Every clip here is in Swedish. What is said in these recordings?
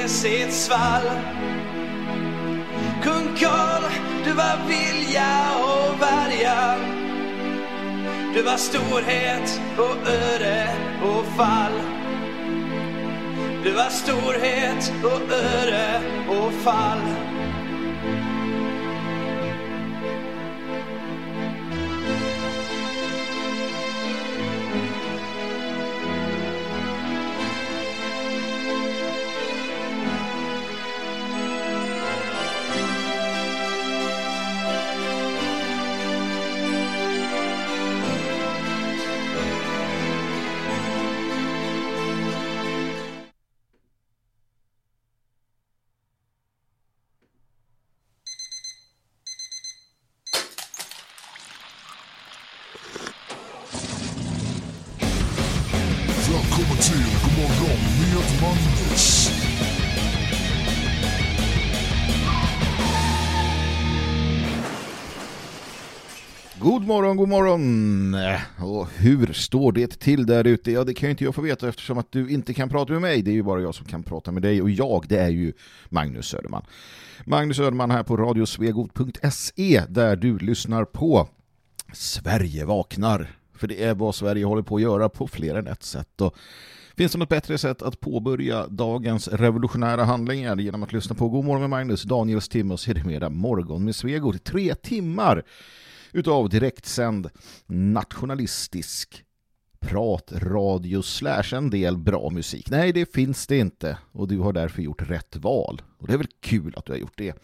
ge sitt svall. Kung Karl, du var vilja och värja. Du var storhet och öre och fall. Du var storhet och öre och fall. Morgon, god morgon! Och hur står det till där ute? Ja, det kan ju inte jag få veta eftersom att du inte kan prata med mig. Det är ju bara jag som kan prata med dig och jag, det är ju Magnus Söderman. Magnus Söderman här på radiosvegot.se där du lyssnar på Sverige vaknar. För det är vad Sverige håller på att göra på fler än ett sätt. Och finns det något bättre sätt att påbörja dagens revolutionära handlingar genom att lyssna på God morgon med Magnus, Daniels timme och sedermera Morgon med Svegot. Tre timmar utav direktsänd nationalistisk pratradio slash en del bra musik. Nej, det finns det inte och du har därför gjort rätt val. Och det är väl kul att du har gjort det.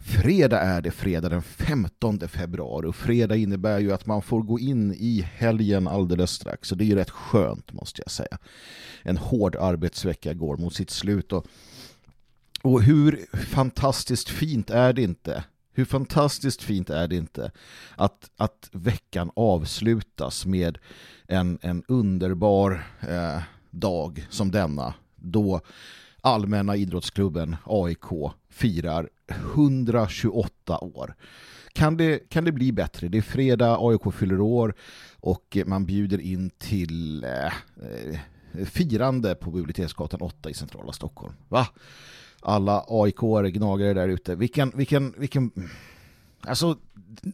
Fredag är det, fredag den 15 februari och fredag innebär ju att man får gå in i helgen alldeles strax och det är ju rätt skönt måste jag säga. En hård arbetsvecka går mot sitt slut och, och hur fantastiskt fint är det inte hur fantastiskt fint är det inte att, att veckan avslutas med en, en underbar eh, dag som denna då Allmänna idrottsklubben AIK firar 128 år. Kan det, kan det bli bättre? Det är fredag, AIK fyller år och man bjuder in till eh, eh firande på Biblioteksgatan 8 i centrala Stockholm. Va? Alla AIK-are, gnagare där ute. Vilken, vilken, vilken... Alltså,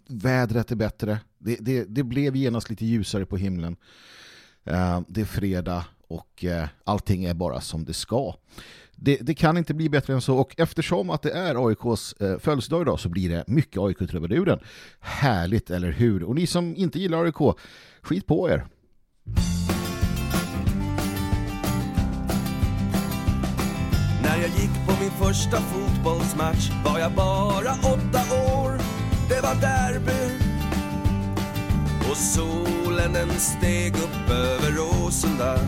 vädret är bättre. Det, det, det blev genast lite ljusare på himlen. Uh, det är fredag och uh, allting är bara som det ska. Det, det, kan inte bli bättre än så och eftersom att det är AIKs eh, födelsedag idag så blir det mycket AIK-trubaduren. Härligt, eller hur? Och ni som inte gillar AIK, skit på er. När jag gick på min första fotbollsmatch var jag bara åtta år. Det var derby. Och solen den steg upp över Råsunda.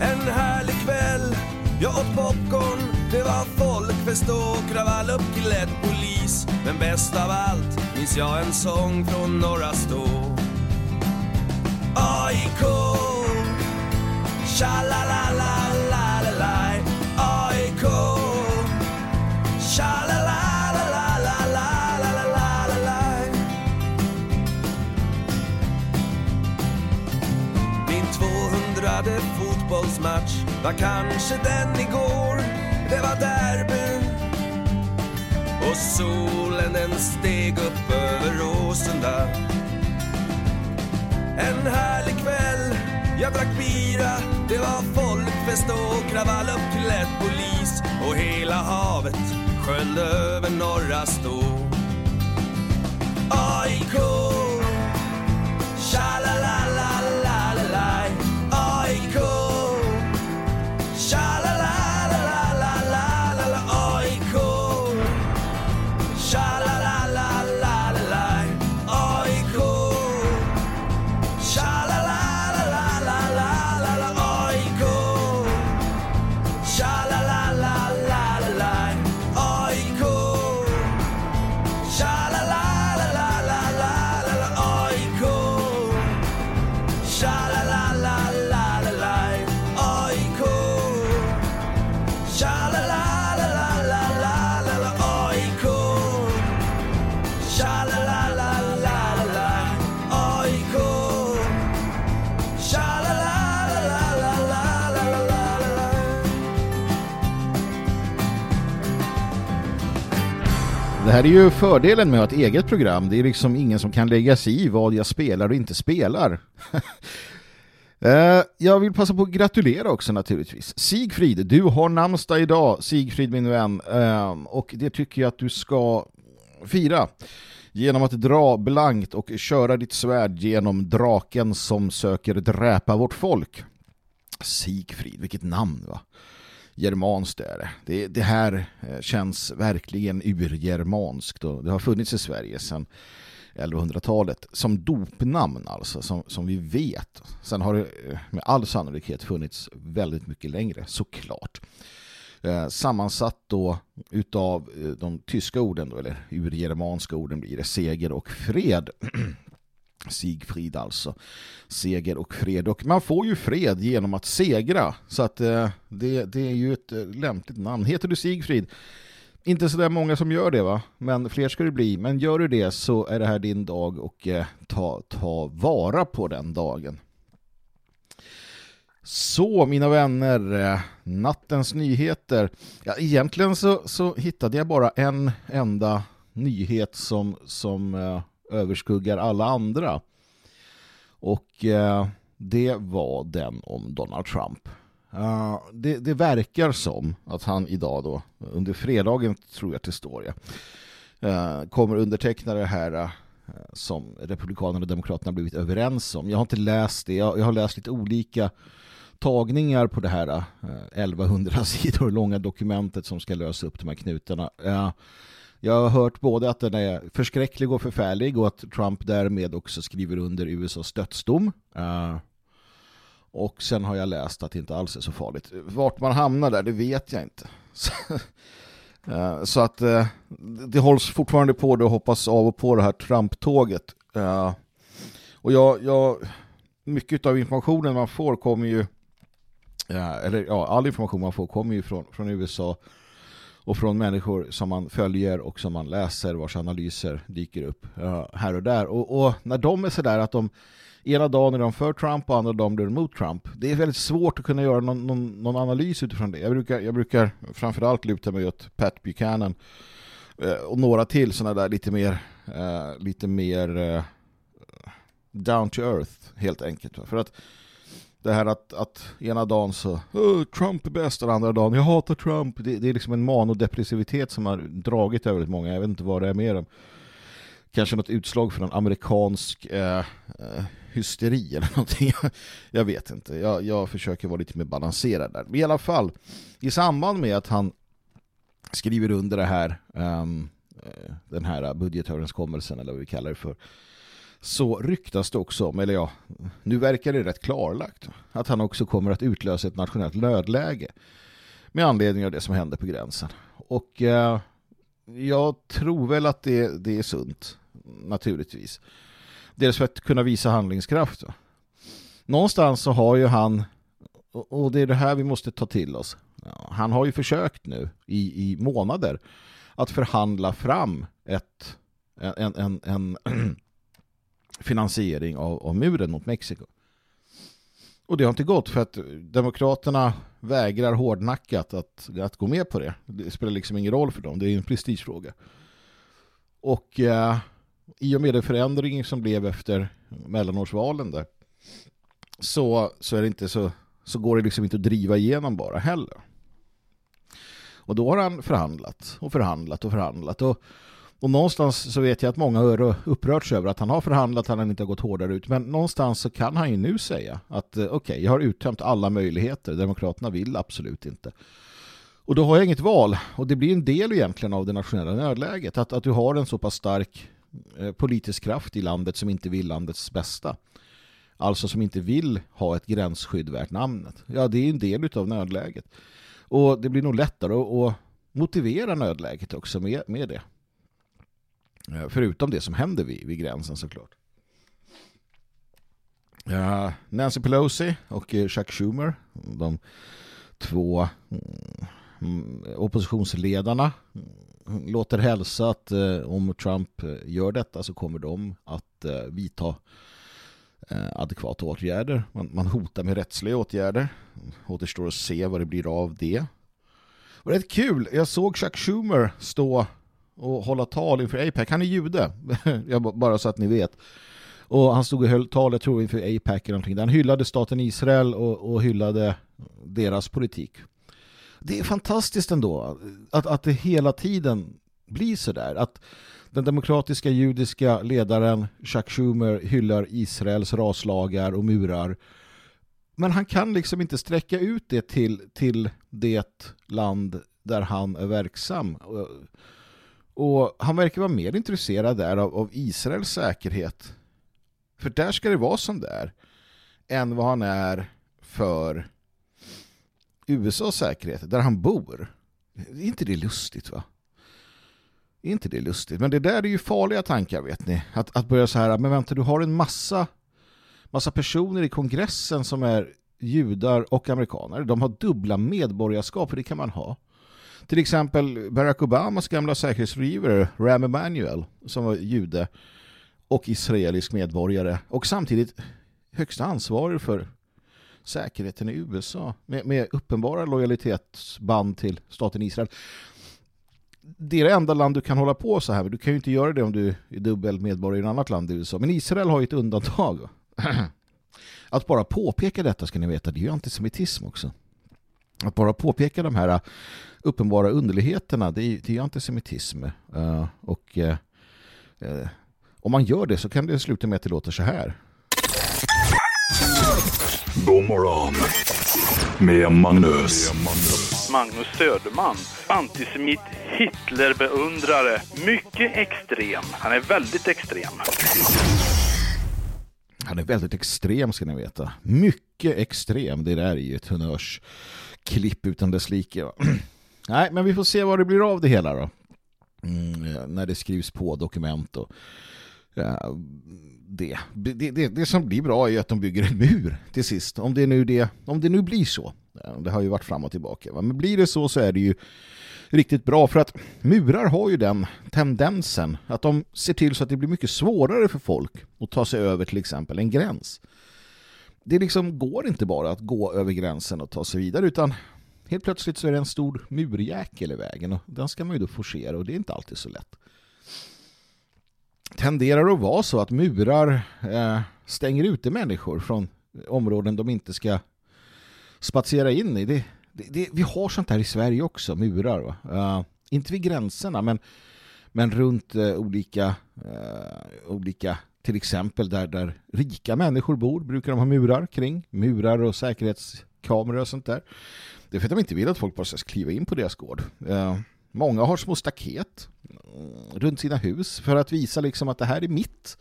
En härlig kväll, jag åt popcorn. Det var folkfest och kravall upp till ett polis. Men bäst av allt minns jag en sång från Norra Stå. AIK, tjalalalalala Min 200 fotbollsmatch var kanske den igår. Det var derby. Och solen den steg upp över Råsunda En härlig kväll, jag drack bira. Det var folkfest och kravall uppklädd polis Och hela havet sköljde över norra stå. AIK tja la la här är ju fördelen med att ha ett eget program. Det är liksom ingen som kan lägga sig i vad jag spelar och inte spelar. Eh, jag vill passa på att gratulera också naturligtvis. Sigfrid, du har namnsdag idag. Sigfrid min vän. Ehm, och det tycker jag att du ska fira genom att dra blankt och köra ditt svärd genom draken som söker dräpa vårt folk. Sigfrid, vilket namn va? Germanskt är det. det. Det här eh, känns verkligen urgermanskt och det har funnits i Sverige sedan 1100-talet som dopnamn alltså, som, som vi vet. Sen har det eh, med all sannolikhet funnits väldigt mycket längre, såklart. Eh, sammansatt då utav eh, de tyska orden, då, eller urgermanska orden blir det seger och fred. Sigfrid alltså. Seger och fred. Och man får ju fred genom att segra. Så att eh, det, det är ju ett eh, lämpligt namn. Heter du Sigfrid? Inte så där många som gör det va? Men fler ska det bli. Men gör du det så är det här din dag och eh, ta, ta vara på den dagen. Så mina vänner, eh, nattens nyheter. Ja, egentligen så, så hittade jag bara en enda nyhet som, som eh, överskuggar alla andra. Och eh, det var den om Donald Trump. Uh, det, det, verkar som att han idag då, under fredagen tror jag att det står ja, uh, kommer underteckna det här uh, som Republikanerna och Demokraterna blivit överens om. Jag har inte läst det, jag, jag har läst lite olika tagningar på det här 1100 sidor långa dokumentet som ska lösa upp de här knutarna. Jag har hört både att den är förskräcklig och förfärlig och att Trump därmed också skriver under USAs dödsdom. Eh, och sen har jag läst att det inte alls är så farligt. Vart man hamnar där, det vet jag inte. Eh, så att uh, det hålls fortfarande på det och hoppas av och på det här Trump-tåget. Eh, och jag, jag, mycket av informationen man får kommer ju eller ja, all information man får kommer ju från, från USA och från människor som man följer och som man läser vars analyser dyker upp eh, här och där. Och, och när de är sådär att de ena dagen är de för Trump och andra dagen är de emot Trump. Det är väldigt svårt att kunna göra någon, någon, någon analys utifrån det. Jag brukar, jag brukar framförallt luta mig åt Pat Buchanan eh, och några till sådana där lite mer eh, lite mer down to earth helt enkelt. För att det här att, att ena dagen så oh, Trump är bäst och andra dagen jag hatar Trump. Det, det är liksom en manodepressivitet som har dragit över väldigt många. Jag vet inte vad det är med dem kanske något utslag för en amerikansk eh, eh, hysteri eller någonting. Jag vet inte. Jag, jag försöker vara lite mer balanserad där. Men i alla fall, i samband med att han skriver under det här um, den här budgetöverenskommelsen eller vad vi kallar det för så ryktas det också om, eller ja, nu verkar det rätt klarlagt att han också kommer att utlösa ett nationellt nödläge med anledning av det som hände på gränsen. Och eh, jag tror väl att det, det är sunt, naturligtvis. Dels för att kunna visa handlingskraft. Någonstans så har ju han, och det är det här vi måste ta till oss, han har ju försökt nu i, i månader att förhandla fram ett, en, en, en finansiering av, av muren mot Mexiko. Och det har inte gått för att Demokraterna vägrar hårdnackat att, att gå med på det. Det spelar liksom ingen roll för dem. Det är en prestigefråga. Och eh, i och med den förändring som blev efter mellanårsvalen där så, så, är det inte så, så går det liksom inte att driva igenom bara heller. Och då har han förhandlat och förhandlat och förhandlat och och någonstans så vet jag att många har upprörts över att han har förhandlat, han har inte gått hårdare ut. Men någonstans så kan han ju nu säga att eh, okej, okay, jag har uttömt alla möjligheter. Demokraterna vill absolut inte. Och då har jag inget val. Och det blir en del egentligen av det nationella nödläget. Att, att du har en så pass stark eh, politisk kraft i landet som inte vill landets bästa. Alltså som inte vill ha ett gränsskydd värt namnet. Ja, det är en del av nödläget. Och det blir nog lättare att, att motivera nödläget också med, med det. Eh, förutom det som händer vid, vid gränsen såklart. Uh, Nancy Pelosi och eh, Chuck Schumer, de två mm, oppositionsledarna mm, låter hälsa att om Trump gör detta så kommer de att vidta adekvata åtgärder. Man, man, hotar med rättsliga åtgärder. Återstår att se vad det blir av det. Och det är kul. Jag såg Chuck Schumer stå och hålla tal inför APEC. Han är jude, bara så att ni vet. Och han stod och höll tal, jag tror, inför APEC eller någonting. Där han hyllade staten Israel och, och hyllade deras politik. Det är fantastiskt ändå att, att det hela tiden blir så där. Att den demokratiska judiska ledaren Chuck Schumer hyllar Israels raslagar och murar. Men han kan liksom inte sträcka ut det till, till det land där han är verksam. Och han verkar vara mer intresserad där av, av Israels säkerhet. För där ska det vara som det är. Än vad han är för USAs säkerhet, där han bor. Är inte det lustigt va? Är inte det lustigt? Men det där är ju farliga tankar vet ni. Att, att börja så här, men vänta du har en massa massa personer i kongressen som är judar och amerikaner. De har dubbla medborgarskap, för det kan man ha. Till exempel Barack Obamas gamla säkerhetsrådgivare Rahm Emanuel som var jude och israelisk medborgare och samtidigt högsta ansvarig för säkerheten i USA med, med uppenbara lojalitetsband till staten Israel. Det är det enda land du kan hålla på så här. Du kan ju inte göra det om du är dubbel medborgare i ett annat land i USA. Men Israel har ju ett undantag. Att bara påpeka detta ska ni veta, det är ju antisemitism också. Att bara påpeka de här uppenbara underligheterna, det är, det är antisemitism. Uh, och uh, uh, om man gör det så kan det sluta med att det låter så här. God morgon med Magnus. Magnus Söderman, antisemit, Hitlerbeundrare, mycket extrem. Han är väldigt extrem. Han är väldigt extrem ska ni veta. Mycket extrem. Det där är ju ett Klipp utan dess like. Nej, men vi får se vad det blir av det hela då. Mm, eh, när det skrivs på dokument och ja, det. Det, det. det som blir bra är att de bygger en mur till sist. Om det nu, det, om det nu blir så. Det har ju varit fram och tillbaka. Va? Men blir det så så är det ju riktigt bra för att murar har ju den tendensen att de ser till så att det blir mycket svårare för folk att ta sig över till exempel en gräns. Det liksom går inte bara att gå över gränsen och ta sig vidare utan helt plötsligt så är det en stor murjäkel i vägen och den ska man ju då forcera och det är inte alltid så lätt. Tenderar att vara så att murar eh, stänger ute människor från områden de inte ska spatsera in i. Det, det, det, vi har sånt här i Sverige också, murar. Va? Uh, inte vid gränserna, men, men runt uh, olika, uh, olika, till exempel där, där rika människor bor, brukar de ha murar kring. Murar och säkerhetskameror och sånt där. Det är för att de inte vill att folk bara ska kliva in på deras gård. Eh, många har små staket mm, runt sina hus för att visa liksom att det här är mitt.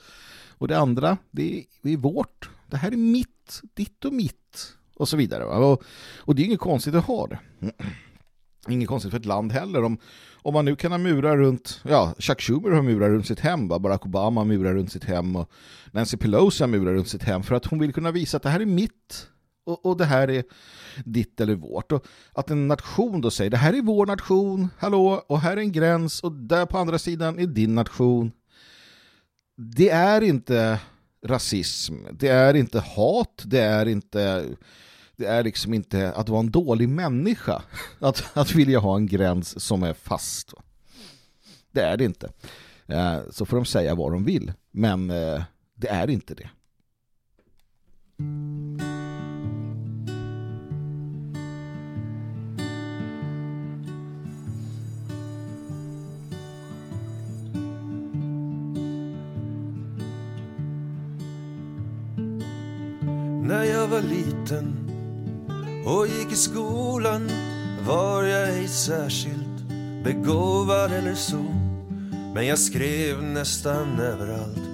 Och det andra, det är, det är vårt. Det här är mitt, ditt och mitt och så vidare. Och, och det är inget konstigt att ha det. Inget konstigt för ett land heller. Om, om man nu kan ha murar runt, ja, Chuck Schumer har murar runt sitt hem, Barack Obama har murar runt sitt hem och Nancy Pelosi har murar runt sitt hem för att hon vill kunna visa att det här är mitt och, och det här är ditt eller vårt. Och att en nation då säger det här är vår nation, hallå, och här är en gräns och där på andra sidan är din nation. Det är inte rasism, det är inte hat, det är inte det är liksom inte att vara en dålig människa att, att vilja ha en gräns som är fast. Det är det inte. Eh, så får de säga vad de vill. Men eh, det är inte det. När jag var liten och gick i skolan var jag ej särskilt begåvad eller så. Men jag skrev nästan överallt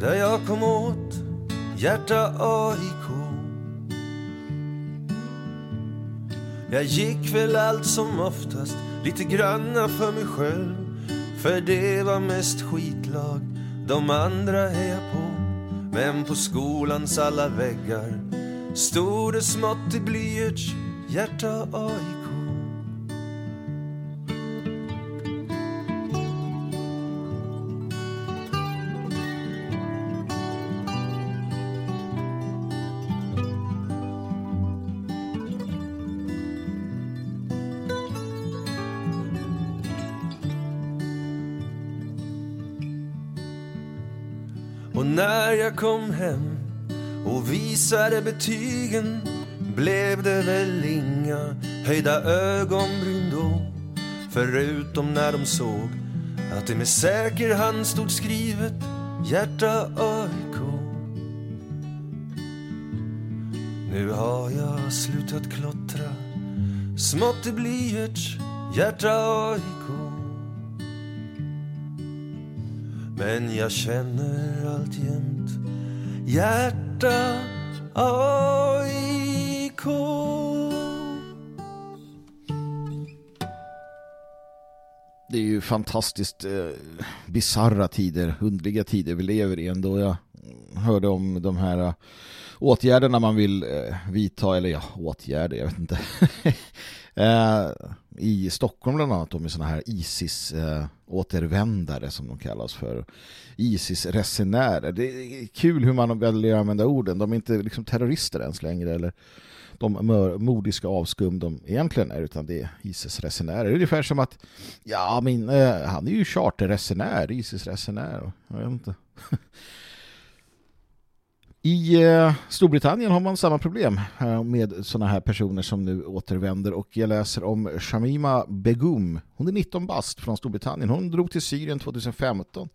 där jag kom åt hjärta AIK. Jag gick väl allt som oftast lite granna för mig själv. För det var mest skitlag, de andra hejar på. Men på skolans alla väggar stod det smått i blyerts hjärta AIK. Och när jag kom hem och visade betygen blev det väl inga höjda ögonbryn då. Förutom när de såg att det med säker hand stod skrivet hjärta AIK. Nu har jag slutat klottra smått i blyerts hjärta AIK. Men jag känner alltjämt hjärta AIK. Det är ju fantastiskt eh, bizarra tider, underliga tider vi lever i ändå. Jag hörde om de här uh, åtgärderna man vill eh, vidta, eller ja, åtgärder, jag vet inte. eh, i Stockholm bland annat med sådana här ISIS-återvändare eh, som de kallas för. ISIS-resenärer. Det är kul hur man väljer att använda orden. De är inte liksom terrorister ens längre eller de modiska avskum de egentligen är utan det är ISIS-resenärer. Det är ungefär som att ja, min, eh, han är ju charterresenär, ISIS-resenär. Jag vet inte. I eh, Storbritannien har man samma problem eh, med sådana här personer som nu återvänder och jag läser om Shamima Begum. Hon är 19 bast från Storbritannien. Hon drog till Syrien 2015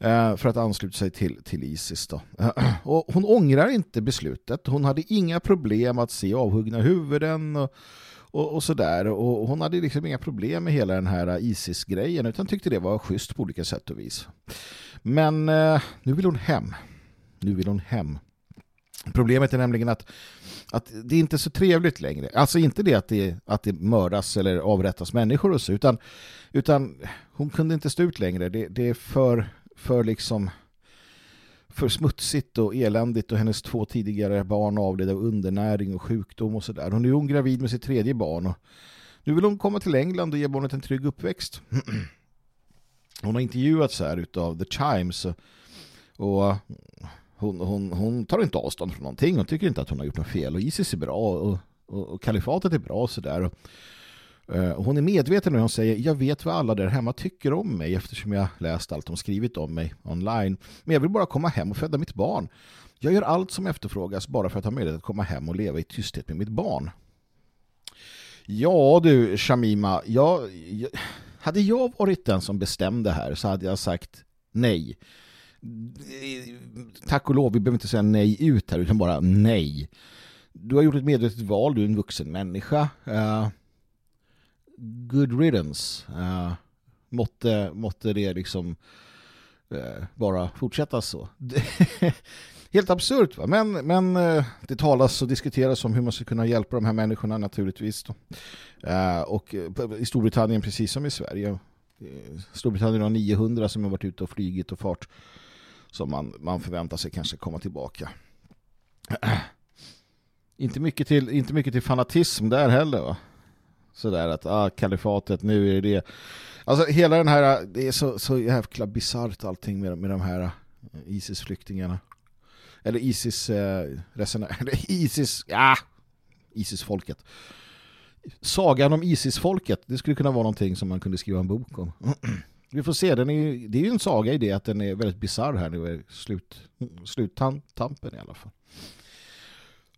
eh, för att ansluta sig till, till Isis. Då. Och hon ångrar inte beslutet. Hon hade inga problem att se avhuggna huvuden och, och, och sådär. Och hon hade liksom inga problem med hela den här Isis-grejen utan tyckte det var schysst på olika sätt och vis. Men nu vill hon hem nu vill hon hem. Problemet är nämligen att, att det är inte så trevligt längre. Alltså inte det att det, att det mördas eller avrättas människor och så, utan, utan hon kunde inte stå ut längre. Det, det är för, för liksom för smutsigt och eländigt och hennes två tidigare barn avled av undernäring och sjukdom och sådär. Och nu är hon gravid med sitt tredje barn och nu vill hon komma till England och ge barnet en trygg uppväxt. Hon har intervjuats här utav The Chimes och, och hon, hon, hon tar inte avstånd från någonting. Hon tycker inte att hon har gjort något fel. Och Isis är bra och, och, och kalifatet är bra och sådär. Och, eh, hon är medveten när hon säger jag vet vad alla där hemma tycker om mig eftersom jag läst allt de skrivit om mig online. Men jag vill bara komma hem och föda mitt barn. Jag gör allt som efterfrågas bara för att ha möjlighet att komma hem och leva i tysthet med mitt barn. Ja du Shamima, jag, jag, hade jag varit den som bestämde här så hade jag sagt nej tack och lov, vi behöver inte säga nej ut här utan bara nej. Du har gjort ett medvetet val, du är en vuxen människa. Uh, good riddance. Uh, måtte, måtte det liksom uh, bara fortsätta så. Helt absurt va? Men, men det talas och diskuteras om hur man ska kunna hjälpa de här människorna naturligtvis. Då. och i Storbritannien precis som i Sverige. Storbritannien har 900 som har varit ute och flygit och fart som man, man förväntar sig kanske komma tillbaka. inte, mycket till, inte mycket till fanatism där heller va? Sådär att ah, kalifatet, nu är det det. Alltså hela den här, det är så, så jävla bisarrt allting med, med de här eh, ISIS-flyktingarna. Eller ISIS eh, eller ISIS, ja, ISIS-folket. Sagan om ISIS-folket, det skulle kunna vara någonting som man kunde skriva en bok om. Vi får se, den är, det är ju en saga i det att den är väldigt bizarr här nu, slut, sluttampen i alla fall.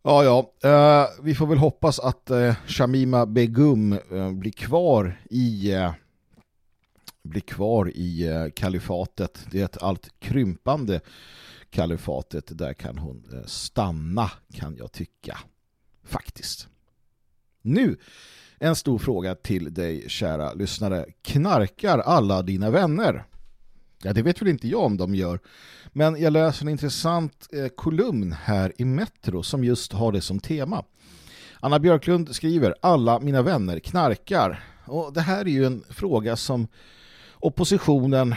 Ja, ja, uh, vi får väl hoppas att uh, Shamima Begum uh, blir kvar i blir kvar i kalifatet. Det är ett allt krympande kalifatet. Där kan hon stanna, kan jag tycka. Faktiskt. Nu en stor fråga till dig, kära lyssnare. Knarkar alla dina vänner? Ja, det vet väl inte jag om de gör. Men jag läser en intressant eh, kolumn här i Metro som just har det som tema. Anna Björklund skriver Alla mina vänner knarkar. Och det här är ju en fråga som oppositionen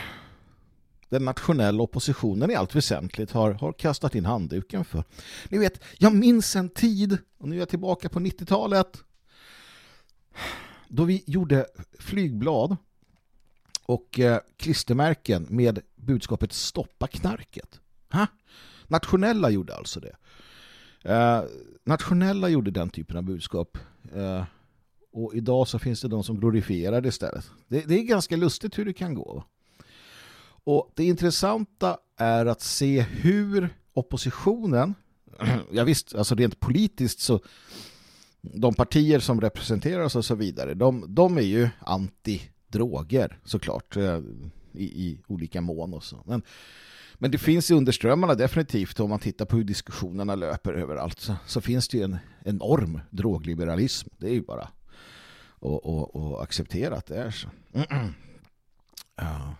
den nationella oppositionen i allt väsentligt har, har kastat in handduken för. Ni vet, jag minns en tid, och nu är jag tillbaka på 90-talet, då vi gjorde flygblad och eh, klistermärken med budskapet stoppa knarket. Ha? Nationella gjorde alltså det. Eh, nationella gjorde den typen av budskap. Eh, och idag så finns det de som glorifierar det istället. Det, det, är ganska lustigt hur det kan gå. Och det intressanta är att se hur oppositionen, ja visst, alltså rent politiskt så de partier som representerar oss och så vidare, de, de är ju anti-droger såklart eh, i, i olika mån och så. Men, men det finns i underströmmarna definitivt om man tittar på hur diskussionerna löper överallt så, så finns det ju en enorm drogliberalism. Det är ju bara att acceptera att det är så. Mm -mm. Ja.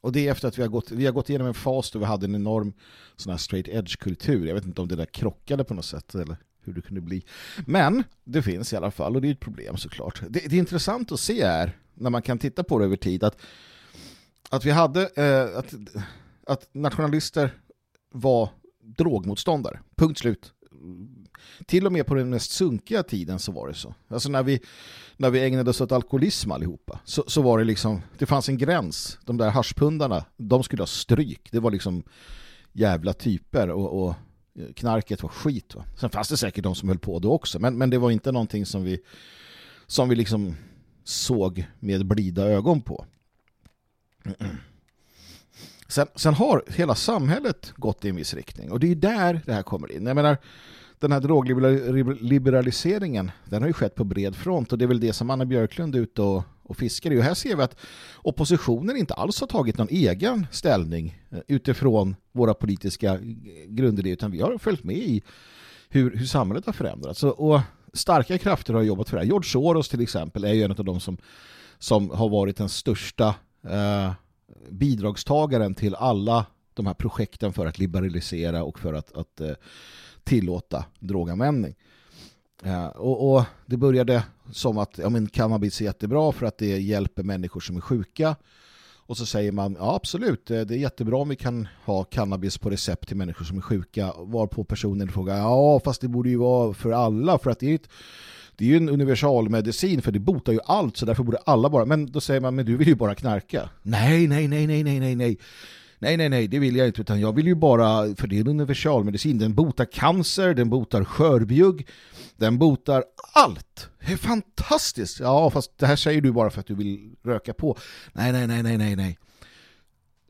Och det är efter att vi har gått, vi har gått igenom en fas då vi hade en enorm sån här straight edge-kultur. Jag vet inte om det där krockade på något sätt eller hur det kunde bli. Men det finns i alla fall och det är ett problem såklart. Det, det är intressant att se här när man kan titta på det över tid att, att vi hade eh, att, att nationalister var drogmotståndare. Punkt slut. Till och med på den mest sunkiga tiden så var det så. Alltså när vi, när vi ägnade oss åt alkoholism allihopa så, så var det liksom, det fanns en gräns. De där haschpundarna, de skulle ha stryk. Det var liksom jävla typer och, och knarket var skit. Va? Sen fanns det säkert de som höll på då också. Men, men det var inte någonting som vi, som vi liksom såg med blida ögon på. Sen, sen har hela samhället gått i en viss riktning. Och det är där det här kommer in. Jag menar, den här drogliberaliseringen den har ju skett på bred front och det är väl det som Anna Björklund är ute och, och fiskar i. Och här ser vi att oppositionen inte alls har tagit någon egen ställning eh, utifrån våra politiska grunder utan vi har följt med i hur, hur samhället har förändrats. Och, och starka krafter har jobbat för det här. George Soros till exempel är ju en av de som, som har varit den största eh, bidragstagaren till alla de här projekten för att liberalisera och för att, att eh, tillåta droganvändning. Eh, och, och, det började som att ja, men cannabis är jättebra för att det hjälper människor som är sjuka. Och så säger man, ja absolut, eh, det är jättebra om vi kan ha cannabis på recept till människor som är sjuka. Varpå personen frågar, ja fast det borde ju vara för alla för att det är, ett, det är ju en universalmedicin för det botar ju allt så därför borde alla bara, men då säger man, men du vill ju bara knarka. Nej, nej, nej, nej, nej, nej, nej. Nej, nej, nej, det vill jag inte utan jag vill ju bara, för det är en universalmedicin, den botar cancer, den botar skörbjugg, den botar allt. Det är fantastiskt. Ja, fast det här säger du bara för att du vill röka på. Nej, nej, nej, nej, nej, nej.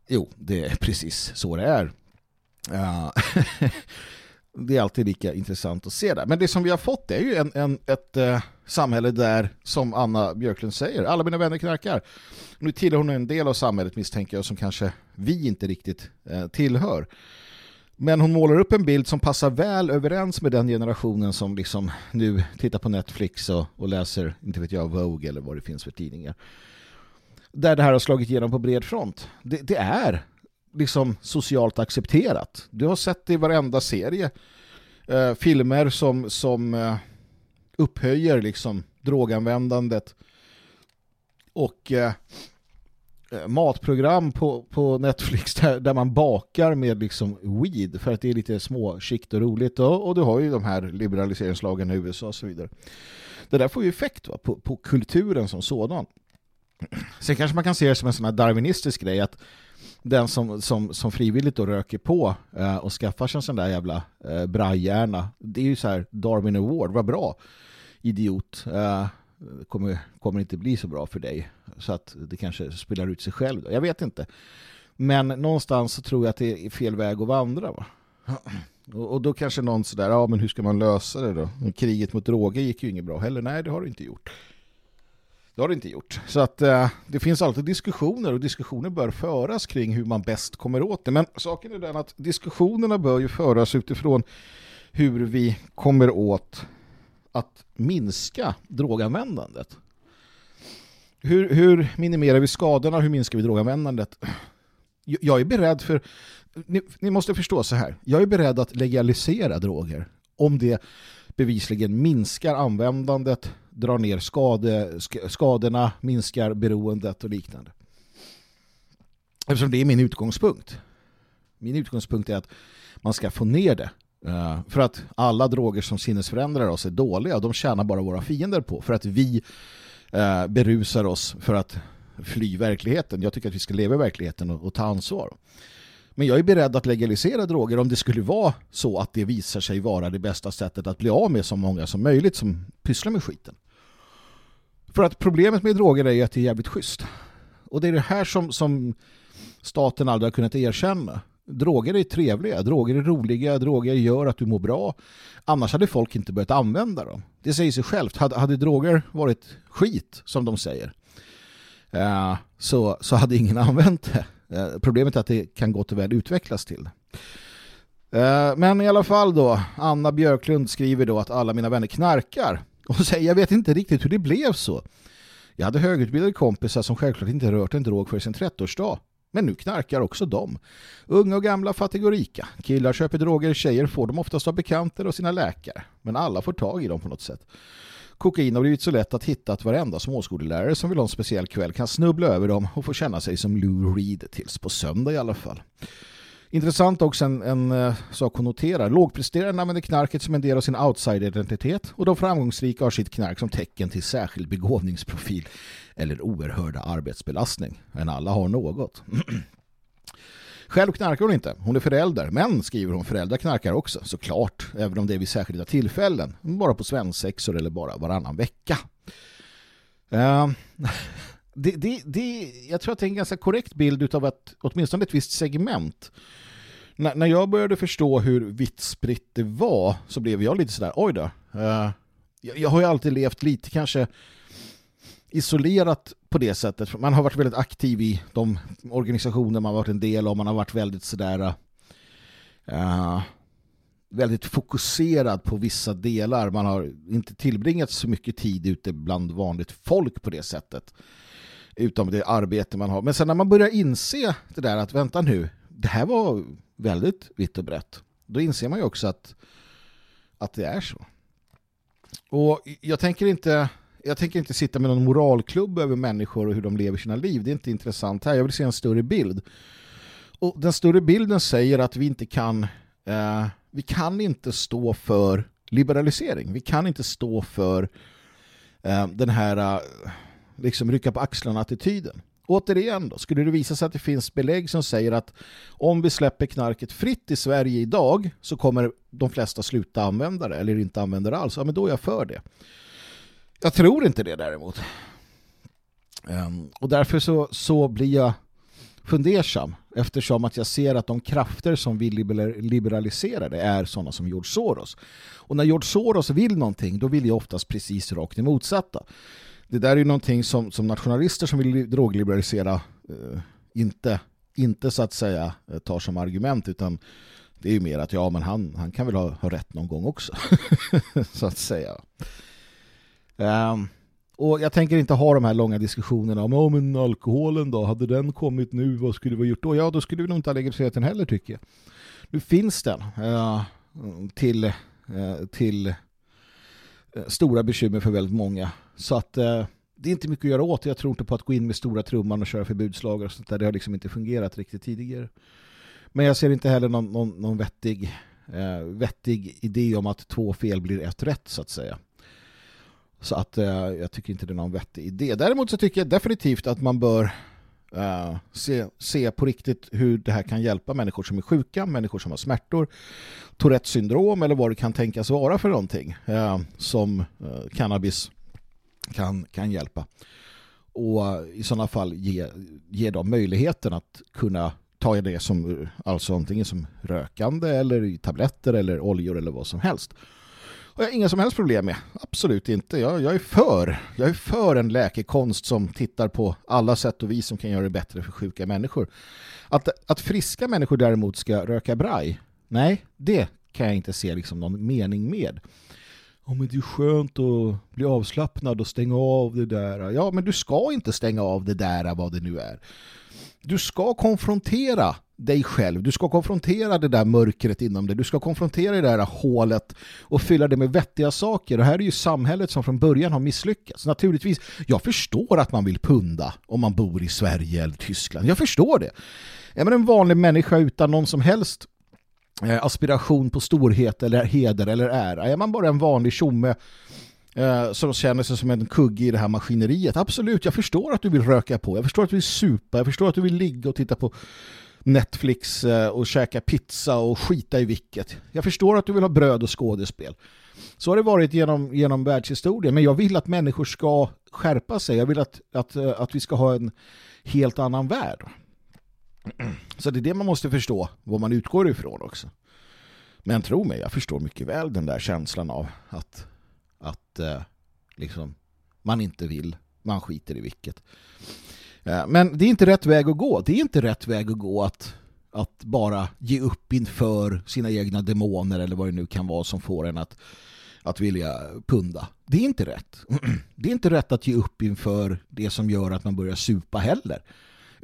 Jo, det är precis så det är. Ja. det är alltid lika intressant att se det. Men det som vi har fått är ju en, en, ett eh, samhälle där, som Anna Björklund säger, alla mina vänner knarkar. Nu tillhör hon en del av samhället misstänker jag som kanske vi inte riktigt eh, tillhör. Men hon målar upp en bild som passar väl överens med den generationen som liksom nu tittar på Netflix och, och läser, inte vet jag, Vogue eller vad det finns för tidningar. Där det här har slagit igenom på bred front. Det, det är liksom socialt accepterat. Du har sett det i varenda serie. Eh, filmer som, som eh, upphöjer liksom droganvändandet och eh, eh, matprogram på, på Netflix där, där man bakar med liksom weed för att det är lite småskikt och roligt och, och du har ju de här liberaliseringslagen i USA och så vidare. Det där får ju effekt va, på, på kulturen som sådan. Sen kanske man kan se det som en sån här darwinistisk grej att den som, som, som frivilligt då röker på eh, och skaffar sig en sån där jävla eh, brajhjärna. Det är ju så här Darwin Award, vad bra. Idiot. Eh, kommer, kommer inte bli så bra för dig. Så att det kanske spelar ut sig själv. Då. Jag vet inte. Men någonstans så tror jag att det är fel väg att vandra. Va? Och, och då kanske någon sådär, ja men hur ska man lösa det då? Kriget mot droger gick ju inget bra heller. Nej, det har det inte gjort. Det har det inte gjort. Så att eh, det finns alltid diskussioner och diskussioner bör föras kring hur man bäst kommer åt det. Men saken är den att diskussionerna bör ju föras utifrån hur vi kommer åt att minska droganvändandet. Hur, hur minimerar vi skadorna? Hur minskar vi droganvändandet? Jag är beredd för... Ni, ni måste förstå så här. Jag är beredd att legalisera droger om det bevisligen minskar användandet, drar ner skade, skadorna, minskar beroendet och liknande. Eftersom det är min utgångspunkt. Min utgångspunkt är att man ska få ner det. Eh, för att alla droger som sinnesförändrar oss är dåliga. De tjänar bara våra fiender på. För att vi eh, berusar oss för att fly verkligheten. Jag tycker att vi ska leva i verkligheten och ta ansvar. Men jag är beredd att legalisera droger om det skulle vara så att det visar sig vara det bästa sättet att bli av med så många som möjligt som pysslar med skiten. För att problemet med droger är att det är jävligt schysst. Och det är det här som, som staten aldrig har kunnat erkänna. Droger är trevliga, droger är roliga, droger gör att du mår bra. Annars hade folk inte börjat använda dem. Det säger sig självt. Hade, hade droger varit skit, som de säger, eh, så, så hade ingen använt det. Eh, problemet är att det kan gott och väl utvecklas till. Uh, men i alla fall då, Anna Björklund skriver då att alla mina vänner knarkar. Och säger, jag vet inte riktigt hur det blev så. Jag hade högutbildade kompisar som självklart inte rört en drog för sin 30-årsdag. Men nu knarkar också de. Unga och gamla, fattiga och rika. Killar köper droger, tjejer får dem oftast av bekanter och sina läkare. Men alla får tag i dem på något sätt. Kokain har blivit så lätt att hitta att varenda småskolelärare som vill ha en speciell kväll kan snubbla över dem och få känna sig som Lou Reed tills på söndag i alla fall. Intressant också en, en eh, sak hon noterar. Lågpresterande använder knarket som en del av sin outsider-identitet och de framgångsrika har sitt knark som tecken till särskild begåvningsprofil eller oerhörda arbetsbelastning. Men alla har något. Själv knarkar hon inte. Hon är förälder. Men, skriver hon, föräldrar knarkar också. Såklart. Även om det är vid särskilda tillfällen. Bara på svensexor eller bara varannan vecka. Uh, det, det, det, jag tror att det är en ganska korrekt bild av att åtminstone ett visst segment när, när jag började förstå hur vitt spritt det var så blev jag lite sådär, oj då. Uh, jag, jag, har ju alltid levt lite kanske isolerat på det sättet. Man har varit väldigt aktiv i de organisationer man har varit en del av. Man har varit väldigt sådär uh, väldigt fokuserad på vissa delar. Man har inte tillbringat så mycket tid ute bland vanligt folk på det sättet. Utom det arbete man har. Men sen när man börjar inse det där att vänta nu, det här var väldigt vitt och brett. Då inser man ju också att, att det är så. Och jag tänker inte jag tänker inte sitta med någon moralklubb över människor och hur de lever sina liv. Det är inte intressant här. Jag vill se en större bild. Och den större bilden säger att vi inte kan eh, vi kan inte stå för liberalisering. Vi kan inte stå för eh, den här eh, liksom rycka på axlarna-attityden. Återigen då, skulle det visa sig att det finns belägg som säger att om vi släpper knarket fritt i Sverige idag så kommer de flesta sluta använda det eller inte använda det alls. Ja, men då är jag för det. Jag tror inte det däremot. Ehm, och därför så, så blir jag fundersam eftersom att jag ser att de krafter som vill liberalisera det är sådana som George Soros. Och när George Soros vill någonting då vill jag oftast precis rakt det motsatta det där är ju någonting som, som nationalister som vill drogliberalisera eh, inte, inte så att säga eh, tar som argument utan det är ju mer att ja men han, han kan väl ha, ha rätt någon gång också så att säga. Um, och jag tänker inte ha de här långa diskussionerna om oh, men alkoholen då, hade den kommit nu, vad skulle vi ha gjort då? Ja, då skulle vi nog inte ha legaliserat den heller tycker jag. Nu finns den uh, till, uh, till uh, stora bekymmer för väldigt många. Så att eh, det är inte mycket att göra åt. Jag tror inte på att gå in med stora trumman och köra förbudslagar och sånt där. Det har liksom inte fungerat riktigt tidigare. Men jag ser inte heller någon, någon, någon vettig, eh, vettig idé om att två fel blir ett rätt så att säga. Så att eh, jag tycker inte det är någon vettig idé. Däremot så tycker jag definitivt att man bör Uh, se, se på riktigt hur det här kan hjälpa människor som är sjuka, människor som har smärtor, Tourette syndrom eller vad det kan tänkas vara för någonting uh, som uh, cannabis kan, kan hjälpa. Och i sådana fall ge, ge dem möjligheten att kunna ta det som alltså antingen som rökande eller i tabletter eller oljor eller vad som helst har jag inga som helst problem med. Absolut inte. Jag, jag, är för. Jag är för en läkekonst som tittar på alla sätt och vis som kan göra det bättre för sjuka människor. Att, att friska människor däremot ska röka braj, nej, det kan jag inte se liksom någon mening med. Oh, men det är skönt att bli avslappnad och stänga av det där. Ja, men du ska inte stänga av det där vad det nu är. Du ska konfrontera dig själv. Du ska konfrontera det där mörkret inom dig. Du ska konfrontera det där hålet och fylla det med vettiga saker. Och här är ju samhället som från början har misslyckats. Naturligtvis, jag förstår att man vill punda om man bor i Sverige eller Tyskland. Jag förstår det. Är man en vanlig människa utan någon som helst Eh, aspiration på storhet eller heder eller ära? Är man bara en vanlig tjomme eh, som känner sig som en kugge i det här maskineriet? Absolut, jag förstår att du vill röka på. Jag förstår att du vill supa. Jag förstår att du vill ligga och titta på Netflix eh, och käka pizza och skita i vilket. Jag förstår att du vill ha bröd och skådespel. Så har det varit genom, genom världshistorien. Men jag vill att människor ska skärpa sig. Jag vill att, att, eh, att vi ska ha en helt annan värld. Så det är det man måste förstå, vad man utgår ifrån också. Men tro mig, jag förstår mycket väl den där känslan av att, att eh, liksom, man inte vill, man skiter i vilket. Eh, men det är inte rätt väg att gå. Det är inte rätt väg att gå att, att bara ge upp inför sina egna demoner eller vad det nu kan vara som får en att, att vilja punda. Det är inte rätt. Det är inte rätt att ge upp inför det som gör att man börjar supa heller.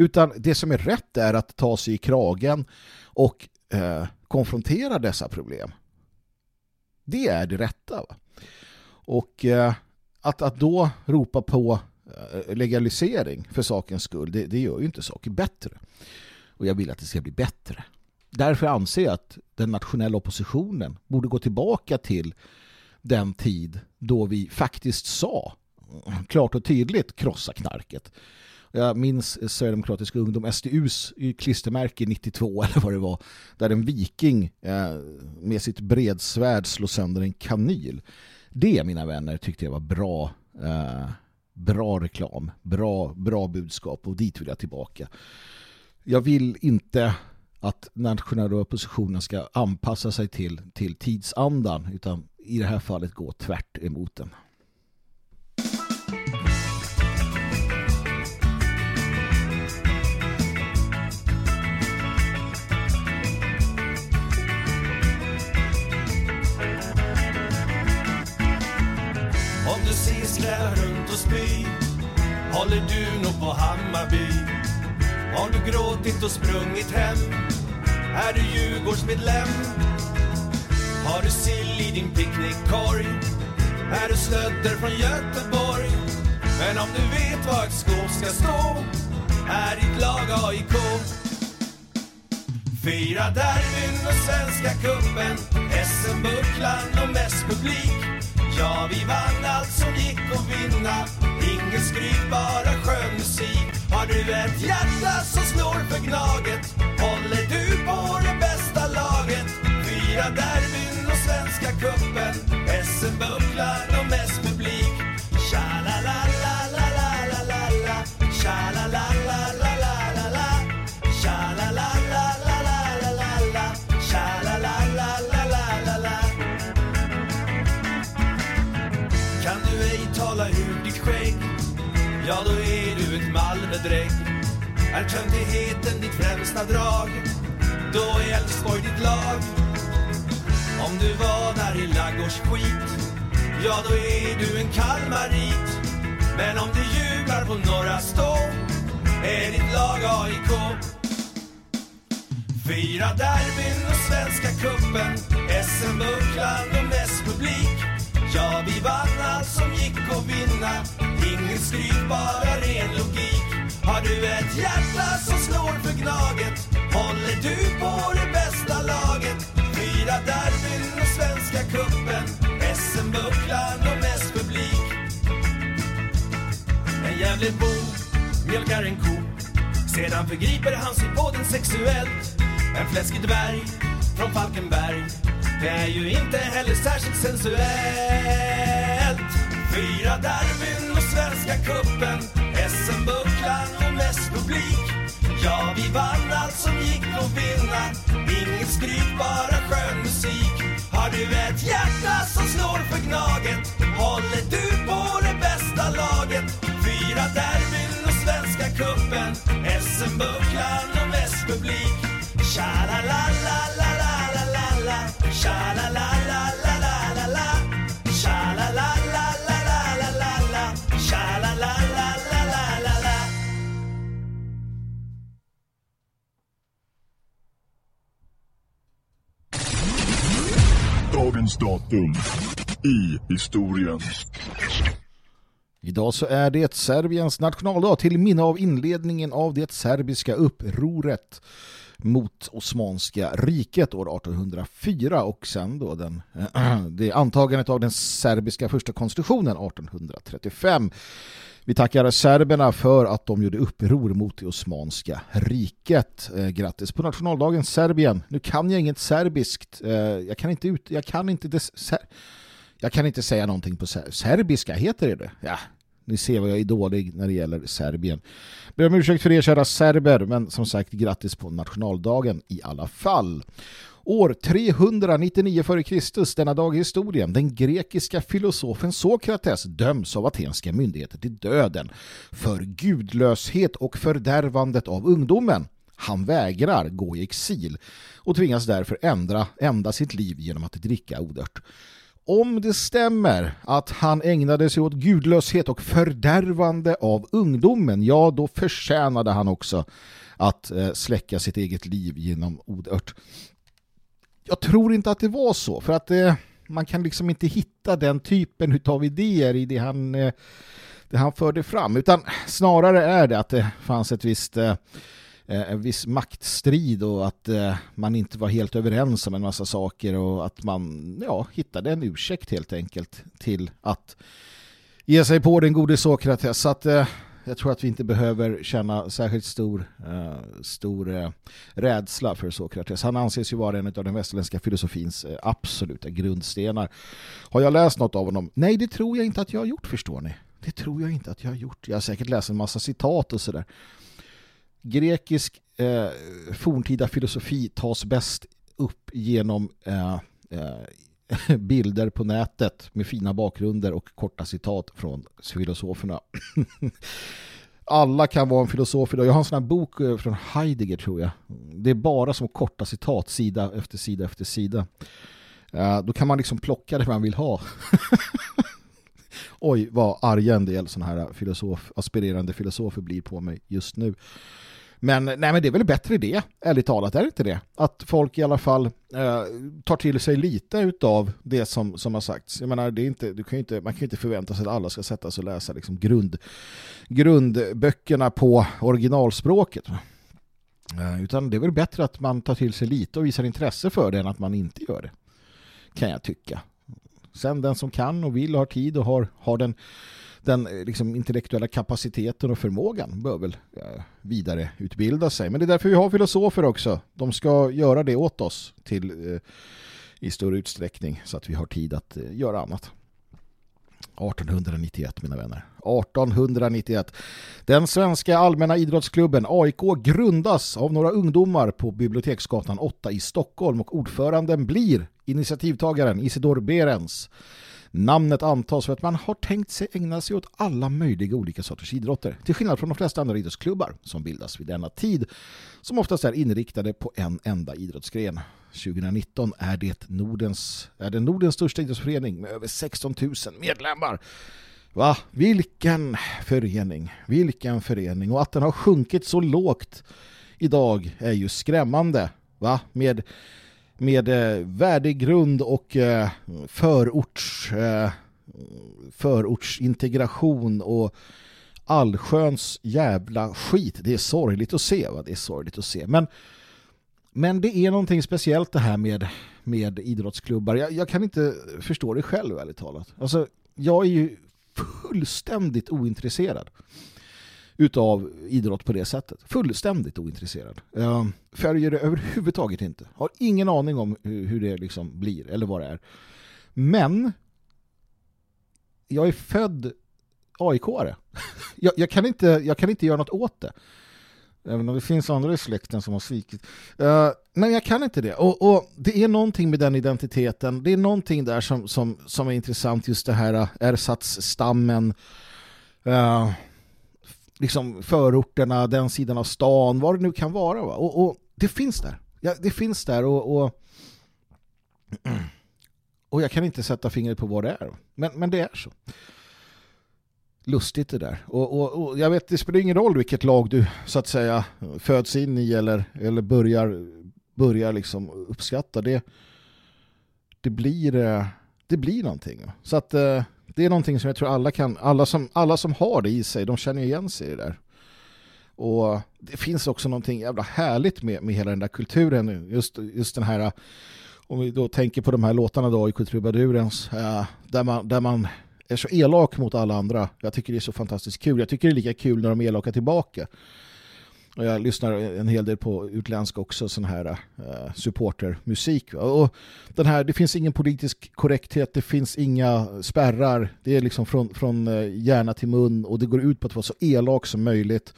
Utan det som är rätt är att ta sig i kragen och eh, konfrontera dessa problem. Det är det rätta. Va? Och eh, att, att då ropa på eh, legalisering för sakens skull, det, det gör ju inte saker bättre. Och jag vill att det ska bli bättre. Därför anser jag att den nationella oppositionen borde gå tillbaka till den tid då vi faktiskt sa klart och tydligt krossa knarket. Jag minns Sverigedemokratisk ungdom, SDUs klistermärke 92 eller vad det var, där en viking eh, med sitt bredsvärd slår sönder en kanyl. Det, mina vänner, tyckte jag var bra eh, bra reklam, bra, bra budskap och dit vill jag tillbaka. Jag vill inte att nationella oppositionen ska anpassa sig till, till tidsandan utan i det här fallet gå tvärt emot den. Ställa runt och spy. Håller du nog på Hammarby? Har du gråtit och sprungit hem? Är du Djurgårdsmedlem? Har du sill i din picknickkorg? Är du slödder från Göteborg? Men om du vet var ett skåp ska stå Är ditt lag AIK Fyra derbyn och Svenska cupen SM-bucklan och mest publik. Ja, vi vann allt som gick att vinna. Ingen skryt, bara skön musik. Har du ett hjärta som slår för Gnaget Håller du på det bästa laget. Fyra där. Är töntigheten ditt främsta drag. Då är Elfsborg ditt lag. Om du var där i laggårdsskit Ja, då är du en Kalmarit Men om du jublar på Norra Stå Är ditt lag AIK Fyra derbyn och Svenska cupen SM-bucklan och mest publik. Ja, vi vann allt som gick att vinna. Ingen skryt, bara ren logik. Har du ett hjärta som slår för Gnaget? Håller du på det bästa laget? Fyra derbyn och Svenska cupen. SM-bucklan och mest publik. En jävligt bo mjölkar en ko. Sedan förgriper han sig på den sexuellt. En fläskig dvärg från Falkenberg. Det är ju inte heller särskilt sensuellt. Fyra derbyn och Svenska cupen. SM-bucklan publik Ja, vi vann allt som gick att vinna. Inget skryt, bara skön musik. Har du ett hjärta som slår för Gnaget Håller du på det bästa laget. Fyra derbyn och Svenska cupen SM-bubblan Dagens datum i historien. Idag så är det Serbiens nationaldag till minne av inledningen av det serbiska upproret mot Osmanska riket år 1804 och sen då den, det antagandet av den serbiska första konstitutionen 1835. Vi tackar serberna för att de gjorde uppror mot det Osmanska riket. Eh, grattis på nationaldagen Serbien. Nu kan jag inget serbiskt. Eh, jag kan inte ut, jag kan inte ser, jag kan inte säga någonting på ser, serbiska heter det. Ja, Ni ser vad jag är dålig när det gäller Serbien. Ber om ursäkt för det kära serber, men som sagt grattis på nationaldagen i alla fall. År 399 f.Kr. denna dag i historien. Den grekiska filosofen Sokrates döms av atenska myndigheter till döden för gudlöshet och fördärvandet av ungdomen. Han vägrar gå i exil och tvingas därför ändra ända sitt liv genom att dricka odört. Om det stämmer att han ägnade sig åt gudlöshet och fördärvande av ungdomen, ja då förtjänade han också att eh, släcka sitt eget liv genom odört. Jag tror inte att det var så, för att eh, man kan liksom inte hitta den typen av idéer i det han, eh, det han förde fram, utan snarare är det att det fanns ett visst eh, eh, en viss maktstrid och att eh, man inte var helt överens om en massa saker och att man ja, hittade en ursäkt helt enkelt till att ge sig på den gode Sokrates. Så att eh, jag tror att vi inte behöver känna särskilt stor, eh, stor eh, rädsla för Sokrates. Han anses ju vara en av den västerländska filosofins eh, absoluta grundstenar. Har jag läst något av honom? Nej, det tror jag inte att jag har gjort, förstår ni. Det tror jag inte att jag har gjort. Jag har säkert läst en massa citat och sådär grekisk eh, forntida filosofi tas bäst upp genom eh, eh, bilder på nätet med fina bakgrunder och korta citat från filosoferna. Alla kan vara en filosof idag. Jag har en sån här bok eh, från Heidegger tror jag. Det är bara som korta citat, sida efter sida efter sida. Eh, då kan man liksom plocka det man vill ha. Oj, vad arga en del sådana här filosof, aspirerande filosofer blir på mig just nu. Men, nej, men det är väl bättre det, ärligt talat, är det inte det? Att folk i alla fall eh, tar till sig lite av det som, som har sagts. Jag menar, det är inte, du kan inte, man kan ju inte förvänta sig att alla ska sätta sig och läsa liksom grund, grundböckerna på originalspråket. Eh, utan det är väl bättre att man tar till sig lite och visar intresse för det än att man inte gör det. Kan jag tycka. Sen den som kan och vill och har tid och har, har den den eh, liksom, intellektuella kapaciteten och förmågan bör väl eh, vidareutbilda sig. Men det är därför vi har filosofer också. De ska göra det åt oss till, eh, i större utsträckning så att vi har tid att eh, göra annat. 1891 mina vänner. 1891. Den svenska allmänna idrottsklubben AIK grundas av några ungdomar på Biblioteksgatan 8 i Stockholm och ordföranden blir initiativtagaren Isidor Berens. Namnet antas för att man har tänkt sig ägna sig åt alla möjliga olika sorters idrotter, till skillnad från de flesta andra idrottsklubbar som bildas vid denna tid, som oftast är inriktade på en enda idrottsgren. 2019 är det Nordens, är det Nordens största idrottsförening med över 16 000 medlemmar. Va? Vilken förening, vilken förening. Och att den har sjunkit så lågt idag är ju skrämmande. Va? Med med eh, värdegrund och eh, förorts, eh, förortsintegration och allsköns jävla skit. Det är sorgligt att se. Va? Det är sorgligt att se. Men, men det är någonting speciellt det här med, med idrottsklubbar. Jag, jag kan inte förstå det själv, ärligt talat. Alltså, jag är ju fullständigt ointresserad utav idrott på det sättet. Fullständigt ointresserad. Uh, följer det överhuvudtaget inte. Har ingen aning om hur, hur det liksom blir eller vad det är. Men jag är född AIK-are. jag, jag, kan inte, jag kan inte göra något åt det. Även om det finns andra i släkten som har svikit. Uh, jag kan inte det. Och, och, det är någonting med den identiteten. Det är någonting där som, som, som är intressant. Just det här äh, ersatsstammen. Uh, liksom förorterna, den sidan av stan, vad det nu kan vara. Va? Och, och det finns där. Ja, det finns där och, och, och jag kan inte sätta fingret på vad det är. Men, men det är så. Lustigt det där. Och, och, och, jag vet, det spelar ingen roll vilket lag du så att säga föds in i eller, eller börjar, börjar liksom uppskatta. Det, det, blir, eh, det blir någonting. Så att eh, det är någonting som jag tror alla kan, alla som, alla som har det i sig, de känner igen sig i det där. Och det finns också någonting jävla härligt med, med hela den där kulturen. Just, just den här, om vi då tänker på de här låtarna då i Kulturbadurens, äh, eh, där, man, där man är så elak mot alla andra. Jag tycker det är så fantastiskt kul. Jag tycker det är lika kul när de är elaka tillbaka. Och jag lyssnar en hel del på utländsk också sån här uh, supportermusik. Och den här, det finns ingen politisk korrekthet, det finns inga spärrar. Det är liksom från, från eh, hjärna till mun och det går ut på att vara så elak som möjligt.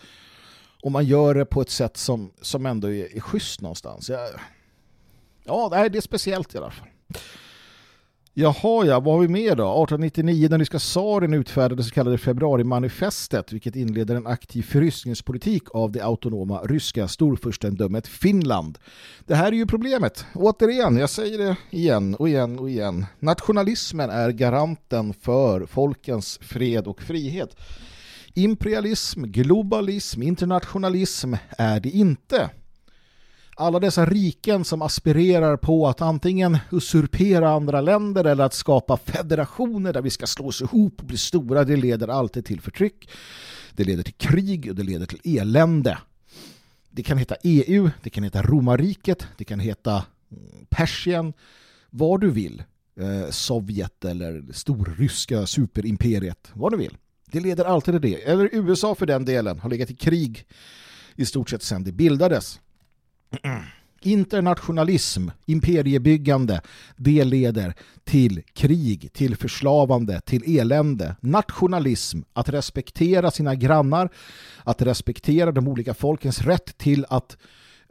Och man gör det på ett sätt som, som ändå är, är schysst någonstans. Jag, ja, det är speciellt i alla fall. Jaha, ja, vad har vi mer då? 1899 när ryska tsaren utfärdade det så kallade februarimanifestet vilket inleder en aktiv förryskningspolitik av det autonoma ryska storfurstendömet Finland. Det här är ju problemet. Återigen, jag säger det igen och igen och igen. Nationalismen är garanten för folkens fred och frihet. Imperialism, globalism, internationalism är det inte alla dessa riken som aspirerar på att antingen usurpera andra länder eller att skapa federationer där vi ska slås ihop och bli stora, det leder alltid till förtryck. Det leder till krig och det leder till elände. Det kan heta EU, det kan heta Romarriket, det kan heta mm, Persien, vad du vill. Eh, Sovjet eller storryska superimperiet, vad du vill. Det leder alltid till det. Eller USA för den delen har legat i krig i stort sett sedan det bildades. Internationalism, imperiebyggande, det leder till krig, till förslavande, till elände. Nationalism, att respektera sina grannar, att respektera de olika folkens rätt till att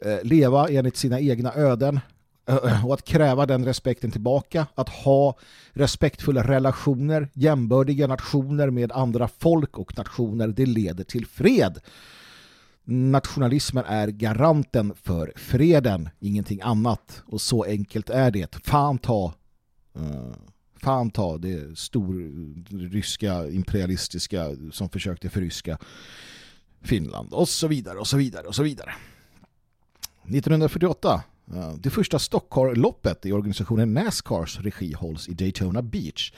eh, leva enligt sina egna öden eh, och att kräva den respekten tillbaka, att ha respektfulla relationer, jämbördiga nationer med andra folk och nationer, det leder till fred nationalismen är garanten för freden, ingenting annat. Och så enkelt är det. Fan ta, uh, fan ta det stor ryska imperialistiska som försökte förryska Finland och så vidare och så vidare och så vidare. 1948 uh, eh, det första Stockholm-loppet i organisationen Nascars regi hålls i Daytona Beach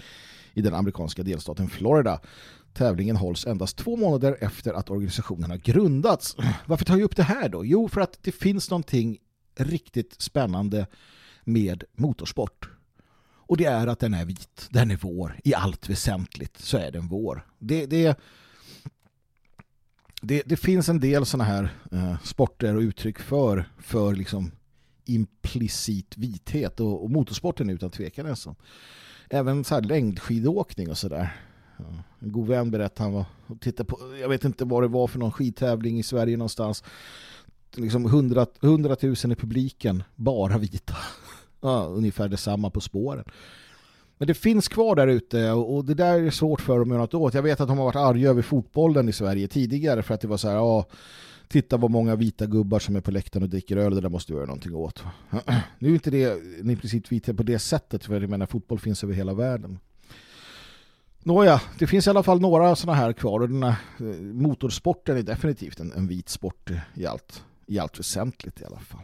i den amerikanska delstaten Florida Tävlingen hålls endast två månader efter att organisationen har grundats. Varför tar jag upp det här då? Jo, för att det finns någonting riktigt spännande med motorsport. Och det är att den är vit. Den är vår. I allt väsentligt så är den vår. Det, det, det, det finns en del sådana här eh, sporter och uttryck för, för liksom implicit vithet och, och motorsporten utan tvekan. Alltså. Även så här längdskidåkning och sådär en god vän berättade han var och tittade på, jag vet inte vad det var för någon skidtävling i Sverige någonstans. Liksom 100, 100 000 i publiken, bara vita. Ja, ungefär detsamma på spåren. Men det finns kvar där ute och det där är svårt för dem att göra något åt. Jag vet att de har varit arga över fotbollen i Sverige tidigare för att det var så här, ja, titta vad många vita gubbar som är på läktaren och dricker öl, det där måste vi göra någonting åt. Nu är inte det i princip vita på det sättet, för jag menar fotboll finns över hela världen. Nåja, det finns i alla fall några sådana här kvar och den här eh, motorsporten är definitivt en, en vit sport i allt, i allt väsentligt i alla fall.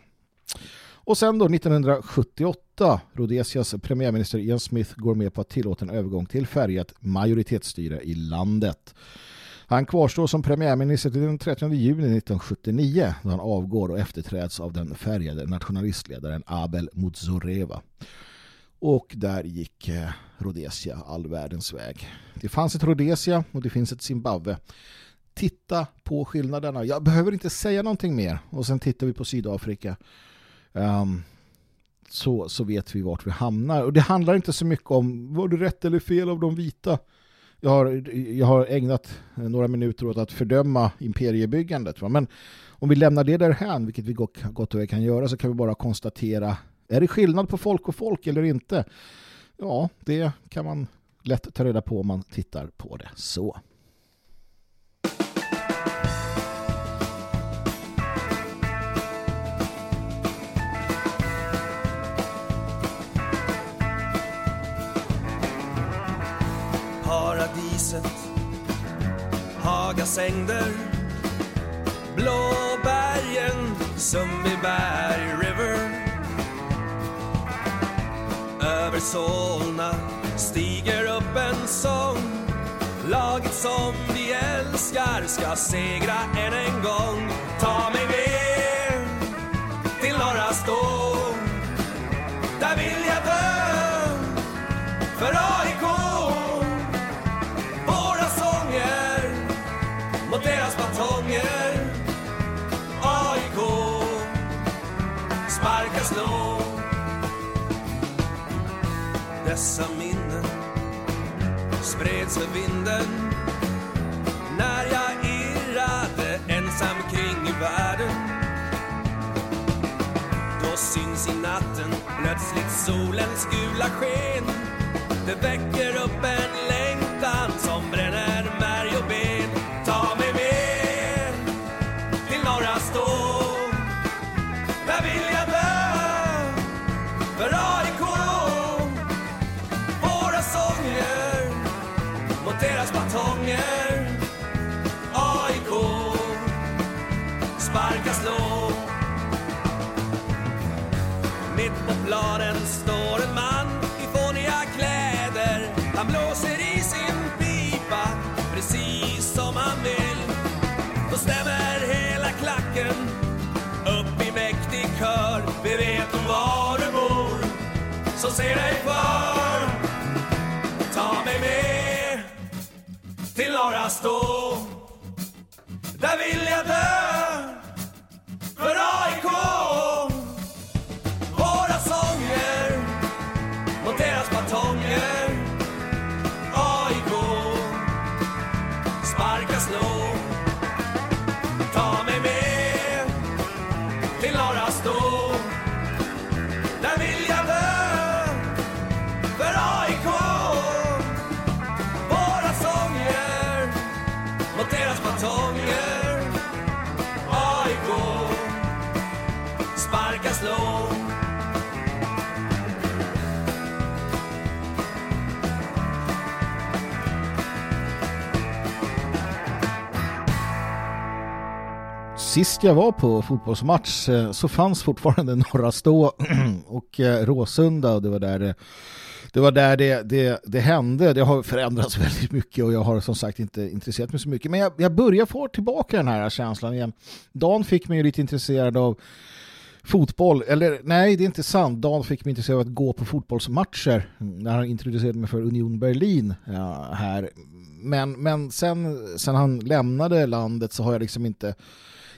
Och sen då 1978, Rhodesias premiärminister Ian Smith går med på att tillåta en övergång till färgat majoritetsstyre i landet. Han kvarstår som premiärminister till den 30 juni 1979 då han avgår och efterträds av den färgade nationalistledaren Abel Muzoreva. Och där gick eh, Rhodesia all världens väg. Det fanns ett Rhodesia och det finns ett Zimbabwe. Titta på skillnaderna. Jag behöver inte säga någonting mer. Och sen tittar vi på Sydafrika. Um, så, så vet vi vart vi hamnar. Och det handlar inte så mycket om var det rätt eller fel av de vita. Jag har, jag har ägnat några minuter åt att fördöma imperiebyggandet. Va? Men om vi lämnar det därhän, vilket vi gott och väl kan göra, så kan vi bara konstatera är det skillnad på folk och folk eller inte? Ja, det kan man lätt ta reda på om man tittar på det så. Paradiset Hagasängder Blåbergen Sundbyberg River över Solna stiger upp en sång. Laget som vi älskar ska segra än en gång. Ta mig med till Norra Stå dessa minnen spreds för vinden när jag irrade ensam kring i världen. Då syns i natten plötsligt solens gula sken. Det väcker upp en på planen står en man i fåniga kläder. Han blåser i sin pipa precis som han vill. Då stämmer hela klacken upp i mäktig kör. Vi vet om var du bor, så se dig för. Ta mig med till norra stå. Där vill jag dö för AIK. Sparka slå. Ta Sist jag var på fotbollsmatch eh, så fanns fortfarande Norra Stå och eh, Råsunda och det var där eh, det, var där det, det, det hände. Det har förändrats väldigt mycket och jag har som sagt inte intresserat mig så mycket. Men jag, jag börjar få tillbaka den här känslan igen. Dan fick mig lite intresserad av fotboll, eller nej det är inte sant. Dan fick mig intresserad av att gå på fotbollsmatcher när han introducerade mig för Union Berlin ja, här. Men, men sen, sen han lämnade landet så har jag liksom inte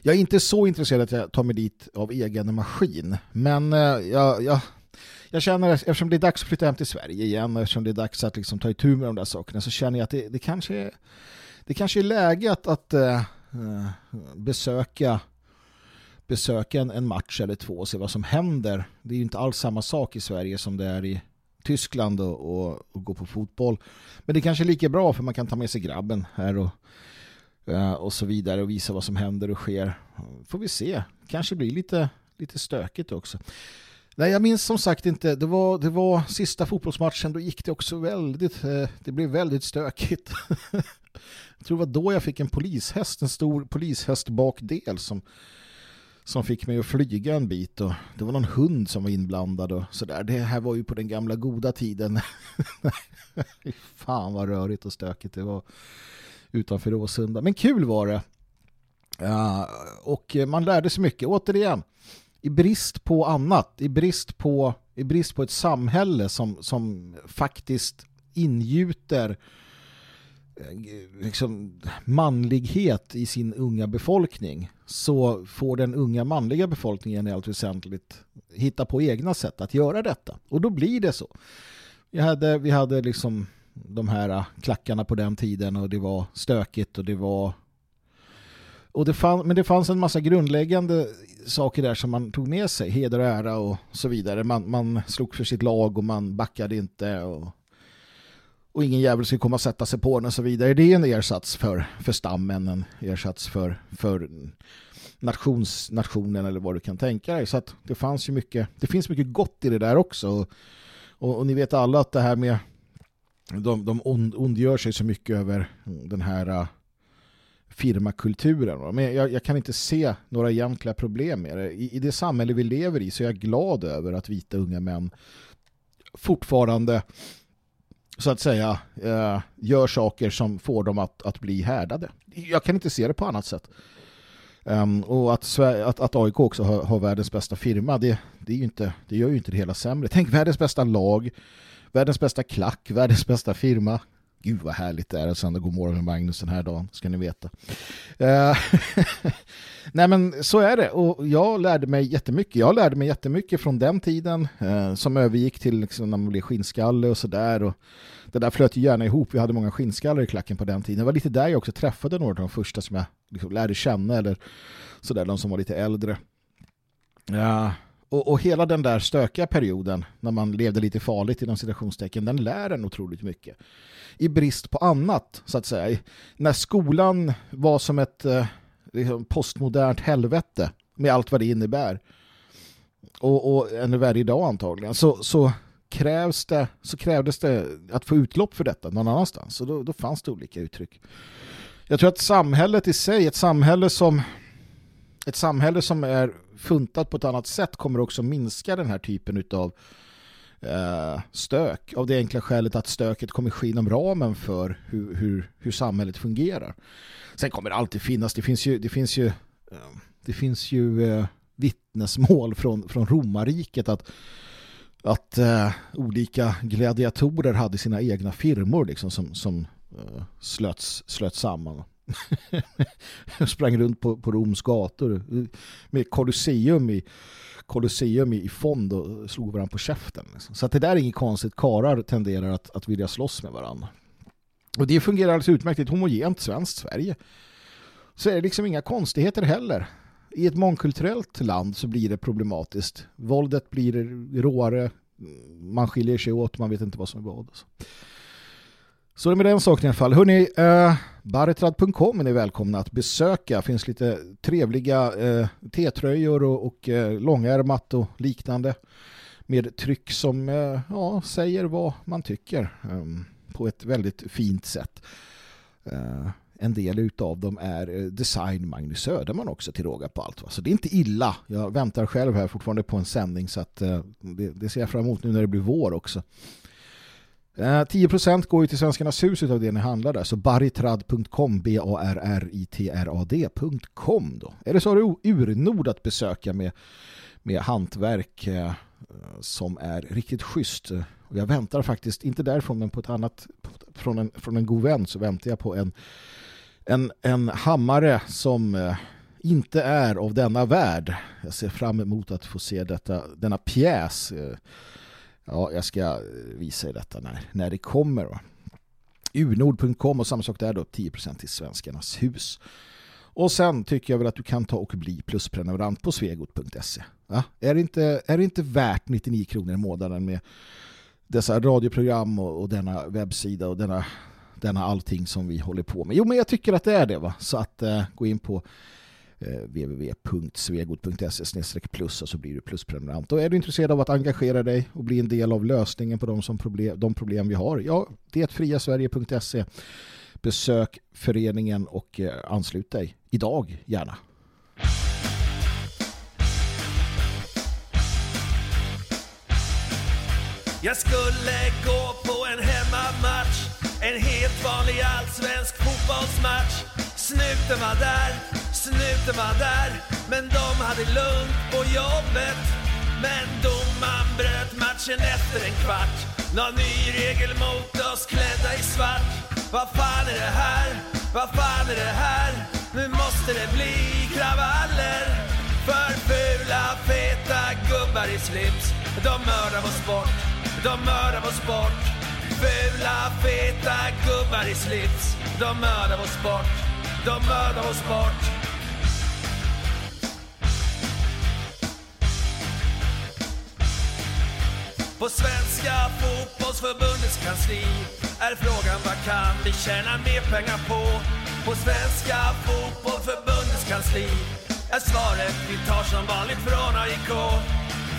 jag är inte så intresserad att jag tar mig dit av egen maskin. Men eh, jag, jag, jag känner, eftersom det är dags att flytta hem till Sverige igen och eftersom det är dags att liksom ta itu med de där sakerna så känner jag att det, det, kanske, är, det kanske är läge att, att uh, besöka besöka en, en match eller två och se vad som händer. Det är ju inte alls samma sak i Sverige som det är i Tyskland och, och, och gå på fotboll. Men det kanske är lika bra för man kan ta med sig grabben här och Eh, och så vidare och visa vad som händer och sker. Får vi se. Kanske blir lite, lite stökigt också. Nej, jag minns som sagt inte. Det var, det var sista fotbollsmatchen. Då gick det också väldigt, eh, det blev väldigt stökigt. jag tror det var då jag fick en polishäst, en stor polishästbakdel som, som fick mig att flyga en bit. Och det var någon hund som var inblandad och sådär. Det här var ju på den gamla goda tiden. Fan vad rörigt och stökigt det var utanför Råsunda. Men kul var det. Uh, och man lärde sig mycket. Återigen, i brist på annat, i brist på, i brist på ett samhälle som, som faktiskt ingjuter eh, liksom, manlighet i sin unga befolkning så får den unga manliga befolkningen i allt väsentligt hitta på egna sätt att göra detta. Och då blir det så. Vi hade, vi hade liksom de här äh, klackarna på den tiden och det var stökigt och det var och det fann, men det fanns en massa grundläggande saker där som man tog med sig, heder och ära och så vidare. Man, man slog för sitt lag och man backade inte och, och ingen jävel skulle komma och sätta sig på den och så vidare. Det är en ersats för, för stammen, en ersats för, för nations, nationen eller vad du kan tänka dig. Så att det fanns ju mycket, det finns mycket gott i det där också. Och, och, och ni vet alla att det här med de, de ond, ondgör sig så mycket över den här uh, firmakulturen. Men jag, jag, kan inte se några egentliga problem med det. I, I det samhälle vi lever i så är jag glad över att vita unga män fortfarande så att säga eh, gör saker som får dem att, att bli härdade. Jag kan inte se det på annat sätt. Um, och att, att, att AIK också har, har världens bästa firma, det, det, är ju inte, det gör ju inte det hela sämre. Tänk världens bästa lag, världens bästa klack, världens bästa firma. Gud vad härligt det är att sända God morgon med Magnus den här dagen, ska ni veta. Uh, nej men så är det och jag lärde mig jättemycket. Jag lärde mig jättemycket från den tiden uh, som övergick till liksom, när man blev skinnskalle och sådär. Det där flöt ju gärna ihop. Vi hade många skinnskallar i klacken på den tiden. Det var lite där jag också träffade några av de första som jag liksom lärde känna eller sådär, de som var lite äldre. Ja, och, och, hela den där stökiga perioden när man levde lite farligt inom citationstecken, den lär en otroligt mycket. I brist på annat, så att säga. När skolan var som ett eh, liksom postmodernt helvete med allt vad det innebär och, och ännu värre idag antagligen, så, så, krävs det, så krävdes det att få utlopp för detta någon annanstans. Och då, då fanns det olika uttryck. Jag tror att samhället i sig, ett samhälle som ett samhälle som är funtat på ett annat sätt kommer också minska den här typen av eh, stök. Av det enkla skälet att stöket kommer ske inom ramen för hur, hur, hur samhället fungerar. Sen kommer det alltid finnas, det finns ju, det finns ju, eh, det finns ju eh, vittnesmål från, från romarriket att att eh, olika gladiatorer hade sina egna firmor liksom, som, som eh, slöts, slöts samman. sprang runt på, på Roms gator med Colosseum i Colosseum i fond och slog varandra på käften. Liksom. Så att det där är inget konstigt. Karar tenderar att, att vilja slåss med varandra. Och det fungerar alldeles utmärkt i ett homogent svenskt Sverige. Så är det liksom inga konstigheter heller. I ett mångkulturellt land så blir det problematiskt. Våldet blir råare, man skiljer sig åt, man vet inte vad som är vad. Alltså. Så det är med den saken i alla fall. Hörrni, eh, Baritrad.com är ni välkomna att besöka. Det finns lite trevliga eh, T-tröjor och, och eh, långärmat och liknande med tryck som eh, ja, säger vad man tycker um, på ett väldigt fint sätt. Uh, en del av dem är eh, design Magnus Söderman också till råga på allt. Va? Så det är inte illa. Jag väntar själv här fortfarande på en sändning så att uh, det, det, ser jag fram emot nu när det blir vår också. Eh, 10% går ju till Svenskarnas hus av det ni handlar där. Så baritrad.com B-A-R-R-I-T-R-A-D.com då. Eller så har du urnord att besöka med, med hantverk eh, som är riktigt schysst. Och jag väntar faktiskt, inte därifrån men på ett annat, från en, från en god vän så väntar jag på en, en, en hammare som eh, inte är av denna värld. Jag ser fram emot att få se detta, denna pjäs eh, Ja, jag ska visa er detta när, när det kommer. Va? Unord.com och samma sak där då, 10% till Svenskarnas hus. Och sen tycker jag väl att du kan ta och bli plusprenumerant på svegot.se. Ja, är, det inte, är det inte värt 99 kronor i månaden med dessa radioprogram och, och denna webbsida och denna, denna allting som vi håller på med? Jo, men jag tycker att det är det va? Så att eh, gå in på Eh, www.svegot.se plus och så blir du plusprenumerant. Och är du intresserad av att engagera dig och bli en del av lösningen på de, som problem, de problem vi har, ja, det är Besök föreningen och eh, anslut dig idag gärna. Jag skulle gå på en hemmamatch En helt vanlig allsvensk fotbollsmatch Snuten var där Snuten var där, men de hade lugnt på jobbet. Men domaren bröt matchen efter en kvart. Nån ny regel mot oss klädda i svart. Vad fan är det här? Vad fan är det här? Nu måste det bli kravaller. För fula, feta gubbar i slips. De mördar vår sport. De mördar vår sport. Fula, feta gubbar i slips. De mördar vår sport. De mördar oss sport. På Svenska fotbollsförbundets kansli är frågan vad kan vi tjäna mer pengar på? På Svenska fotbollsförbundets kansli är svaret vi tar som vanligt från AIK.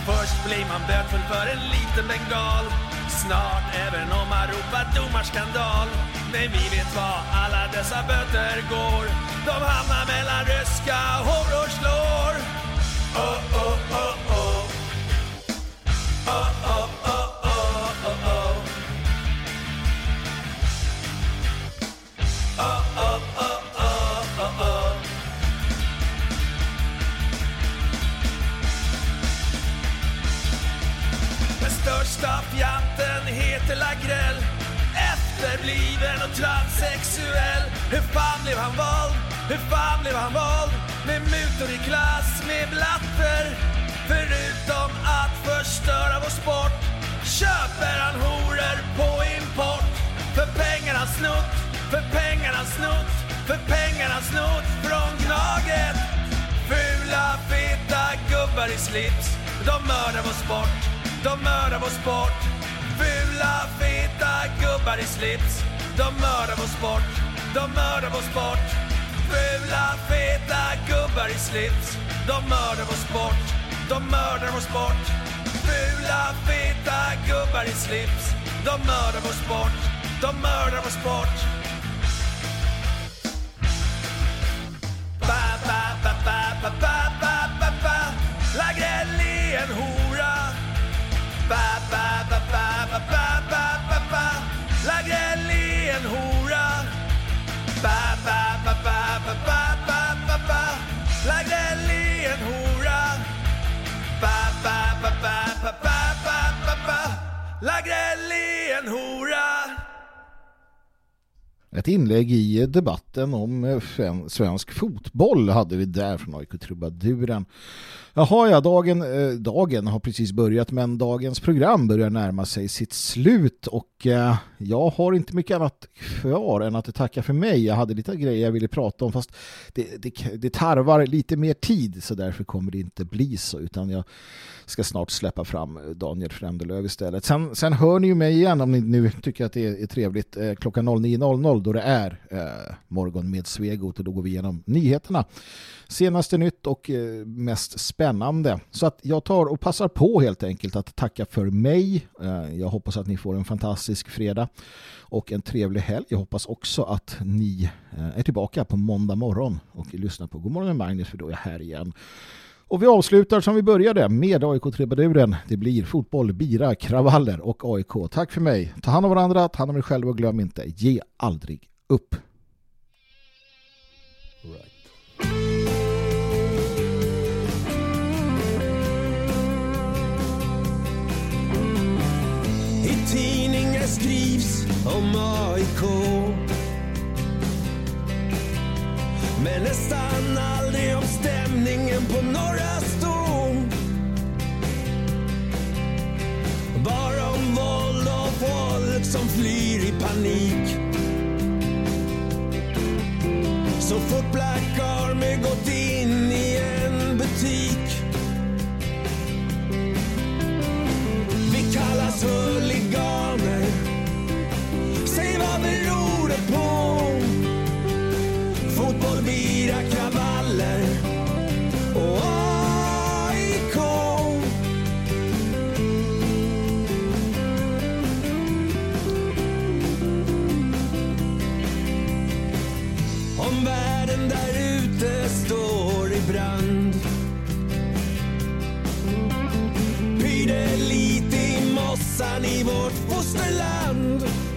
Först blir man bötfull för en liten bengal. Snart även om man ropar domarskandal. Men vi vet vad alla dessa böter går. De hamnar mellan ryska och horrorslår. Oh, oh, oh, oh. Oh, oh. Största fjanten heter Lagrell efterbliven och transsexuell. Hur fan blev han vald? Hur fan blev han vald? Med mutor i klass med blatter. Förutom att förstöra vår sport köper han horor på import. För pengar han snott, för pengar han snott, för pengar han snott från Gnaget. Fula, feta gubbar i slips, de mördar vår sport, de mördar vår sport. Fula, feta gubbar i slips, de mördar vår sport, de mördar vår sport. Fula, feta gubbar i slips, de mördar vår sport, de mördar vår sport. Fula, feta gubbar i slips, de mördar vår sport, de mördar vår sport. Ba, ba, ba, ba, ba, ba, ba, ba, ba. en är Ba, ba, ba, ba, ba, ba, ba, ba, ba. Lagrell är en hora. Ba, ba, ba, ba, ba, ba, ba, ba, ba. Lagrell är en hora. Ett inlägg i debatten om eh, svensk fotboll hade vi där från AIK Trubaduren. Jaha, ja, dagen, eh, dagen har precis börjat men dagens program börjar närma sig sitt slut och eh, jag har inte mycket annat kvar än att tacka för mig. Jag hade lite grejer jag ville prata om fast det, det, det tarvar lite mer tid så därför kommer det inte bli så utan jag ska snart släppa fram Daniel Frändelöv istället. Sen, sen hör ni ju mig igen om ni nu tycker att det är, är trevligt eh, klockan 09.00 då det är eh, morgon med Svegot och då går vi igenom nyheterna. Senaste nytt och eh, mest spännande. Så att jag tar och passar på helt enkelt att tacka för mig. Eh, jag hoppas att ni får en fantastisk fredag och en trevlig helg. Jag hoppas också att ni eh, är tillbaka på måndag morgon och lyssnar på Godmorgon med Magnus för då är jag här igen. Och vi avslutar som vi började med AIK-tribaduren. Det blir fotboll, bira, kravaller och AIK. Tack för mig. Ta hand om varandra, ta hand om er själva och glöm inte, ge aldrig upp. I tidningar skrivs om AIK men nästan aldrig om stämningen på Norra Ston Bara om våld och folk som flyr i panik. Så fort Black i i vårt fosterland.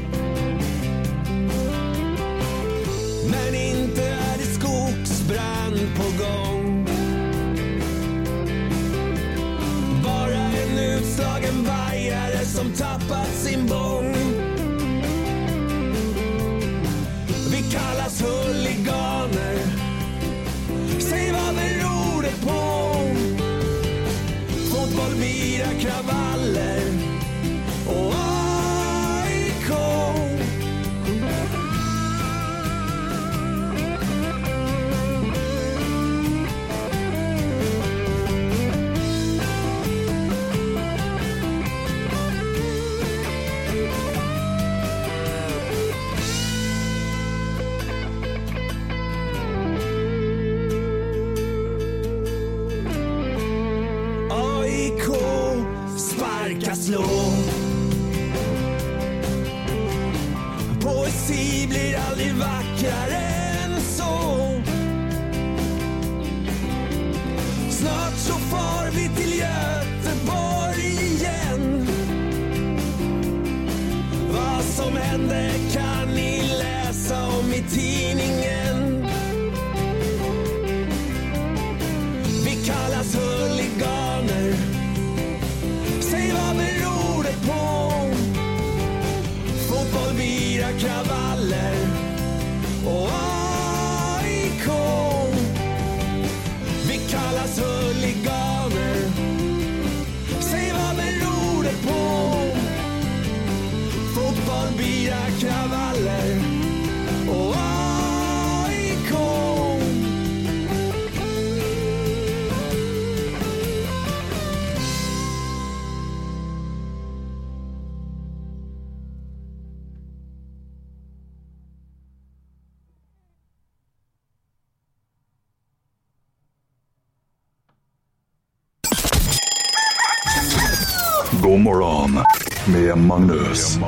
God morgon med Magnus.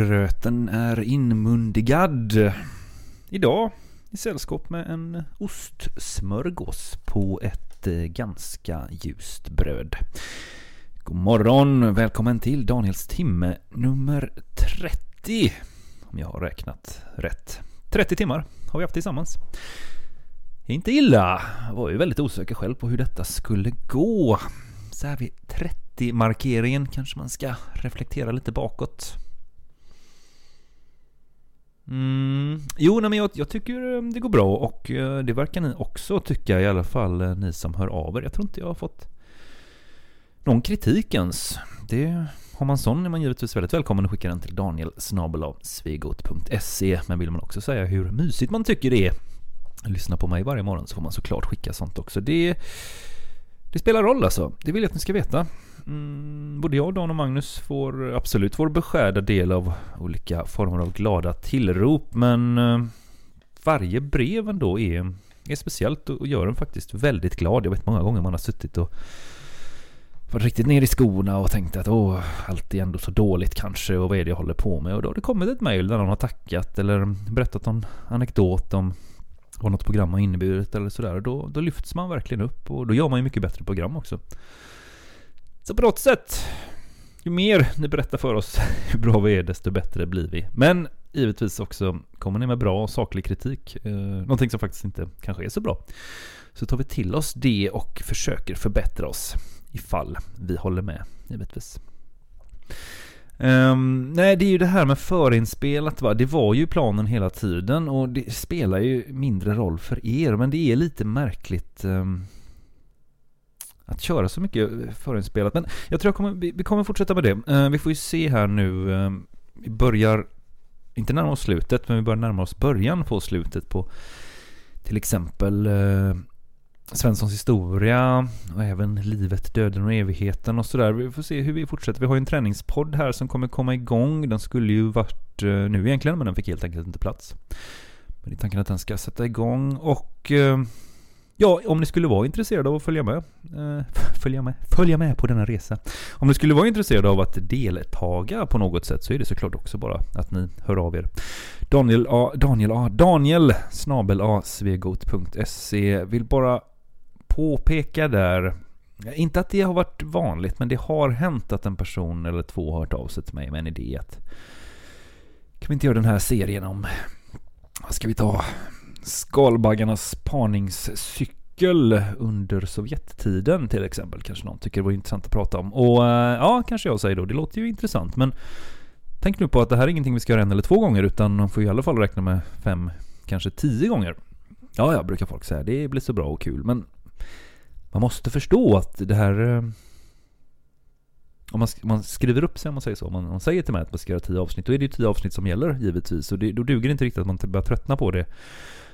Gröten är inmundigad. Idag i sällskap med en ostsmörgås på ett eh, ganska ljust bröd. God morgon, välkommen till Daniels timme nummer 30. Om jag har räknat rätt. 30 timmar har vi haft tillsammans. Inte illa. Jag var ju väldigt osäker själv på hur detta skulle gå. Så här vid 30-markeringen kanske man ska reflektera lite bakåt. Mm. Jo, nej, men jag, jag tycker eh, det går bra och eh, det verkar ni också tycka i alla fall, eh, ni som hör av er. Jag tror inte jag har fått någon kritik ens. Det har man sån är man givetvis väldigt välkommen att skicka den till daniel Men vill man också säga hur mysigt man tycker det är att lyssna på mig varje morgon så får man såklart skicka sånt också. Det, det spelar roll alltså. Det vill jag att ni ska veta. Mm, både jag, Dan och Magnus får absolut vår beskärda del av olika former av glada tillrop, men eh, varje brev ändå är, är speciellt och gör en faktiskt väldigt glad. Jag vet många gånger man har suttit och varit riktigt ner i skorna och tänkt att åh, allt är ändå så dåligt kanske och vad är det jag håller på med? Och då har det kommit ett mejl där någon har tackat eller berättat någon anekdot om vad något program har inneburit eller sådär. Då, då lyfts man verkligen upp och då gör man ju mycket bättre program också. Så på något sätt, ju mer ni berättar för oss hur bra vi är, desto bättre blir vi. Men givetvis också, kommer ni med bra och saklig kritik, eh, någonting som faktiskt inte kanske är så bra, så tar vi till oss det och försöker förbättra oss ifall vi håller med, givetvis. Um, nej, det är ju det här med förinspelat va. Det var ju planen hela tiden och det spelar ju mindre roll för er. Men det är lite märkligt um, att köra så mycket eh, förinspelat. Men jag tror jag kommer, vi, vi kommer fortsätta med det. Eh, vi får ju se här nu. Eh, vi börjar, inte närma oss slutet, men vi börjar närma oss början på slutet på till exempel Svenssons historia och även livet, döden och evigheten och sådär. Vi får se hur vi fortsätter. Vi har ju en träningspodd här som kommer komma igång. Den skulle ju varit nu egentligen, men den fick helt enkelt inte plats. Men det är tanken att den ska sätta igång och Ja, om ni skulle vara intresserade av att följa med, eh, följa med, följa med på denna resa. Om ni skulle vara intresserade av att deltaga på något sätt så är det såklart också bara att ni hör av er. Daniel A, Daniel A, Daniel snabel A, svegot.se vill bara påpeka där, inte att det har varit vanligt, men det har hänt att en person eller två har hört av sig till mig med en idé att kan vi inte göra den här serien om, vad ska vi ta, skalbaggarnas parningscykel under Sovjettiden till exempel. Kanske någon tycker det var intressant att prata om. Och eh, ja, kanske jag säger då, det låter ju intressant. Men tänk nu på att det här är ingenting vi ska göra en eller två gånger utan man får i alla fall räkna med fem, kanske tio gånger. Ja, ja, brukar folk säga. Det blir så bra och kul. Men man måste förstå att det här... Eh, om man, sk- man skriver upp sig om man säger så. Om man, om man säger till mig att man ska göra tio avsnitt. Då är det ju tio avsnitt som gäller givetvis. Och det, då duger det inte riktigt att man börjar tröttna på det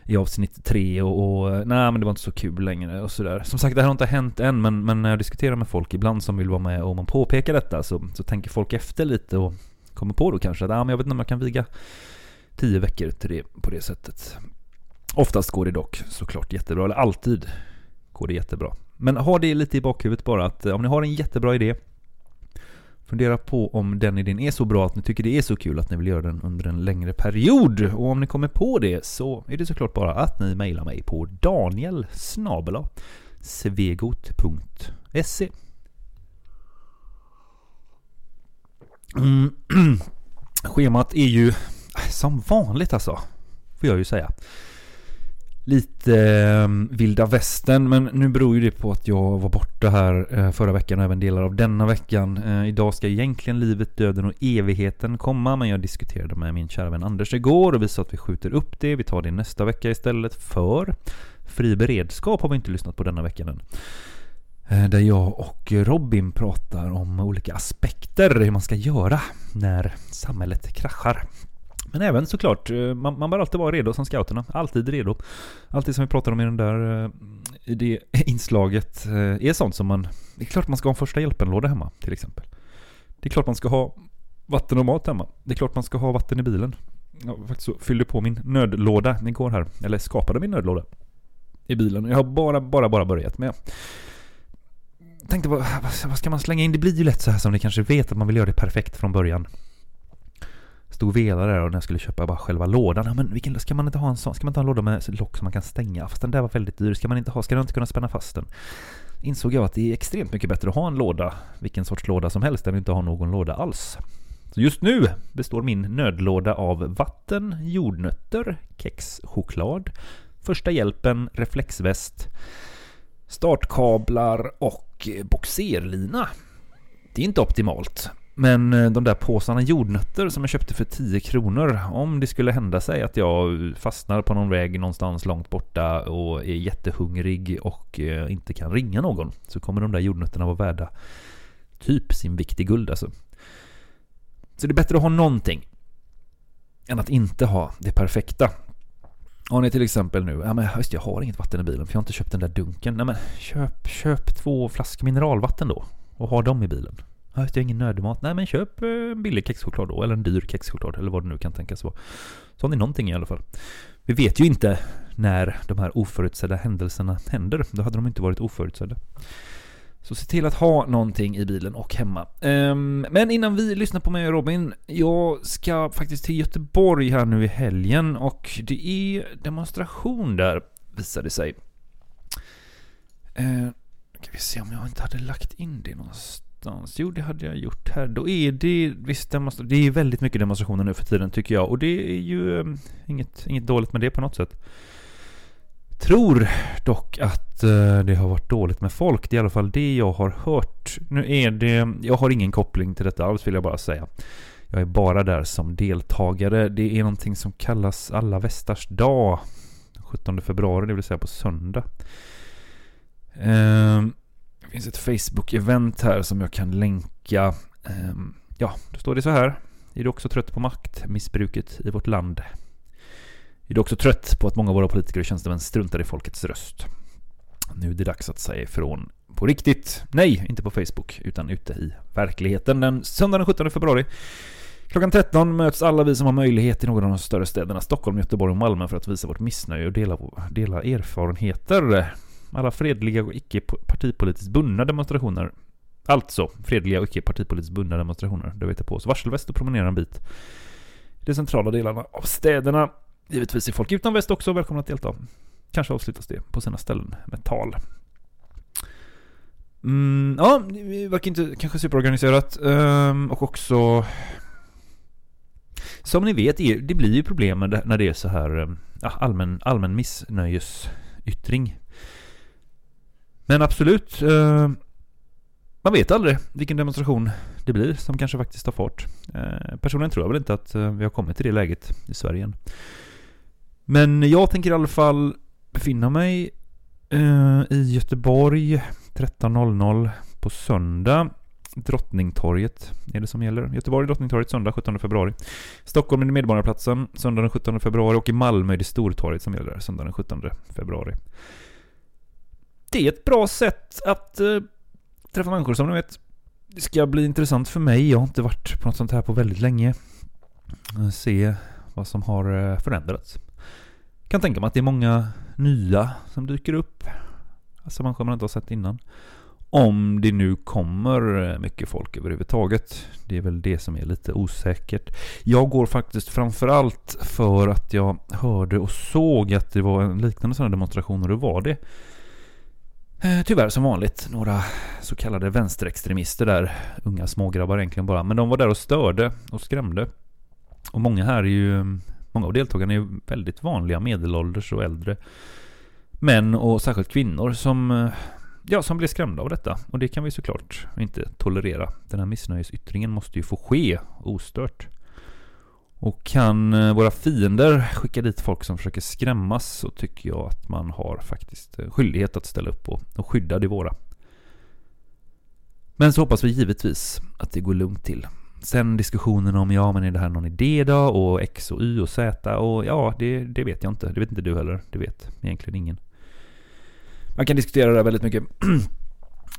i avsnitt tre och, och nej men det var inte så kul längre och sådär. Som sagt det här har inte hänt än men, men när jag diskuterar med folk ibland som vill vara med och man påpekar detta så, så tänker folk efter lite och kommer på då kanske att ah, men jag vet inte om jag kan viga tio veckor till det på det sättet. Oftast går det dock såklart jättebra, eller alltid går det jättebra. Men ha det lite i bakhuvudet bara att om ni har en jättebra idé Fundera på om den idén är så bra att ni tycker det är så kul att ni vill göra den under en längre period. Och om ni kommer på det så är det såklart bara att ni mejlar mig på daniel svegot.se mm. Schemat är ju som vanligt alltså, får jag ju säga lite eh, vilda västern. Men nu beror ju det på att jag var borta här eh, förra veckan och även delar av denna veckan. Eh, idag ska egentligen livet, döden och evigheten komma. Men jag diskuterade med min kära vän Anders igår och vi sa att vi skjuter upp det. Vi tar det nästa vecka istället för Fri beredskap har vi inte lyssnat på denna veckan än. Eh, där jag och Robin pratar om olika aspekter hur man ska göra när samhället kraschar. Men även såklart, eh, man, man bör alltid vara redo som scouterna. Alltid redo. Alltid som vi pratade om i den där eh, i det inslaget eh, är sånt som man... Det är klart man ska ha en första hjälpen-låda hemma till exempel. Det är klart man ska ha vatten och mat hemma. Det är klart man ska ha vatten i bilen. Jag faktiskt så fyllde på min nödlåda igår här. Eller skapade min nödlåda. I bilen. Jag har bara, bara, bara börjat med. Jag tänkte, vad, vad ska man slänga in? Det blir ju lätt så här som ni kanske vet att man vill göra det perfekt från början. Stod och velade där och när jag skulle köpa bara själva lådan. Ja, men vilken, ska man inte ha en sån? Ska man inte ha en låda med lock som man kan stänga? Fast den där var väldigt dyr. Ska man inte ha? Ska du inte kunna spänna fast den? Insåg jag att det är extremt mycket bättre att ha en låda, vilken sorts låda som helst, än att inte ha någon låda alls. Så just nu består min nödlåda av vatten, jordnötter, kexchoklad, första hjälpen, reflexväst, startkablar och boxerlina. Det är inte optimalt. Men eh, de där påsarna jordnötter som jag köpte för 10 kronor, om det skulle hända sig att jag fastnar på någon väg någonstans långt borta och är jättehungrig och eh, inte kan ringa någon, så kommer de där jordnötterna vara värda typ sin vikt i guld alltså. Så det är bättre att ha någonting än att inte ha det perfekta. Har ni till exempel nu, ja men just jag har inget vatten i bilen för jag har inte köpt den där dunken. Nej men köp, köp två flaskor mineralvatten då och ha dem i bilen. Ja, jag har ingen nödmat. Nej, men köp eh, en billig kexchoklad då, eller en dyr kexchoklad, eller vad det nu kan tänkas vara. Så har ni någonting i alla fall. Vi vet ju inte när de här oförutsedda händelserna händer. Då hade de inte varit oförutsedda. Så se till att ha någonting i bilen och hemma. Ehm, men innan vi lyssnar på mig och Robin, jag ska faktiskt till Göteborg här nu i helgen och det är demonstration där, visar det sig. Ehm, uh, ska vi se om jag inte hade lagt in det någonstans någonstans? Jo, det hade jag gjort här. Då är det visst det är väldigt mycket demonstrationer nu för tiden tycker jag. Och det är ju um, inget, inget dåligt med det på något sätt. Tror dock att uh, det har varit dåligt med folk. Det är i alla fall det jag har hört. Nu är det, jag har ingen koppling till detta alls vill jag bara säga. Jag är bara där som deltagare. Det är någonting som kallas alla västars dag. 17 februari, det vill säga på söndag. Um, det finns ett Facebook-event här som jag kan länka. Ehm, ja, då står det så här. Är du också trött på maktmissbruket i vårt land? Är du också trött på att många av våra politiker och tjänstemän struntar i folkets röst? Nu är det dags att säga ifrån på riktigt. Nej, inte på Facebook, utan ute i verkligheten. Den söndag den 17 februari Klockan 13 möts alla vi som har möjlighet i någon av de större städerna Stockholm, Göteborg och Malmö för att visa vårt missnöje och dela, dela erfarenheter alla fredliga och icke partipolitiskt bundna demonstrationer. Alltså fredliga och icke partipolitiskt bundna demonstrationer. Det vi tar på oss varselväst och promenerar en bit. I de centrala delarna av städerna. Givetvis är folk utan väst också välkomna att delta. Kanske avslutas det på sina ställen med tal. Mm, ja, det verkar inte kanske superorganiserat. Um, och också... Som ni vet, det blir ju problem när det är så här ehm, allmän, allmän missnöjesyttring. Men absolut, eh, man vet aldrig vilken demonstration det blir som kanske faktiskt tar fart. Eh, personligen tror jag väl inte att eh, vi har kommit till det läget i Sverige än. Men jag tänker i alla fall befinna mig eh, i Göteborg 13.00 på söndag. Drottningtorget är det som gäller. Göteborg, Drottningtorget, söndag 17 februari. Stockholm är det Medborgarplatsen, söndag den 17 februari. Och i Malmö är det Stortorget som gäller, söndag den 17 februari det är ett bra sätt att eh, träffa människor som ni vet. Det ska bli intressant för mig. Jag har inte varit på något sånt här på väldigt länge. Eh, se vad som har eh, förändrats. Kan tänka mig att det är många nya som dyker upp. Alltså människor man inte har sett innan. Om det nu kommer eh, mycket folk överhuvudtaget. Det är väl det som är lite osäkert. Jag går faktiskt framförallt för att jag hörde och såg att det var en liknande sån här demonstration och det var det Eh, tyvärr som vanligt några så kallade vänsterextremister där. Unga smågrabbar egentligen bara. Men de var där och störde och skrämde. Och många här är ju, många av deltagarna är ju väldigt vanliga medelålders och äldre män och särskilt kvinnor som, eh, ja, som blir skrämda av detta. Och det kan vi såklart inte tolerera. Den här missnöjesyttringen måste ju få ske ostört. Och kan eh, våra fiender skicka dit folk som försöker skrämmas så tycker jag att man har faktiskt eh, skyldighet att ställa upp och, och skydda det våra. Men så hoppas vi givetvis att det går lugnt till. Sen diskussionen om ja men är det här någon idé då och X och Y och Z och ja det, det vet jag inte. Det vet inte du heller. Det vet egentligen ingen. Man kan diskutera det här väldigt mycket.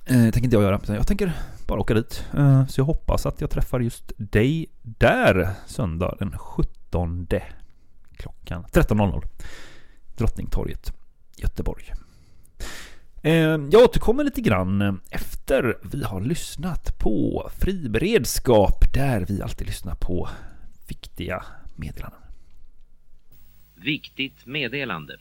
Eh, tänker inte jag göra. Jag tänker bara åka dit. Eh, så jag hoppas att jag träffar just dig där söndag den 17 klockan 13.00. Drottningtorget, Göteborg. Eh, jag återkommer lite grann efter vi har lyssnat på Fri beredskap där vi alltid lyssnar på viktiga meddelanden. Viktigt meddelande.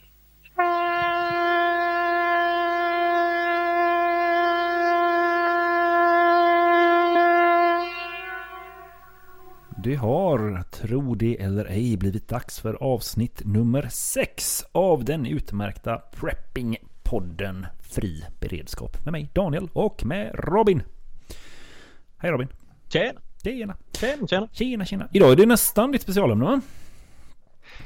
Det har, tro det eller ej, blivit dags för avsnitt nummer 6 av den utmärkta Prepping-podden Fri Beredskap. Med mig Daniel och med Robin. Hej Robin. Tjena! Tjena. Tjena, tjena. Tjena, tjena. Idag är det nästan ditt specialämne va?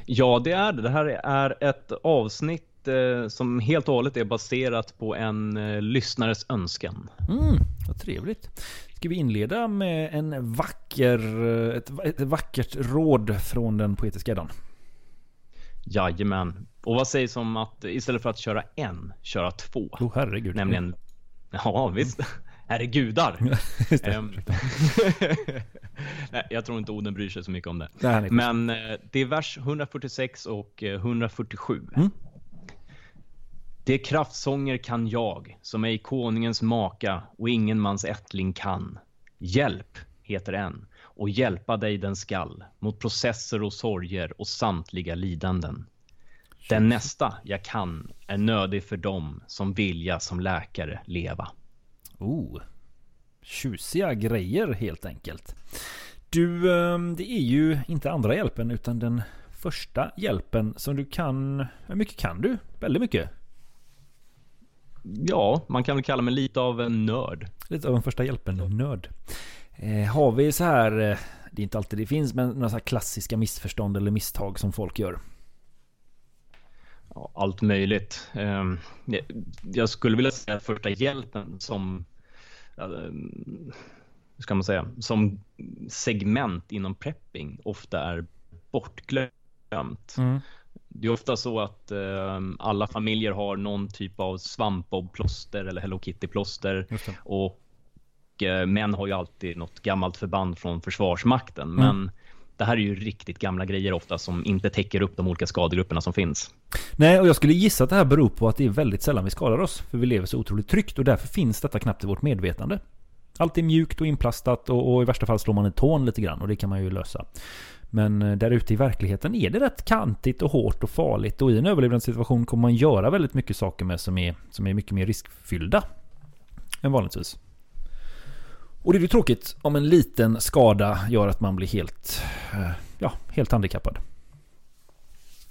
Ja, det är det. Det här är ett avsnitt eh, som helt och hållet är baserat på en eh, lyssnares önskan. Mm, vad trevligt. Ska vi inleda med en vacker, ett, ett vackert råd från den poetiska Eddan? Jajamän. Och vad sägs om att istället för att köra en, köra två? Oh herregud. Nämligen, ja visst. Herregudar. Ehm, Nej, jag tror inte Oden bryr sig så mycket om det. Är Men eh, det är vers 146 och eh, 147. Mm. Det kraftsånger kan jag, som ej konungens maka och ingen mans ättling kan. Hjälp, heter en, och hjälpa dig den skall mot processer och sorger och samtliga lidanden. Den nästa jag kan är nödig för dem som vilja som läkare leva. Oh. Tjusiga grejer helt enkelt. Du, ehm, det är ju inte andra hjälpen utan den första hjälpen som du kan... Hur mycket kan du? Väldigt mycket. Ja, man kan väl kalla mig lite av en nörd. Lite av en första hjälpen-nörd. Eh, har vi så här... Eh, det är inte alltid det finns, men några så klassiska missförstånd eller misstag som folk gör. Ja, allt möjligt. Ehm, jag- skulle vilja säga att första hjälpen som ehm, hur ska man säga, som segment inom prepping ofta är bortglömt. Det är ofta så att ehm, alla familjer har någon typ av svampbob-plåster eller Hello Kitty-plåster och eh, män har ju alltid något gammalt förband från Försvarsmakten. Men det här är ju riktigt gamla grejer ofta som inte täcker upp de olika skadegrupperna som finns. Nej, och jag skulle gissa att det här beror på att det är väldigt sällan vi skadar oss. För vi lever så otroligt tryggt och därför finns detta knappt i vårt medvetande. Allt är mjukt och inplastat och, och i värsta fall slår man i tån lite grann och det kan man ju lösa. Men eh, där ute i verkligheten är det rätt kantigt och hårt och farligt och i en överlevnadssituation kommer man göra väldigt mycket saker med som är, som är mycket mer riskfyllda än vanligtvis. Och det är ju tråkigt om en liten skada gör att man blir helt, eh, ja, helt handikappad.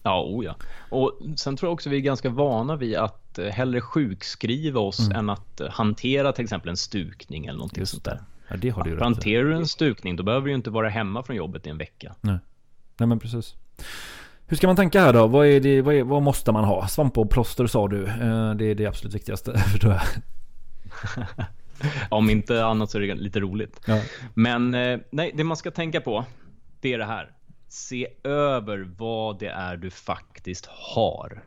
Ja, oh ja. Och sen tror jag också vi är ganska vana vid att eh, hellre sjukskriva oss än att hantera till exempel en stukning eller någonting sånt där. Ja, det har du hanterar du en stukning då behöver du ju inte vara hemma från jobbet i en vecka. Nej. Nej men precis. Hur ska man tänka här då? Vad, är det, vad, är, vad måste man ha? Svamp och plåster sa du. Eh, Det är det absolut viktigaste förstår jag. Om inte annat så är det lite roligt. Ja. Men eh, nej, det man ska tänka på det är det här. Se över vad det är du faktiskt har.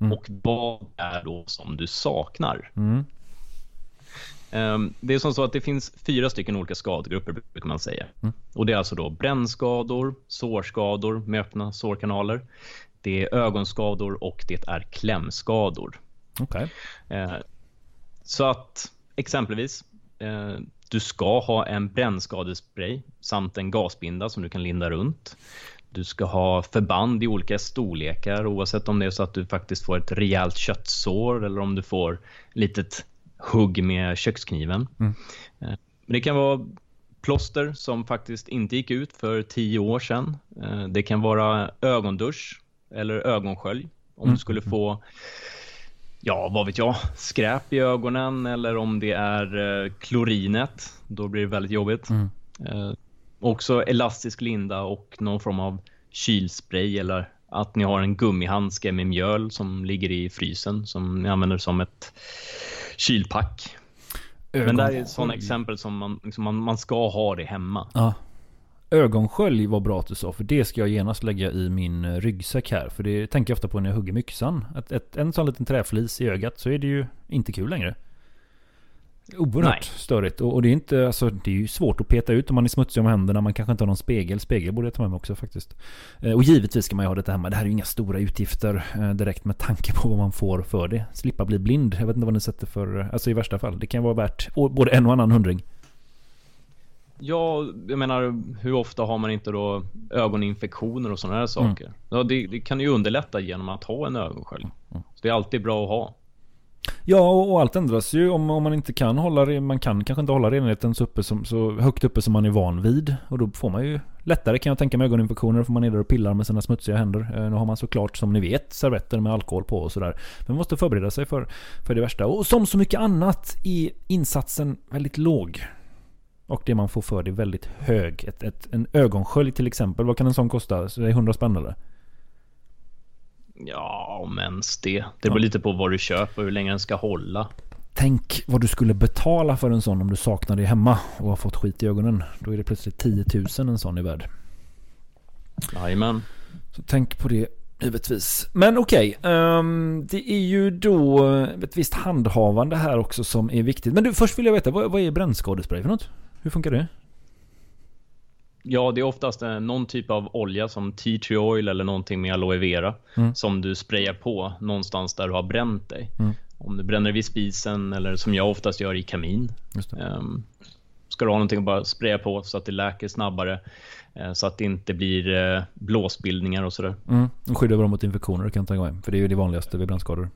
Mm. Och vad det är då som du saknar. Mm. Ehm, Det är som så att det finns fyra stycken olika skadegrupper brukar man säga. Och det är alltså då brännskador, sårskador med öppna sårkanaler. Det är ögonskador och det är klämskador. Okej. Eh, Så att exempelvis, eh, du ska ha en brännskadespray samt en gasbinda som du kan linda runt. Du ska ha förband i olika storlekar oavsett om det är så att du faktiskt får ett rejält köttsår eller om du får litet hugg med kökskniven. Eh, Men det kan vara plåster som faktiskt inte gick ut för tio år sedan. Eh, Det kan vara ögondusch eller ögonskölj om du skulle få ja, vad vet jag, skräp i ögonen eller om det är eh, klorinet. Då blir det väldigt jobbigt. Eh, också elastisk linda och någon form av kylspray eller att ni har en gummihandske med mjöl som ligger i frysen som ni använder som ett kylpack. Men det här är sådana exempel som man, liksom man, man ska ha det hemma. Ja. Ögonskölj var bra att du sa, för det ska jag genast lägga i min eh, ryggsäck här. För det tänker jag ofta på när jag hugger med yxan. Att ett, en sån liten träflis i ögat så är det ju inte kul längre. Oerhört Nej. störigt. Och, och det är inte, alltså det är ju svårt att peta ut om man är smutsig om händerna. Man kanske inte har någon spegel. Spegel borde jag ta med mig också faktiskt. Eh, Och givetvis ska man ju ha detta hemma. Det här är ju inga stora utgifter eh, direkt med tanke på vad man får för det. Slippa bli blind. Jag vet inte vad ni sätter för, eh, alltså i värsta fall. Det kan vara värt både en och annan hundring. Ja, jag menar, hur ofta har man inte då ögoninfektioner och sådana här saker? Ja, det, det kan ju underlätta genom att ha en ögonskölj. Så det är alltid bra att ha. Ja, och, och allt ändras ju om, om man inte kan hålla. Man kan kanske inte hålla renheten så, uppe som, så högt uppe som man är van vid. Och då får man ju lättare kan jag tänka mig ögoninfektioner. får man ner och pillar med sina smutsiga händer. Eh, nu har man såklart som ni vet servetter med alkohol på och sådär. Men man måste förbereda sig för, för det värsta. Och som så mycket annat är insatsen väldigt låg. Och det man får för det är väldigt hög. Ett, ett, en ögonskölj till exempel. Vad kan en sån kosta? Så det är 100 spänn eller? Ja, om ens det. Det beror lite på vad du köper och hur länge den ska hålla. Tänk vad du skulle betala för en sån om du saknar det hemma och har fått skit i ögonen. Då är det plötsligt 10 000 en sån är värd. Jajamän. Så tänk på det givetvis. Men okej, ehm, det är ju då ett visst handhavande här också som är viktigt. Men du, först vill jag veta, vad, vad är brännskadespray för något? Hur funkar det? Ja, det är oftast eh, någon typ av olja som tea tree oil eller någonting med aloe vera som du sprayar på någonstans där du har bränt dig. Om du bränner vid spisen eller som jag oftast gör i kamin. Ehm, ska du ha någonting att bara spraya på så att det läker snabbare. eh, Så att det inte blir eh, blåsbildningar och sådär. Mm. Och skydda bra mot infektioner kan jag tänka mig. För det är ju det vanligaste vid brännskador.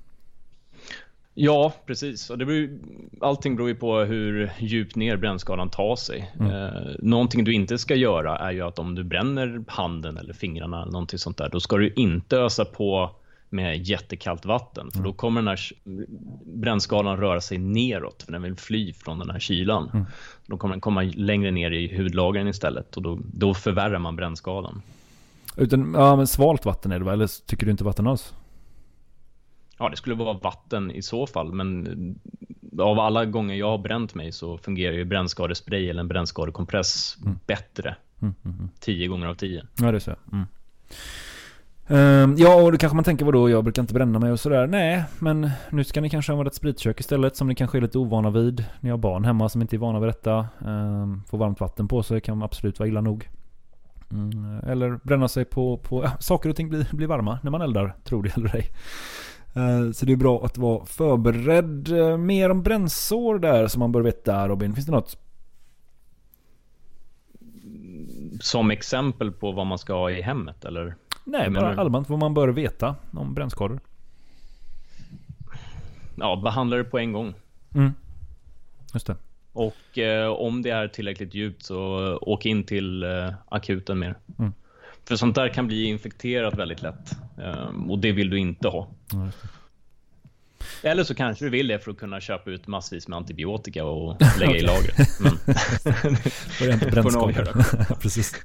Ja, precis. Och det beror, allting beror ju på hur djupt ner brännskadan tar sig. Eh, någonting du inte ska göra är ju att om du bränner handen eller fingrarna eller någonting sånt där, då ska du inte ösa på med jättekallt vatten. För då kommer den här brännskadan röra sig neråt, för den vill fly från den här kylan. Då kommer den komma längre ner i hudlagren istället och då, då förvärrar man brännskadan. Utan, ja men svalt vatten är det va? Eller tycker du inte vatten alls? Ja, det skulle vara vatten i så fall, men av alla gånger jag har bränt mig så fungerar ju brännskadespray eller en brännskadekompress bättre. Tio gånger av tio. Ja det är så. Mm. Ehm, ja, och då kanske man tänker vadå, jag brukar inte bränna mig och sådär. Nej, men nu ska ni kanske använda ett spritkök istället som ni kanske är lite ovana vid. Ni har barn hemma som inte är vana vid detta. Um, få varmt vatten på sig kan absolut vara illa nog. Mm, eller bränna sig på, på saker och ting blir, blir varma när man eldar, tror det eller ej. Eh, Så det är bra att vara förberedd. Eh, Mer om brännsår där som man bör veta Robin. Finns det något? Som exempel på vad man ska ha i hemmet eller? Nej, bara allmänt vad man bör veta om brännskador. Ja, behandla det på en gång. Mm. Just det. Och eh, om det är tillräckligt djupt så åk in till eh, akuten det. Mm. För sånt där kan bli infekterat väldigt lätt. Eh, och det vill du inte ha. Eller så kanske du vill det för att kunna köpa ut massvis med antibiotika och lägga i lagret. Men får nog brännskador. Precis.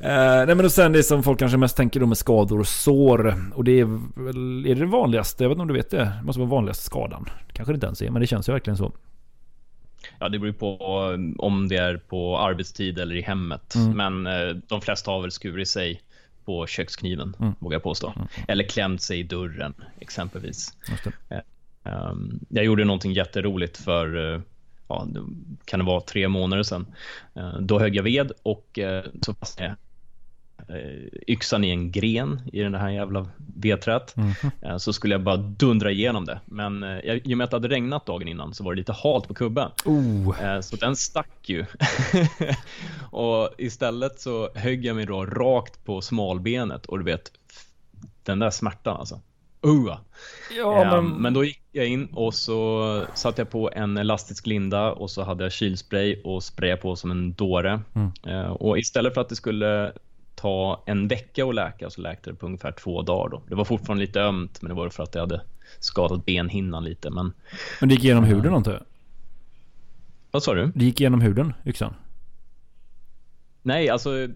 Eh, nej men och sen det som folk kanske mest tänker då med skador och sår. Och det är väl, är det vanligaste? Jag vet inte om du vet det? Det måste vara vanligaste skadan. Kanske det inte ens är, men det känns ju verkligen så. Ja, det beror på eh, om det är på arbetstid eller i hemmet. Men eh, de flesta har väl skurit sig på kökskniven, vågar jag påstå. Eller klämt sig i dörren, exempelvis. Det. Um, jag gjorde någonting jätteroligt för, ja, kan det vara tre månader sedan. Eh, Då högg jag ved och eh, så fastnade jag eh, yxan i en gren i den här jävla vedträt. Eh, Så skulle jag bara dundra igenom det. Men eh, jag- i och med att det hade regnat dagen innan så var det lite halt på kubben. Oh. Eh, Så den stack ju. och istället så högg jag mig då rakt på smalbenet och du vet, den där smärtan alltså. Uh. Ja, Ehm, men... då gick jag in och så satte jag på en elastisk linda och så hade jag kylspray och sprayade på som en dåre. Eh, och istället för att det skulle ta en vecka att läka så läkte det på ungefär två dagar. Då. Det var fortfarande lite ömt men det var för att jag hade skadat benhinnan lite. Men Men det gick igenom huden antar jag? vad sa du? Det gick igenom huden, yxan? Nej, alltså eh,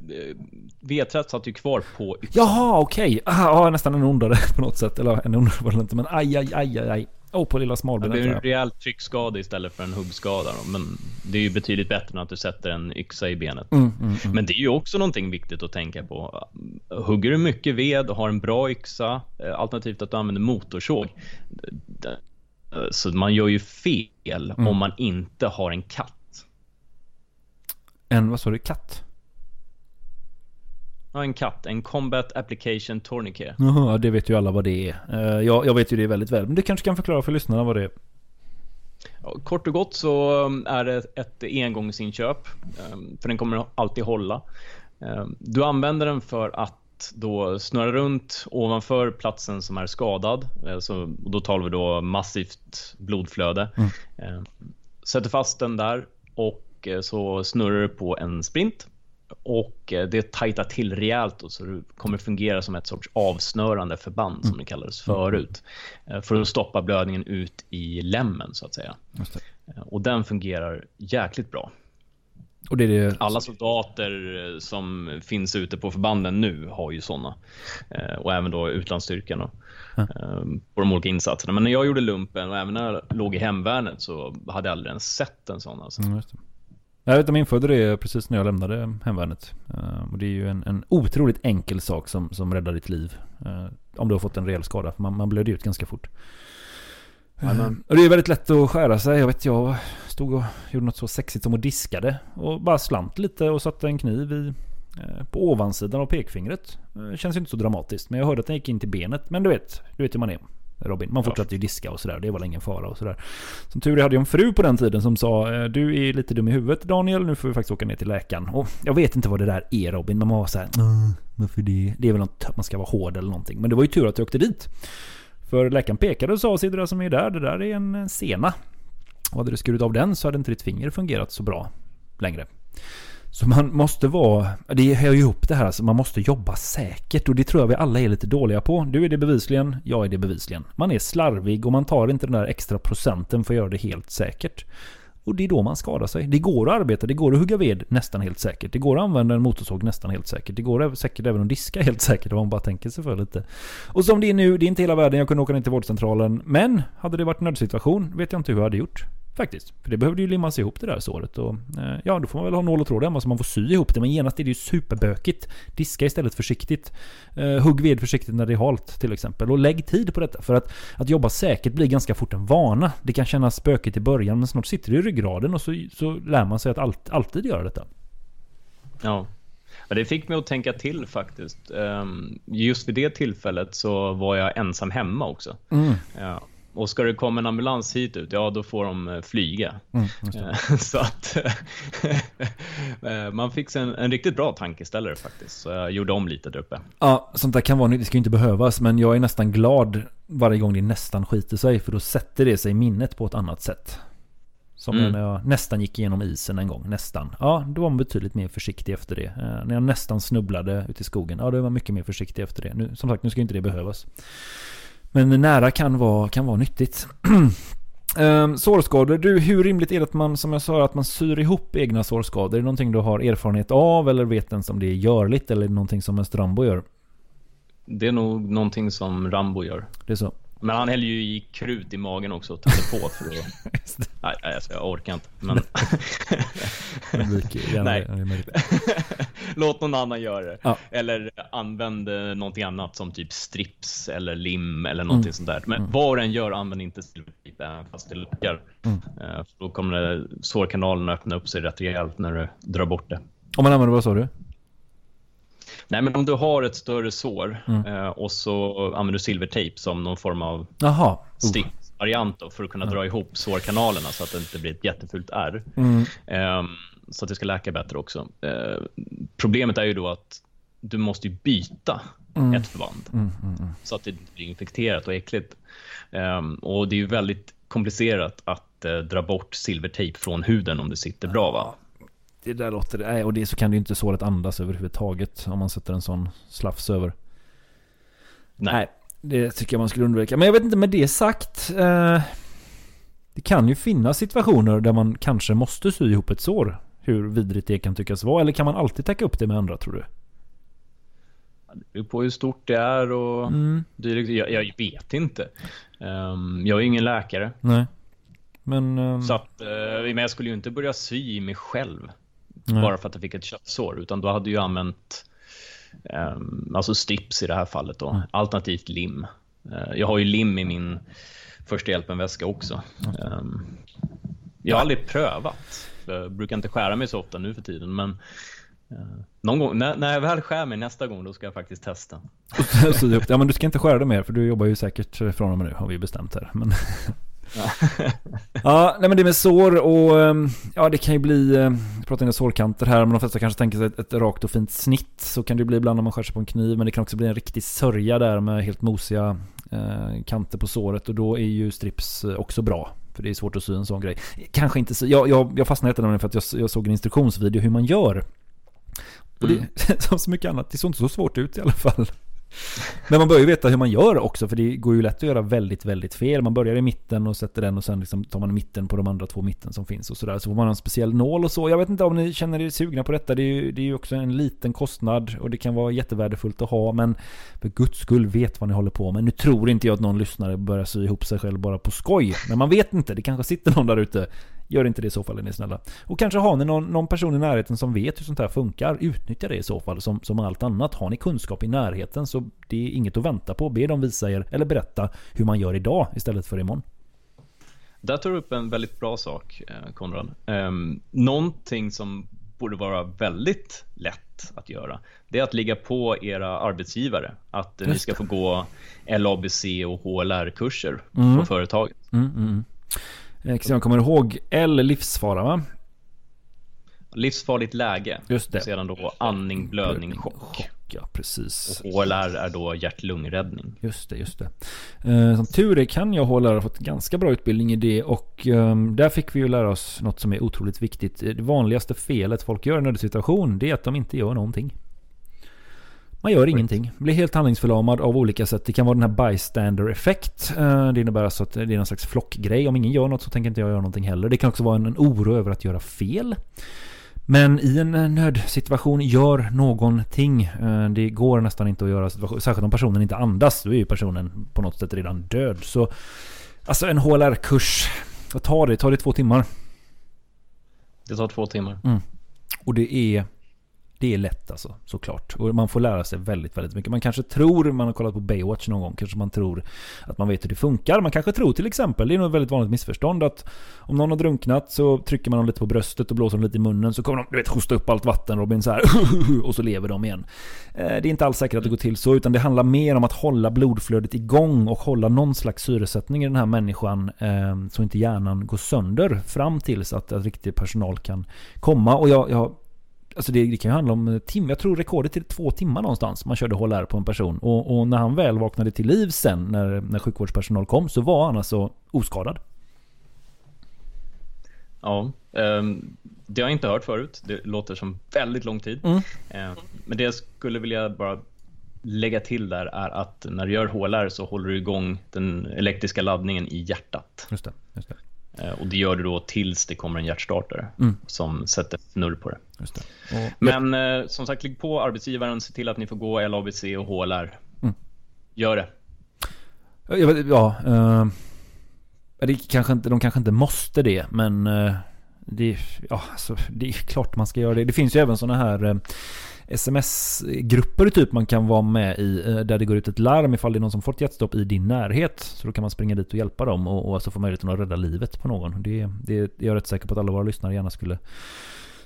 vedträt satt ju kvar på yxan. Jaha, okej. Okay. Ja, nästan en ondare på något sätt. Eller en ondare var det inte, men aj, aj, aj, aj, Åh, på lilla Det smalbenet. blir tror en rejäl tryckskada istället för en huggskada. Då. Men det är ju betydligt bättre än att du sätter en yxa i benet. Mm, mm, mm. Men det är ju också någonting viktigt att tänka på. Hugger du mycket ved och har en bra yxa, eh, alternativt att du använder motorsåg. Så man gör ju fel Mm. om man inte har en katt. En, vad sa du, katt? En katt. En Combat Application Tourniquet. Jaha, det vet ju alla vad det är. Eh, jag, jag vet ju det väldigt väl. Men du kanske kan förklara för lyssnarna vad det är. Kort och gott så um, är det ett engångsinköp. um, För den kommer alltid hålla. Um, Du använder den för att då snurra runt ovanför platsen som är skadad. Eh, Så, då talar vi då massivt blodflöde. Um, Sätter fast den där och eh, så snurrar du på en sprint. Och eh, det tajtar till rejält och så det kommer fungera som ett sorts avsnörande förband som det kallades förut. Eh, För att stoppa blödningen ut i lämmen så att säga. Eh, Och den fungerar jäkligt bra. Det det... Alla soldater som finns ute på förbanden nu har ju sådana. Och även då utlandsstyrkan och, eh, på de olika insatserna. Men när jag gjorde lumpen och även när jag låg i hemvärnet så hade jag aldrig ens sett en sån. Alltså. Mm. Jag vet, de införde det precis när jag lämnade hemvärnet. Eh, och det är ju en, en otroligt enkel sak som, som räddar ditt liv. Eh, om du har fått en rejäl skada. För man, man blöder ut ganska fort. Jajamän. Och det är väldigt lätt att skära sig. Jag vet jag stod och gjorde något så sexigt som att diskade. Och bara slant lite och satte en kniv i, på ovansidan av pekfingret. Eh, Känns ju inte så dramatiskt. Men jag hörde att den gick in till benet. Men du vet, du vet hur man är. Robin. Man fortsatte ju diska och sådär. Det var ingen fara och sådär. Som tur är hade jag en fru på den tiden som sa eh, Du är lite dum i huvudet Daniel. Nu får vi faktiskt åka ner till läkaren. Och jag vet inte vad det där är Robin. Men man var såhär. "Åh, Varför det? Det är väl något att man ska vara hård eller någonting. Men det var ju tur att jag åkte dit. För läkaren pekade och sa, du det som är där? Det där är en en sena. Och hade du skurit av den så hade inte ditt finger fungerat så bra längre. Så man måste vara, det hör ju ihop det här, alltså man måste jobba säkert och det tror jag vi alla är lite dåliga på. Du är det bevisligen, jag är det bevisligen. Man är slarvig och man tar inte den där extra procenten för att göra det helt säkert. Och det är då man skadar sig. Det går att arbeta, det går att hugga ved nästan helt säkert. Det går att använda en motorsåg nästan helt säkert. Det går säkert även att diska helt säkert om man bara tänker sig för lite. Och som det är nu, det är inte hela världen, jag kunde åka ner till vårdcentralen. Men hade det varit nödsituation vet jag inte hur jag hade gjort. Faktiskt. För det behövde ju limmas ihop det där såret. Och, eh, ja, då får man väl ha nål och tråd hemma så man får sy ihop det. Men genast är det ju superbökigt. Diska istället försiktigt. Eh, hugg ved försiktigt när det är halt till exempel. Och lägg tid på detta. För att, att jobba säkert blir ganska fort en vana. Det kan kännas spökigt i början men snart sitter det i ryggraden och så, så lär man sig att allt, alltid göra detta. Ja. Ja, det fick mig att tänka till faktiskt. Ehm, Just vid det tillfället så var jag ensam hemma också. Ja. Och ska det komma en ambulans hit ut, ja då får de eh, flyga. Eh, Så att eh, man fick en, en riktigt bra tankeställare faktiskt. Så jag gjorde om lite där uppe. Ja, sånt där kan vara nytt. Det ska ju inte behövas. Men jag är nästan glad varje gång det nästan skiter sig. För då sätter det sig i minnet på ett annat sätt. Som Mm. när jag nästan gick igenom isen en gång. Nästan. Ja, då var man betydligt mer försiktig efter det. Eh, när jag nästan snubblade ute i skogen. Ja, då är man mycket mer försiktig efter det. Nu, som sagt, nu ska inte det behövas. Men nära kan vara, kan vara nyttigt. Um, sårskador. Du, hur rimligt är det att man, som jag sa, att man syr ihop egna sårskador? Är det någonting du har erfarenhet av? Eller vet ens om det är görligt? Eller är det någonting som en Strambo gör? Det är nog någonting som Rambo gör. Det är så. Men han häller ju i krut i magen också och tänder på för att... Nej, alltså, jag orkar inte. Men... Nej. Låt någon annan göra det. Ja. Eller använd eh, någonting annat som typ strips eller lim eller någonting sånt där. Men vad den gör, använd inte silvertejp även fast det luckar. Eh, för Då kommer sårkanalen öppna upp sig rätt rejält när du drar bort det. Om man använder, vad sa du? Nej, men om du har ett större sår eh, och så använder du silvertejp som någon form av Jaha. Oh. sticksvariant då, för att kunna dra ihop sårkanalerna så att det inte blir ett jättefult ärr. Ehm, så att det ska läka bättre också. Eh, problemet är ju då att du måste ju byta ett förband så att det inte blir infekterat och äckligt. Ehm, och det är ju väldigt komplicerat att eh, dra bort silvertejp från huden om det sitter bra va? Det där låter... Nej, och det så kan det ju inte såret andas överhuvudtaget om man sätter en sån slafs över. Nej. det tycker jag man skulle undvika. Men jag vet inte, med det sagt. Eh, det kan ju finnas situationer där man kanske måste sy ihop ett sår. Hur vidrigt det kan tyckas vara. Eller kan man alltid täcka upp det med andra tror du? Det beror på hur stort det är och Mm. dylikt. Jag, jag vet inte. Ehm, jag är ingen läkare. Nej. Men... ehm, Så att, eh, men jag skulle ju inte börja sy mig själv. Nej. Bara för att jag fick ett köttsår. Utan då hade jag använt ehm, alltså strips i det här fallet. Då. Alternativt lim. Eh, jag har ju lim i min första hjälpen-väska också. Ehm, jag har aldrig prövat. Jag brukar inte skära mig så ofta nu för tiden. Men eh, någon gång, när, när jag väl skär mig nästa gång, då ska jag faktiskt testa. Ja men du ska inte skära det mer för du jobbar ju säkert från och med nu har vi bestämt här. Men... ja, nej men det med sår och ehm, ja det kan ju bli, eh, vi pratar inte sårkanter här men de flesta kanske tänker sig ett, ett rakt och fint snitt. Så kan det bli ibland när man skär sig på en kniv men det kan också bli en riktig sörja där med helt mosiga eh, kanter på såret och då är ju strips eh, också bra. För det är svårt att sy en sån grej. Kanske inte jag, jag, jag fastnade nämligen för att jag, jag såg en instruktionsvideo hur man gör. Och det, som så mycket annat, det såg inte så svårt ut i alla fall. Men man bör ju veta hur man gör också, för det går ju lätt att göra väldigt, väldigt fel. Man börjar i mitten och sätter den och sen liksom tar man mitten på de andra två mitten som finns och sådär. Så får man ha en speciell nål och så. Jag vet inte om ni känner er sugna på detta. Det är ju, det är ju också en liten kostnad och det kan vara jättevärdefullt att ha. Men för guds skull vet vad ni håller på med. Nu tror inte jag att någon lyssnare börjar sy ihop sig själv bara på skoj. Men man vet inte. Det kanske sitter någon där ute. Gör inte det i så fall är ni snälla. Och kanske har ni någon, någon person i närheten som vet hur sånt här funkar. Utnyttja det i så fall som, som allt annat. Har ni kunskap i närheten så det är inget att vänta på. Be dem visa er eller berätta hur man gör idag istället för imorgon. Där tar du upp en väldigt bra sak, eh, Konrad. Um, någonting som borde vara väldigt lätt att göra, det är att ligga på era arbetsgivare. Att ni ska få gå LABC och HLR-kurser Mm. på företaget. Mm, mm, Eh, Christian kommer ihåg L livsfara va? Livsfarligt läge. Just det. Sedan då andning, blödning, chock. Ja, precis. Och HLR är då hjärt-lungräddning. Just det, just det. Eh, som tur är kan jag HLR ha fått ganska bra utbildning i det och ehm, där fick vi ju lära oss något som är otroligt viktigt. Det vanligaste felet folk gör i en nödsituation det är att de inte gör någonting. Man gör ingenting. Blir helt handlingsförlamad av olika sätt. Det kan vara den här bystander effekt. Eh, Det innebär alltså att det är någon slags flockgrej. Om ingen gör något så tänker inte jag göra någonting heller. Det kan också vara en, en oro över att göra fel. Men i en eh, nödsituation, gör någonting. Eh, Det går nästan inte att göra, situation- särskilt om personen inte andas. Då är ju personen på något sätt redan död. Så alltså en HLR-kurs, vad tar det? Tar det två timmar? Det tar två timmar. Och det är det är lätt alltså, såklart. Och man får lära sig väldigt, väldigt mycket. Man kanske tror, man har kollat på Baywatch någon gång, kanske man tror att man vet hur det funkar. Man kanske tror till exempel, det är nog ett väldigt vanligt missförstånd, att om någon har drunknat så trycker man dem lite på bröstet och blåser dem lite i munnen så kommer de, du vet, hosta upp allt vatten Robin så här och så lever de igen. Eh, det är inte alls säkert att det går till så, utan det handlar mer om att hålla blodflödet igång och hålla någon slags syresättning i den här människan eh, så inte hjärnan går sönder fram tills att, att riktig personal kan komma. Och jag, jag Alltså det, det kan ju handla om timmar. Jag tror rekordet är två timmar någonstans. Man körde HLR på en person. Och, och när han väl vaknade till liv sen, när, när sjukvårdspersonal kom, så var han alltså oskadad. Ja, ehm, det har jag inte hört förut. Det låter som väldigt lång tid. Mm. Ehm, men det jag skulle vilja bara lägga till där är att när du gör HLR så håller du igång den elektriska laddningen i hjärtat. Just det. Just det. Ehm, och det gör du då tills det kommer en hjärtstartare Mm. som sätter fnurr på det. Just det. Och, Men eh, som sagt, ligg på arbetsgivaren, se till att ni får gå LABC och HLR. Mm. Gör det. Jag vet- Ja, eh, det kanske inte, de kanske inte måste det, men eh, det, ja, alltså, det är klart man ska göra det. Det finns ju även sådana här eh, sms-grupper typ man kan vara med i eh, där det går ut ett larm ifall det är någon som fått hjärtstopp i din närhet. Så då kan man springa dit och hjälpa dem och, och alltså få möjligheten att rädda livet på någon. Det, det, jag är rätt säker på att alla våra lyssnare gärna skulle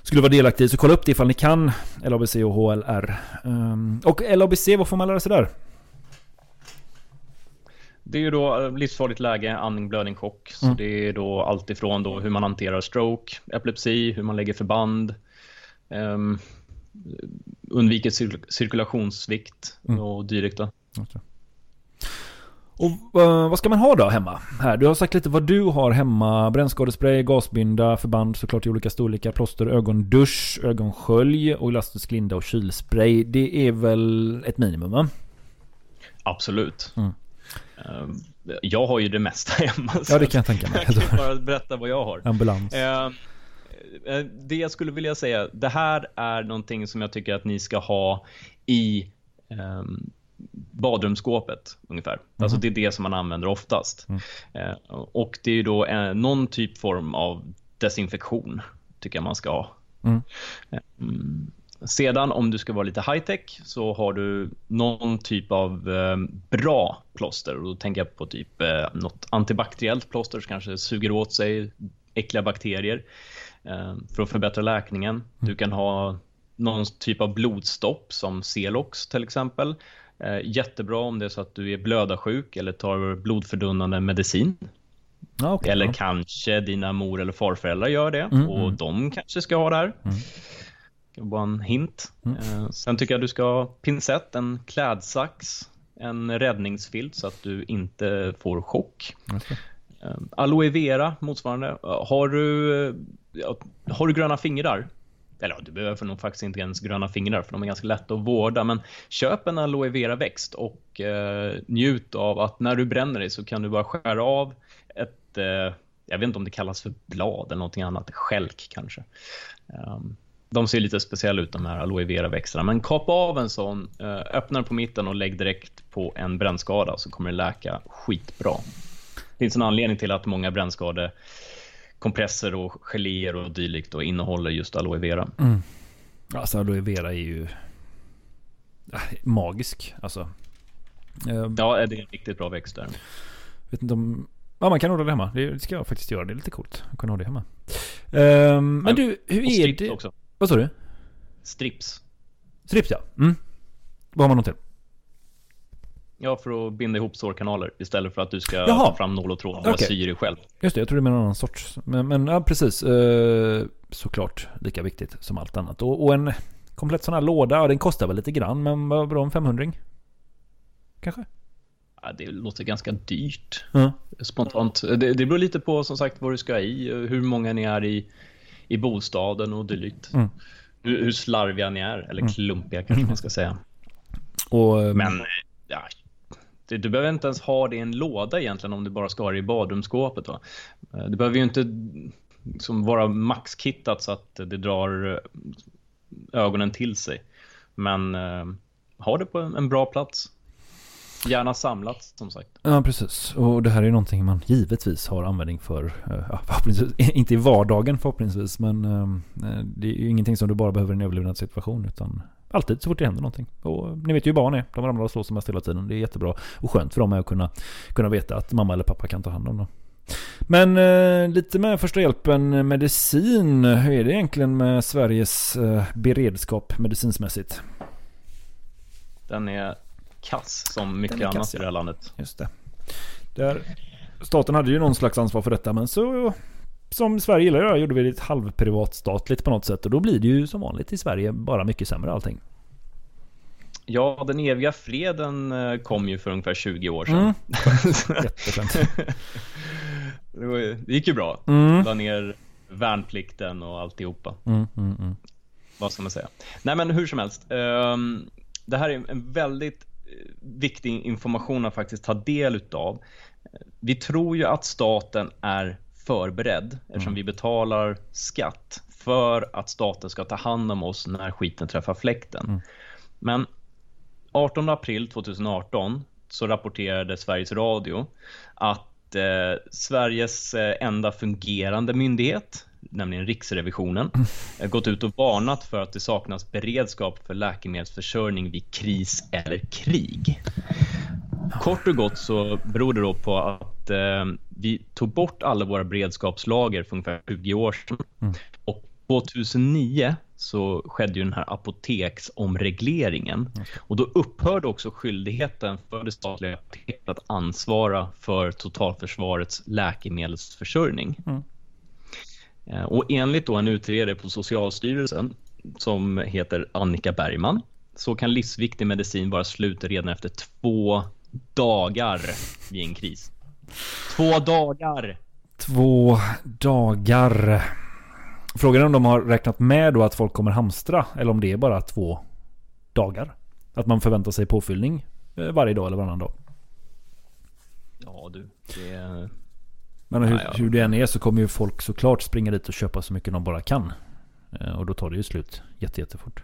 skulle vara delaktiga i. Så kolla upp det ifall ni kan LABC och HLR. Um, och LABC, vad får man lära sig där? Det är ju då eh, livsfarligt läge, andning, blödning, chock. Så Mm. det är då allt ifrån då hur man hanterar stroke, epilepsi, hur man lägger förband, um, undviker cir- cirkulationssvikt Mm. och dylikt. Då. Och eh, vad ska man ha då hemma? Här, du har sagt lite vad du har hemma. Brännskadespray, gasbinda, förband såklart i olika storlekar, plåster, ögondusch, ögonskölj och elastisk linda och kylspray. Det är väl ett minimum va? Absolut. Mm. Um, jag har ju det mesta hemma. Ja det kan jag tänka mig. Jag kan bara berätta vad jag har. Ambulans. Eh, det jag skulle vilja säga, det här är någonting som jag tycker att ni ska ha i ehm, badrumsskåpet ungefär. Alltså det är det som man använder oftast. Eh, och det är ju då eh, någon typ form av desinfektion tycker jag man ska ha. Mm. Eh, mm. Sedan om du ska vara lite high tech så har du någon typ av eh, bra plåster och då tänker jag på typ eh, något antibakteriellt plåster som kanske suger åt sig äckliga bakterier eh, för att förbättra läkningen. Du kan ha någon typ av blodstopp som Celox till exempel. Eh, jättebra om det är så att du är blödarsjuk eller tar blodfördunnande medicin. Okej, Eller ja. kanske dina mor eller farföräldrar gör det Mm, och mm. de kanske ska ha det här. Det var bara en hint. Mm. Eh, sen tycker jag du ska ha pincett, en klädsax, en räddningsfilt så att du inte får chock. Det. Eh, aloe vera motsvarande. Eh, Har du, eh, har du gröna fingrar? Eller ja, du behöver nog faktiskt inte ens gröna fingrar för de är ganska lätta att vårda. Men köp en aloe vera växt och eh, njut av att när du bränner dig så kan du bara skära av ett, eh, jag vet inte om det kallas för blad eller någonting annat, skälk kanske. Um, de ser lite speciella ut de här aloe vera växterna. Men kapa av en sån, eh, öppna den på mitten och lägg direkt på en brännskada så kommer det läka skitbra. Det finns en anledning till att många brännskade kompresser och geléer och dylikt och innehåller just aloe vera. Alltså aloe vera är ju äh, magisk. Alltså. Eh, Ja, det är en riktigt bra växt där. vet inte om... Ja, man kan odla det hemma. Det ska jag faktiskt göra. Det är lite coolt att kunna ha det hemma. Ehm, men du, hur Och är det? också. Vad sa du? Strips. Strips ja. Mm. Vad har man något till? Ja, för att binda ihop sårkanaler istället för att du ska Jaha. ta fram nål och tråd och Okej. sy dig själv. Just det, jag tror är en annan sorts. Men, men ja, precis. Eh, såklart lika viktigt som allt annat. Och, och en komplett sån här låda, ja, den kostar väl lite grann, men vad bra, en 500 Kanske? Ja, det låter ganska dyrt Ja. spontant. Det, det beror lite på som sagt vad du ska i, hur många ni är i, i bostaden och dylikt. Mm. Hur, hur slarviga ni är, eller klumpiga kanske man ska säga. Och, eh, Men ja, du, du behöver inte ens ha det i en låda egentligen om du bara ska ha det i badrumsskåpet. Va? Eh, det behöver ju inte liksom vara maxkittat så att det drar eh, ögonen till sig. Men eh, ha det på en, bra plats. Gärna samlat som sagt. Ja, precis. Och det här är någonting man givetvis har användning för. Eh, ja, förhoppningsvis, inte i vardagen förhoppningsvis, men eh, det är ju ingenting som du bara behöver i en överlevnadssituation, utan alltid så fort det händer någonting. Och ni vet ju hur barn är. De ramlar och slår sig mest hela tiden. Det är jättebra och skönt för dem att kunna, kunna veta att mamma eller pappa kan ta hand om dem. Men eh, lite med första hjälpen medicin. Hur är det egentligen med Sveriges eh, beredskap medicinsmässigt? Den är kass som mycket kass, annat i det här landet. Just det. Där, staten hade ju någon slags ansvar för detta men så som Sverige gillar att göra gjorde vi det halvprivatstatligt på något sätt och då blir det ju som vanligt i Sverige bara mycket sämre allting. Ja, den eviga freden eh, kom ju för ungefär 20 år sedan. Mm. Det, gick ju bra. Mm. La ner värnplikten och alltihopa. Mm, mm, mm. Vad ska man säga? Nej men hur som helst. ehm, det här är en väldigt eh, viktig information att faktiskt ta del utav. Vi tror ju att staten är förberedd eftersom vi betalar skatt för att staten ska ta hand om oss när skiten träffar fläkten. Men 18 april 2018 så rapporterade Sveriges Radio att eh, Sveriges eh, enda fungerande myndighet, nämligen Riksrevisionen, eh, gått ut och varnat för att det saknas beredskap för läkemedelsförsörjning vid kris eller krig. Kort och gott så beror det då på att eh, vi tog bort alla våra beredskapslager för ungefär 20 år sedan. Och 2009 så skedde ju den här apoteksomregleringen. Och då upphörde också skyldigheten för det statliga apoteket att ansvara för totalförsvarets läkemedelsförsörjning. Eh, Och enligt då en utredare på Socialstyrelsen som heter Annika Bergman så kan livsviktig medicin vara slut redan efter två dagar vid en kris. Två dagar! Två dagar. Frågan är om de har räknat med då att folk kommer hamstra eller om det är bara två dagar. Att man förväntar sig påfyllning eh, varje dag eller varannan dag. Ja du, det... Men hur, Ja, ja. hur det än är så kommer ju folk såklart springa dit och köpa så mycket de bara kan. Eh, Och då tar det ju slut jätte, jättefort.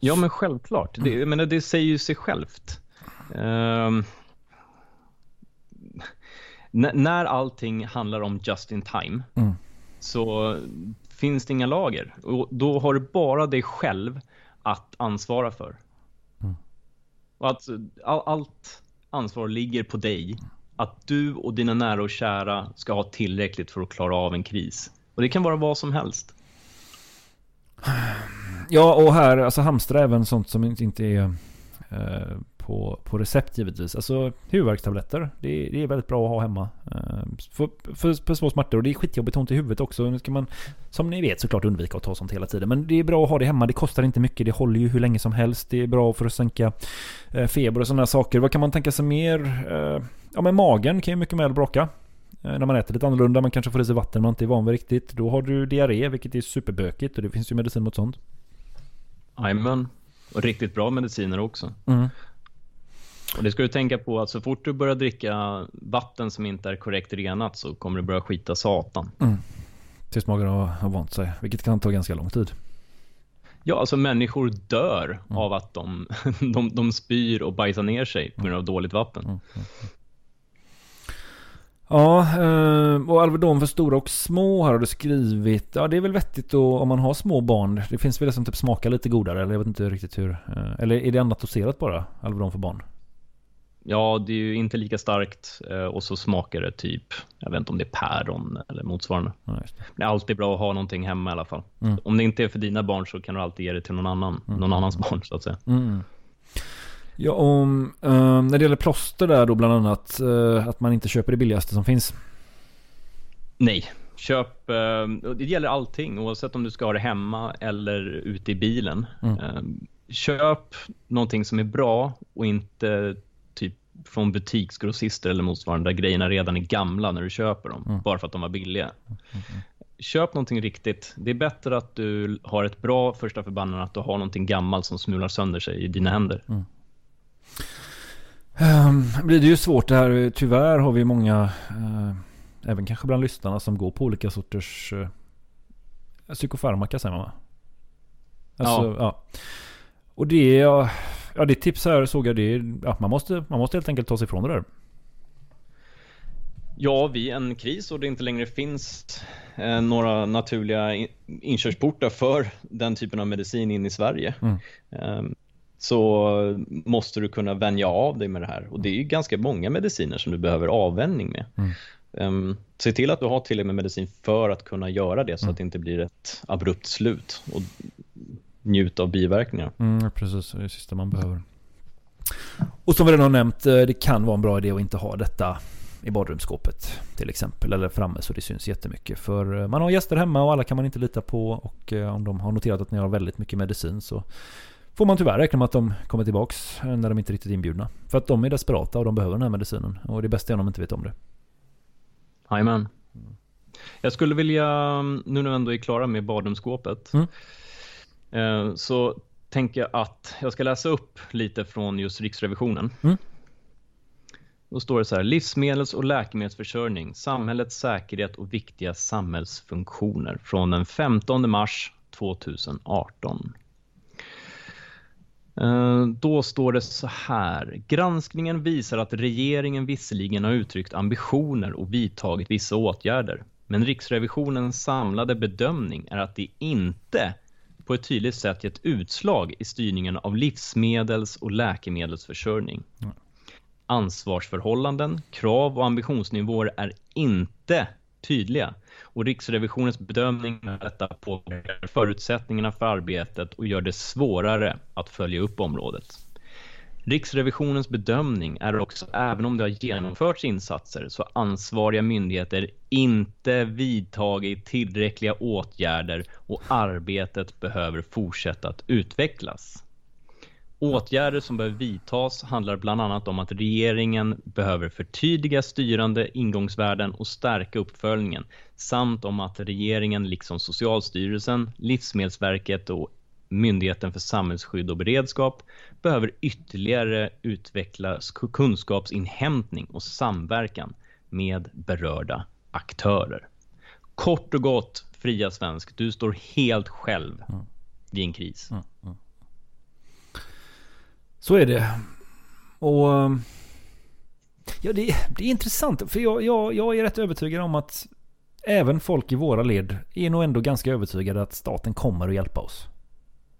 Ja men självklart, det, jag menar, det säger ju sig självt. N- när allting handlar om just in time Mm. så finns det inga lager. Och då har du bara dig själv att ansvara för. Och att all, allt ansvar ligger på dig. Att du och dina nära och kära ska ha tillräckligt för att klara av en kris. Och det kan vara vad som helst. Ja, och här, alltså hamstra även sånt som inte- inte är eh, på, på recept givetvis. Alltså huvudvärkstabletter, det är, det är väldigt bra att ha hemma. Eh, för, för, för små smärtor och det är skitjobbigt ont i huvudet också. Nu ska man, som ni vet såklart undvika att ta sånt hela tiden. Men det är bra att ha det hemma, det kostar inte mycket, det håller ju hur länge som helst. Det är bra för att sänka eh, feber och sådana saker. Vad kan man tänka sig mer? Eh, ja men magen kan ju mycket väl bråka. Eh, När man äter lite annorlunda, man kanske får i sig vatten man inte är van vid riktigt. Då har du diarré, vilket är superbökigt och det finns ju medicin mot sånt. Jajamän. Och riktigt bra mediciner också. Mm. Och det ska du tänka på att så fort du börjar dricka vatten som inte är korrekt renat så kommer du börja skita satan. Tills magen har, har vant sig, vilket kan ta ganska lång tid. Ja, alltså människor dör Mm. av att de, de, de spyr och bajsar ner sig på grund av dåligt vatten. Mm. Ja, eh, och Alvedon för stora och små här har du skrivit. Ja, det är väl vettigt då om man har små barn. Det finns väl det som typ smakar lite godare, eller jag vet inte riktigt hur. eh, Eller är det annat doserat bara, Alvedon för barn? Ja, det är ju inte lika starkt eh, och så smakar det typ, jag vet inte om det är päron eller motsvarande. Ja, det. Det är alltid bra att ha någonting hemma i alla fall. Mm. Om det inte är för dina barn så kan du alltid ge det till någon annan, någon annans barn så att säga. Mm. Ja, om, eh, när det gäller plåster där då bland annat, eh, att man inte köper det billigaste som finns. Nej, köp, eh, det gäller allting oavsett om du ska ha det hemma eller ute i bilen. Mm. Eh, Köp någonting som är bra och inte från butiksgrossister eller motsvarande där grejerna redan är gamla när du köper dem, Mm. bara för att de var billiga. Köp någonting riktigt. Det är bättre att du har ett bra första förband än att du har någonting gammalt som smular sönder sig i dina händer. Um, blir det ju svårt det här. Tyvärr har vi många, eh, även kanske bland lyssnarna, som går på olika sorters uh, psykofarmaka säger man va? Alltså, ja. Och det är, ja det tips här såg jag det, är- ja, man, måste, man måste helt enkelt ta sig ifrån det där. Ja, vid en kris och det inte längre finns eh, några naturliga in- inkörsportar för den typen av medicin in i Sverige Mm. eh, så måste du kunna vänja av dig med det här. Och det är ju ganska många mediciner som du behöver avvänjning med. Mm. Eh, se till att du har tillräckligt med medicin för att kunna göra det så att det inte blir ett abrupt slut och njut av biverkningar. Mm, precis, det är det sista man behöver. Och som vi redan har nämnt, eh, det kan vara en bra idé att inte ha detta i badrumsskåpet till exempel. Eller framme så det syns jättemycket. För eh, man har gäster hemma och alla kan man inte lita på. Och eh, om de har noterat att ni har väldigt mycket medicin så får man tyvärr räkna med att de kommer tillbaks när de inte är riktigt inbjudna. För att de är desperata och de behöver den här medicinen. Och det bästa är om de inte vet om det. Jajamän. Jag skulle vilja, nu när vi ändå är klara med badrumsskåpet, Mm. Eh, så tänker jag att jag ska läsa upp lite från just Riksrevisionen. Mm. Då står det så här, livsmedels och läkemedelsförsörjning, samhällets säkerhet och viktiga samhällsfunktioner från den 15 mars 2018. Eh, Då står det så här. Granskningen visar att regeringen visserligen har uttryckt ambitioner och vidtagit vissa åtgärder. Men Riksrevisionens samlade bedömning är att det inte på ett tydligt sätt gett utslag i styrningen av livsmedels och läkemedelsförsörjning. Ansvarsförhållanden, krav och ambitionsnivåer är inte tydliga och Riksrevisionens bedömning att detta påverkar förutsättningarna för arbetet och gör det svårare att följa upp området. Riksrevisionens bedömning är också, även om det har genomförts insatser, så ansvariga myndigheter inte vidtagit tillräckliga åtgärder och arbetet behöver fortsätta att utvecklas. Åtgärder som behöver vidtas handlar bland annat om att regeringen behöver förtydliga styrande ingångsvärden och stärka uppföljningen samt om att regeringen liksom Socialstyrelsen, Livsmedelsverket och Myndigheten för samhällsskydd och beredskap behöver ytterligare utveckla sk- kunskapsinhämtning och samverkan med berörda aktörer. Kort och gott, Fria Svensk, du står helt själv vid en kris. Så är det. Och... um, Ja, det, det är intressant. För jag, jag, jag är rätt övertygad om att även folk i våra led är nog ändå ganska övertygade att staten kommer att hjälpa oss.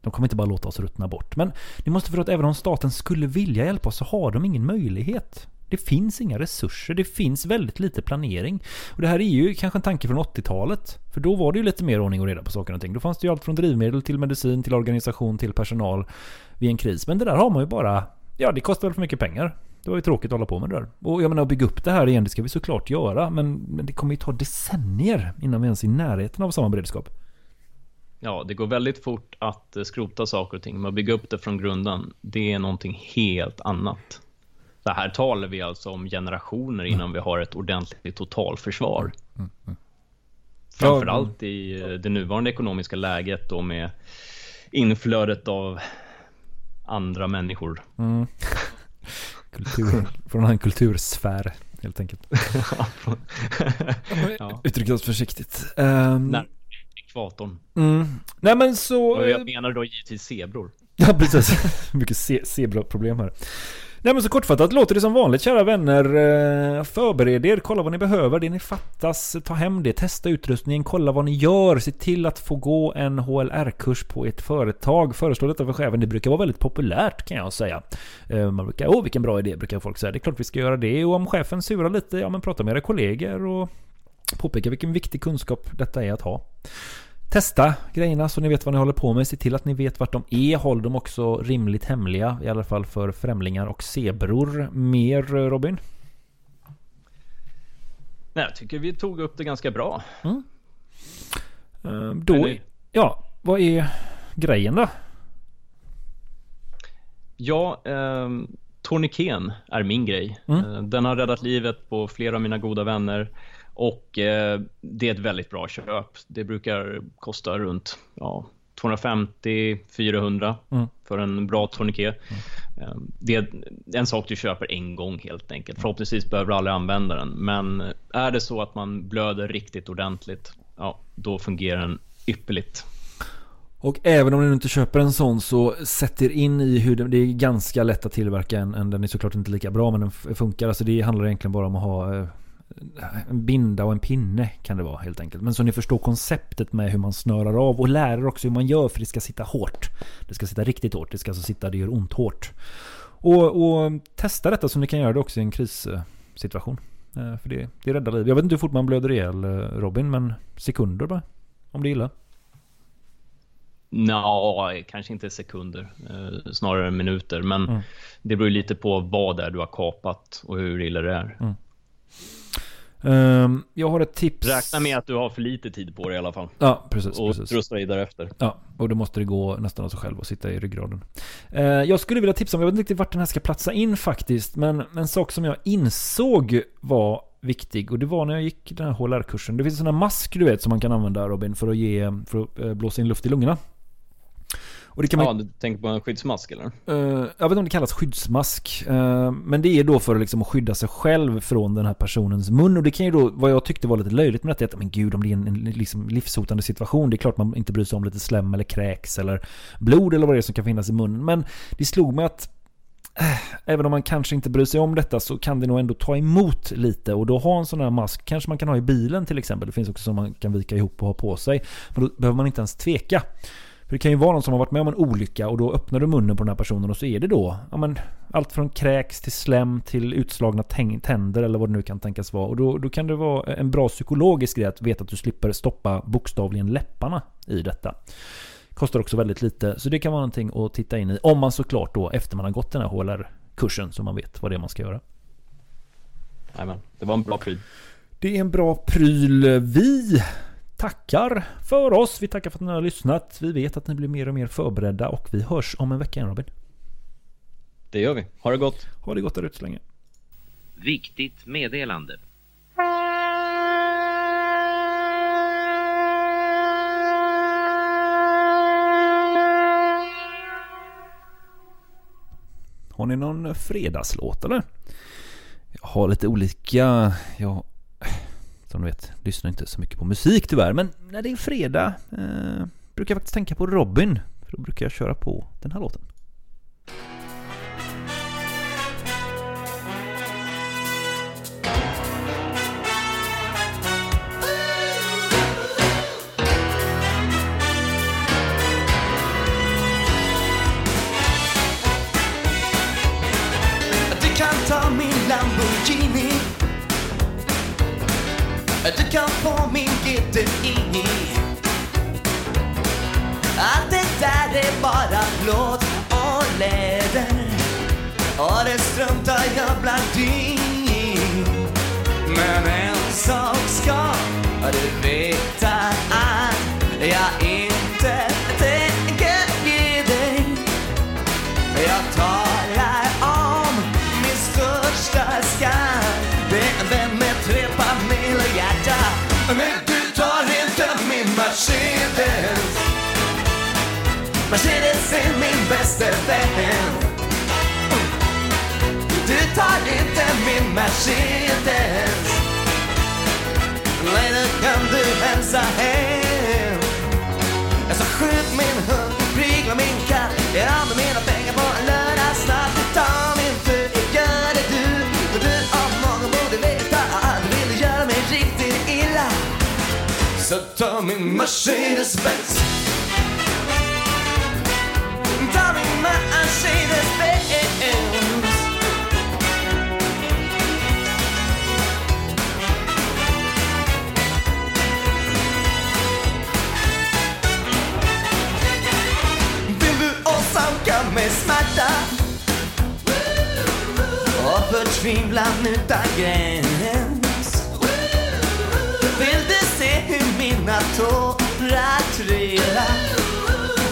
De kommer inte bara låta oss ruttna bort. Men ni måste förstå att även om staten skulle vilja hjälpa oss så har de ingen möjlighet. Det finns inga resurser, det finns väldigt lite planering. Och det här är ju kanske en tanke från 80-talet. För då var det ju lite mer ordning och reda på saker och ting. Då fanns det ju allt från drivmedel till medicin, till organisation, till personal vid en kris. Men det där har man ju bara... Ja, det kostar väl för mycket pengar. Det var ju tråkigt att hålla på med det där. Och jag menar att bygga upp det här igen, det ska vi såklart göra. Men, men det kommer ju ta decennier innan vi ens är i närheten av samma beredskap. Ja, det går väldigt fort att eh, skrota saker och ting, men att bygga upp det från grunden, det är någonting helt annat. Så här talar vi alltså om generationer innan vi har ett ordentligt totalförsvar. Framförallt i eh, det nuvarande ekonomiska läget då med inflödet av andra människor. Kultur, från en kultursfär helt enkelt. ja, Uttryckt oss försiktigt. Um, ekvatorn. mm. Nej men så... Och jag menar då givetvis zebror. Ja, precis. Mycket ze- zebraproblem här. Nej men så kortfattat låter det som vanligt kära vänner. Eh, Förbered er, kolla vad ni behöver, det ni fattas, ta hem det, testa utrustningen, kolla vad ni gör, se till att få gå en HLR-kurs på ett företag. Föreslå detta för chefen, det brukar vara väldigt populärt kan jag säga. Eh, Man brukar, åh vilken bra idé, brukar folk säga. Det är klart vi ska göra det. Och om chefen surar lite, ja men prata med era kollegor och påpeka vilken viktig kunskap detta är att ha. Testa grejerna så ni vet vad ni håller på med. Se till att ni vet vart de är. Håll dem också rimligt hemliga. I alla fall för främlingar och zebror. Mer Robin? Nej, jag tycker vi tog upp det ganska bra. Eh, Då... Eller- Ja, vad är grejen då? Ja, eh, tourniqueten är min grej. Mm. Eh, den har räddat livet på flera av mina goda vänner och eh, det är ett väldigt bra köp. Det brukar kosta runt ja, 250-400 Mm. för en bra tourniquet. Eh, det är en sak du köper en gång helt enkelt. Förhoppningsvis behöver du aldrig använda den. Men är det så att man blöder riktigt ordentligt, ja, då fungerar den ypperligt. Och även om ni inte köper en sån så sätt er in i hur den, det är ganska lätt att tillverka en, en. Den är såklart inte lika bra men den funkar. Alltså det handlar egentligen bara om att ha eh, en binda och en pinne kan det vara helt enkelt. Men så ni förstår konceptet med hur man snörar av och lär er också hur man gör för det ska sitta hårt. Det ska sitta riktigt hårt. Det ska alltså sitta, det gör ont hårt. Och, och testa detta så ni kan göra det också i en krissituation. Eh, För det, det räddar liv. Jag vet inte hur fort man blöder ihjäl eh, Robin men sekunder bara. Om det illa. Nå, kanske inte sekunder, eh, snarare minuter. Men Mm. det beror lite på vad det är du har kapat och hur illa det är. Ehm, jag har ett tips. Räkna med att du har för lite tid på det i alla fall. Ja, precis. Och precis. rusta dig därefter. Ja, och då måste det gå nästan av sig själv och sitta i ryggraden. Eh, jag skulle vilja tipsa om, jag vet inte riktigt vart den här ska platsa in faktiskt, men en sak som jag insåg var viktig och det var när jag gick den här HLR-kursen. Det finns en sån här mask du vet som man kan använda Robin för att ge, för att eh, blåsa in luft i lungorna. Och det kan man Ja, du tänker på en skyddsmask eller? Eh, jag vet inte om det kallas skyddsmask. eh, men det är då för liksom att skydda sig själv från den här personens mun. Och det kan ju då, vad jag tyckte var lite löjligt med detta, att men gud om det är en, en liksom livshotande situation. Det är klart man inte bryr sig om lite slem eller kräks eller blod eller vad det är som kan finnas i munnen. Men det slog mig att eh, Även om man kanske inte bryr sig om detta så kan det nog ändå ta emot lite och då ha en sån här mask kanske man kan ha i bilen till exempel. Det finns också som man kan vika ihop och ha på sig. Men då behöver man inte ens tveka. För det kan ju vara någon som har varit med om en olycka och då öppnar du munnen på den här personen och så är det då ja, men, allt från kräks till slem till utslagna tänder eller vad det nu kan tänkas vara. Och då, då kan det vara en bra psykologisk grej att veta att du slipper stoppa bokstavligen läpparna i detta. Kostar också väldigt lite, så det kan vara någonting att titta in i. Om man såklart då efter man har gått den här HLR-kursen så man vet vad det är man ska göra. Jajamän, det var en bra pryl. Det är en bra pryl. Vi tackar för oss. Vi tackar för att ni har lyssnat. Vi vet att ni blir mer och mer förberedda och vi hörs om en vecka igen Robin. Det gör vi. Ha det gott. Ha det gott där ute så länge. Viktigt meddelande. Har ni någon fredagslåt eller? Jag har lite olika... Jag, som du vet, lyssnar inte så mycket på musik tyvärr. Men när det är fredag eh, brukar jag faktiskt tänka på Robin. För då brukar jag köra på den här låten. Kan få min GTI Allt det där är bara plåt och läder. Och det struntar jag bland i. Men en sak ska du veta Mercedes. Mercedes är min bästa vän. Du tar inte min Mercedes. Nej, kan du hälsa hem. Jag sa skjut min hund, prygla min katt Jag använder mina pengar. Så ta min Mercedes-Benz. Ta min Mercedes-Benz. Vill du åsamka mig smärta? Och förtvivlan utan gräns mina tårar trillar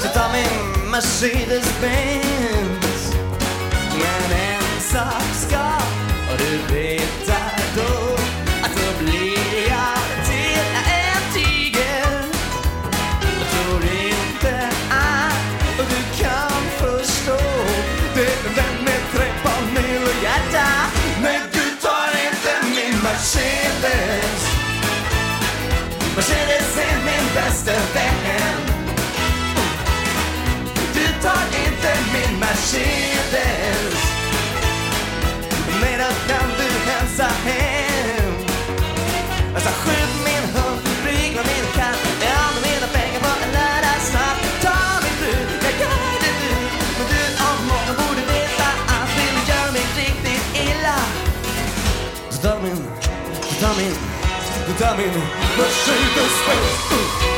så ta min Mercedes-Benz. Men en sak ska du veta då att då blir jag till en tiger. Jag tror inte att du kan förstå Det. Är den med tre panel och hjärta? Men du tar inte min Mercedes. Mercedes inte vän Du tar inte min Mercedes. Nej, då kan du hälsa hem? Alltså skjut min hund, prygla min katt. Jag använder mina pengar på en lördagsnatt Ta min fru, jag gör det du. Men du om någon borde veta att vill du göra mig riktigt illa. Så ta min, så ta min, så ta min Mercedes-Benz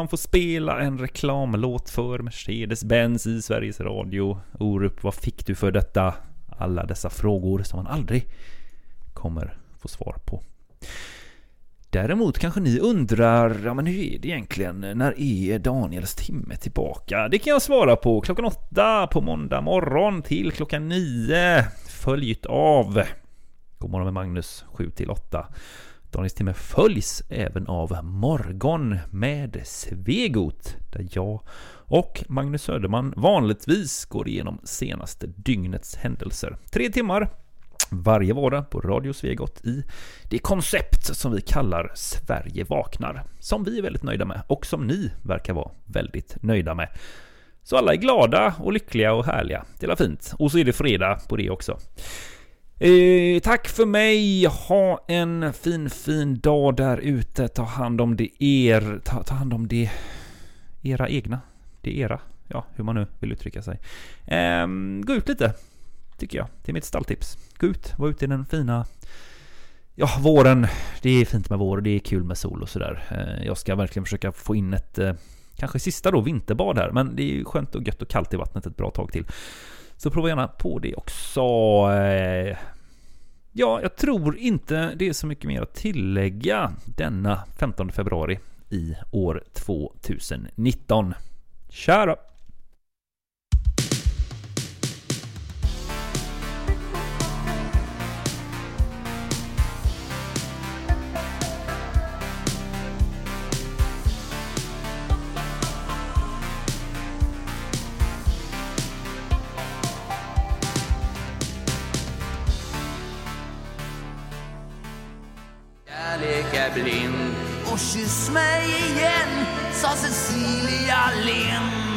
man får spela en reklamlåt för Mercedes-Benz i Sveriges Radio? Orup, vad fick du för detta? Alla dessa frågor som man aldrig kommer få svar på. Däremot kanske ni undrar, ja men hur är det egentligen? När är Daniels timme tillbaka? Det kan jag svara på klockan åtta på måndag morgon till klockan nio. Följt av God morgon med Magnus 7 till 8. Dagens timme följs även av Morgon med Svegot där jag och Magnus Söderman vanligtvis går igenom senaste dygnets händelser. Tre timmar varje vardag på Radio Svegot i det koncept som vi kallar Sverige vaknar, som vi är väldigt nöjda med och som ni verkar vara väldigt nöjda med. Så alla är glada och lyckliga och härliga. Det är fint. Och så är det fredag på det också. Eh, tack för mig. Ha en fin, fin dag där ute. Ta hand om det er. Ta, ta hand om det era egna. Det är era. Ja, hur man nu vill uttrycka sig. Eh, gå ut lite, tycker jag. Det är mitt stalltips. Gå ut, var ute i den fina Ja, våren. Det är fint med vår och det är kul med sol och sådär. Eh, jag ska verkligen försöka få in ett eh, kanske sista då vinterbad här, men det är ju skönt och gött och kallt i vattnet ett bra tag till. Så prova gärna på det också. Eh, ja, jag tror inte det är så mycket mer att tillägga denna 15 februari i år 2019. Tja då! Är blind Och kyss mig igen, sa Cecilia Lind.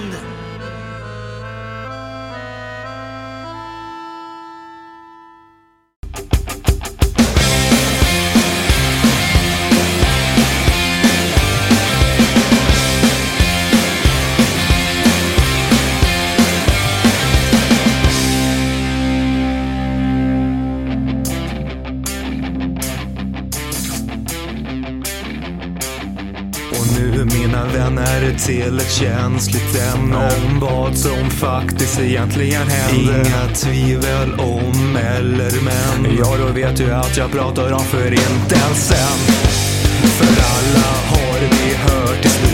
Vänner till ett känsligt ämne om vad som faktiskt egentligen hände. Inga tvivel om eller men. Ja, då vet du att jag pratar om förintelsen. För alla har vi hört historierna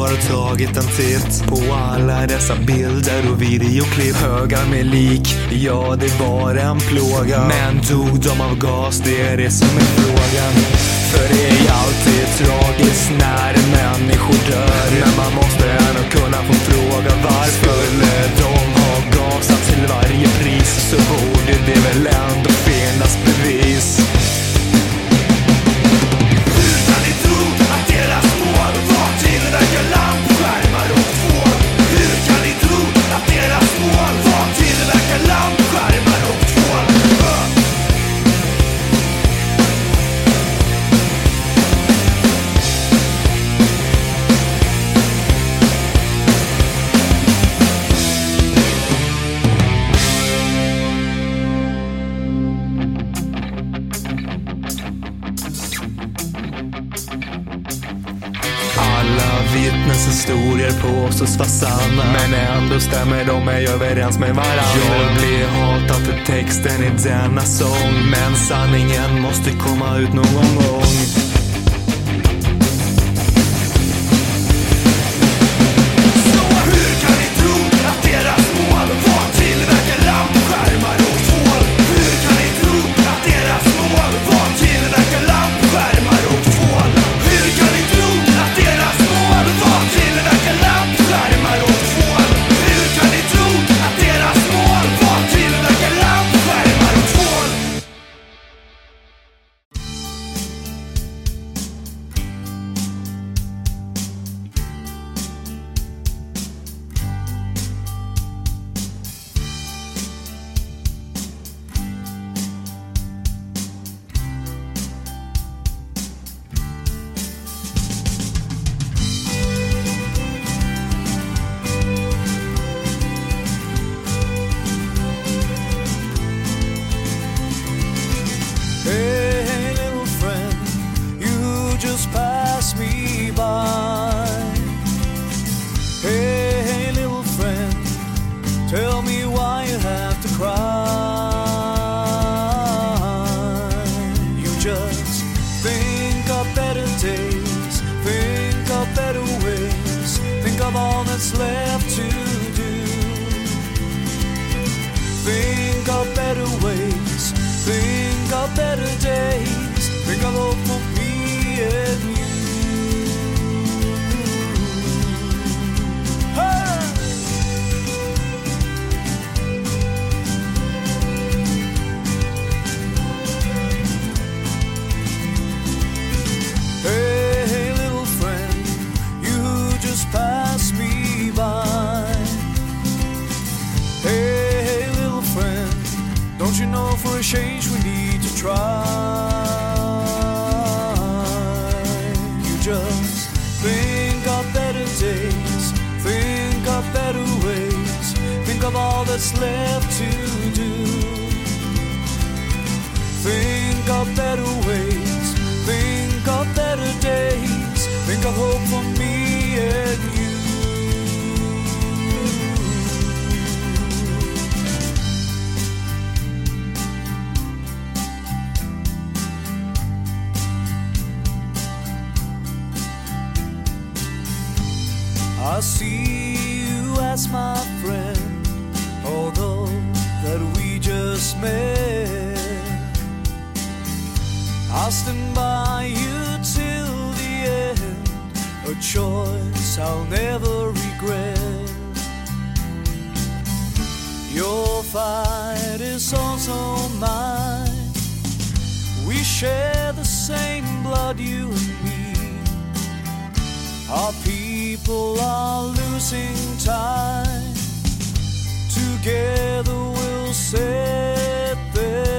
har tagit en titt på alla dessa bilder och videoklipp. Högar med lik, ja det var en plåga. Men dog de av gas, det är det som är frågan. För det är alltid tragiskt när människor dör. Men man måste ändå kunna få fråga varför. Skulle de ha gasat till varje pris så borde det väl ändå finnas bevis. Att tillverka påstås vara sanna. Men ändå stämmer de ej överens med varandra. Jag blir hatad för texten i denna sång. Men sanningen måste komma ut någon gång. what's left to do. Think of better ways. choice I'll never regret. Your fight is also mine. We share the same blood, you and me. Our people are losing time. Together we'll set them.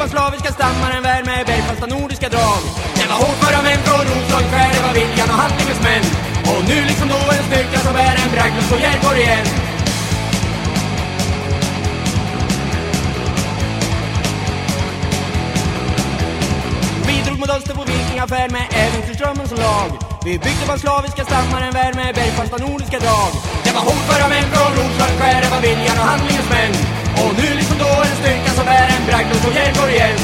Vi byggde slaviska stammar en värld med bergfasta nordiska drag. Det var hårt för män från Roslagsskär, det var viljan och handlingens män. Och nu liksom då en styrka som bär en bragd och står Järborg igen. Vi drog mot öster på vikingafärd med äventyrsdrömmen som lag. Vi byggde på slaviska stammar en värld med bergfasta nordiska drag. Det var hårdföra män från Roslagsskär, det var viljan och handlingens män. Och nu liksom då en styrka som bär en bragd och står Järborg igen.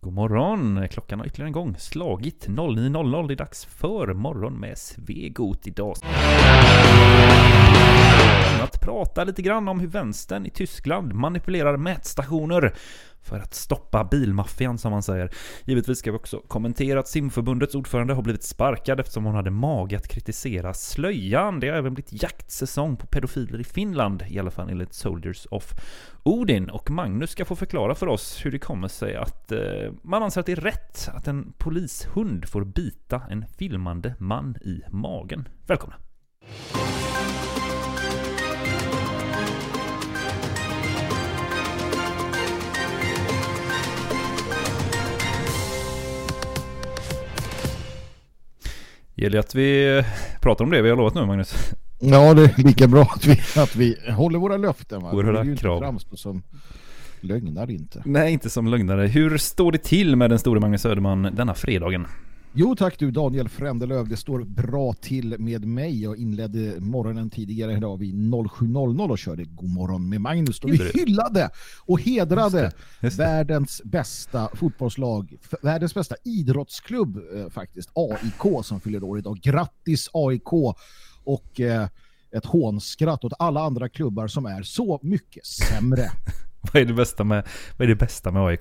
God morgon! Klockan har ytterligare en gång slagit 09.00. Det är dags för morgon med Svegot idag. Att prata lite grann om hur vänstern i Tyskland manipulerar mätstationer för att stoppa bilmaffian som man säger. Givetvis ska vi också kommentera att simförbundets ordförande har blivit sparkad eftersom hon hade mage att kritisera slöjan. Det har även blivit jaktsäsong på pedofiler i Finland, i alla fall enligt Soldiers of Odin. Och Magnus ska få förklara för oss hur det kommer sig att eh, man anser att det är rätt att en polishund får bita en filmande man i magen. Välkomna! Gäller att vi pratar om det vi har lovat nu Magnus. Ja, det är lika bra att vi, att vi håller våra löften. Va? Oerhörda Vi krav. framstå som lögnare inte. Nej, inte som lögnare. Hur står det till med den store Magnus Söderman denna fredagen? Jo tack du Daniel Frändelöv, det står bra till med mig. Jag inledde morgonen tidigare idag vid 07.00 och körde God morgon med Magnus. Då vi hyllade och hedrade Just det, just det. världens bästa fotbollslag, världens bästa idrottsklubb eh, faktiskt, AIK som fyller år idag. Grattis AIK och eh, ett hånskratt åt alla andra klubbar som är så mycket sämre. Vad är det bästa med, vad är det bästa med AIK?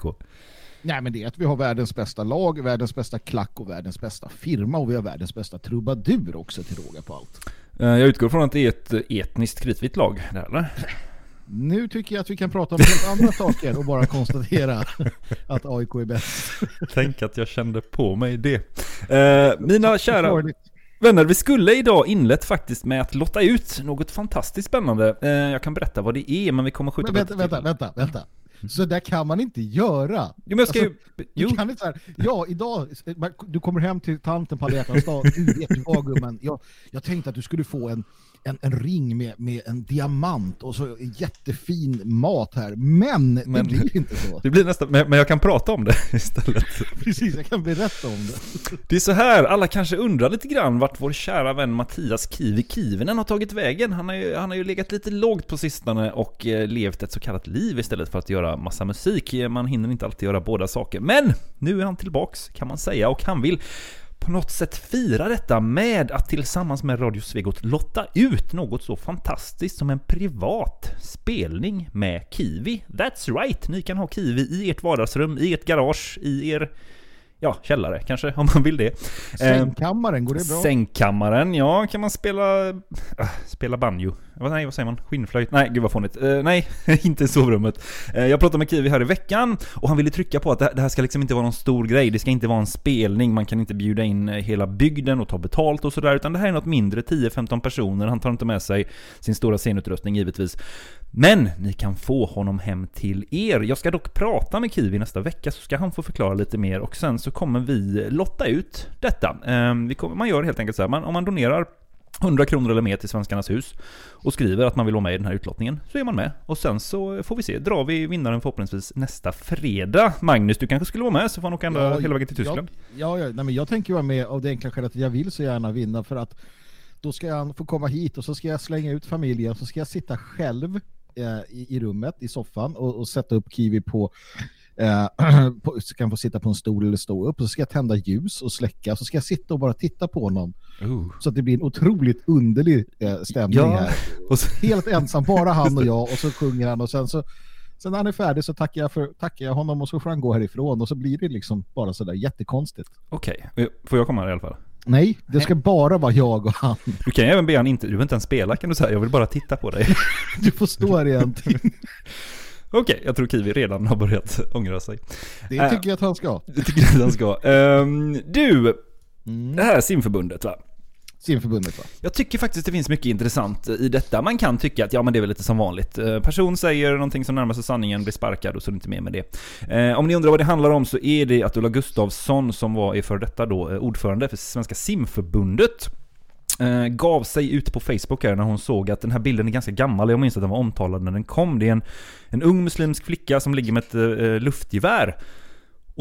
Nej men det är att vi har världens bästa lag, världens bästa klack och världens bästa firma och vi har världens bästa trubadur också till råga på allt. Eh, Jag utgår från att det är ett eh, etniskt kritvitt lag, eller? Nu tycker jag att vi kan prata om helt andra saker och bara konstatera att AIK är bäst. Tänk att jag kände på mig det. Eh, mina kära vänner, vi skulle idag inlett faktiskt med att lotta ut något fantastiskt spännande. Eh, jag kan berätta vad det är, men vi kommer skjuta Men vänta, vänta, vänta, vänta. Så där kan man inte göra. Jo, men jag ska ju... Du Jo, kan inte så här, ja idag, du kommer hem till tanten på alla hjärtans dag, du vet du vad gumman, jag, jag tänkte att du skulle få en, en, en ring med, med en diamant och så jättefin mat här, men, Men- det blir inte så. det blir nästan... Men men jag kan prata om det istället. Precis, jag kan berätta om det. Det är så här, alla kanske undrar lite grann vart vår kära vän Mattias Kivi Kivinen har tagit vägen. Han har ju, han har ju legat lite lågt på sistone och eh, levt ett så kallat liv istället för att göra massa musik. Man hinner inte alltid göra båda saker. Men nu är han tillbaks kan man säga och han vill på något sätt fira detta med att tillsammans med Radio Svegot lotta ut något så fantastiskt som en privat spelning med Kiwi. That's right! Ni kan ha Kiwi i ert vardagsrum, i ert garage, i er ja, källare kanske om man vill det. Sängkammaren, går det bra? Sängkammaren, ja, kan man spela... ah, spela banjo? Vad, nej, vad säger man? Skinnflöjt? Nej, gud vad fånigt. Uh, nej, inte i sovrummet. Uh, jag pratade med Kiwi här i veckan och han ville trycka på att det här, det här ska liksom inte vara någon stor grej. Det ska inte vara en spelning, man kan inte bjuda in eh, hela bygden och ta betalt och sådär. Utan det här är något mindre, 10-15 personer. Han tar inte med sig sin stora scenutrustning givetvis. Men ni kan få honom hem till er. Jag ska dock prata med Kiwi nästa vecka så ska han få förklara lite mer och sen så kommer vi lotta ut detta. Ehm, vi kommer, man gör helt enkelt så här, man, om man donerar 100 kronor eller mer till Svenskarnas hus och skriver att man vill vara med i den här utlottningen så är man med. Och sen så får vi se, drar vi vinnaren förhoppningsvis nästa fredag. Magnus, du kanske skulle vara med så får han åka ända hela vägen till Tyskland. Ja, ja nej, men jag tänker vara med av det enkla skälet att jag vill så gärna vinna för att då ska han få komma hit och så ska jag slänga ut familjen så ska jag sitta själv eh, i, i rummet, i soffan och, och sätta upp Kiwi på, så kan han få sitta på en stol eller stå upp och så ska jag tända ljus och släcka så ska jag sitta och bara titta på honom Oh. så att det blir en otroligt underlig eh, stämning Ja, här. Helt ensam, bara han och jag och så sjunger han och sen så Sen när han är färdig så tackar jag, för, tackar jag honom och så får han gå härifrån och så blir det liksom bara sådär jättekonstigt. Okej, får jag komma här i alla fall? Nej, det ska bara vara jag och han. Du kan ju även be han inte, du behöver inte ens spela kan du säga, jag vill bara titta på dig. Du får stå här igen. Okej, jag tror Kiwi redan har börjat ångra sig. Det Äh, tycker jag att han ska. Det tycker jag att han ska. Ehm, du, det här simförbundet va? Simförbundet va? Jag tycker faktiskt det finns mycket intressant i detta. Man kan tycka att ja men det är väl lite som vanligt. Eh, Person säger någonting som närmar sig sanningen, blir sparkad och så är det inte mer med det. Eh, om ni undrar vad det handlar om så är det att Ulla Gustafsson som var i för detta då eh, ordförande för Svenska simförbundet eh, gav sig ut på Facebook här när hon såg att den här bilden är ganska gammal. Jag minns att den var omtalad när den kom. Det är en, en ung muslimsk flicka som ligger med ett eh, luftgevär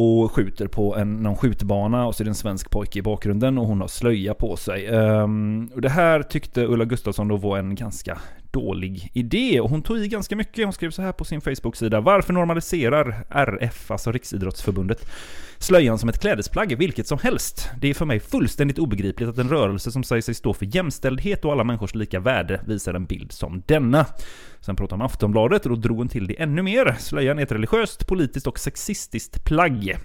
och skjuter på en, någon skjutbana och så är det en svensk pojke i bakgrunden och hon har slöja på sig. Um, och det här tyckte Ulla Gustafsson då var en ganska dålig idé och hon tog i ganska mycket. Hon skrev så här på sin Facebook-sida. Varför normaliserar RF, alltså Riksidrottsförbundet, slöjan som ett klädesplagg, vilket som helst? Det är för mig fullständigt obegripligt att en rörelse som säger sig stå för jämställdhet och alla människors lika värde visar en bild som denna. Sen pratade om Aftonbladet och då drog hon till det ännu mer. Slöjan är ett religiöst, politiskt och sexistiskt plagg.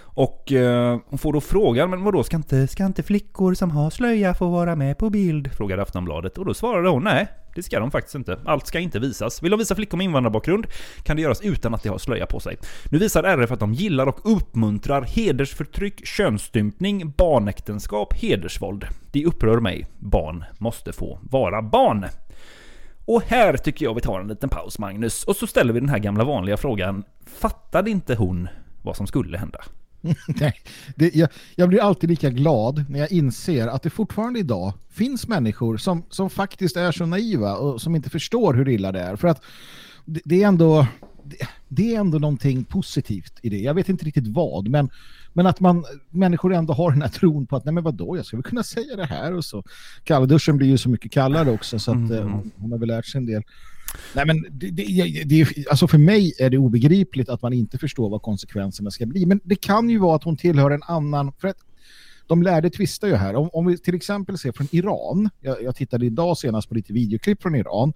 Och eh, hon får då frågan, men vadå, ska inte, ska inte flickor som har slöja få vara med på bild? Frågade Aftonbladet. Och då svarade hon, nej, det ska de faktiskt inte. Allt ska inte visas. Vill de visa flickor med invandrarbakgrund kan det göras utan att de har slöja på sig. Nu visar RF att de gillar och uppmuntrar hedersförtryck, könsstympning, barnäktenskap, hedersvåld. Det upprör mig. Barn måste få vara barn. Och här tycker jag vi tar en liten paus Magnus, och så ställer vi den här gamla vanliga frågan. Fattade inte hon vad som skulle hända? Nej, det, jag, jag blir alltid lika glad när jag inser att det fortfarande idag finns människor som, som faktiskt är så naiva och som inte förstår hur illa det är. För att det, det är ändå det, det är ändå någonting positivt i det. Jag vet inte riktigt vad, men, men att man, människor ändå har den här tron på att nej men vadå, jag ska väl kunna säga det här och så. Kallduschen blir ju så mycket kallare också så att eh, hon har väl lärt sig en del. Nej men det, det, det, alltså för mig är det obegripligt att man inte förstår vad konsekvenserna ska bli. Men det kan ju vara att hon tillhör en annan... För att de lärde tvista ju här. Om, om vi till exempel ser från Iran. Jag, jag tittade idag senast på lite videoklipp från Iran.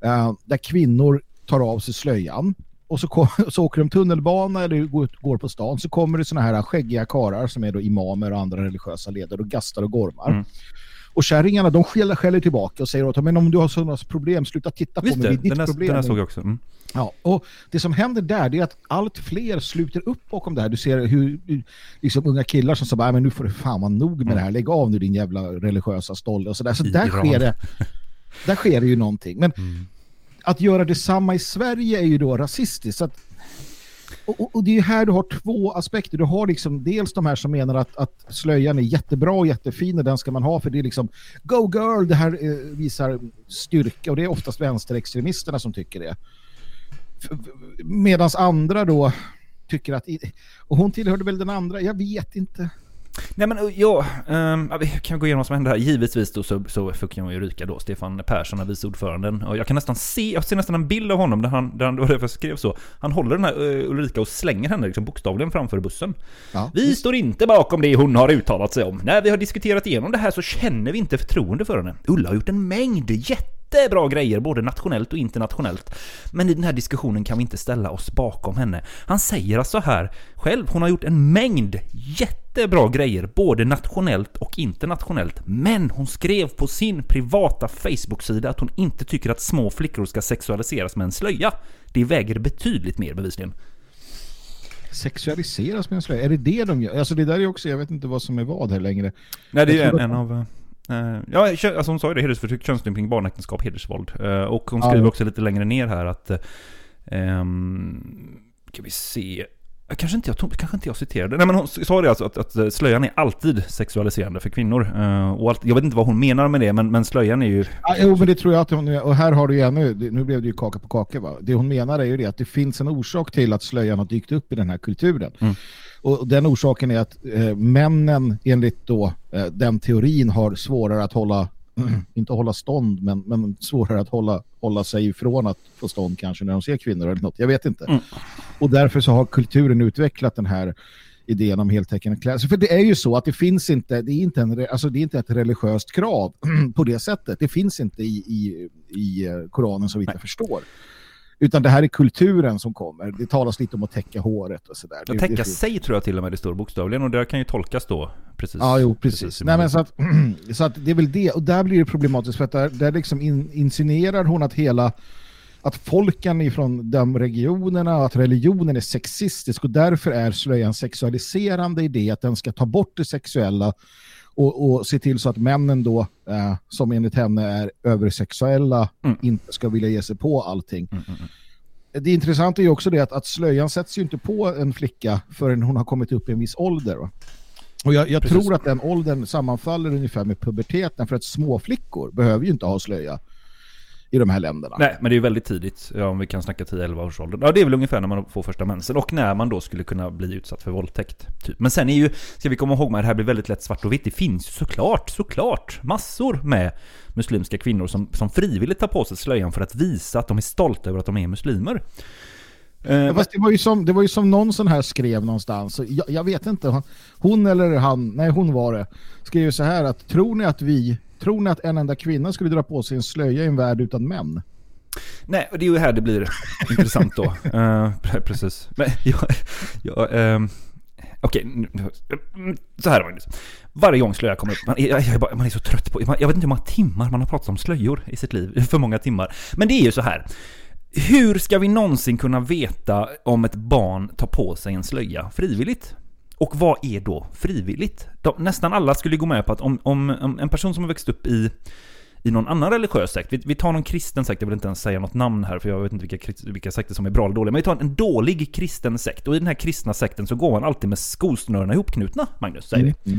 eh, där kvinnor tar av sig slöjan. Och så, kom, så åker de tunnelbana eller går, på stan. Så kommer det såna här skäggiga karar som är då imamer och andra religiösa ledare och gastar och gormar. Mm. Och kärringarna, de skäller, skäller tillbaka och säger åt dem, men om du har sådana problem, sluta titta på Visst mig. det, Det är ditt den här, problem. den här såg jag också. Mm. Ja, och det som händer där det är att allt fler sluter upp bakom det här. Du ser hur liksom unga killar som säger men nu får du fan vara nog med det här. Lägg av nu din jävla religiösa stolle och sådär. Så där Iran. sker det. Där sker det ju någonting. Men att göra detsamma i Sverige är ju då rasistiskt. Så att, och, och- det är ju här du har två aspekter. Du har liksom dels de här som menar att, att slöjan är jättebra och jättefin och den ska man ha för det är liksom go girl, det här eh, visar styrka och det är oftast vänsterextremisterna som tycker det. Medan andra då tycker att, och hon tillhörde väl den andra, jag vet inte. Nej men ja, ja, vi kan gå igenom vad som hände här. Givetvis då så, så fick jag ju ryka då. Stefan Persson är vice ordföranden. Och jag kan nästan se, jag ser nästan en bild av honom där han, där han, det var därför jag skrev så. Han håller den här eh, Ulrika och slänger henne liksom bokstavligen framför bussen. vi står inte bakom det hon har uttalat sig om. När vi har diskuterat igenom det här så känner vi inte förtroende för henne. Ulla har gjort en mängd jättebra grejer, både nationellt och internationellt. Men i den här diskussionen kan vi inte ställa oss bakom henne. Han säger alltså här själv, hon har gjort en mängd jättebra grejer, både nationellt och internationellt. Men hon skrev på sin privata Facebook-sida att hon inte tycker att små flickor ska sexualiseras med en slöja. Det väger betydligt mer bevisligen. Sexualiseras med en slöja, är det det de gör? Alltså det där är också, jag vet inte vad som är vad här längre. Nej, det är en, att- en av... eh, ja, alltså hon sa ju det, hedersförtryck, könsstympning, barnäktenskap, hedersvåld. Eh, och hon skriver ja. också lite längre ner här att... Um, ska vi se... eh, Kanske inte, jag, kanske inte jag citerade. Nej men hon sa det alltså att, att eh, slöjan är alltid sexualiserande för kvinnor. Eh, och allt, jag vet inte vad hon menar med det, men, men slöjan är ju... Ja, jo, men det tror jag att hon, och här har du ju ännu, nu blev det ju kaka på kaka va. Det hon menar är ju det att det finns en orsak till att slöjan har dykt upp i den här kulturen. Mm. Och den orsaken är att eh, männen enligt då eh, den teorin har svårare att hålla, inte hålla stånd, men, men svårare att hålla, hålla sig ifrån att få stånd kanske när de ser kvinnor eller något. Jag vet inte. Mm. Och därför så har kulturen utvecklat den här idén om heltäckande kläder. Så För det är ju så att det finns inte, det är inte, en, alltså det är inte ett religiöst krav på det sättet. Det finns inte i, i, i Koranen som vi inte förstår. Utan det här är kulturen som kommer. Det talas lite om att täcka håret och sådär. Att täcka sig tror jag till och med det står bokstavligen och det kan ju tolkas då precis. Ja, jo, precis. som- Nej, men så, att, så att det är väl det. Och där blir det problematiskt för att där, där liksom in, insinuerar hon att hela att folken ifrån de regionerna, att religionen är sexistisk och därför är slöjan sexualiserande i det att den ska ta bort det sexuella och, och se till så att männen då, eh, som enligt henne är översexuella, inte ska vilja ge sig på allting. Det intressanta är ju också det att, att slöjan sätts ju inte på en flicka förrän hon har kommit upp i en viss ålder. Va? Och jag, jag tror att den åldern sammanfaller ungefär med puberteten för att småflickor behöver ju inte ha slöja i de här länderna. Nej, men det är ju väldigt tidigt. Ja, om vi kan snacka 10-11 års ålder. Ja, det är väl ungefär när man får första mensen. Och när man då skulle kunna bli utsatt för våldtäkt. Typ. Men sen är ju, ska vi komma ihåg med det här blir väldigt lätt svart och vitt. Det finns ju såklart, såklart massor med muslimska kvinnor som, som frivilligt tar på sig slöjan för att visa att de är stolta över att de är muslimer. Eh, fast det, var ju som, det var ju som någon sån här skrev någonstans. Jag, jag vet inte. Hon eller han, nej hon var det, skrev så här att tror ni att vi, tror ni att en enda kvinna skulle dra på sig en slöja i en värld utan män? Nej, och det är ju här det blir intressant då. Pre- precis. Men jag... jag ehm, Okej, mm, så här Magnus. Varje gång slöja kommer upp, man är, jag bara, man är så trött på... Jag vet inte hur många timmar man har pratat om slöjor i sitt liv. För många timmar. Men det är ju så här. Hur ska vi någonsin kunna veta om ett barn tar på sig en slöja frivilligt? Och vad är då frivilligt? De, nästan alla skulle gå med på att om, om, om en person som har växt upp i i någon annan religiös sekt. Vi, vi tar någon kristen sekt, jag vill inte ens säga något namn här för jag vet inte vilka, vilka sekter som är bra eller dåliga. Men vi tar en dålig kristen sekt och i den här kristna sekten så går man alltid med skosnörena ihopknutna, Magnus, säger vi.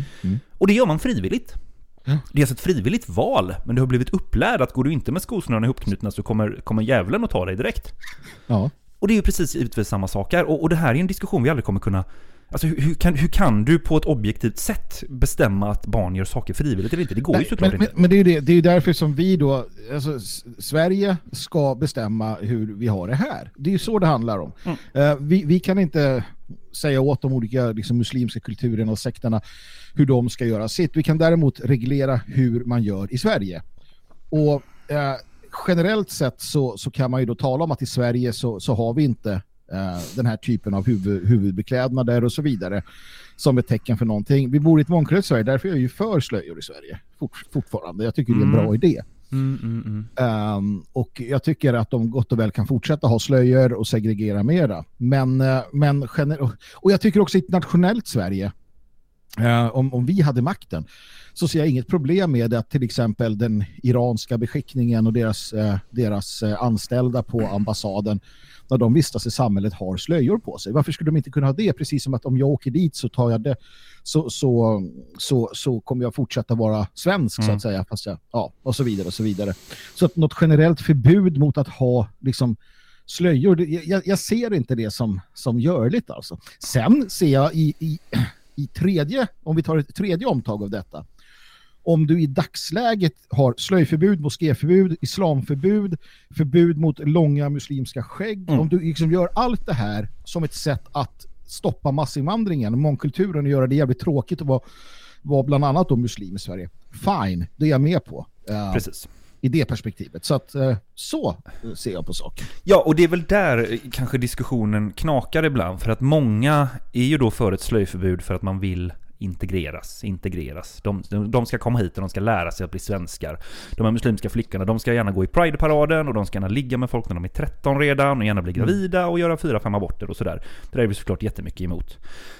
Och det gör man frivilligt. Det är alltså ett frivilligt val, men du har blivit upplärd att går du inte med skosnörena ihopknutna så kommer, kommer djävulen att ta dig direkt. Ja. Och det är ju precis givetvis samma sak här. Och, och det här är en diskussion vi aldrig kommer kunna... Alltså hur, hur, kan, hur kan du på ett objektivt sätt bestämma att barn gör saker frivilligt eller inte? Det går ju Nej, såklart men, inte. men, men det är ju det, det är ju därför som vi då, alltså Sverige ska bestämma hur vi har det här. Det är ju så det handlar om. Mm. Eh, vi, vi kan inte säga åt de olika liksom, muslimska kulturerna och sekterna hur de ska göra sitt. Vi kan däremot reglera hur man gör i Sverige. Och eh, generellt sett så, så kan man ju då tala om att i Sverige så, så har vi inte den här typen av huvud, huvudbeklädnader och så vidare som ett tecken för någonting. Vi bor i ett mångkulturellt Sverige, därför är jag ju för slöjor i Sverige fort, fortfarande. Jag tycker det är en Mm. bra idé. Mm, mm, mm. Ehm, och jag tycker att de gott och väl kan fortsätta ha slöjor och segregera mera. Men, eh, men och jag tycker också i ett nationellt Sverige, eh, om, om vi hade makten, så ser jag inget problem med att till exempel den iranska beskickningen och deras, eh, deras eh, anställda på ambassaden när de vistas i samhället har slöjor på sig. Varför skulle de inte kunna ha det? Precis som att om jag åker dit så tar jag det så, så, så, så kommer jag fortsätta vara svensk så Mm. att säga. Fast jag, ja, och så vidare och så vidare. Så att något generellt förbud mot att ha liksom slöjor, det, jag, jag ser inte det som, som görligt alltså. Sen ser jag i, i, i tredje, om vi tar ett tredje omtag av detta, om du i dagsläget har slöjförbud, moskéförbud, islamförbud, förbud mot långa muslimska skägg, Mm. om du liksom gör allt det här som ett sätt att stoppa massinvandringen, mångkulturen och göra det jävligt tråkigt att vara, vara bland annat då muslim i Sverige. Fine, det är jag med på. eh, Precis. I det perspektivet. Så att eh, så ser jag på saken. Ja, och det är väl där eh, kanske diskussionen knakar ibland. För att många är ju då för ett slöjförbud för att man vill integreras, integreras. De, de, de ska komma hit och de ska lära sig att bli svenskar. De här muslimska flickorna, de ska gärna gå i Pride-paraden och de ska gärna ligga med folk när de är 13 redan och gärna bli gravida och göra fyra, fem aborter och sådär. Det där är vi såklart jättemycket emot.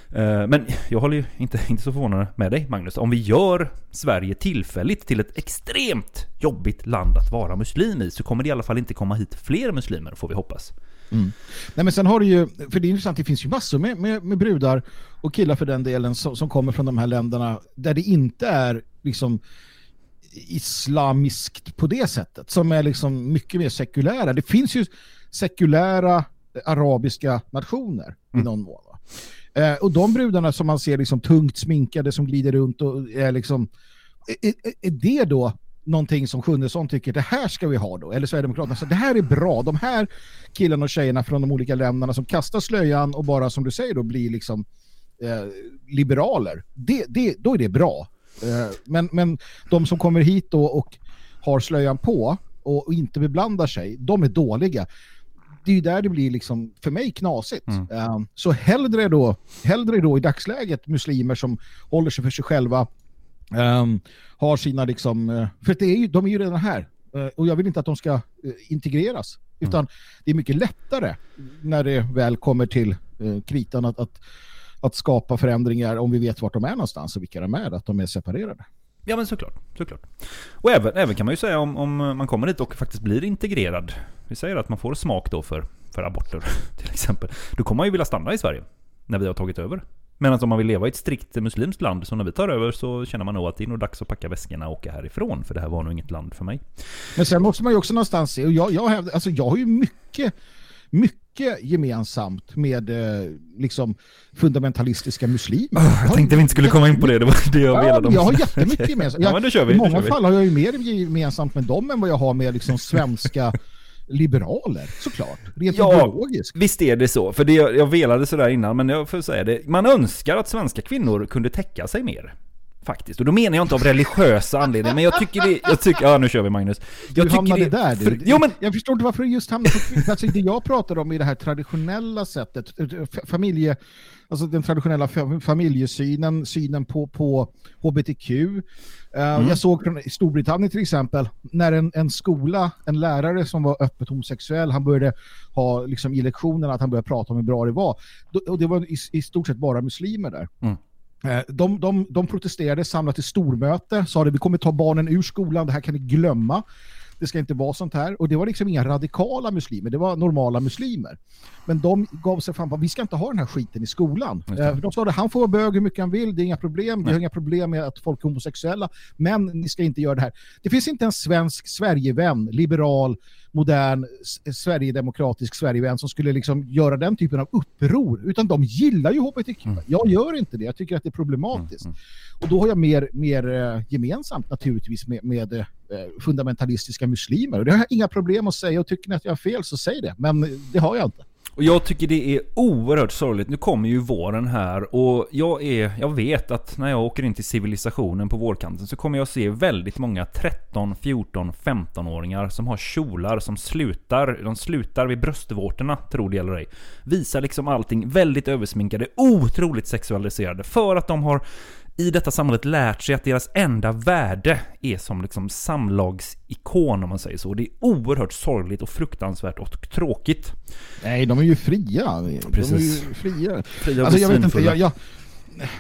Eh, Men jag håller ju inte, inte så förvånad med dig Magnus. Om vi gör Sverige tillfälligt till ett extremt jobbigt land att vara muslim i så kommer det i alla fall inte komma hit fler muslimer får vi hoppas. Nej men sen har du ju, för det är intressant, det finns ju massor med, med, med brudar och killar för den delen som, som kommer från de här länderna där det inte är liksom islamiskt på det sättet, som är liksom mycket mer sekulära. Det finns ju sekulära arabiska nationer i någon mån. Eh, och de brudarna som man ser liksom tungt sminkade som glider runt och är liksom, är, är- är det då någonting som Sjunnesson tycker det här ska vi ha då? Eller Sverigedemokraterna så det här är bra. De här killarna och tjejerna från de olika länderna som kastar slöjan och bara som du säger då blir liksom eh, liberaler. Det, det, då är det bra. Eh, men, men de som kommer hit då och har slöjan på och, och inte beblandar sig, de är dåliga. Det är ju där det blir liksom för mig knasigt. Eh, så hellre då, hellre då i dagsläget muslimer som håller sig för sig själva Ehm, har sina liksom, eh, för det är ju, de är ju redan här. Eh, och jag vill inte att de ska eh, integreras. Utan det är mycket lättare när det väl kommer till kritan att, att, att skapa förändringar om vi vet vart de är någonstans och vilka de är, att de är separerade. Ja men såklart, såklart. Och även, även kan man ju säga om, om man kommer hit och faktiskt blir integrerad. Vi säger att man får smak då för, för aborter till exempel. Då kommer man ju vilja stanna i Sverige när vi har tagit över. Medan om man vill leva i ett strikt muslimskt land, så när vi tar över så känner man nog att det är nog dags att packa väskorna och åka härifrån. För det här var nog inget land för mig. Men sen måste man ju också någonstans se, och jag, jag, hävdar- alltså jag har ju mycket, mycket gemensamt med eh, liksom fundamentalistiska muslimer. Jag tänkte vi inte skulle komma in på det, det var det jag Ja, ville. jag har jättemycket gemensamt. Ja Jag, men då kör vi. I många fall har jag ju mer gemensamt med dem än vad jag har med liksom svenska liberaler, såklart. Rent Ja, ideologiskt. visst är det så. För det, jag velade sådär innan, men jag får säga det. Man önskar att svenska kvinnor kunde täcka sig mer. Faktiskt. Och då menar jag inte av religiösa anledningar, men jag tycker det... Jag tycker, ja, nu kör vi Magnus. Jag du hamnade det, där. Du. För, jo, men Jag förstår inte varför du just hamnade på. Alltså det jag pratar om i det här traditionella sättet, eh, f- familje, alltså den traditionella fa- familjesynen, synen på, på HBTQ. Eh, Mm. Jag såg från i Storbritannien till exempel, när en, en skola, en lärare som var öppet homosexuell, han började ha liksom i lektionerna att han började prata om hur bra det var. Och det var i, i stort sett bara muslimer där. Mm. Eh, De, de, de protesterade, samlade till stormöte, sa att vi kommer ta barnen ur skolan, det här kan ni glömma. Det ska inte vara sånt här. Och det var liksom inga radikala muslimer, det var normala muslimer. Men de gav sig fan på, vi ska inte ha den här skiten i skolan. Det. Eh, De sa att han får vara bög hur mycket han vill, det är inga problem. Vi har inga problem med att folk är homosexuella, men ni ska inte göra det här. Det finns inte en svensk Sverigevän, liberal, modern, s- sverigedemokratisk Sverigevän som skulle liksom göra den typen av uppror, utan de gillar ju HBTQ. Mm. Jag gör inte det, jag tycker att det är problematiskt. Och då har jag mer, mer eh, gemensamt naturligtvis med, med eh, fundamentalistiska muslimer. Och det har jag inga problem att säga och tycker ni att jag har fel så säg det. Men det har jag inte. Och jag tycker det är oerhört sorgligt. Nu kommer ju våren här och jag, är, jag vet att när jag åker in till civilisationen på vårkanten så kommer jag se väldigt många 13, 14, 15-åringar som har kjolar som slutar, de slutar vid bröstvårtorna, tror det eller ej. Visar liksom allting väldigt översminkade, otroligt sexualiserade för att de har i detta samhället lärt sig att deras enda värde är som liksom samlagsikon om man säger så. Det är oerhört sorgligt och fruktansvärt och tråkigt. Nej, de är ju fria. Precis. De är ju fria. Fria alltså, jag vet inte, jag, jag,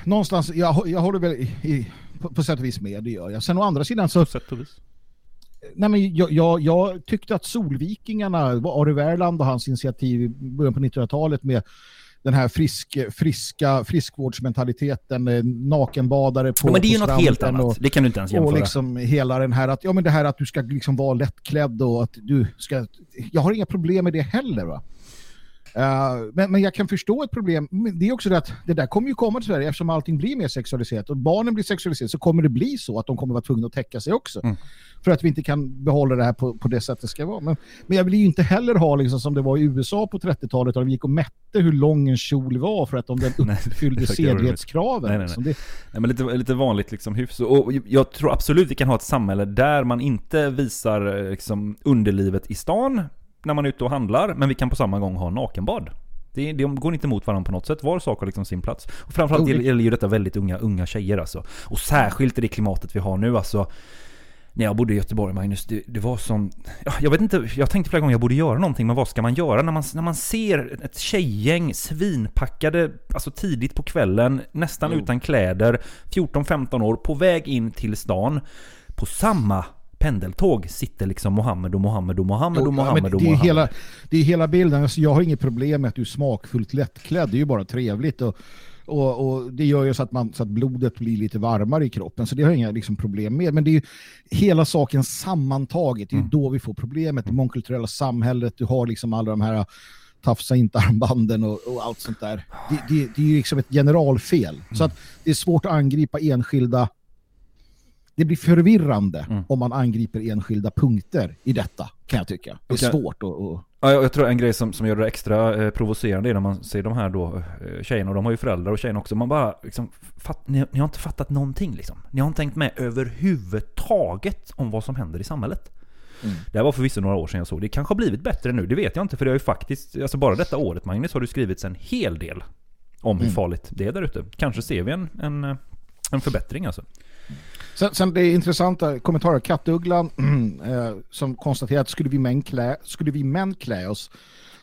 någonstans, jag, jag håller väl i, i, på, på sätt och vis med, det gör jag. Sen å andra sidan så... Sätt och vis. Nej, men jag, jag, jag tyckte att Solvikingarna, var Ari Wärland och hans initiativ i början på 1900-talet med den här frisk, friska friskvårdsmentaliteten, eh, nakenbadare på Ja, men det är ju något helt stranden annat. Det kan du inte ens jämföra. Och liksom hela den här att, ja men det här att du ska liksom vara lättklädd och att du ska, jag har inga problem med det heller va. Eh, men, men jag kan förstå ett problem, men det är också det att det där kommer ju komma till Sverige eftersom allting blir mer sexualiserat och barnen blir sexualiserade så kommer det bli så att de kommer vara tvungna att täcka sig också. Mm. För att vi inte kan behålla det här på, på det sätt det ska vara. Men, men jag vill ju inte heller ha liksom som det var i USA på 30-talet där de gick och mätte hur lång en kjol var för att om den uppfyllde sedlighetskraven. Nej, nej, nej. Det, Nej, men lite, lite vanligt liksom hyfs. Och jag tror absolut vi kan ha ett samhälle där man inte visar eh, liksom, underlivet i stan när man är ute och handlar, men vi kan på samma gång ha nakenbad. Det, det går inte emot varandra på något sätt. Var sak har liksom sin plats. Och framförallt gäller ju detta väldigt unga, unga tjejer alltså. Och särskilt i det klimatet vi har nu alltså. När jag bodde i Göteborg, Magnus, det, det var som... Ja, jag vet inte, jag tänkte flera gånger jag borde göra någonting, men vad ska man göra när man, när man ser ett tjejgäng svinpackade, alltså tidigt på kvällen, nästan Jo. utan kläder, 14-15 år, på väg in till stan. På samma pendeltåg sitter liksom Mohammed och Mohammed och Mohammed och Jo, ja, men Mohammed och det, är Mohammed. hela, det är hela bilden. Alltså, jag har inget problem med att du är smakfullt lättklädd. Det är ju bara trevligt. Och, och, och det gör ju så att, man, så att blodet blir lite varmare i kroppen. Så det har jag inga liksom, problem med. Men det är ju hela saken sammantaget. Det är ju då vi får problemet. Det mångkulturella samhället. Du har liksom alla de här tafsa inte armbanden och, och allt sånt där. Det, det, det är ju liksom ett generalfel. Så att det är svårt att angripa enskilda det blir förvirrande Mm. om man angriper enskilda punkter i detta, kan jag tycka. Det är Okej. svårt att... Ja, jag tror en grej som, som gör det extra eh, provocerande är när man ser de här då eh, tjejerna, och de har ju föräldrar och tjejerna också. Man bara liksom, fatt, ni, ni har inte fattat någonting liksom. Ni har inte tänkt med överhuvudtaget om vad som händer i samhället. Mm. Det här var förvisso några år sedan jag såg. Det kanske har blivit bättre nu, det vet jag inte. För det har ju faktiskt, alltså bara detta året Magnus, har det skrivits en hel del om hur Mm. farligt det är där ute. Kanske ser vi en, en, eh, en förbättring alltså. Sen, sen det är intressanta kommentarer. Kattugglan eh, som konstaterar att skulle vi, män klä, skulle vi män klä oss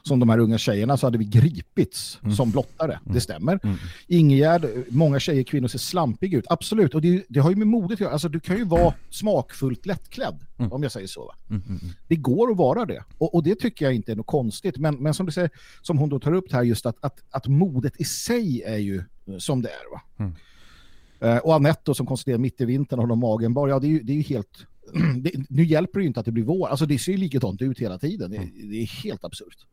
som de här unga tjejerna så hade vi gripits Mm. som blottare. Det stämmer. Ingegärd, många tjejer, kvinnor ser slampiga ut. Absolut. Och det, det har ju med modet att göra. Alltså, du kan ju vara smakfullt lättklädd, om jag säger så. Mm, mm, mm. Det går att vara det. Och, och det tycker jag inte är något konstigt. Men, men som du säger, som hon då tar upp här, just att, att, att modet i sig är ju eh, som det är. Va? Mm. Eh, och Anette då, som konstaterar mitt i vintern har de magen bara, ja det är ju, det är ju helt... Det, nu hjälper det ju inte att det blir vår. Alltså det ser ju likadant ut hela tiden. Det, det är helt absurt.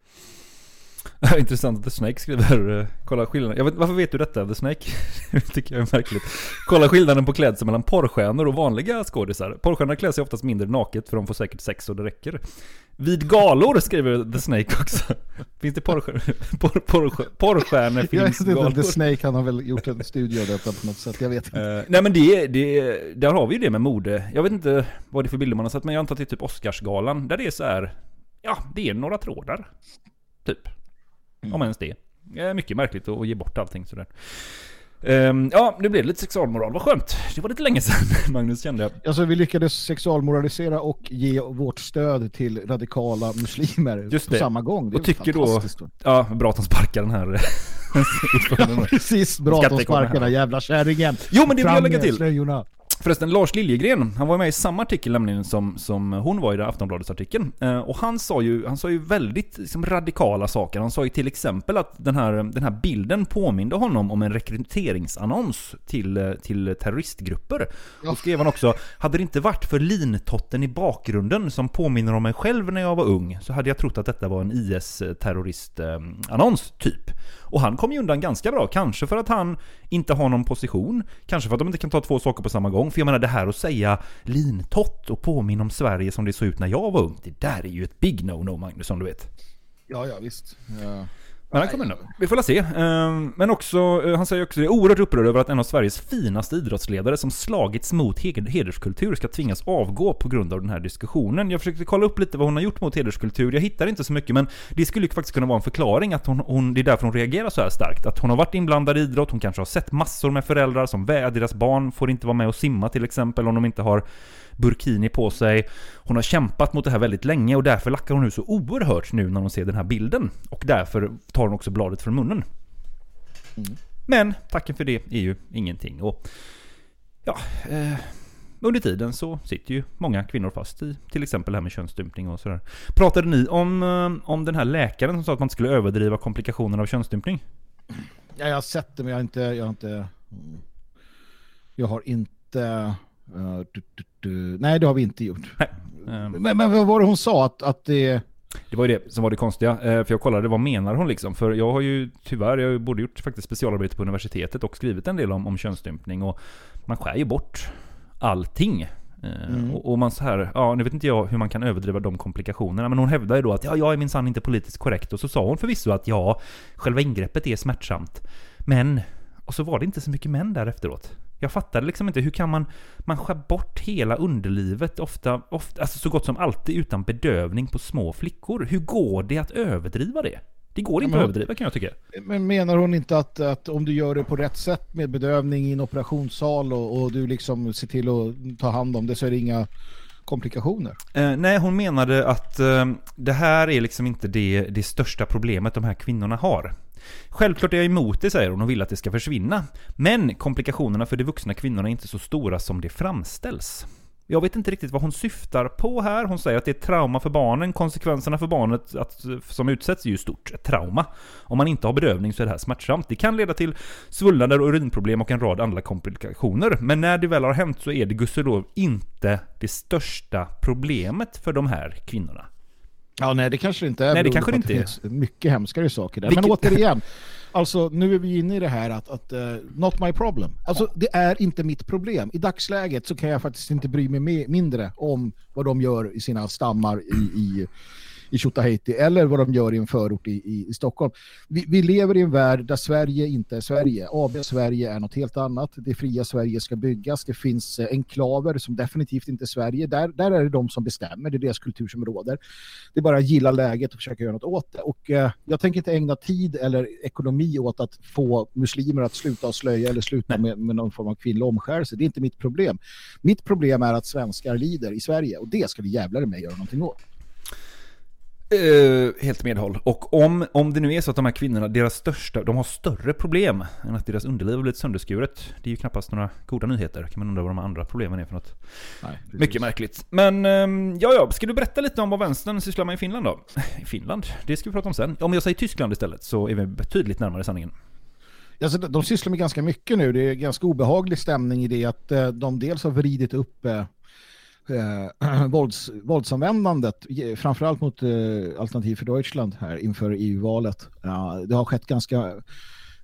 Intressant att The Snake skriver, eh, kolla skillnaden. Jag vet, varför vet du detta The Snake? det tycker jag är märkligt. Kolla skillnaden på klädsel mellan porrstjärnor och vanliga skådisar. Porrstjärnor klär sig oftast mindre naket för de får säkert sex och det räcker. Vid galor skriver The Snake också. Finns det porrstjärnor? Porr, porr, porrstjärnor Jag finns vet inte, galor. The Snake han har väl gjort en studie av detta på något sätt. Jag vet inte. Eh, nej men det, det, där har vi ju det med mode. Jag vet inte vad det är för bilder man har sett, men jag antar att det är typ Oscarsgalan. Där det är så här, ja, det är några trådar. Typ. Om ens det. Är mycket märkligt att ge bort allting sådär. Ehm, ja, nu blev det lite sexualmoral. Vad skönt. Det var lite länge sedan, Magnus kände jag. Alltså vi lyckades sexualmoralisera och ge vårt stöd till radikala muslimer Just på det. samma gång. Det och tycker då, ja, bra att de sparkar den här ordföranden. Precis, bra att de sparkar den här. jävla kärringen. Jo men det vill jag lägga till. slöjorna. Förresten, Lars Liljegren, han var med i samma artikel nämligen som, som hon var i den Aftonbladets artikeln. Eh, och han sa ju, han sa ju väldigt liksom, radikala saker. Han sa ju till exempel att den här, den här bilden påminde honom om en rekryteringsannons till, eh, till terroristgrupper. Och skrev han också, hade det inte varit för lintotten i bakgrunden som påminner om mig själv när jag var ung, så hade jag trott att detta var en IS-terroristannons, typ. Och han kom ju undan ganska bra, kanske för att han inte har någon position, kanske för att de inte kan ta två saker på samma gång. För jag menar det här att säga lintott och påminna om Sverige som det såg ut när jag var ung, det där är ju ett big no-no Magnusson, du vet. Ja, ja visst. Ja. Men han kommer undan. Vi får la se. Ehm, Men också, eh, han säger också det är oerhört upprörd över att en av Sveriges finaste idrottsledare som slagits mot heder- hederskultur ska tvingas avgå på grund av den här diskussionen. Jag försökte kolla upp lite vad hon har gjort mot hederskultur. Jag hittar inte så mycket, men det skulle ju faktiskt kunna vara en förklaring att hon, hon, det är därför hon reagerar så här starkt. Att hon har varit inblandad i idrott, hon kanske har sett massor med föräldrar som vä- deras barn får inte vara med och simma till exempel om de inte har burkini på sig. Hon har kämpat mot det här väldigt länge och därför lackar hon nu så oerhört nu när hon ser den här bilden. Och därför tar hon också bladet från munnen. Men tacken för det är ju ingenting. Och ja, eh, under tiden så sitter ju många kvinnor fast i till exempel det här med könsstympning och sådär. Pratade ni om, eh, om den här läkaren som sa att man inte skulle överdriva komplikationerna av könsstympning? Ja, jag har sett det men jag har inte... Jag har inte, mm. jag har inte uh, du, du, nej, det har vi inte gjort. Ehm, Men, men vad var det hon sa? Att, att det... Det var ju det som var det konstiga, eh, för jag kollade vad menar hon liksom? För jag har ju tyvärr, jag har både gjort faktiskt specialarbete på universitetet och skrivit en del om, om könsstympning och man skär ju bort allting. Eh, Mm. Och, och man så här, ja nu vet inte jag hur man kan överdriva de komplikationerna, men hon hävdar ju då att ja, jag är minsann inte politiskt korrekt och så sa hon förvisso att ja, själva ingreppet är smärtsamt. Men, och så var det inte så mycket män där efteråt. Jag fattade liksom inte, hur kan man, man skär bort hela underlivet, ofta, ofta, alltså så gott som alltid utan bedövning på små flickor. Hur går det att överdriva det? Det går inte Ja, att men- överdriva kan jag tycka. Men menar hon inte att, att om du gör det på rätt sätt med bedövning i en operationssal och, och du liksom ser till att ta hand om det så är det inga komplikationer? Eh, nej, hon menade att eh, det här är liksom inte det, det största problemet de här kvinnorna har. Självklart är jag emot det, säger hon, och vill att det ska försvinna. Men komplikationerna för de vuxna kvinnorna är inte så stora som det framställs. Jag vet inte riktigt vad hon syftar på här. Hon säger att det är ett trauma för barnen. Konsekvenserna för barnet att, som utsätts är ju stort. Ett trauma. Om man inte har bedövning så är det här smärtsamt. Det kan leda till svullnader och urinproblem och en rad andra komplikationer. Men när det väl har hänt så är det gudskelov inte det största problemet för de här kvinnorna. Ja, nej det kanske det inte är. Nej, det kanske det inte finns mycket hemskare saker där. Vilket- Men återigen, alltså nu är vi inne i det här att, att eh, not my problem. Alltså det är inte mitt problem. I dagsläget så kan jag faktiskt inte bry mig mindre om vad de gör i sina stammar i, i, i Tjotahejti eller vad de gör i en förort i, i, i Stockholm. Vi, vi lever i en värld där Sverige inte är Sverige. AB Sverige är något helt annat. Det fria Sverige ska byggas. Det finns eh, enklaver som definitivt inte är Sverige. Där, där är det de som bestämmer. Det är deras kultur som råder. Det är bara att gilla läget och försöka göra något åt det. Och eh, jag tänker inte ägna tid eller ekonomi åt att få muslimer att sluta slöja eller sluta med, med någon form av kvinnlig omskärelse. Det är inte mitt problem. Mitt problem är att svenskar lider i Sverige och det ska vi jävlar med göra någonting åt. Uh, helt medhåll. Och om, om det nu är så att de här kvinnorna, deras största, de har större problem än att deras underliv har blivit sönderskuret. Det är ju knappast några goda nyheter. Kan man undra vad de andra problemen är för något. Nej, Mycket märkligt. Men um, ja, ja, ska du berätta lite om vad vänstern sysslar med i Finland då? I Finland? Det ska vi prata om sen. Om jag säger Tyskland istället så är vi betydligt närmare sanningen. Alltså, de sysslar med ganska mycket nu. Det är ganska obehaglig stämning i det att eh, de dels har vridit upp eh, vålds, våldsanvändandet, framförallt mot eh, Alternativ för Deutschland här inför EU-valet. Ja, det har skett ganska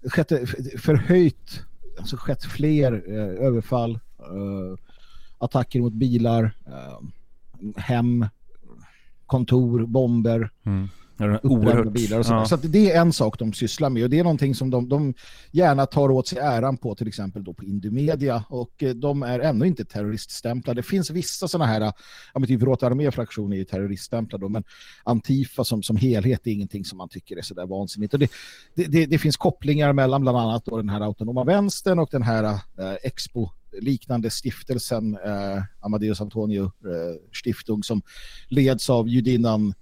skett eh, förhöjt, alltså skett fler eh, överfall, eh, attacker mot bilar, eh, hem, kontor, bomber. Mm. Ja, oerhört. bilar och så. Ja. så det är en sak de sysslar med och det är någonting som de, de gärna tar åt sig äran på till exempel då på Indomedia och eh, de är ännu inte terroriststämplade. Det finns vissa sådana här, ja men typ Rota arméfraktion är ju terroriststämplade men Antifa som, som helhet är ingenting som man tycker är sådär vansinnigt. Och det, det, det, det finns kopplingar mellan bland annat då den här autonoma vänstern och den här eh, Expo liknande stiftelsen eh, Amadeus Antonio eh, Stiftung som leds av judinnan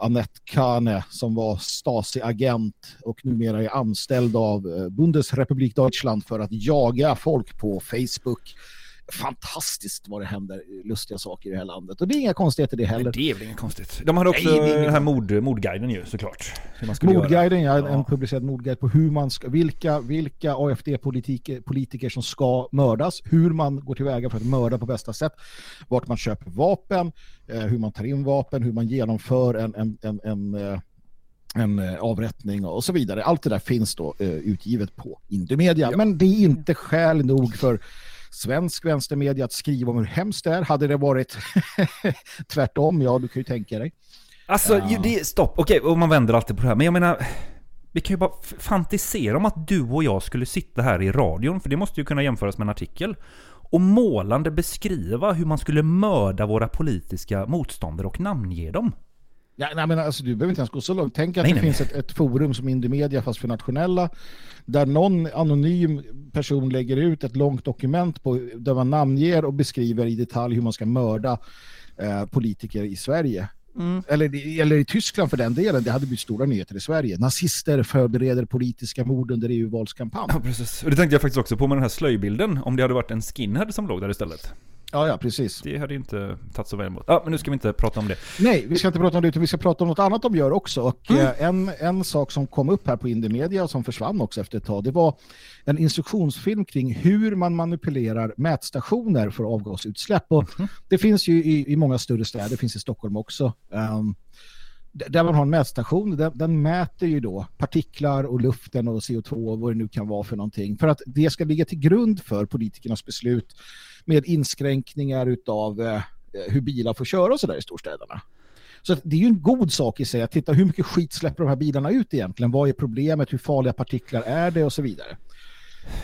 Annette Kane som var Stasi-agent och numera är anställd av eh, Bundesrepublik Deutschland för att jaga folk på Facebook. Fantastiskt vad det händer lustiga saker i det här landet. Och det är inga konstigheter det heller. Det är väl inget konstigt. De hade också Nej, den här mord, mordguiden ju såklart. Mordguiden, ja, en publicerad mordguide på hur man ska, vilka, vilka AFD-politiker politiker som ska mördas, hur man går tillväga för att mörda på bästa sätt, vart man köper vapen, eh, hur man tar in vapen, hur man genomför en, en, en, en, eh, en eh, avrättning och så vidare. Allt det där finns då utgivet på Indomedia. Men det är inte skäl nog för svensk vänstermedia att skriva om hur hemskt det är. Hade det varit tvärtom, ja du kan ju tänka dig. Alltså, Ja. det, stopp. Okej, och man vänder alltid på det här. Men jag menar, vi kan ju bara fantisera om att du och jag skulle sitta här i radion, för det måste ju kunna jämföras med en artikel, och målande beskriva hur man skulle mörda våra politiska motståndare och namnge dem. Ja, nej, men alltså, du behöver inte ens gå så långt. Tänk att Nej, det nej, finns ett, ett forum som Indomedia fast för nationella där någon anonym person lägger ut ett långt dokument på, där man namnger och beskriver i detalj hur man ska mörda eh, politiker i Sverige. Mm. Eller, eller i Tyskland för den delen. Det hade blivit stora nyheter i Sverige. Nazister förbereder politiska mord under EU-valskampanj. Ja, precis. Och det tänkte jag faktiskt också på med den här slöjbilden, om det hade varit en skinhead som låg där istället. Ja, ja, precis. Det hade inte tagit så väl emot. Ja, men nu ska vi inte prata om det. Nej, vi ska inte prata om det utan vi ska prata om något annat de gör också. Och eh, en, en sak som kom upp här på Indomedia och som försvann också efter ett tag, det var en instruktionsfilm kring hur man manipulerar mätstationer för avgasutsläpp. Och Det finns ju i, i många större städer, det finns i Stockholm också. Um, där man har en mätstation, den, den mäter ju då partiklar och luften och CO2 och vad det nu kan vara för någonting. För att det ska ligga till grund för politikernas beslut med inskränkningar utav eh, hur bilar får köra och sådär i storstäderna. Så att det är ju en god sak i sig att titta hur mycket skit släpper de här bilarna ut egentligen? Vad är problemet? Hur farliga partiklar är det? Och så vidare.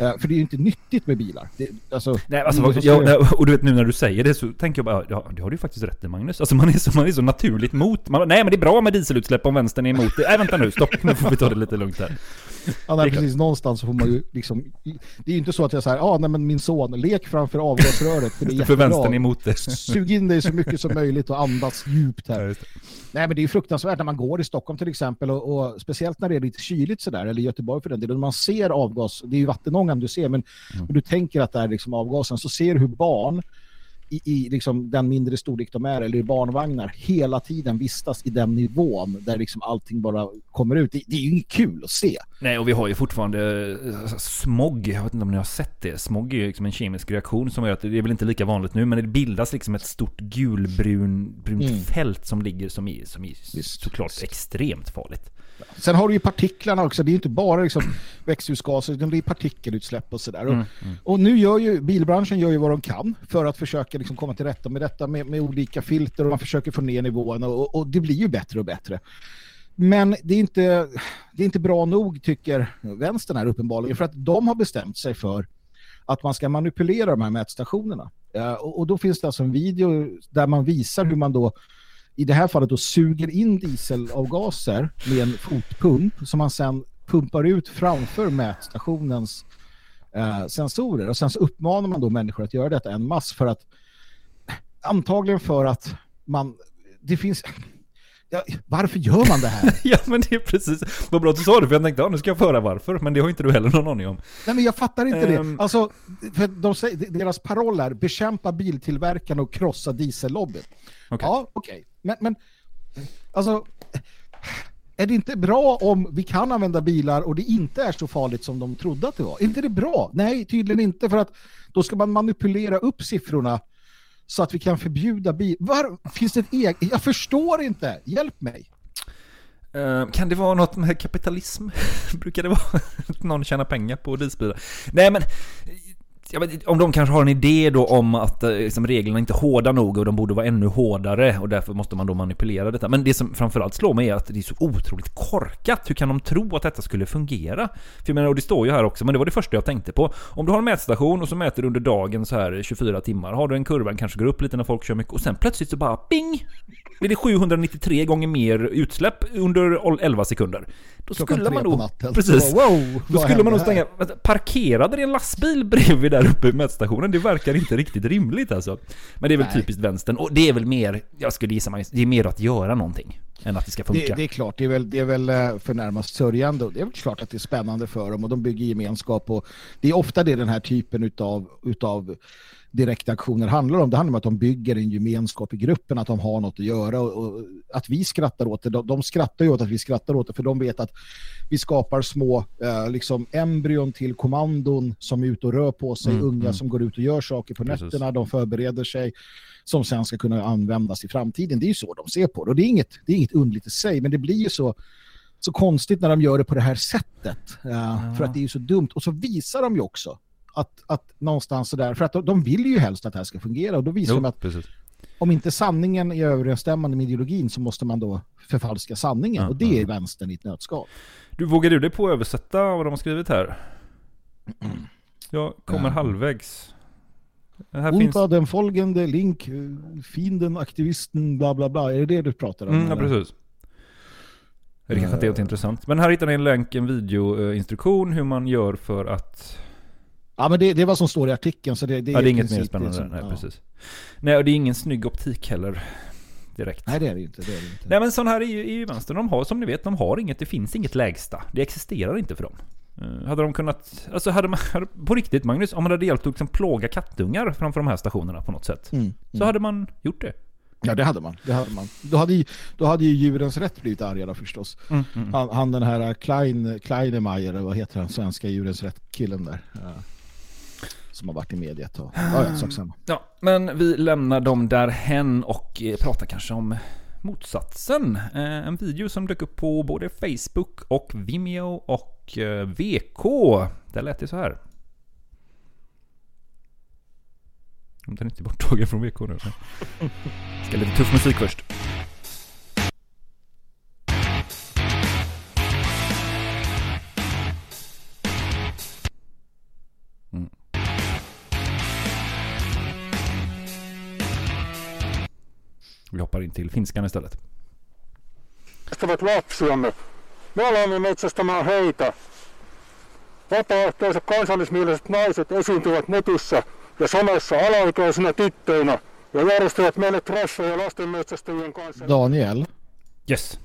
Eh, för det är ju inte nyttigt med bilar. Det, alltså, Nej, alltså, ingen som ja, ska- nej, och du vet nu när du säger det så tänker jag bara, ja, det har du ju faktiskt rätt i Magnus. Alltså man är så, man är så naturligt mot, man, nej men det är bra med dieselutsläpp om vänstern är emot det. Nej vänta nu, stopp, nu får vi ta det lite lugnt här. Ja, nej, precis. Någonstans så får man ju liksom... Det är ju inte så att jag säger, ja ah, nej men min son, lek framför avgasröret för det är För jättebra. vänstern är emot det. Sug in dig så mycket som möjligt och andas djupt här. Nej men det är ju fruktansvärt när man går i Stockholm till exempel och, och speciellt när det är lite kyligt sådär, eller Göteborg för den delen, man ser avgas, det är ju vattenångan du ser, men Mm. du tänker att det är liksom avgasen, så ser du hur barn i, i liksom den mindre storlek de är, eller i barnvagnar, hela tiden vistas i den nivån där liksom allting bara kommer ut. Det, det är ju inget kul att se. Nej, och vi har ju fortfarande eh, smog. Jag vet inte om ni har sett det. Smog är ju liksom en kemisk reaktion som gör att det är väl inte lika vanligt nu, men det bildas liksom ett stort gulbrun brunt Mm. fält som ligger som är, som är såklart extremt farligt. Sen har du ju partiklarna också. Det är inte bara liksom växthusgaser utan det är partikelutsläpp och sådär. Mm, Och, och nu gör ju bilbranschen gör ju vad de kan för att försöka liksom komma till rätta med detta med, med olika filter och man försöker få ner nivåerna och, och det blir ju bättre och bättre. Men det är, inte, det är inte bra nog tycker vänstern här uppenbarligen för att de har bestämt sig för att man ska manipulera de här mätstationerna. Eh, och, och då finns det alltså en video där man visar hur man då i det här fallet då suger in dieselavgaser med en fotpump som man sen pumpar ut framför mätstationens eh, sensorer. Och sen så uppmanar man då människor att göra detta en mass för att antagligen för att man det finns ja, varför gör man det här? ja men det är precis, vad bra att du sa det för jag tänkte ja, nu ska jag föra varför, men det har inte du heller någon aning om. Nej men jag fattar inte Ehm. det. Alltså, för de säger, deras paroll är bekämpa biltillverkarna och krossa diesellobbyn. Ja, okej. Men, men alltså, är det inte bra om vi kan använda bilar och det inte är så farligt som de trodde att det var? Är inte det bra? Nej, tydligen inte för att då ska man manipulera upp siffrorna så att vi kan förbjuda bilar. Finns det ett eget? Jag förstår inte. Hjälp mig. Eh, kan det vara något med kapitalism? Brukar det vara att någon tjänar pengar på dieselbilar? Nej men, Ja, men om de kanske har en idé då om att eh, liksom, reglerna inte är hårda nog och de borde vara ännu hårdare och därför måste man då manipulera detta. Men det som framförallt slår mig är att det är så otroligt korkat. Hur kan de tro att detta skulle fungera? För jag menar, och det står ju här också, men det var det första jag tänkte på. Om du har en mätstation och så mäter du under dagen så här 24 timmar. Har du en kurva, den kanske går upp lite när folk kör mycket och sen plötsligt så bara bing! Blir det 793 gånger mer utsläpp under 11 sekunder. Då Klockan skulle man nog... natten. Precis. Så, wow, då skulle man nog stänga... Vänta, Parkerade det en lastbil bredvid där uppe i mätstationen? Det verkar inte riktigt rimligt alltså. Men det är väl Nej. typiskt vänstern. Och det är väl mer, jag skulle gissa mig, det är mer att göra någonting. Än att det ska funka. Det, det är klart, det är väl, det är väl eh, för närmast sörjande och det är väl klart att det är spännande för dem och de bygger gemenskap och det är ofta det den här typen utav, utav direktaktioner handlar om. Det handlar om att de bygger en gemenskap i gruppen, att de har något att göra och, och att vi skrattar åt det. De, de skrattar ju åt att vi skrattar åt det för de vet att vi skapar små eh, liksom embryon till kommandon som är ute och rör på sig, Mm, unga mm. som går ut och gör saker på Precis. nätterna, de förbereder sig som sen ska kunna användas i framtiden. Det är ju så de ser på det och det är inget, det är inget underligt i sig men det blir ju så, så konstigt när de gör det på det här sättet eh, för att det är ju så dumt och så visar de ju också att, att någonstans sådär, för att de, de vill ju helst att det här ska fungera och då visar Jo, de att precis. om inte sanningen är överensstämmande med ideologin så måste man då förfalska sanningen Ja, och det är vänstern i ett nötskal. Du, vågar du dig på att översätta vad de har skrivit här? Jag kommer halvvägs. Här finns... Den folgende link, eh, fienden, aktivisten, bla bla bla. Är det det du pratar om? Mm, ja, precis. Det kanske inte är något intressant. Men här hittar ni en länk, en videoinstruktion hur man gör för att... Ja, men det, det är vad som står i artikeln. Så det, det ja, det är inget mer spännande. som- nej, ja. precis. Nej, och det är ingen snygg optik heller. Direkt. Nej, det är det inte. Det är det inte. Nej men sån här är ju, är ju vänster, de har som ni vet, de har inget, det finns inget lägsta. Det existerar inte för dem. Eh, hade de kunnat, alltså hade man, hade, på riktigt Magnus, om man hade hjälpt att liksom plåga kattungar framför de här stationerna på något sätt. Mm, Så hade man gjort det. Ja, det hade man. Det hade man. Då, hade ju, då hade ju djurens rätt blivit arga då förstås. Mm, mm. Han, han den här Klein, Kleinemeyer, vad heter han, svenska djurens rätt-killen där. ja, som har varit i media ett tag. Ja, ja, sak samma. Ja, men vi lämnar dem där och eh, pratar kanske om motsatsen. Eh, en video som dök upp på både Facebook och Vimeo och eh, VK. Där lät det så här. Om den inte är borttagen från VK nu. Ska lite tuff musik först. Vi hoppar in till finskan istället. metsästävät lapsiamme. Me alamme metsästämään heitä. Vapaaehtoiset kansallismieliset naiset esiintyvät netissä ja somessa alaikäisinä tyttöinä ja järjestävät meille treffejä lastenmetsästäjien kanssa. Daniel. Yes.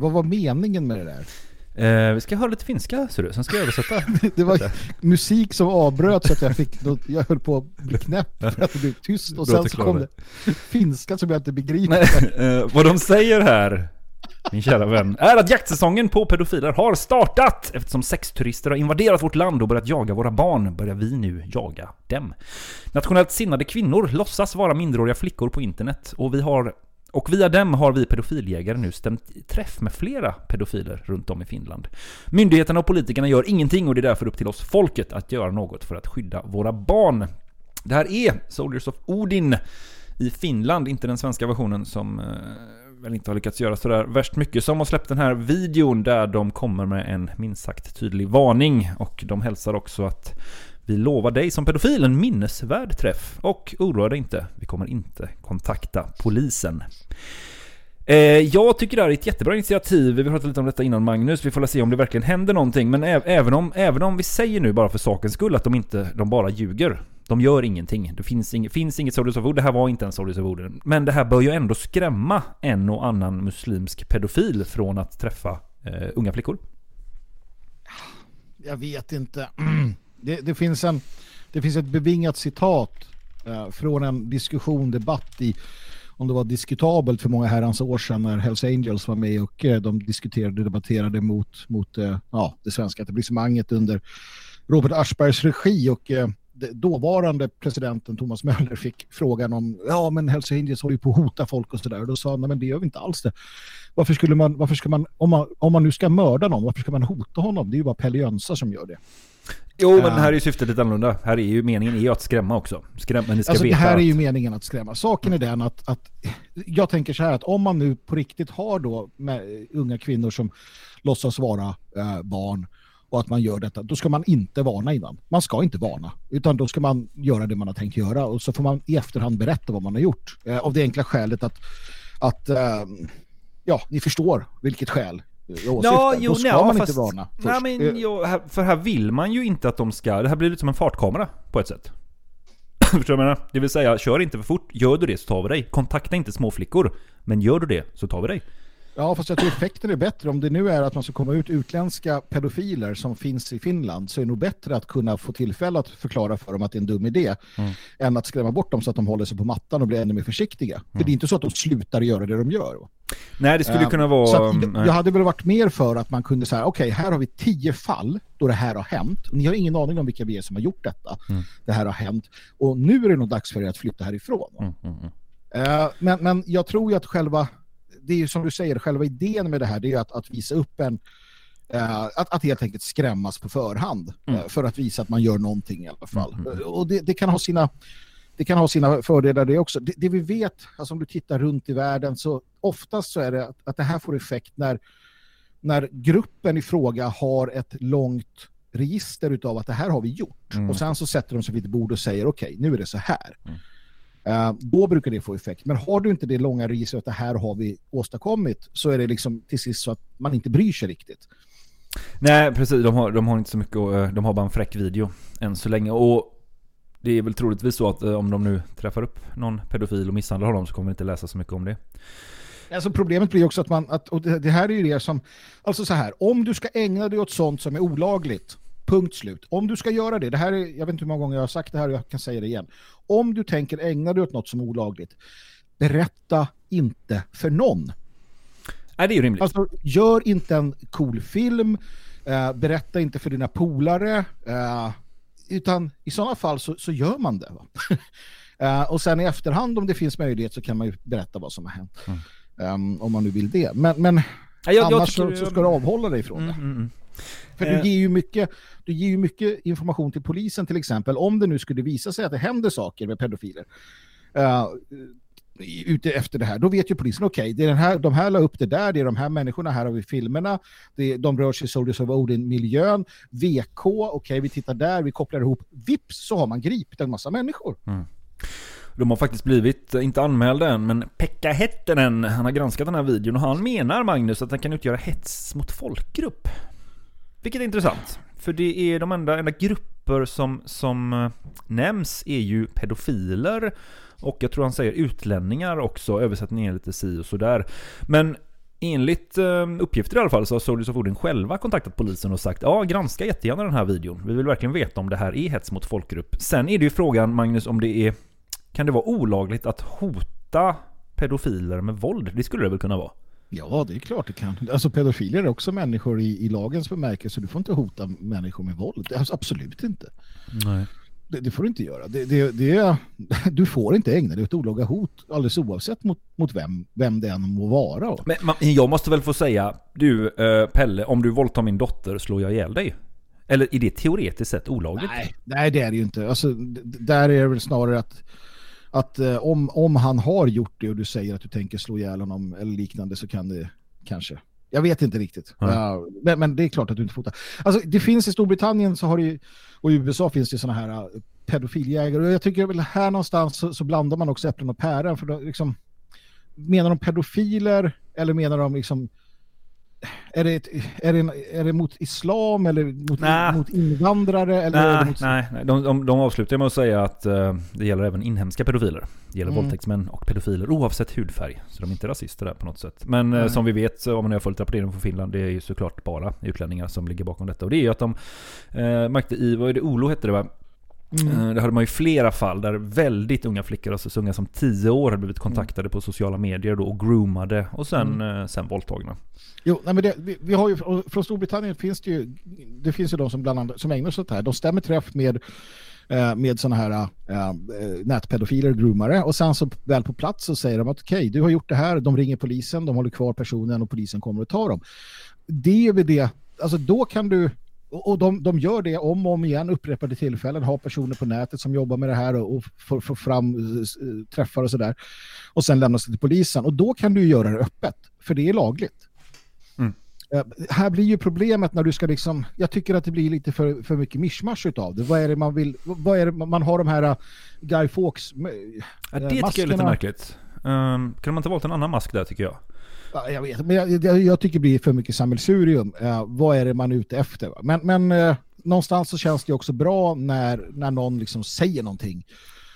Vad var meningen med det där? Eh, vi ska höra lite finska, ser du. Sen ska jag översätta. Det var musik som avbröt så att jag fick, jag höll på att bli knäpp för att det blev tyst och sen så kom det finska som jag inte begriper. Eh, vad de säger här, min kära vän, är att jaktsäsongen på pedofiler har startat! Eftersom sexturister har invaderat vårt land och börjat jaga våra barn börjar vi nu jaga dem. Nationellt sinnade kvinnor låtsas vara minderåriga flickor på internet och vi har och via dem har vi pedofiljägare nu stämt i träff med flera pedofiler runt om i Finland. Myndigheterna och politikerna gör ingenting och det är därför upp till oss folket att göra något för att skydda våra barn. Det här är Soldiers of Odin i Finland, inte den svenska versionen som eh, väl inte har lyckats göra sådär värst mycket som har släppt den här videon där de kommer med en minst sagt tydlig varning och de hälsar också att vi lovar dig som pedofil en minnesvärd träff och oroa dig inte, vi kommer inte kontakta polisen. Eh, jag tycker det här är ett jättebra initiativ. Vi pratade lite om detta innan Magnus. Vi får väl se om det verkligen händer någonting. Men även, om, även om vi säger nu bara för sakens skull att de inte, de bara ljuger. De gör ingenting. Det finns, ing, finns inget Soldiers of Wood. Det här var inte en Soldiers of Wood. Men det här bör ju ändå skrämma en och annan muslimsk pedofil från att träffa eh, unga flickor. Jag vet inte. Det, det, finns en, det finns ett bevingat citat eh, från en diskussion, debatt i om det var diskutabelt för många herrans år sedan när Hells Angels var med och eh, de diskuterade och debatterade mot, mot eh, ja, det svenska etablissemanget under Robert Aschbergs regi och eh, dåvarande presidenten Thomas Möller fick frågan om ja men Hells Angels håller ju på att hota folk och sådär och då sa han nej men det gör vi inte alls det. Varför skulle man, varför ska man, om man, om man nu ska mörda någon, varför ska man hota honom? Det är ju bara Pelle Jönsa som gör det. Jo, men Ja. här är ju syftet lite annorlunda. Här är ju meningen är ju att skrämma också. Skräm, men ni ska Alltså, det veta här är att... ju meningen att skrämma. Saken är den att, att jag tänker så här att om man nu på riktigt har då med unga kvinnor som låtsas vara eh, barn och att man gör detta, då ska man inte varna innan. Man ska inte varna, utan då ska man göra det man har tänkt göra och så får man i efterhand berätta vad man har gjort. Eh, av det enkla skälet att, att eh, ja, ni förstår vilket skäl åsyftar. Ja, jo, då ska ja, man fast, inte varna Nej, men, Eh, jo, här, för här vill man ju inte att de ska... Det här blir lite som en fartkamera på ett sätt. Förstår du vad jag menar? Det vill säga, kör inte för fort. Gör du det så tar vi dig. Kontakta inte småflickor. Men gör du det så tar vi dig. Ja, fast jag tror effekten är bättre. Om det nu är att man ska komma ut utländska pedofiler som finns i Finland så är det nog bättre att kunna få tillfälle att förklara för dem att det är en dum idé Mm. än att skrämma bort dem så att de håller sig på mattan och blir ännu mer försiktiga. För det är inte så att de slutar göra det de gör. Nej, det skulle Eh, kunna vara... Så mm, jag hade väl varit mer för att man kunde säga, okej, här har vi tio fall då det här har hänt. Och ni har ingen aning om vilka vi är som har gjort detta. Mm. Det här har hänt. Och nu är det nog dags för er att flytta härifrån. Mm, mm, mm. Eh, men, men jag tror ju att själva, det är ju som du säger, själva idén med det här det är att, att visa upp en, eh, att, att helt enkelt skrämmas på förhand Mm. eh, för att visa att man gör någonting i alla fall. Eh, Och det, det kan ha sina det kan ha sina fördelar det också. Det, det vi vet, alltså om du tittar runt i världen så oftast så är det att, att det här får effekt när, när gruppen i fråga har ett långt register utav att det här har vi gjort. Mm. Och sen så sätter de sig vid ett bord och säger okej, nu är det så här. Eh, då brukar det få effekt. Men har du inte det långa registret att det här har vi åstadkommit så är det liksom till sist så att man inte bryr sig riktigt. Nej, precis. De har, de har inte så mycket eh, De har bara en fräck video än så länge. Och det är väl troligtvis så att eh, om de nu träffar upp någon pedofil och misshandlar honom så kommer vi inte läsa så mycket om det. Alltså problemet blir också att man, att, och det, det här är ju det som, alltså så här, om du ska ägna dig åt sånt som är olagligt, punkt slut. Om du ska göra det, det här är, jag vet inte hur många gånger jag har sagt det här och jag kan säga det igen. Om du tänker ägna dig åt något som är olagligt, berätta inte för någon. Nej, det är ju rimligt. Alltså, gör inte en cool film, eh, berätta inte för dina polare, eh, utan i sådana fall så, så gör man det. Va? eh, och sen i efterhand om det finns möjlighet så kan man ju berätta vad som har hänt. Ehm, om man nu vill det. Men, men Ja, jag- jag annars tycker- så, så ska du avhålla dig från det. Mm, mm, mm. För Eh. du ger, ju mycket, du ger ju mycket information till polisen till exempel. Om det nu skulle visa sig att det händer saker med pedofiler. Uh, ute efter det här, då vet ju polisen, okej, det är den här, de här la upp det där, det är de här människorna, här har vi filmerna, det de rör sig i Soldiers of Odin-miljön, VK, okej, vi tittar där, vi kopplar ihop, vips så har man gripit en massa människor. De har faktiskt blivit, eh, inte anmälda än, men Pekka Hettinen, han har granskat den här videon och han menar, Magnus, att den kan utgöra hets mot folkgrupp. Vilket är intressant. För det är de enda, enda grupper som, som eh, nämns är ju pedofiler och jag tror han säger utlänningar också, översättningen är lite si och sådär. Men enligt eh, uppgifter i alla fall så har Soldiers of Odin själva kontaktat polisen och sagt ja, granska jättegärna den här videon. Vi vill verkligen veta om det här är hets mot folkgrupp. Sen är det ju frågan, Magnus, om det är kan det vara olagligt att hota pedofiler med våld? Det skulle det väl kunna vara? Ja, det är klart det kan. Alltså pedofiler är också människor i, i lagens bemärkelse. Du får inte hota människor med våld. Alltså, absolut inte. Nej. Det, det får du inte göra. Det, det, det, du får inte ägna dig åt olaga hot alldeles oavsett mot, mot vem, vem det än må vara. Men man, jag måste väl få säga, du eh, Pelle, om du våldtar min dotter slår jag ihjäl dig. Eller är det teoretiskt sett olagligt? Nej, nej det är det ju inte. Alltså, där är det väl snarare att, att eh, om, om han har gjort det och du säger att du tänker slå ihjäl honom eller liknande så kan det kanske. Jag vet inte riktigt. Nej. Ja, men, men det är klart att du inte fotar. Alltså, det finns i Storbritannien så har det ju, och i USA finns det sådana här eh, pedofiljägare. Och jag tycker väl här någonstans så, så blandar man också äpplen och päron. För då, liksom, menar de pedofiler eller menar de liksom är det, ett, är, det en, är det mot islam eller mot, Nej. mot invandrare? Eller Nej, mot... nej, nej. De, de, de avslutar med att säga att eh, det gäller även inhemska pedofiler. Det gäller Mm. våldtäktsmän och pedofiler oavsett hudfärg. Så de är inte rasister där på något sätt. Men Nej. som vi vet, om man har följt rapporteringen från Finland, det är ju såklart bara utlänningar som ligger bakom detta. Och det är ju att de eh, märkte i, vad är det, Olo hette det va? Mm. Eh, Det hade man ju flera fall där väldigt unga flickor, alltså så unga som 10 år, hade blivit kontaktade på sociala medier då och groomade och sen, Mm. eh, sen våldtagna. Jo, nej, men det, vi, vi har ju, från Storbritannien finns det ju, det finns ju de som bland annat, som ägnar sig åt det här. De stämmer träff med, eh, med sådana här eh, nätpedofiler, groomare och sen så väl på plats så säger de att okej, du har gjort det här, de ringer polisen, de håller kvar personen och polisen kommer att ta dem. Det är väl det, alltså då kan du och och de, de gör det om och om igen, upprepade tillfällen, har personer på nätet som jobbar med det här och, och får, får fram eh, träffar och sådär. Och sen lämnas det till polisen. Och då kan du göra det öppet, för det är lagligt. Mm. Eh, här blir ju problemet när du ska liksom, jag tycker att det blir lite för, för mycket mischmasch utav det. Vad är det man vill, vad är det man har de här Guy Fawkes Ja, det tycker jag är lite märkligt. Um, kan man inte valt en annan mask där tycker jag? Ja, jag vet, men jag, jag, jag tycker det blir för mycket sammelsurium. Eh, vad är det man är ute efter? Va? Men, men eh, någonstans så känns det också bra när, när någon liksom säger någonting.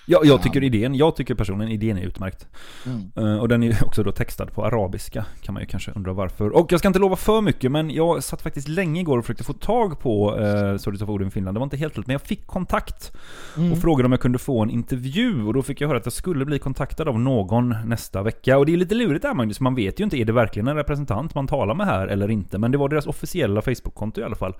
Ja, jag tycker idén, jag tycker personligen idén är utmärkt. Mm. Eh, och den är också då textad på arabiska, kan man ju kanske undra varför. Och jag ska inte lova för mycket, men jag satt faktiskt länge igår och försökte få tag på uh, Swords of Odin Finland. Det var inte helt lätt, men jag fick kontakt. Mm. Och frågade om jag kunde få en intervju. Och då fick jag höra att jag skulle bli kontaktad av någon nästa vecka. Och det är lite lurigt där Magnus, man vet ju inte, är det verkligen en representant man talar med här eller inte? Men det var deras officiella Facebook-konto i alla fall.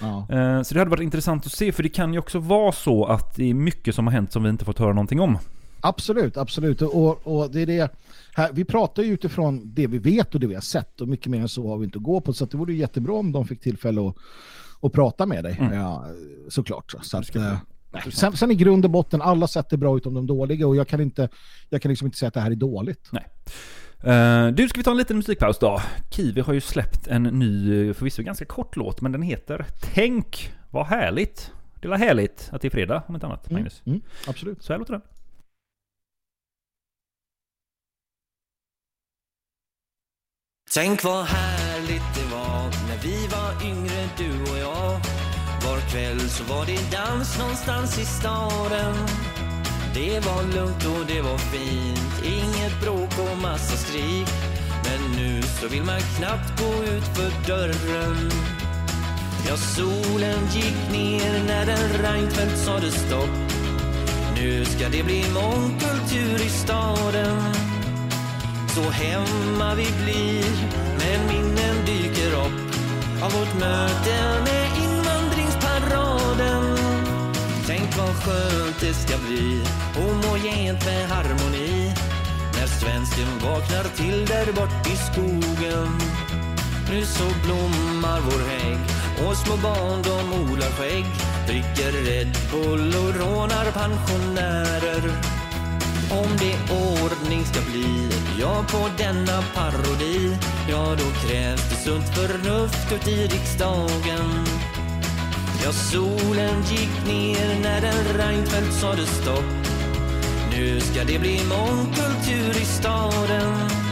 Ja. Eh, Så det hade varit intressant att se, för det kan ju också vara så att det är mycket som har hänt som vi inte fått höra någonting om. Absolut, absolut. Och, och det är det, här, vi pratar ju utifrån det vi vet och det vi har sett och mycket mer än så har vi inte att gå på. Så att det vore ju jättebra om de fick tillfälle att, att prata med dig. Mm. Ja, såklart. Så att, eh, sen, sen i grund och botten, alla sätt är bra utom de dåliga och jag kan, inte, jag kan liksom inte säga att det här är dåligt. Nej. Eh, du, ska vi ta en liten musikpaus då? Kiwi har ju släppt en ny, förvisso ganska kort låt, men den heter Tänk vad härligt. Det är väl härligt att det är fredag, om inte annat, Magnus. Mm, absolut. Så här låter den. Tänk vad härligt det var när vi var yngre du och jag Var kväll så var det dans någonstans i staden Det var lugnt och det var fint, inget bråk och massa skrik Men nu så vill man knappt gå ut för dörren Ja, solen gick ner när den Reinfeldt sade stopp. Nu ska det bli mångkultur i staden. Så hemma vi blir men minnen dyker upp. Av vårt möte med invandringsparaden Tänk vad skönt det ska bli homogent med harmoni. När svensken vaknar till där bort i skogen. Nu så blommar vår hägg. Och små barn de odlar skägg. Dricker Red Bull och rånar pensionärer. Om det ordning ska bli, ja på denna parodi Ja då krävs det sunt förnuft ut i riksdagen. Ja solen gick ner när en Reinfeldt sade stopp. Nu ska det bli mångkultur i staden.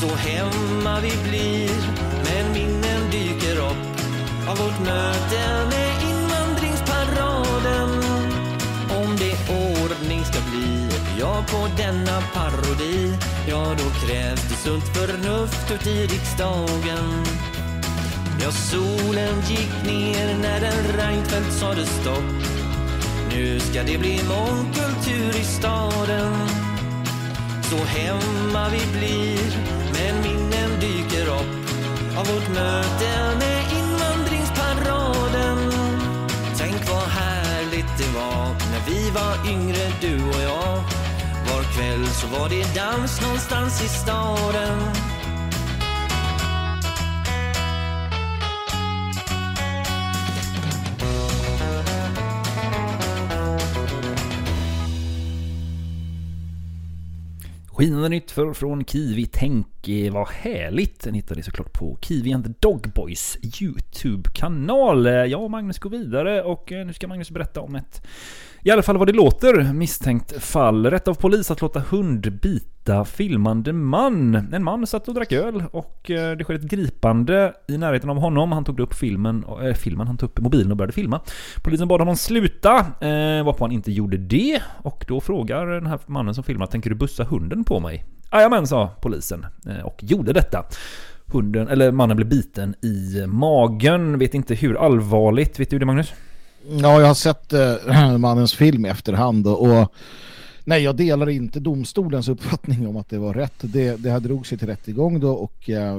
Så hemma vi blir, men minnen dyker upp. Av vårt möte med invandringsparaden Om det ordning ska bli, ja på denna parodi Ja då krävs det sunt förnuft ut i riksdagen. Ja solen gick ner när den Reinfeldt sade stopp. Nu ska det bli mångkultur i staden. Så hemma vi blir, men minnen dyker upp Av vårt möte med invandringsparaden Tänk vad härligt det var när vi var yngre du och jag. Var kväll så var det dans någonstans i staden. Skinande nytt för, från Kiwi Tänk eh, vad härligt. Den hittar ni såklart på Kiwi and the YouTube-kanal. Eh, jag och Magnus går vidare och eh, nu ska Magnus berätta om ett i alla fall vad det låter misstänkt fall. Rätt av polis att låta hund bita filmande man. En man satt och drack öl och eh, det skedde ett gripande i närheten av honom. Han tog upp filmen, äh, filmen, han tog upp mobilen och började filma. Polisen bad honom sluta, eh, varpå han inte gjorde det. Och då frågar den här mannen som filmar, tänker du bussa hunden på mig? Jajamän, sa polisen eh, och gjorde detta. Hunden, eller mannen blev biten i magen. Vet inte hur allvarligt. Vet du det Magnus? Ja, jag har sett äh, mannens film i efterhand och, och nej, jag delar inte domstolens uppfattning om att det var rätt. Det, det här drog sig till rättegång då och äh,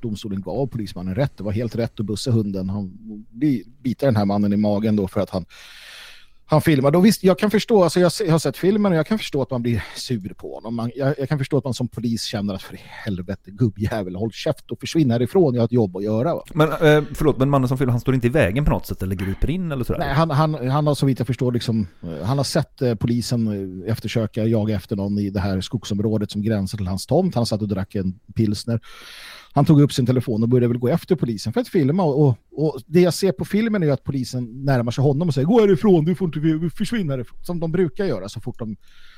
domstolen gav polismannen rätt. Det var helt rätt att bussa hunden. Han bita den här mannen i magen då för att han han filmade. Och visst, jag kan förstå, alltså jag, jag har sett filmen och jag kan förstå att man blir sur på honom. Man, jag, jag, kan förstå att man som polis känner att för helvete, gubbjävel, håll käft och försvinn härifrån, jag har ett jobb att göra. Va? Men eh, förlåt, men mannen som filmar, han står inte i vägen på något sätt eller griper in eller sådär? Nej, han, han, han har så vitt jag förstår liksom, han har sett eh, polisen eh, eftersöka, jaga efter någon i det här skogsområdet som gränsar till hans tomt. Han satt och drack en pilsner han tog upp sin telefon och började väl gå efter polisen för att filma. Och, och, och det jag ser på filmen är att polisen närmar sig honom och säger gå härifrån, du får inte försvinna härifrån. Som de brukar göra så fort de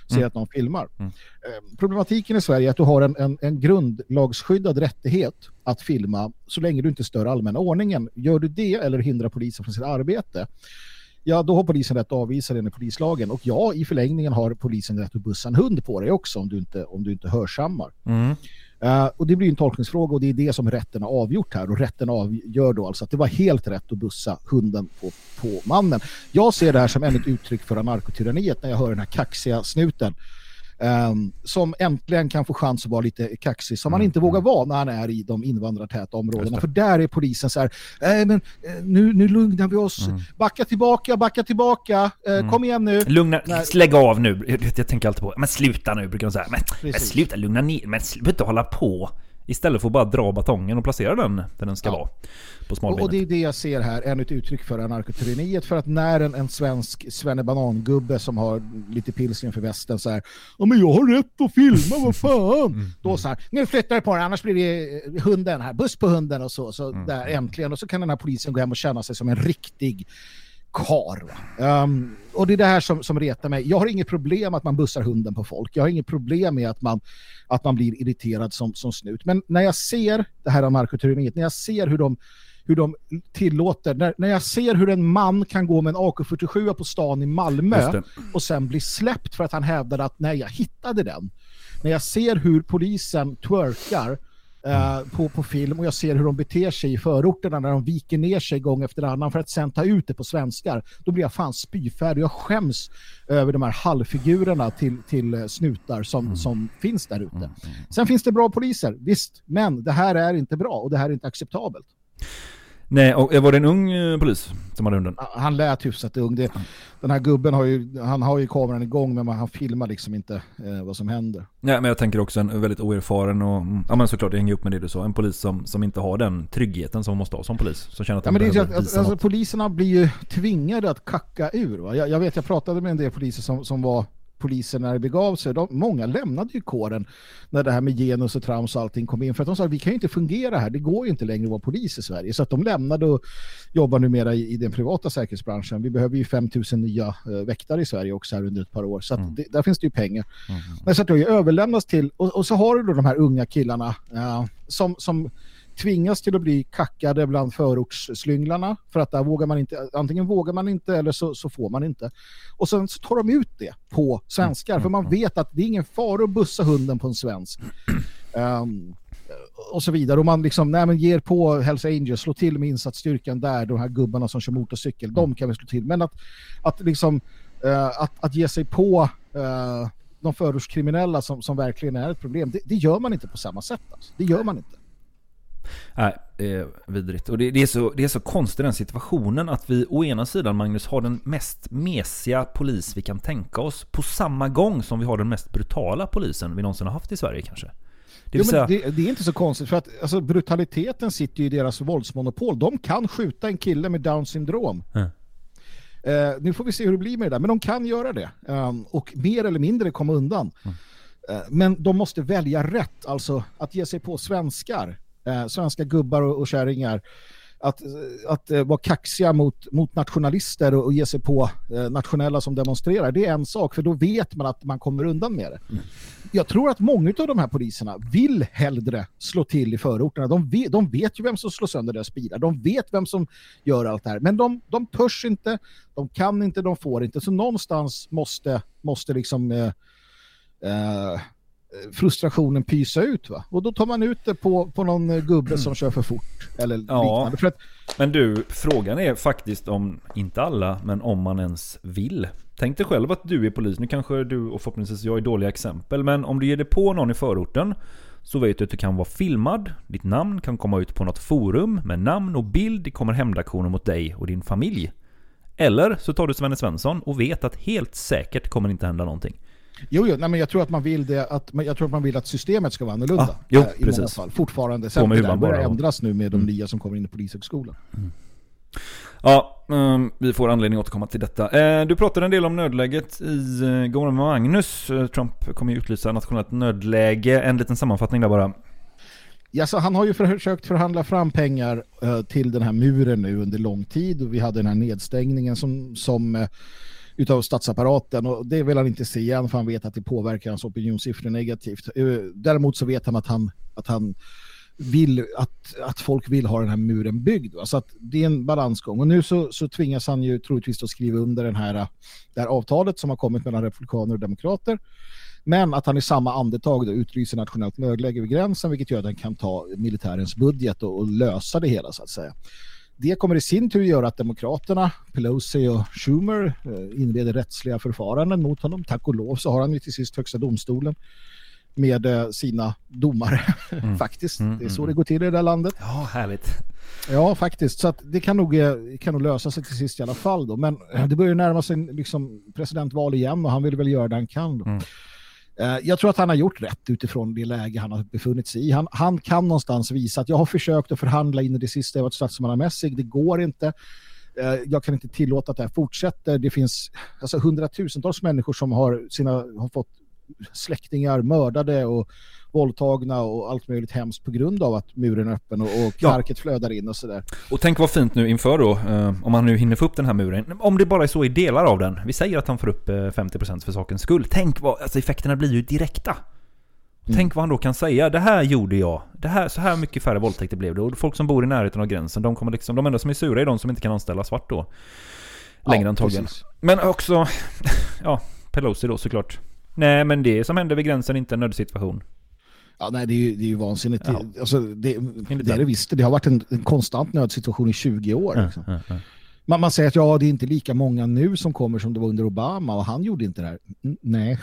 ser mm. att någon filmar. Mm. Eh, problematiken i Sverige är att du har en, en, en grundlagsskyddad rättighet att filma så länge du inte stör allmänna ordningen. Gör du det eller hindrar polisen från sitt arbete ja då har polisen rätt att avvisa den i polislagen. Och ja, i förlängningen har polisen rätt att bussa en hund på dig också om du inte, om du inte hörsammar. Mm. Uh, och det blir en tolkningsfråga och det är det som rätten har avgjort här. Och rätten avgör då alltså att det var helt rätt att bussa hunden på, på mannen. Jag ser det här som ännu ett uttryck för anarkotyranniet när jag hör den här kaxiga snuten Um, som äntligen kan få chans att vara lite kaxig som mm. han inte vågar vara när han är i de invandrartäta områdena. För där är polisen så här, äh, men, äh, nu, nu lugnar vi oss, mm. backa tillbaka, backa tillbaka, äh, mm. kom igen nu. Lugna, lägg av nu. Jag, jag, tänker alltid på, men sluta nu, brukar de säga. Men, men sluta, lugna ner, men sluta hålla på. Istället för att bara dra batongen och placera den där den ska ja. vara. På och, och det är det jag ser här, ännu ett uttryck för anarkotyranniet. För att när en, en svensk svennebanangubbe som har lite pilsning för västen så här, ja men jag har rätt att filma, vad fan? Mm. Då så här, nu flyttar jag på det, annars blir det hunden här, buss på hunden och så. Så mm. där äntligen, och så kan den här polisen gå hem och känna sig som en riktig kar. Um, och det är det här som, som retar mig. Jag har inget problem att man bussar hunden på folk. Jag har inget problem med att man, att man blir irriterad som, som snut. Men när jag ser det här anarkotyranniet, när jag ser hur de, hur de tillåter, när, när jag ser hur en man kan gå med en AK47 på stan i Malmö och sen bli släppt för att han hävdade att nej, jag hittade den. När jag ser hur polisen twerkar eh, på, på film och jag ser hur de beter sig i förorterna när de viker ner sig gång efter annan för att sen ta ut det på svenskar. Då blir jag fan spyfärdig. Jag skäms över de här halvfigurerna till, till eh, snutar som, mm. som finns där ute. Mm. Sen finns det bra poliser, visst. Men det här är inte bra och det här är inte acceptabelt. Nej, och var det en ung eh, polis som hade hunden? Han lät hyfsat ung. Det, den här gubben har ju, han har ju kameran igång men han filmar liksom inte eh, vad som händer. Nej, men jag tänker också en väldigt oerfaren och, mm, ja men såklart det hänger upp med det du sa, en polis som, som inte har den tryggheten som man måste ha som polis. Som känner att ja, men det är att, alltså, alltså, poliserna blir ju tvingade att kacka ur. Va? Jag, jag vet, jag pratade med en del poliser som, som var polisen när det begav sig. De, många lämnade ju kåren när det här med genus och trams och allting kom in. För att de sa att vi kan ju inte fungera här. Det går ju inte längre att vara polis i Sverige. Så att de lämnade och jobbar numera i, i den privata säkerhetsbranschen. Vi behöver ju 5000 nya äh, väktare i Sverige också här under ett par år. Så mm. det, där finns det ju pengar. Mm. Men så att det överlämnats till, och, och, så har du då de här unga killarna äh, som, som tvingas till att bli kackade bland förortsslynglarna för att där vågar man inte, antingen vågar man inte eller så, så får man inte. Och sen så tar de ut det på svenskar för man vet att det är ingen fara att bussa hunden på en svensk. Um, och så vidare. Och man liksom, nej men ger på Hells Angels, slå till med insatsstyrkan där, de här gubbarna som kör motorcykel, de kan vi slå till. Men att, att liksom, uh, att, att ge sig på uh, de förortskriminella som, som verkligen är ett problem, det, det, gör man inte på samma sätt. Alltså. Det gör man inte. Nej, det är vidrigt. Och det, det, är så, det är så konstigt den situationen att vi å ena sidan, Magnus, har den mest mesiga polis vi kan tänka oss på samma gång som vi har den mest brutala polisen vi någonsin har haft i Sverige kanske. Det jo, säga, det, det är inte så konstigt för att alltså, brutaliteten sitter ju i deras våldsmonopol. De kan skjuta en kille med down syndrom. Ja. Eh, nu får vi se hur det blir med det där, men de kan göra det. Um, och mer eller mindre komma undan. Eh, men de måste välja rätt, alltså att ge sig på svenskar, eh, svenska gubbar och, och kärringar. Att, att eh, vara kaxiga mot, mot nationalister och, och ge sig på eh, nationella som demonstrerar, det är en sak, för då vet man att man kommer undan med det. Jag tror att många av de här poliserna vill hellre slå till i förorterna. De vet, de vet ju vem som slår sönder deras bilar. De vet vem som gör allt det här. Men de, de törs inte, de kan inte, de får inte. Så någonstans måste, måste liksom eh, eh, frustrationen pysa ut. Va? Och då tar man ut det på, på någon eh, gubbe som kör för fort. Eller Ja, liknande. För att, men du, frågan är faktiskt om, inte alla, men om man ens vill. Tänk dig själv att du är polis, nu kanske du och förhoppningsvis jag är dåliga exempel, men om du ger dig på någon i förorten så vet du att du kan vara filmad, ditt namn kan komma ut på något forum med namn och bild, det kommer hämndaktioner mot dig och din familj. Eller så tar du Svenne Svensson och vet att helt säkert kommer inte hända någonting. Jo, jo, nej, men jag tror att man vill det, att, jag tror att man vill att systemet ska vara annorlunda. Ah, jo, eh, I precis. fall. Fortfarande. Sen det där börjar bara. ändras nu med de Mm. nya som kommer in i polishögskolan. Ja, ehm, vi får anledning att återkomma till detta. Eh, Du pratade en del om nödläget i eh, morgon med Magnus. Trump kommer ju utlysa nationellt nödläge. En liten sammanfattning där bara. Ja, så han har ju försökt förhandla fram pengar till den här muren nu under lång tid och vi hade den här nedstängningen som, som utav statsapparaten och det vill han inte se igen för han vet att det påverkar hans opinionssiffror negativt. Eh, däremot så vet han att han, att han vill att, att folk vill ha den här muren byggd. Va? Så att det är en balansgång. Och nu så, så tvingas han ju troligtvis att skriva under den här, det här avtalet som har kommit mellan republikaner och demokrater. Men att han i samma andetag då utlyser nationellt nödläge vid gränsen vilket gör att han kan ta militärens budget och, och lösa det hela så att säga. Det kommer i sin tur göra att demokraterna, Pelosi och Schumer eh, inleder rättsliga förfaranden mot honom. Tack och lov så har han ju till sist högsta domstolen med eh, sina domare faktiskt. Mm, det är så mm, det går till i det där landet. Ja, härligt. Ja, faktiskt. Så det kan nog, eh, kan nog lösa sig till sist i alla fall. Då. Men det börjar närma sig liksom, presidentval igen och han vill väl göra det han kan. Då. Eh, Eh, jag tror att han har gjort rätt utifrån det läge han har befunnit sig i. Han, han kan någonstans visa att jag har försökt att förhandla in i det sista jag varit statsmannamässig. Det går inte. Eh, jag kan inte tillåta att det här fortsätter. Det finns alltså, hundratusentals människor som har, sina, har fått släktingar mördade och våldtagna och allt möjligt hemskt på grund av att muren är öppen och, och knarket flödar in och sådär. Och tänk vad fint nu inför då, eh, om han nu hinner få upp den här muren. Om det bara är så i delar av den. Vi säger att han får upp eh, 50% för sakens skull. Tänk vad, alltså effekterna blir ju direkta. Tänk vad han då kan säga. Det här gjorde jag. Det här, så här mycket färre våldtäkter blev det. Och folk som bor i närheten av gränsen, de kommer liksom, de enda som är sura är de som inte kan anställa svart då. Längre Ja, antagligen. precis. Men också, ja, Pelosi då såklart. Nej, men det som händer vid gränsen är inte en nödsituation. Ja, nej, det är ju, det är ju vansinnigt. Ja. Alltså, det, det är det visst. Det har varit en, en konstant nödsituation i 20 år. Liksom. ja, ja. Man, man säger att ja, det är inte lika många nu som kommer som det var under Obama och han gjorde inte det här. Mm, nej,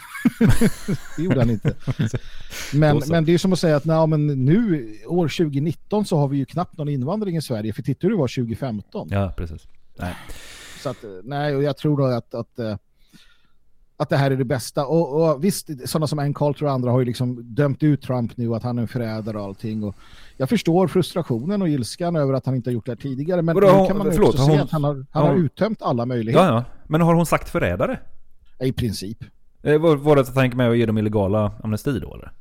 det gjorde han inte. Men, men det är som att säga att nej, men nu, år 2019, så har vi ju knappt någon invandring i Sverige. För tittar du var 2015. Ja, precis. Nej. Så att, nej, och jag tror då att, att, eh, att det här är det bästa. Och, och visst, sådana som Ann Coulter och andra har ju liksom dömt ut Trump nu, att han är en förrädare och allting. Och jag förstår frustrationen och ilskan över att han inte har gjort det här tidigare. Men Vadå, nu kan man förlåt, också har se hon- att han har, han har hon- uttömt alla möjligheter. Ja, ja. Men har hon sagt förrädare? I princip. Eh, Var, var det att tänka med att ge dem illegala amnesti då eller?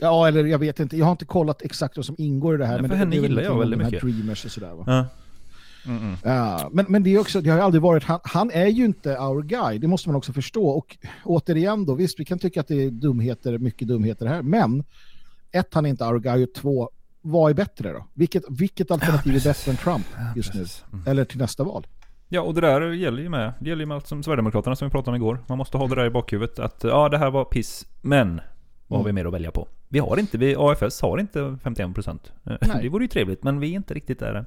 Ja, eller jag vet inte. Jag har inte kollat exakt vad som ingår i det här. Nej, men för det, henne det gillar jag väldigt mycket. Dreamers och sådär va? Ja. Mm-mm. Ja, men, men det är också, det har ju aldrig varit, han, han är ju inte our guy, det måste man också förstå. Och återigen då, visst vi kan tycka att det är dumheter, mycket dumheter här, men ett, han är inte our guy och två, vad är bättre då? Vilket, vilket alternativ är bättre än Trump just nu? Mm. Eller till nästa val? Ja, och det där gäller ju med, det gäller ju med allt som Sverigedemokraterna som vi pratade om igår. Man måste ha det där i bakhuvudet att ja, det här var piss, men vad har vi mer att välja på? Vi har inte, vi, AFS har inte 51%. Nej. Det vore ju trevligt, men vi är inte riktigt där än.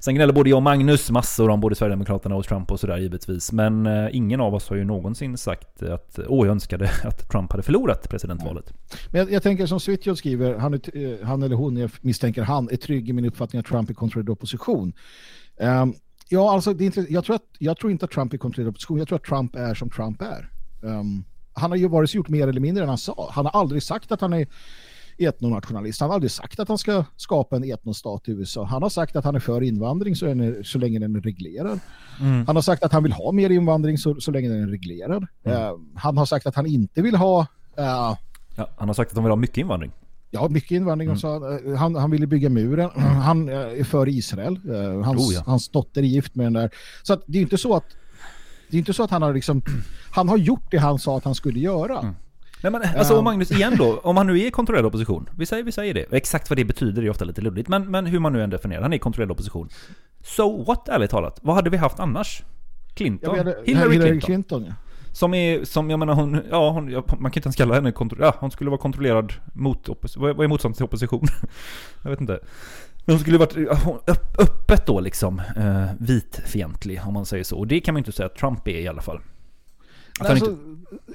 Sen gnäller både jag och Magnus massor om både Sverigedemokraterna och Trump och sådär givetvis. Men eh, ingen av oss har ju någonsin sagt att, åh jag önskade att Trump hade förlorat presidentvalet. Men jag, jag tänker som Svitjod skriver, han, är, eh, han eller hon, jag misstänker han, är trygg i min uppfattning att Trump är kontrollerad opposition. Ehm, ja, alltså, det är inte, jag, tror att, jag tror inte att Trump är kontrollerad opposition. Jag tror att Trump är som Trump är. Ehm, han har ju vare sig gjort mer eller mindre än han sa. Han har aldrig sagt att han är etnonationalist. Han har aldrig sagt att han ska skapa en etnostat i USA. Han har sagt att han är för invandring så, är, så länge den är reglerad. Mm. Han har sagt att han vill ha mer invandring så, så länge den är reglerad. Ehm, han har sagt att han inte vill ha eh, Ja, han har sagt att de vill ha mycket invandring. Ja, mycket invandring. Och så, eh, han, han ville bygga muren. Han är för Israel. Hans, Oh, ja. hans dotter är gift med den där. Så att det är inte så att det är inte så att han har liksom han har gjort det han sa att han skulle göra. Nej men alltså Ja. Magnus, igen då. Om han nu är kontrollerad opposition. Vi säger, vi säger det. Exakt vad det betyder är ofta lite luddigt. Men, men hur man nu än definierar. Han är kontrollerad opposition. So what, ärligt talat? Vad hade vi haft annars? Clinton? Ja, hade- Hillary, Hillary Clinton. Clinton, ja. Som är, som jag menar hon, ja, hon, ja man kan inte ens kalla henne kontro, ja, hon skulle vara kontrollerad mot, oppos- vad är motstånd till opposition? jag vet inte. Men hon skulle varit öppet då liksom, eh, vitfientlig om man säger så. Och det kan man inte säga att Trump är i alla fall. Alltså, inte,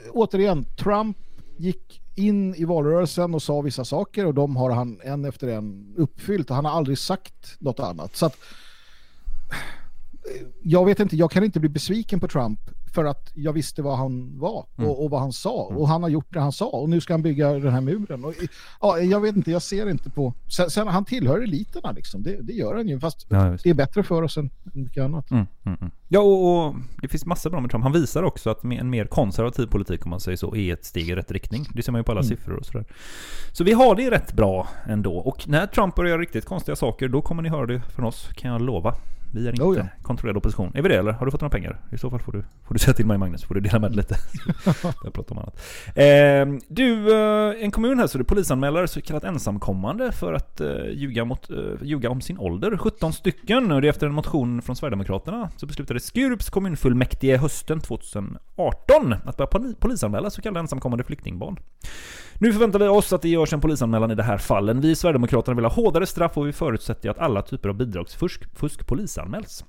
Återigen, Trump gick in i valrörelsen och sa vissa saker och de har han en efter en uppfyllt och han har aldrig sagt något annat. Så att jag vet inte, jag kan inte bli besviken på Trump för att jag visste vad han var Mm. och, och vad han sa och han har gjort det han sa och nu ska han bygga den här muren. Och, ja, jag vet inte, jag ser inte på... Sen, sen han tillhör eliterna liksom, det, det gör han ju fast Ja, det är bättre för oss än mycket annat. Mm, mm, mm. Ja, och, och det finns massor bra med Trump. Han visar också att med en mer konservativ politik, om man säger så, är ett steg i rätt riktning. Det ser man ju på alla Mm. siffror och sådär. Så vi har det rätt bra ändå. Och när Trump börjar göra riktigt konstiga saker, då kommer ni höra det från oss, kan jag lova. Vi är inte Oh ja. kontrollerad opposition. Är vi det eller? Har du fått några pengar? I så fall får du, får du säga till mig Magnus, får du dela med dig lite. jag pratar om annat. Eh, du, en kommun här så det polisanmäler så kallat ensamkommande för att eh, ljuga, mot, eh, ljuga om sin ålder. 17 stycken, och det är efter en motion från Sverigedemokraterna. Så beslutade Skurups kommunfullmäktige hösten 2018 18. att börja polisanmäla så kallade ensamkommande flyktingbarn. Nu förväntar vi oss att det görs en polisanmälan i det här fallen. Vi i Sverigedemokraterna vill ha hårdare straff och vi förutsätter att alla typer av bidragsfusk fusk polisanmäls.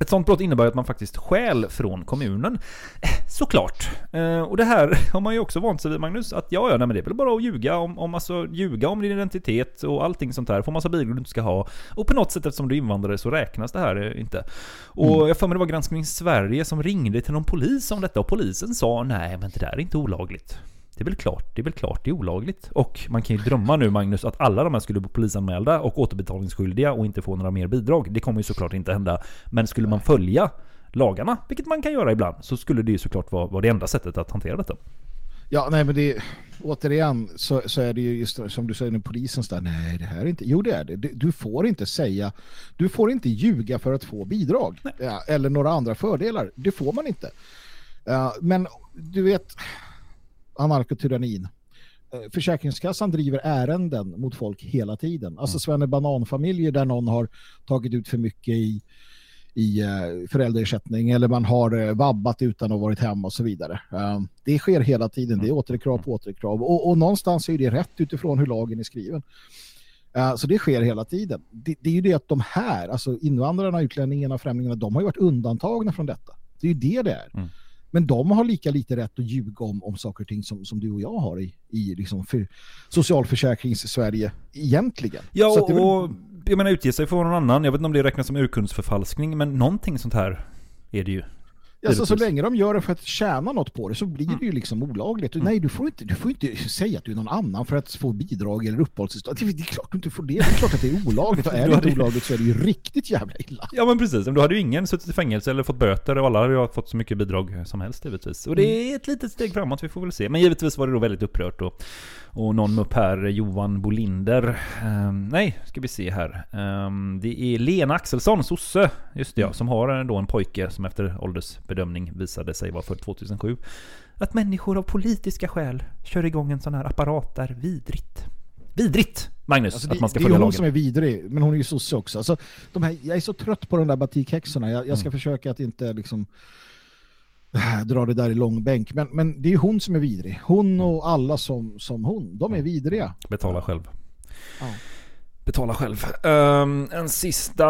Ett sånt brott innebär att man faktiskt stjäl från kommunen. Eh, Såklart. Eh, och det här har man ju också vant sig vid Magnus, att ja, ja, nej, men det är väl bara att ljuga om, om, alltså, ljuga om din identitet och allting sånt där. Få massa bidrag du inte ska ha. Och på något sätt eftersom du är invandrare så räknas det här eh, inte. Och Mm. jag får mig det var Granskning Sverige som ringde till någon polis om detta och polisen sa nej, men det där är inte olagligt. Det är väl klart, det är väl klart det är olagligt. Och man kan ju drömma nu Magnus att alla de här skulle bli polisanmälda och återbetalningsskyldiga och inte få några mer bidrag. Det kommer ju såklart inte hända. Men skulle man följa lagarna, vilket man kan göra ibland, så skulle det ju såklart vara, vara det enda sättet att hantera detta. Ja, nej men det återigen så, så är det ju just som du säger när polisen där, nej det här är inte, jo det är det, Du- du får inte säga, du får inte ljuga för att få bidrag ja, eller några andra fördelar, det får man inte. Ja, men du vet, anarkotyrannin. Eh, Försäkringskassan driver ärenden mot folk hela tiden. Alltså Svenne bananfamiljer där någon har tagit ut för mycket i, i eh, föräldraersättning eller man har eh, vabbat utan att ha varit hemma och så vidare. Det sker hela tiden, det är återkrav på återkrav och, och någonstans är det rätt utifrån hur lagen är skriven. Så det sker hela tiden. Det, det är ju det att de här, alltså invandrarna, utlänningarna, främlingarna, de har ju varit undantagna från detta. Det är ju det det är. Men de har lika lite rätt att ljuga om, om saker och ting som, som du och jag har i, i liksom för, socialförsäkrings-Sverige egentligen. Ja, är väl- och jag menar utge sig för någon annan. Jag vet inte om det räknas som urkundsförfalskning, men någonting sånt här är det ju. Ja, så, länge de gör det för att tjäna något på det så blir Mm. det ju liksom olagligt. Och Nej, du får, inte, du får inte säga att du är någon annan för att få bidrag eller uppehållstillstånd. Det, det är klart du inte får det. Det är klart att det är olagligt. Och är Du det inte olagligt så är det ju riktigt jävla illa. Ja men precis, men då hade ju ingen suttit i fängelse eller fått böter och alla hade ju fått så mycket bidrag som helst givetvis. Och det är ett litet steg framåt, vi får väl se. Men givetvis var det då väldigt upprört och, och någon upp här, Johan Bolinder. Ehm, nej, ska vi se här. Ehm, det är Lena Axelsson, sosse, just det ja, som har då en pojke som efter åldersbedömning visade sig vara född 2007. Att människor av politiska skäl kör igång en sån här apparat är vidrigt. Vidrigt, Magnus, Alltså, att det, man ska det är ju följa hon lagen. som är vidrig, men hon är ju sosse också. Alltså, de här, jag är så trött på de där batikhäxorna. Jag, jag ska Mm. försöka att inte liksom dra det där i långbänk. Men, men det är ju hon som är vidrig. Hon och alla som, som hon, de är vidriga. Betala själv. Ja. Betala själv. Ehm, en sista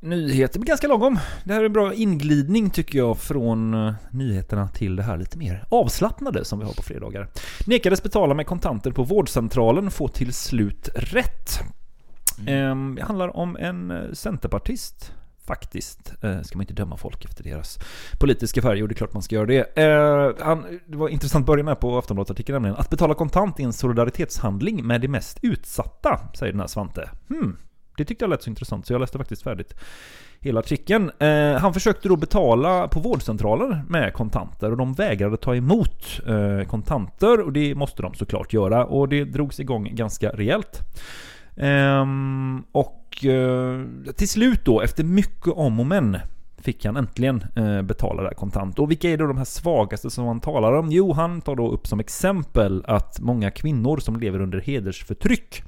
nyhet. Det blir ganska lagom. Det här är en bra inglidning tycker jag från eh, nyheterna till det här lite mer avslappnade som vi har på fredagar. Nekades betala med kontanter på vårdcentralen får till slut rätt. Ehm, Det handlar om en eh, centerpartist faktiskt. Eh, ska man inte döma folk efter deras politiska färg? Jo, det är klart man ska göra det. Eh, han, det var intressant att börja med på Aftonbladet-artikeln nämligen. Att betala kontant är en solidaritetshandling med de mest utsatta, säger den här Svante. Hmm, det tyckte jag lät så intressant så jag läste faktiskt färdigt hela artikeln. Eh, han försökte då betala på vårdcentraler med kontanter och de vägrade ta emot eh, kontanter och det måste de såklart göra och det drogs igång ganska rejält. Ehm, och eh, till slut då, efter mycket om och men, fick han äntligen eh, betala det här kontant. Och vilka är då de här svagaste som han talar om? Jo, han tar då upp som exempel att många kvinnor som lever under hedersförtryck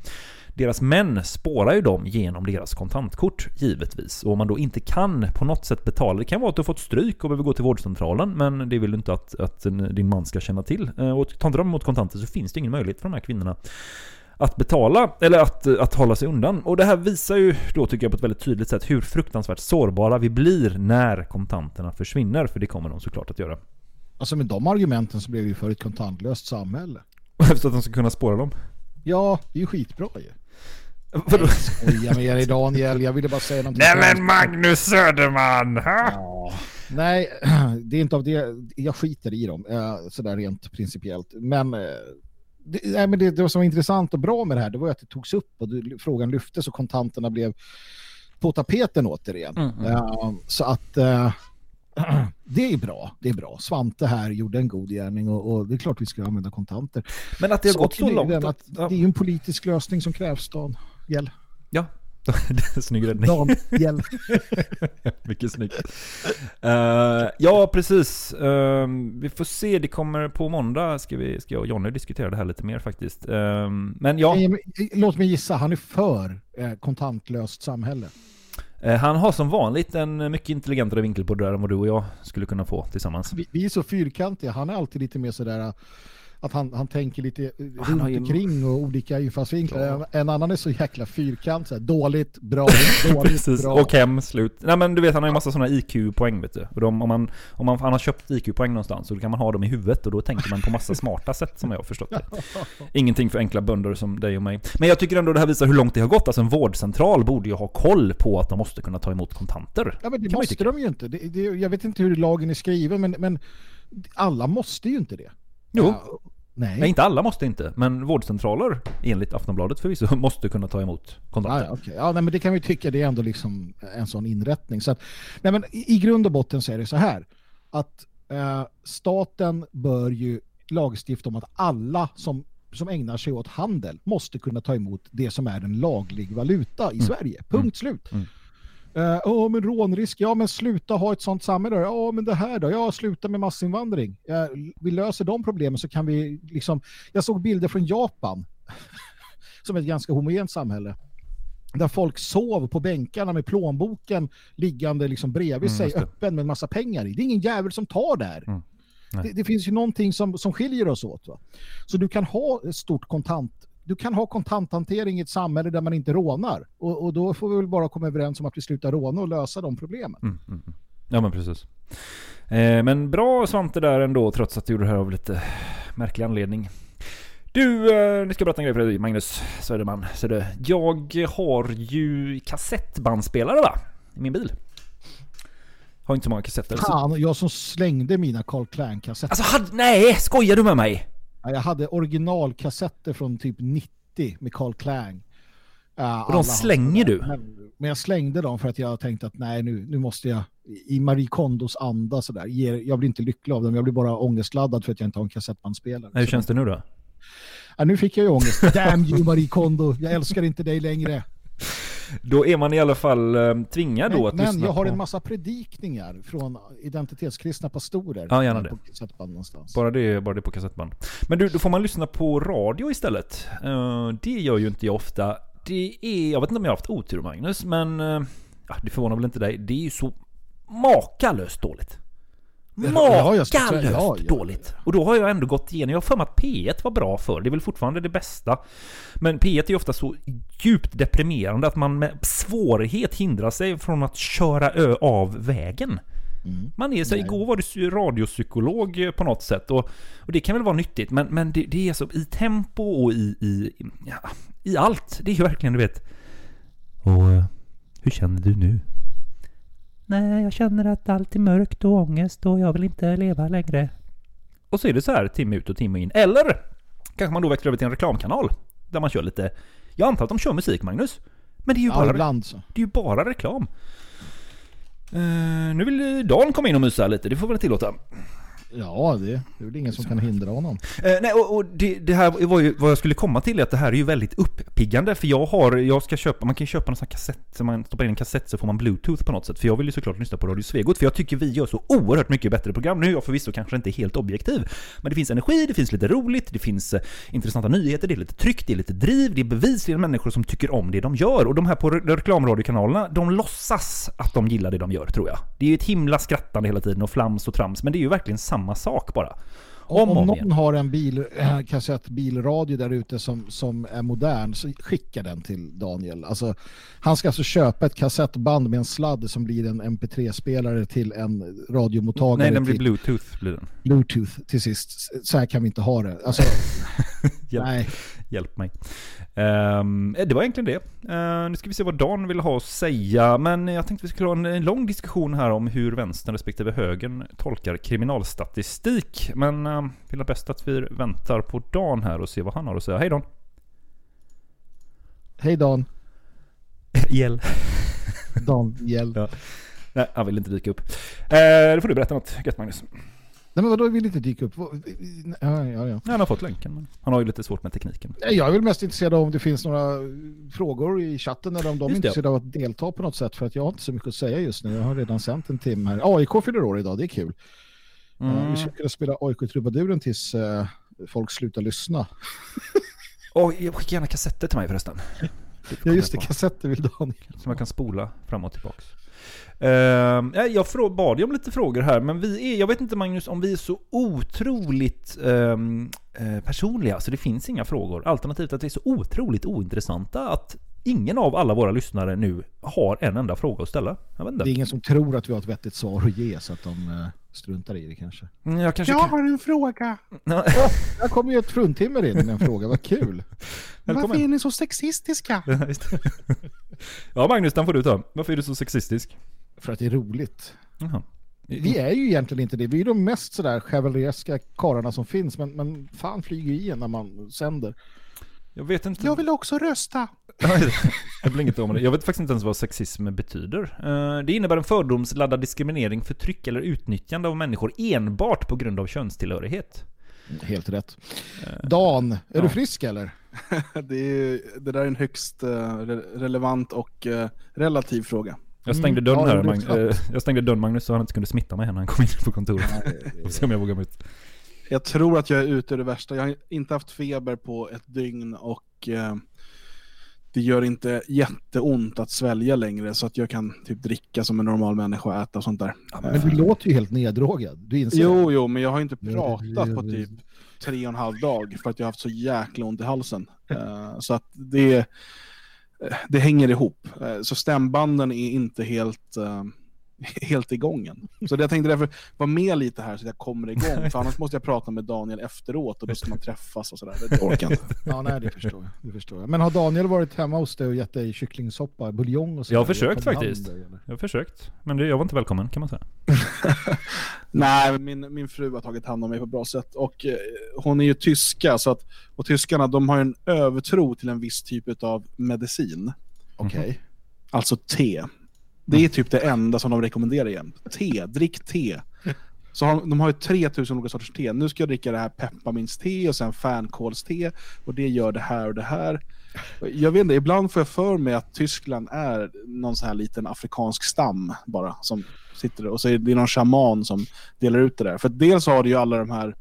deras män spårar ju dem genom deras kontantkort, givetvis. Och om man då inte kan på något sätt betala, det kan vara att du har fått stryk och behöver gå till vårdcentralen, men det vill du inte att, att din man ska känna till. Eh, och tar inte de emot kontanter så finns det ingen möjlighet för de här kvinnorna att betala, eller att, att hålla sig undan. Och det här visar ju då tycker jag på ett väldigt tydligt sätt hur fruktansvärt sårbara vi blir när kontanterna försvinner, för det kommer de såklart att göra. Alltså med de argumenten så blev vi för ett kontantlöst samhälle. Så att de ska kunna spåra dem. Ja, det är ju skitbra ju. Vadå? Skoja med dig Daniel, jag ville bara säga någonting. Nej men Magnus Söderman! Ja. Nej, det är inte av det. Jag skiter i dem, eh, sådär rent principiellt. Men, eh, det, nej, men det, det som var intressant och bra med det här, det var att det togs upp och frågan lyftes och kontanterna blev på tapeten återigen. Mm, mm. Eh, så att eh, det är bra, det är bra. Svante här gjorde en god gärning och, och det är klart vi ska använda kontanter. Men att det har gått så det är långt att- att det är ju en politisk lösning som krävs, Daniel. Ja, snygg räddning. Daniel. Mycket snyggt. Eh, ja, precis. Eh, vi får se, det kommer på måndag ska, vi, ska jag och Jonny diskutera det här lite mer faktiskt. Eh, men ja, eh, Låt mig gissa, han är för eh, kontantlöst samhälle. han har som vanligt en mycket intelligentare vinkel på det där än vad du och jag skulle kunna få tillsammans. Vi, vi är så fyrkantiga, han är alltid lite mer sådär att han, han tänker lite eh, Han runt ju- omkring och olika infallsvinklar. En, en annan är så jäkla fyrkant, så här, dåligt, bra, dåligt, Precis, bra. och hem, slut. Nej men du vet han har ju massa sådana IQ-poäng vet du. Och de, om man, om man, han har köpt IQ-poäng någonstans så då kan man ha dem i huvudet och då tänker man på massa smarta sätt som jag har förstått det. Ingenting för enkla bönder som dig och mig. Men jag tycker ändå det här visar hur långt det har gått. Alltså en vårdcentral borde ju ha koll på att de måste kunna ta emot kontanter. Ja, men det Kan måste de ju inte. Det, det, jag vet inte hur lagen är skriven, men, men alla måste ju inte det. Jo. Ja, nej. Nej, inte alla måste inte. Men vårdcentraler, enligt Aftonbladet förvisso, måste kunna ta emot kontanter. Ja, ja, okej. ja, nej, men det kan vi tycka, det är ändå liksom en sån inrättning. Så att, nej, men i, I grund och botten så är det så här att eh, staten bör ju lagstifta om att alla som, som ägnar sig åt handel måste kunna ta emot det som är en laglig valuta i Mm. Sverige. Punkt slut. Ja, men rånrisk, ja men sluta ha ett sånt samhälle. Ja men det här då, ja sluta med massinvandring. Ja, vi löser de problemen så kan vi liksom, jag såg bilder från Japan som är ett ganska homogent samhälle. Där folk sov på bänkarna med plånboken liggande liksom bredvid Mm, sig öppen med en massa pengar i. Det är ingen jävel som tar där. Mm. Det, det finns ju någonting som, som skiljer oss åt. Va? Så du kan ha ett stort kontant du kan ha kontanthantering i ett samhälle där man inte rånar. Och, och då får vi väl bara komma överens om att vi slutar råna och lösa de problemen. Mm, mm, mm. Ja men precis. Eh, men bra Svante där ändå, trots att du gjorde det här av lite märklig anledning. Du, eh, nu ska jag berätta en grej för dig Magnus Söderman. Så det, jag har ju kassettbandspelare va? I min bil. Har inte så många kassetter. Fan, jag som slängde mina Carl Clan-kassetter. alltså hade, nej, skojar du med mig? Ja, jag hade originalkassetter från typ 90 med Carl Klang. Ja, Och de slänger du? Men, men jag slängde dem för att jag tänkte att nej, nu, nu måste jag i Marie Kondos anda sådär. Jag blir inte lycklig av dem, jag blir bara ångestladdad för att jag inte har en kassettbandspelare. Hur känns det nu då? Ja, nu fick jag ju ångest. Damn you Marie Kondo, jag älskar inte dig längre. Då är man i alla fall eh, tvingad då Men, att men lyssna jag har på... en massa predikningar från identitetskristna pastorer. Ja, gärna det. Bara det, bara det på kassettband. Men du, då får man lyssna på radio istället. Eh, det gör ju inte jag ofta. Det är, jag vet inte om jag har haft otur Magnus, men eh, ja, det förvånar väl inte dig. Det är ju så makalöst dåligt. Ja, jag ska säga, Makalöst ja, ja. dåligt. Och då har jag ändå gått igenom, jag har för mig att P1 var bra för. Det är väl fortfarande det bästa. Men P1 är ju ofta så djupt deprimerande att man med svårighet hindrar sig från att köra ö av vägen. Man är så, Nej. igår var du radiopsykolog eh, på något sätt och, och det kan väl vara nyttigt men, men det, det är så i tempo och i, i, i allt. Det är ju verkligen du vet. Och eh, hur känner du nu? Nej, jag känner att allt är mörkt och ångest och jag vill inte leva längre. Och så är det så här timme ut och timme in. Eller kanske man då växlar över till en reklamkanal. Där man kör lite... Jag antar att de kör musik, Magnus. Men det är ju Ja, bara, ibland så. det är ju bara reklam. Eh, nu vill Dan komma in och mysa lite, det får väl tillåta. Ja, det, det är väl ingen som kan hindra honom. Eh, nej, och, och det, det här var ju vad jag skulle komma till, är att det här är ju väldigt uppiggande. För jag har, jag ska köpa, man kan ju köpa en sån här kassett, så man stoppar in en kassett så får man bluetooth på något sätt. För jag vill ju såklart lyssna på Radio Svegot, för jag tycker vi gör så oerhört mycket bättre program. Nu är jag förvisso kanske inte helt objektiv, men det finns energi, det finns lite roligt, det finns eh, intressanta nyheter, det är lite tryck, det är lite driv, det är bevisligen människor som tycker om det de gör. Och de här på re- reklamradiokanalerna, de låtsas att de gillar det de gör, tror jag. Det är ju ett himla skrattande hela tiden och flams och trams, men det är ju verkligen samma sak bara. Om, om igen. någon har en bil, äh, kassettbilradio där ute som, som är modern så skicka den till Daniel. Alltså, han ska alltså köpa ett kassettband med en sladd som blir en MP3-spelare till en radiomottagare. Nej, den blir bluetooth blir den. Bluetooth till sist. Så här kan vi inte ha det. Alltså, Hjälp, nej. hjälp mig. Ehm, det var egentligen det. Uh, nu ska vi se vad Dan vill ha att säga. Men jag tänkte vi skulle ha en, en lång diskussion här om hur vänstern respektive högern tolkar kriminalstatistik. Men uh, vill ha bäst att vi väntar på Dan här och ser vad han har att säga. Hej Dan! Hej Dan. Hjälp. Dan, hjälp. Ja. Nej, han vill inte dyka upp. Uh, då får du berätta något gött Magnus. Nej men vadå vill inte dyka upp? Vad- Ja, ja, ja. Han har fått länken, men han har ju lite svårt med tekniken. Jag är väl mest intresserad av om det finns några frågor i chatten eller om de är intresserade av att delta på något sätt för att jag har inte så mycket att säga just nu. Jag har redan sänt en timme här. AIK fyller år idag, det är kul. Mm. Eh, vi skulle kunna spela AIK-trubaduren tills eh, folk slutar lyssna. Och skicka gärna kassetter till mig förresten. Ja just det, kassetter vill Daniel. Som man kan spola fram och tillbaks. Ehm, ja, jag bad ju om lite frågor här, men vi är, jag vet inte Magnus, om vi är så otroligt ehm, eh, personliga, så det finns inga frågor. Alternativt att vi är så otroligt ointressanta att ingen av alla våra lyssnare nu har en enda fråga att ställa. Jag vet inte. Det är ingen som tror att vi har ett vettigt svar att ge så att de eh, struntar i det kanske. Mm, Jag kanske Jag kan... har en fråga. Ja. Här kommer ju ett fruntimmer in med en fråga, vad kul. Välkommen. är ni så sexistiska? Ja, just det. ja Magnus, den får du ta. Varför är du så sexistisk? För att det är roligt. Jaha. Vi är ju egentligen inte det. Vi är de mest sådär chevalereska karlarna som finns. Men, men fan flyger i när man sänder. Jag vet inte. Jag vill också rösta. jag blir inget om det. Jag vet faktiskt inte ens vad sexism betyder. Eh, Det innebär en fördomsladdad diskriminering, förtryck eller utnyttjande av människor enbart på grund av könstillhörighet. Helt rätt. Dan, är ja. du frisk eller? det, är, det där är en högst eh, re- relevant och eh, relativ fråga. Jag stängde dörren Ja, här, Mag- eh, jag stängde dörren Magnus så han inte kunde smitta mig här när han kom in på kontoret. Får se om jag vågar mig ut. Jag tror att jag är ute ur det värsta. Jag har inte haft feber på ett dygn och eh, det gör inte jätteont att svälja längre så att jag kan typ dricka som en normal människa och äta och sånt där. Men du låter ju helt neddrogad. Du inser Jo, jo, men jag har inte pratat på typ tre och en halv dag för att jag har haft så jäkla ont i halsen. Eh, så att det, eh, det hänger ihop. Eh, så stämbanden är inte helt, eh, helt igång än. Så det jag tänkte därför vara med lite här så att jag kommer igång. För annars måste jag prata med Daniel efteråt och då ska man träffas och sådär. Det orkar inte. Ja, nej, det förstår jag. Det förstår jag. Men har Daniel varit hemma hos dig och gett dig kycklingsoppa, buljong och så? Jag har försökt faktiskt. dig? Jag har försökt. Men jag var inte välkommen kan man säga. Nej, men min, min fru har tagit hand om mig på ett bra sätt. Och eh, hon är ju tyska, så att, och tyskarna de har en övertro till en viss typ av medicin. Okej. Alltså te. Det är typ det enda som de rekommenderar jämt. Te, drick te. Så har, de har ju 3000 olika sorters te. Nu ska jag dricka det här pepparmintste och sen fänkålste och det gör det här och det här. Jag vet inte, ibland får jag för mig att Tyskland är någon sån här liten afrikansk stam bara som sitter och så är det någon shaman som delar ut det där. För dels har du ju alla de här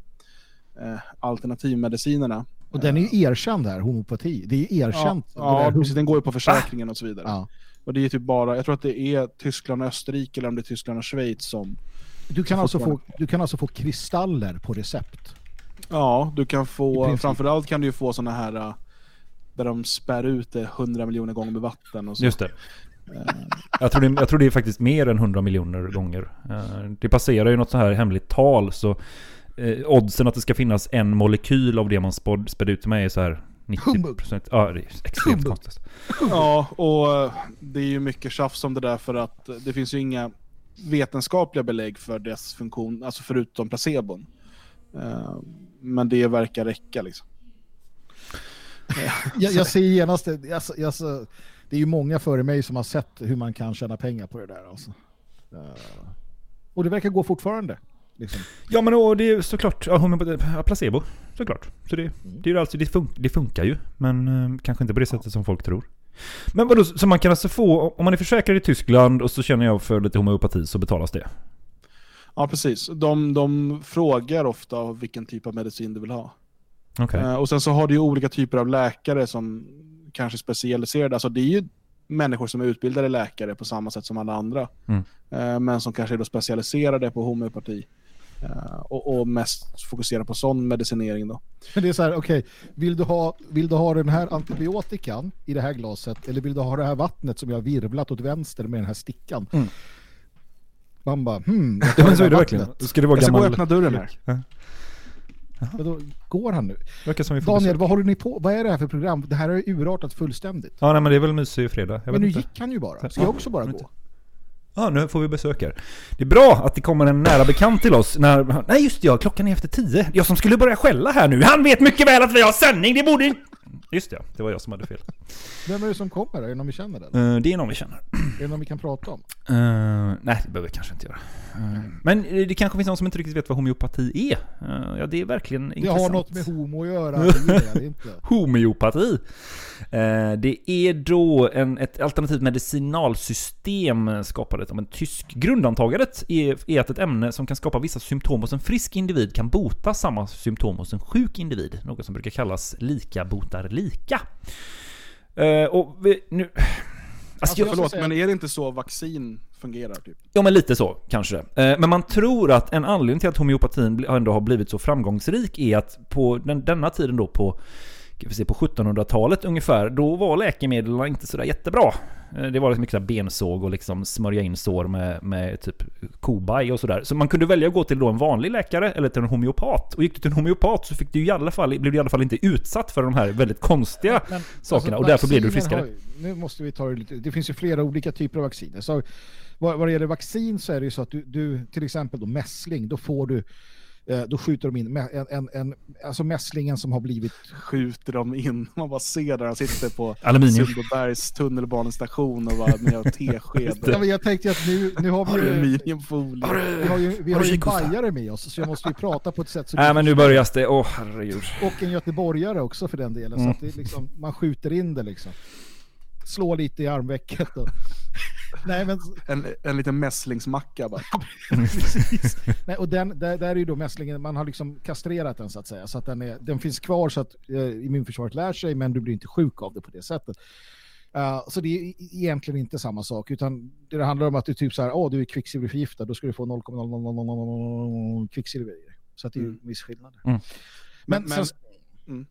eh, alternativmedicinerna. Och den är ju erkänd här, homopati. Det är ju erkänt. Ja, ja precis. Den går ju på försäkringen och så vidare. Ja. Och det är typ bara, jag tror att det är Tyskland och Österrike eller om det är Tyskland och Schweiz som Du kan, alltså få, du kan alltså få kristaller på recept. Ja, du kan få, framförallt kan du ju få såna här äh, där de spär ut det 100 miljoner gånger med vatten och så. Just det. Jag tror, det, jag tror det är faktiskt mer än 100 miljoner gånger. Eh, Det passerar ju något så här hemligt tal så eh, oddsen att det ska finnas en molekyl av det man spädde ut med är så här 90%. Ja, det är extremt konstigt. Ja, och äh, det är ju mycket tjafs om det där för att det finns ju inga vetenskapliga belägg för dess funktion, alltså förutom placebon. Eh, Men det verkar räcka liksom. Jag, jag ser genast, jag, jag, det är ju många före mig som har sett hur man kan tjäna pengar på det där. Alltså. Eh, och det verkar gå fortfarande. Liksom. Ja men och det är såklart, ja, ja, placebo såklart. Så det, det, är alltså, det, fun- det funkar ju, men eh, kanske inte på det sättet som folk tror. Men vadå, så man kan alltså få, om man är försäkrad i Tyskland och så känner jag för lite homeopati så betalas det? Ja, precis. De, de frågar ofta vilken typ av medicin du vill ha. Okej. Eh, Och sen så har du ju olika typer av läkare som kanske är specialiserade. Alltså det är ju människor som är utbildade läkare på samma sätt som alla andra. Mm. Eh, Men som kanske är då specialiserade på homeopati. Eh, Och, och mest fokuserar på sån medicinering då. Men det är så här, okej, vill, du ha, vill du ha den här antibiotikan i det här glaset eller vill du ha det här vattnet som jag har virvlat åt vänster med den här stickan? Mm. Man bara, hmm. Ja, men så är det verkligen. Ska det vara Jag ska gå och öppna dörren här. Ja. Men då går han nu? Verkar som vi får Daniel, vad håller ni på? Vad är det här för program? Det här har ju urartat fullständigt. Ja nej, men det är väl mysig fredag. Jag Men vet nu inte. gick han ju bara. Ska jag också bara gå? Ja, nu får vi besök här. Det är bra att det kommer en nära bekant till oss när... Nej just det, ja, klockan är efter tio. Jag som skulle börja skälla här nu. Han vet mycket väl att vi har sändning, det borde... Just det, det var jag som hade fel. Vem är det som kommer? Är det någon vi känner? Eller? Eh, det är någon vi känner. Är det någon vi kan prata om? Eh, nej, det behöver vi kanske inte göra. Eh, men det kanske finns någon som inte riktigt vet vad homeopati är. Ja, det är verkligen Det intressant. har något med homo att göra. Det inte. Homeopati. Det är då en, ett alternativt medicinalsystem skapat av en tysk. Grundantagandet är, är att ett ämne som kan skapa vissa symptom hos en frisk individ kan bota samma symptom hos en sjuk individ. Något som brukar kallas lika botar lika. Eh, och vi, nu... Alltså, jag- förlåt, men är det inte så vaccin fungerar? Typ? Ja men lite så kanske. Eh, Men man tror att en anledning till att homeopatin ändå har blivit så framgångsrik är att på den, denna tiden då på vi se, på 1700-talet ungefär, då var läkemedlen inte sådär jättebra. Eh, Det var liksom mycket bensåg och liksom smörja in sår med, med typ kobaj och sådär. Så man kunde välja att gå till då en vanlig läkare eller till en homeopat. Och gick du till en homeopat så fick du i alla fall, blev du i alla fall inte utsatt för de här väldigt konstiga Men, sakerna. alltså, och därför blev du friskare. ju- nu måste vi ta det lite. Det finns ju flera olika typer av vacciner. Så vad, vad det gäller vaccin så är det ju så att du, du till exempel då mässling, då får du då skjuter de in en, en, en, alltså mässlingen som har blivit... Skjuter de in, man bara ser där han sitter på. Sundbybergs tunnelbanestation och bara med tesked. Ja, jag tänkte att nu, nu har vi ju, Aluminiumfolie. vi har ju, vi har har du ju en bajare med oss så jag måste ju prata på ett sätt som Nej men nu börjar det, åh herregud. och en göteborgare också för den delen. Mm. Så att det är liksom, man skjuter in det liksom. Slår lite i armvecket. Och... Nej, men... En, en liten mässlingsmacka bara. Nej, och den, där, där är ju då mässlingen, man har liksom kastrerat den så att säga. Så att den, är, den finns kvar så att eh, immunförsvaret lär sig men du blir inte sjuk av det på det sättet. Uh, så det är e- egentligen inte samma sak utan det handlar om att du typ så här, åh du är kvicksilverförgiftad, då ska du få 0,000 kvicksilver i dig. Så att det är ju en viss skillnad. Mm. Men, Men- sen, Mm.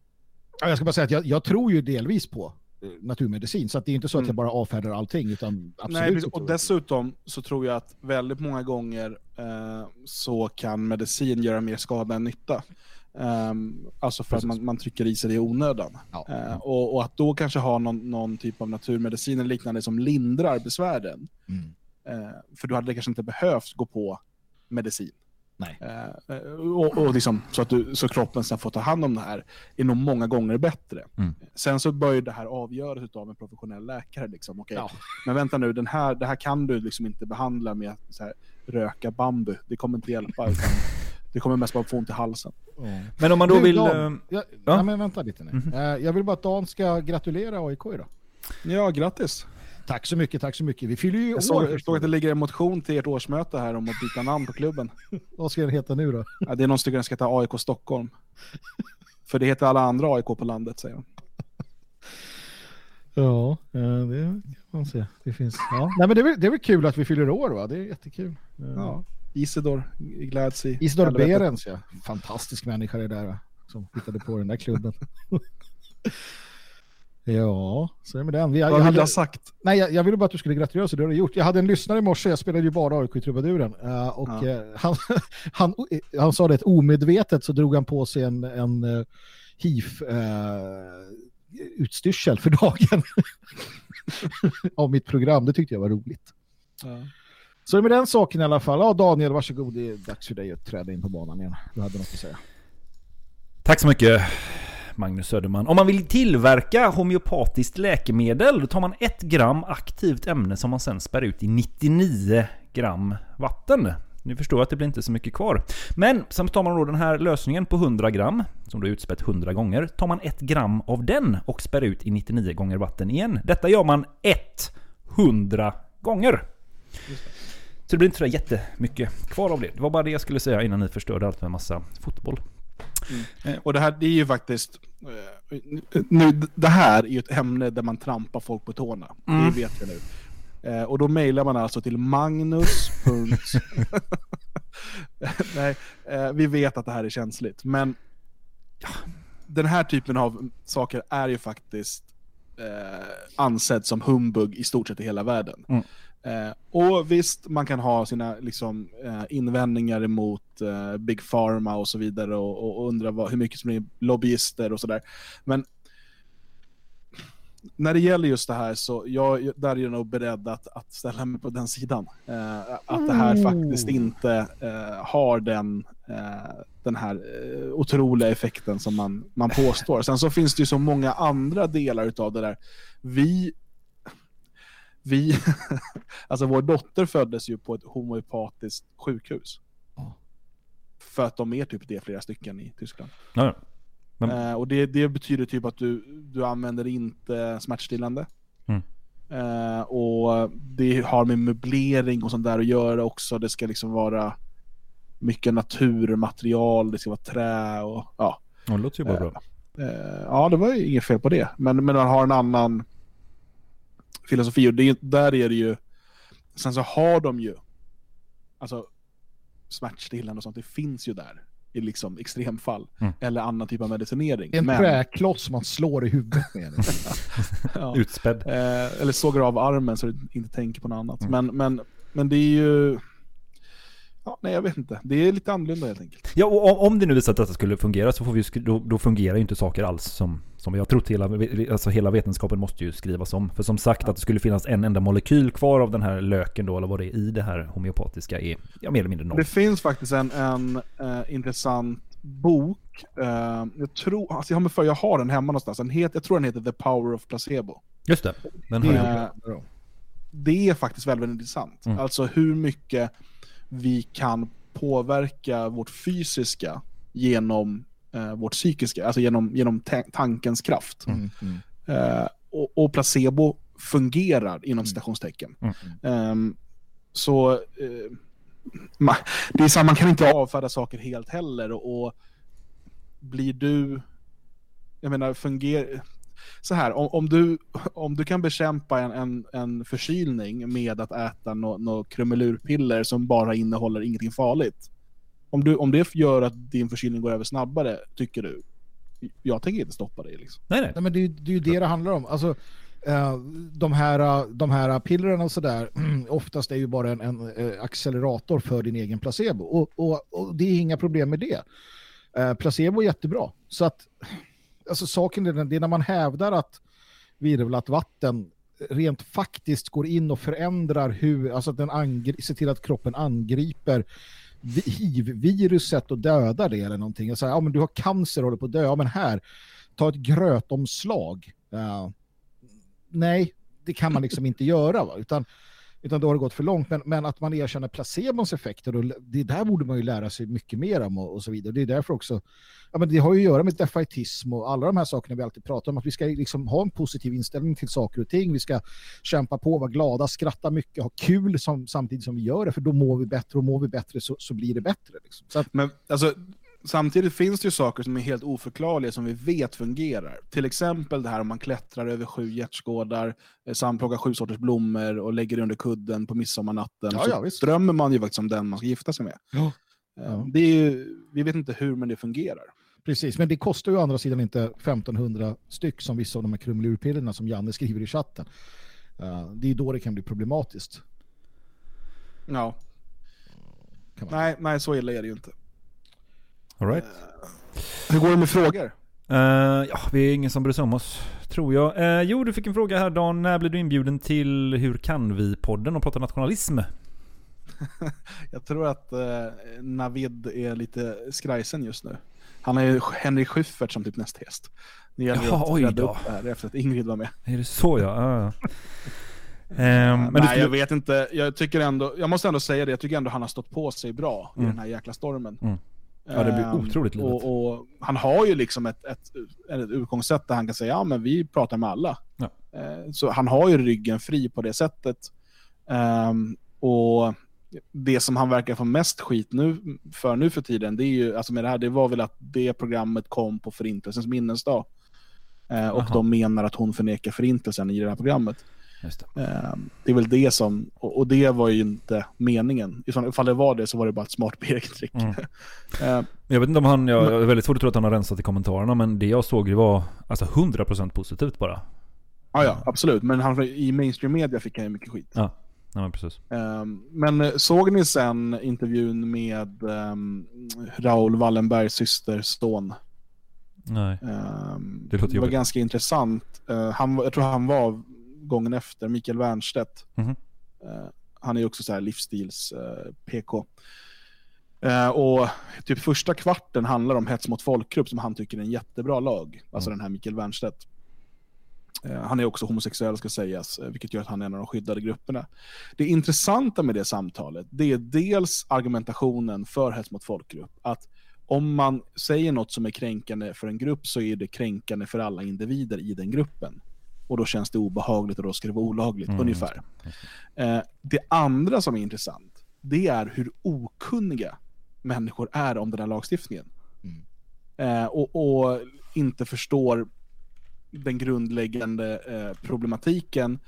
ja, jag ska bara säga att jag, jag tror ju delvis på eh, naturmedicin så att det är inte så att Mm. jag bara avfärdar allting utan absolut. Nej, precis. och dessutom så tror jag att väldigt många gånger eh, så kan medicin göra mer skada än nytta. Ehm, alltså för att man, man trycker i sig det i onödan. Eh, och, och att då kanske ha någon, någon typ av naturmedicin eller liknande som lindrar besvären. Mm. Eh, för du hade kanske inte behövt gå på medicin. Nej. Eh, eh, och, och liksom, så att du, så kroppen sen får ta hand om det här är nog många gånger bättre. Mm. Sen så bör ju det här avgöras av en professionell läkare. Liksom. Okej, Ja. Men vänta nu, den här, det här kan du liksom inte behandla med att så här, röka bambu. Det kommer inte hjälpa. Utan det kommer mest bara få ont i halsen. Men om man då Du, vill... Dan, eh, jag, ja. nej, men vänta lite nu. Eh, jag vill bara att Dan ska gratulera AIK idag. Ja, grattis. Tack så mycket, tack så mycket. Vi fyller ju Jag såg, år. jag såg att det ligger en motion till ert årsmöte här om att byta namn på klubben. Vad ska den heta nu då? Ja, det är någon stycken som ska heta AIK Stockholm. För det heter alla andra AIK på landet, säger de. Ja, eh, det kan man se. Det finns, ja. Nej, men det, är väl, det är väl kul att vi fyller år va? Det är jättekul. Eh, Ja. Isidor gläds i Isidor. Berens, ja. Fantastisk människa det där, va, som hittade på den där klubben. ja, så är det med den. Vi, Vad vill du ha sagt? Nej, jag, jag ville bara att du skulle gratulera så det har du gjort. Jag hade en lyssnare i morse, jag spelade ju bara AIK i trubaduren. eh, och Ja. eh, han, han, han sa det, omedvetet så drog han på sig en, en uh, HIF eh, utstyrsel för dagen av mitt program. Det tyckte jag var roligt. Så med den saken i alla fall. Ja, Daniel, varsågod. Det är dags för dig att träda in på banan igen. Du hade något att säga. Tack så mycket Magnus Söderman. Om man vill tillverka homeopatiskt läkemedel då tar man ett gram aktivt ämne som man sen spär ut i 99 gram vatten. Nu förstår jag att det blir inte så mycket kvar. Men sen tar man då den här lösningen på 100 gram, som då är utspätt 100 gånger. Tar man ett gram av den och spär ut i 99 gånger vatten igen. Detta gör man 100 gånger. Så det blir inte så jättemycket kvar av det. Det var bara det jag skulle säga innan ni förstörde allt med massa fotboll. Mm. Och det här det är ju faktiskt, eh, nu, det här är ju ett ämne där man trampar folk på tårna. Mm. Det vet vi nu. Eh, och då mejlar man alltså till Magnus. Nej, eh, vi vet att det här är känsligt. Men den här typen av saker är ju faktiskt eh, ansedd som humbug i stort sett i hela världen. Mm. Eh, och visst, man kan ha sina liksom, eh, invändningar emot eh, Big Pharma och så vidare och, och, undra vad, hur mycket som är lobbyister och sådär. Men när det gäller just det här så jag, där är jag nog beredd att, att ställa mig på den sidan. Eh, att det här Mm. faktiskt inte eh, har den, eh, den här eh, otroliga effekten som man, man påstår. Sen så finns det ju så många andra delar utav det där. Vi vi, alltså vår dotter föddes ju på ett homeopatiskt sjukhus. För att de är typ det flera stycken i Tyskland. Ja. Men- Eh, och det, det betyder typ att du, du använder inte smärtstillande. Mm. Eh, och det har med möblering och sånt där att göra också. Det ska liksom vara mycket naturmaterial, det ska vara trä och ja. Det låter ju bara bra. Eh, ja, det var ju inget fel på det. Men, men man har en annan filosofi och det, är- där är det ju... Sen så har de ju... Alltså smärtstillande och sånt, det finns ju där i liksom extremfall. Mm. Eller annan typ av medicinering. En Men- träkloss man slår i huvudet med. Ja. Utspädd. Eh, eller sågar av armen så du inte tänker på något annat. Mm. Men, men, men det är ju... Ja, nej, jag vet inte. Det är lite annorlunda helt enkelt. Ja, och om- det nu visar att detta skulle fungera så får vi då, då fungerar ju inte saker alls som, som har trott. Hela, alltså hela vetenskapen måste ju skrivas om. För som sagt att det skulle finnas en enda molekyl kvar av den här löken då, eller vad det är i det här homeopatiska är ja, mer eller mindre noll. Det finns faktiskt en, en eh, intressant bok. Eh, jag tror, alltså jag, har för, jag har den hemma någonstans. Den heter, jag tror den heter The Power of Placebo. Just det, den har jag det är faktiskt väldigt, väldigt intressant. Mm. Alltså hur mycket vi kan påverka vårt fysiska genom eh, vårt psykiska, alltså genom, genom ta- tankens kraft. Mm. Eh, och, och placebo fungerar inom citationstecken. Mm. Ehm, så eh, ma, det är så, man kan inte avfärda saker helt heller. Och, och blir du, jag menar, fungerar så här, om, om, du, om du kan bekämpa en, en, en förkylning med att äta något no krumelurpiller som bara innehåller ingenting farligt. Om, du, om det gör att din förkylning går över snabbare, tycker du? Jag tänker inte stoppa dig. Liksom. Nej, nej. Nej, men det, är ju- det är ju det det handlar om. Alltså, eh, de, här, de här pillerna och sådär, oftast är ju bara en, en eh, accelerator för din egen placebo. Och, och, och det är inga problem med det. Eh, placebo är jättebra. Så att, alltså saken är den, det är när man hävdar att virvlat vatten rent faktiskt går in och förändrar hur, alltså att den ser till att kroppen angriper hiv-viruset och dödar det eller någonting. Och ja men du har cancer och håller på att dö, ja men här, ta ett grötomslag. Uh, nej, det kan man liksom inte göra va? Utan, utan då har det gått för långt. Men, men att man erkänner placebons effekter, och det där borde man ju lära sig mycket mer om och, och så vidare. Det är därför också, ja men det har ju att göra med defaitism och alla de här sakerna vi alltid pratar om, att vi ska liksom ha en positiv inställning till saker och ting. Vi ska kämpa på, vara glada, skratta mycket, ha kul som, samtidigt som vi gör det, för då mår vi bättre och mår vi bättre så, så blir det bättre. Liksom. Så att, Men alltså, samtidigt finns det ju saker som är helt oförklarliga som vi vet fungerar. Till exempel det här om man klättrar över sju gärdsgårdar, eh, samt plockar sju sorters blommor och lägger det under kudden på midsommarnatten. Ja, så ja, visst. drömmer man ju faktiskt om den man ska gifta sig med. Ja. Eh, Det är ju, vi vet inte hur, men det fungerar. Precis, men det kostar ju å andra sidan inte 1500 styck som vissa av de här krumelurpillerna som Janne skriver i chatten. Eh, det är då det kan bli problematiskt. Ja. Nej, nej, så illa är det ju inte. All right. Hur går det med frågor? Eh, ja, vi är ingen som bryr sig om oss, tror jag. Eh, jo, du fick en fråga här Dan. När blir du inbjuden till Hur kan vi-podden och prata nationalism? Jag tror att eh, Navid är lite skrajsen just nu. Han har ju Henrik Schyffert som typ nästgäst. Det gäller Jaha, att rädda upp det här efter att Ingrid var med. Är det så ja? Ehm, men Nej, skulle- jag vet inte. Jag, tycker ändå, jag måste ändå säga det, jag tycker ändå han har stått på sig bra i Mm. den här jäkla stormen. Mm. Ja, det blir Ehm, otroligt livet. och, och Han har ju liksom ett, ett, ett utgångssätt där han kan säga ja men vi pratar med alla. Ja. Eh, Så han har ju ryggen fri på det sättet. Ehm, och det som han verkar få mest skit nu, för nu för tiden, det är ju, alltså med det här, det var väl att det programmet kom på Förintelsens minnesdag. Eh, och de menar att hon förnekar Förintelsen i det här programmet. Det. Ehm, det är väl det som, och, det var ju inte meningen. Ifall det var det så var det bara ett smart PR-trick. Mm. Ehm, Jag vet inte om han, jag jag är väldigt svårt att tro att han har rensat i kommentarerna, men det jag såg det var alltså 100% positivt bara. Ja, ja, absolut. Men han, i mainstream media fick han ju mycket skit. Ja, ja men precis. Ehm, men eh, såg ni sen intervjun med um, Raoul Wallenbergs syster Stån? Nej. Ehm, Det låter det var jobbigt. ganska intressant. Eh, han, jag tror han var gången efter, Mikael Wernstedt. Eh, han är ju också så här livsstils-PK. Eh, och typ första kvarten handlar om hets mot folkgrupp som han tycker är en jättebra lag. Alltså den här Mikael Wernstedt. Eh, han är också homosexuell ska sägas, eh, vilket gör att han är en av de skyddade grupperna. Det intressanta med det samtalet, det är dels argumentationen för hets mot folkgrupp. Att om man säger något som är kränkande för en grupp så är det kränkande för alla individer i den gruppen. Och då känns det obehagligt och då ska det vara olagligt, Mm, ungefär. Eh, det andra som är intressant, det är hur okunniga människor är om den här lagstiftningen. Eh, och, och inte förstår den grundläggande eh, problematiken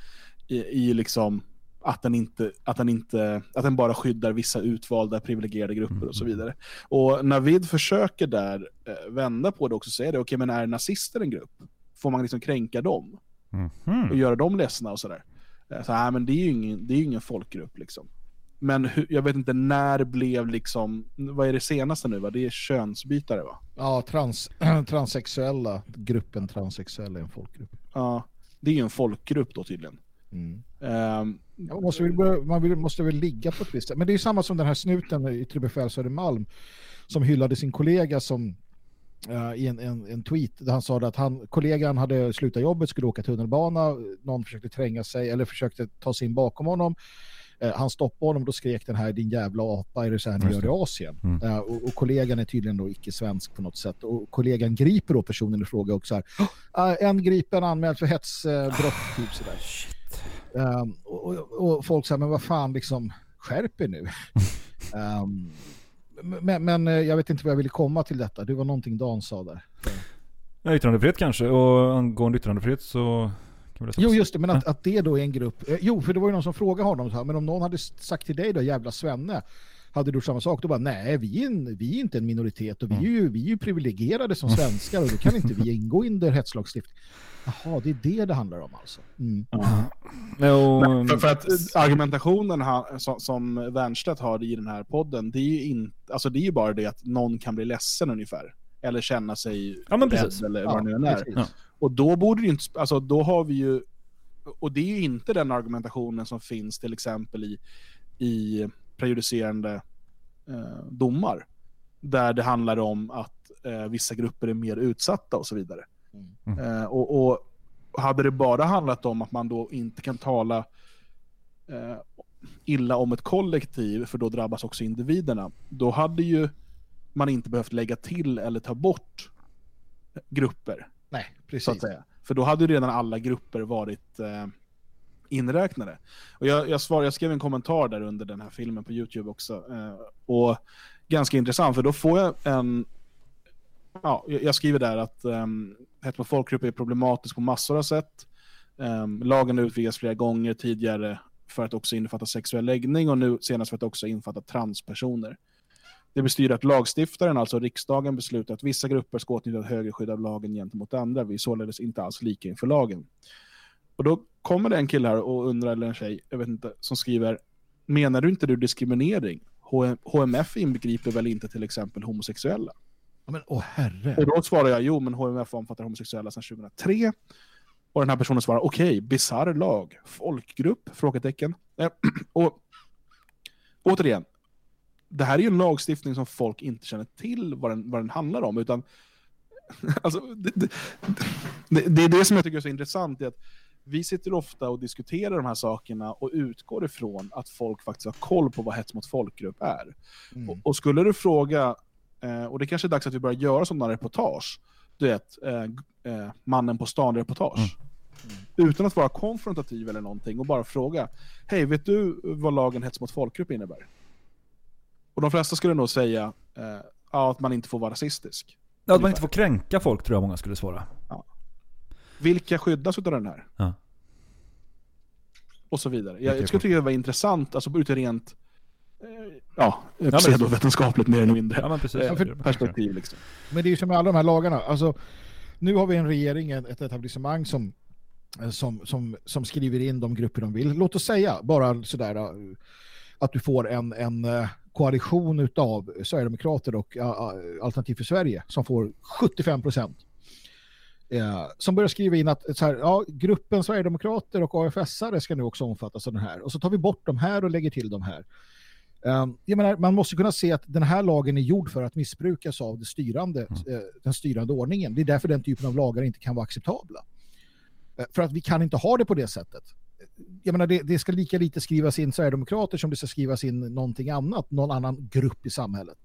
i, i liksom att den, inte, att, den inte, att den bara skyddar vissa utvalda privilegierade grupper och så vidare. Och Navid försöker där eh, vända på det också och säga det, okej men är nazister en grupp? Får man liksom kränka dem? Mhm. och göra dem ledsna och sådär. Eh, Så, nej, men det är ju ingen, det är ingen folkgrupp liksom. Men hur, jag vet inte när blev liksom, vad är det senaste nu va? Det är könsbytare va? Ja, trans, transsexuella, gruppen transsexuella är en folkgrupp. Ja, det är ju en folkgrupp då tydligen. Mm. Ehm, Ja, man, måste väl, börja- man vill, måste väl ligga på ett visst sätt. Men det är ju samma som den här snuten i Yttre befäl Södermalm som hyllade sin kollega som i en, en, en tweet där han sa att han, kollegan hade slutat jobbet, skulle åka tunnelbana, någon försökte tränga sig eller försökte ta sig in bakom honom. Eh, han stoppade honom, då skrek den här din jävla apa, är det så här ni gör i Asien? Mm. Eh, och, och kollegan är tydligen då icke-svensk på något sätt. Och kollegan griper då personen i fråga och så här, "Ah, en gripen anmäld för hetsbrott, typ sådär. Um, och, och, och folk säger, men vad fan, liksom, skärp er nu. um, men, men eh, jag vet inte vad jag ville komma till detta. Det var någonting Dan sa där. Ja, yttrandefrihet kanske, och angående yttrandefrihet så Jo, just det, men att, att det då är en grupp. eh, Jo, för det var ju någon som frågade honom så här, men om någon hade sagt till dig då, jävla svenne, hade du gjort samma sak? Då bara, nej, vi är, en, vi är inte en minoritet och vi är, ju, vi är ju privilegierade som svenskar och då kan inte vi ingå under hetslagstiftning. Jaha, det är det det handlar om alltså. Mm. Men för, för att argumentationen han, som, som Wernstedt har i den här podden, det är ju inte, alltså det är ju bara det att någon kan bli ledsen ungefär. Eller känna sig Ja, men rädd precis. eller Ja, vad det nu är. Ja. Och då borde det ju inte, alltså då har vi ju, och det är ju inte den argumentationen som finns till exempel i, i prejudicerande eh, domar. Där det handlar om att eh, vissa grupper är mer utsatta och så vidare. Eh, och, och hade det bara handlat om att man då inte kan tala eh, illa om ett kollektiv, för då drabbas också individerna, då hade ju man inte behövt lägga till eller ta bort grupper. Nej, precis. För då hade ju redan alla grupper varit eh, inräknade. Och jag, jag, svar, jag skrev en kommentar där under den här filmen på YouTube också. Eh, och ganska intressant, för då får jag en ja, jag skriver där att ehm, um, hets mot folkgrupp är problematisk på massor av sätt. Um, lagen har utvidgats flera gånger tidigare för att också innefatta sexuell läggning och nu senast för att också innefatta transpersoner. Det bestyr att lagstiftaren, alltså riksdagen, beslutar att vissa grupper ska åtnjuta högre skydd av lagen gentemot andra. Vi är således inte alls lika inför lagen. Och då kommer det en kille här och undrar, eller en tjej, jag vet inte, som skriver Menar du inte du diskriminering? H- HMF inbegriper väl inte till exempel homosexuella? Ja, men åh herre. Och då svarar jag, jo men HMF omfattar homosexuella sedan 2003. Och den här personen svarar, okej, bisarr lag, folkgrupp? Frågetecken. Eh, och återigen, det här är ju en lagstiftning som folk inte känner till vad den, vad den handlar om, utan alltså, det, det, det, det är det som jag tycker är så intressant, att vi sitter ofta och diskuterar de här sakerna och utgår ifrån att folk faktiskt har koll på vad hets mot folkgrupp är. Och, och skulle du fråga, eh, och det kanske är dags att vi börjar göra sådana reportage, du vet, eh, eh, mannen på stan-reportage. Utan att vara konfrontativ eller någonting och bara fråga, hej, vet du vad lagen hets mot folkgrupp innebär? Och de flesta skulle nog säga eh, ja, att man inte får vara rasistisk. Ja, att man inte får kränka folk tror jag många skulle svara. Vilka skyddas av den här? Ja. Och så vidare. Jag, jag skulle tycka det var intressant, alltså ett rent eh, ja, men- pseudovetenskapligt mer eller mindre Ja, men precis. eh, Ja, för- perspektiv. Liksom. Men det är ju som med alla de här lagarna. Alltså, nu har vi en regering, ett ett etablissemang som, eh, som, som, som skriver in de grupper de vill. Låt oss säga, bara sådär, att du får en, en koalition av Sverigedemokrater och Alternativ för Sverige som får 75 procent. Eh, som börjar skriva in att så här, ja, gruppen Sverigedemokrater och AFS-are ska nu också omfattas av den här. Och så tar vi bort de här och lägger till de här. Um, jag menar, man måste kunna se att den här lagen är gjord för att missbrukas av det styrande, eh, den styrande ordningen. Det är därför den typen av lagar inte kan vara acceptabla. Eh, för att vi kan inte ha det på det sättet. Jag menar, det, det ska lika lite skrivas in Sverigedemokrater som det ska skrivas in någonting annat, någon annan grupp i samhället.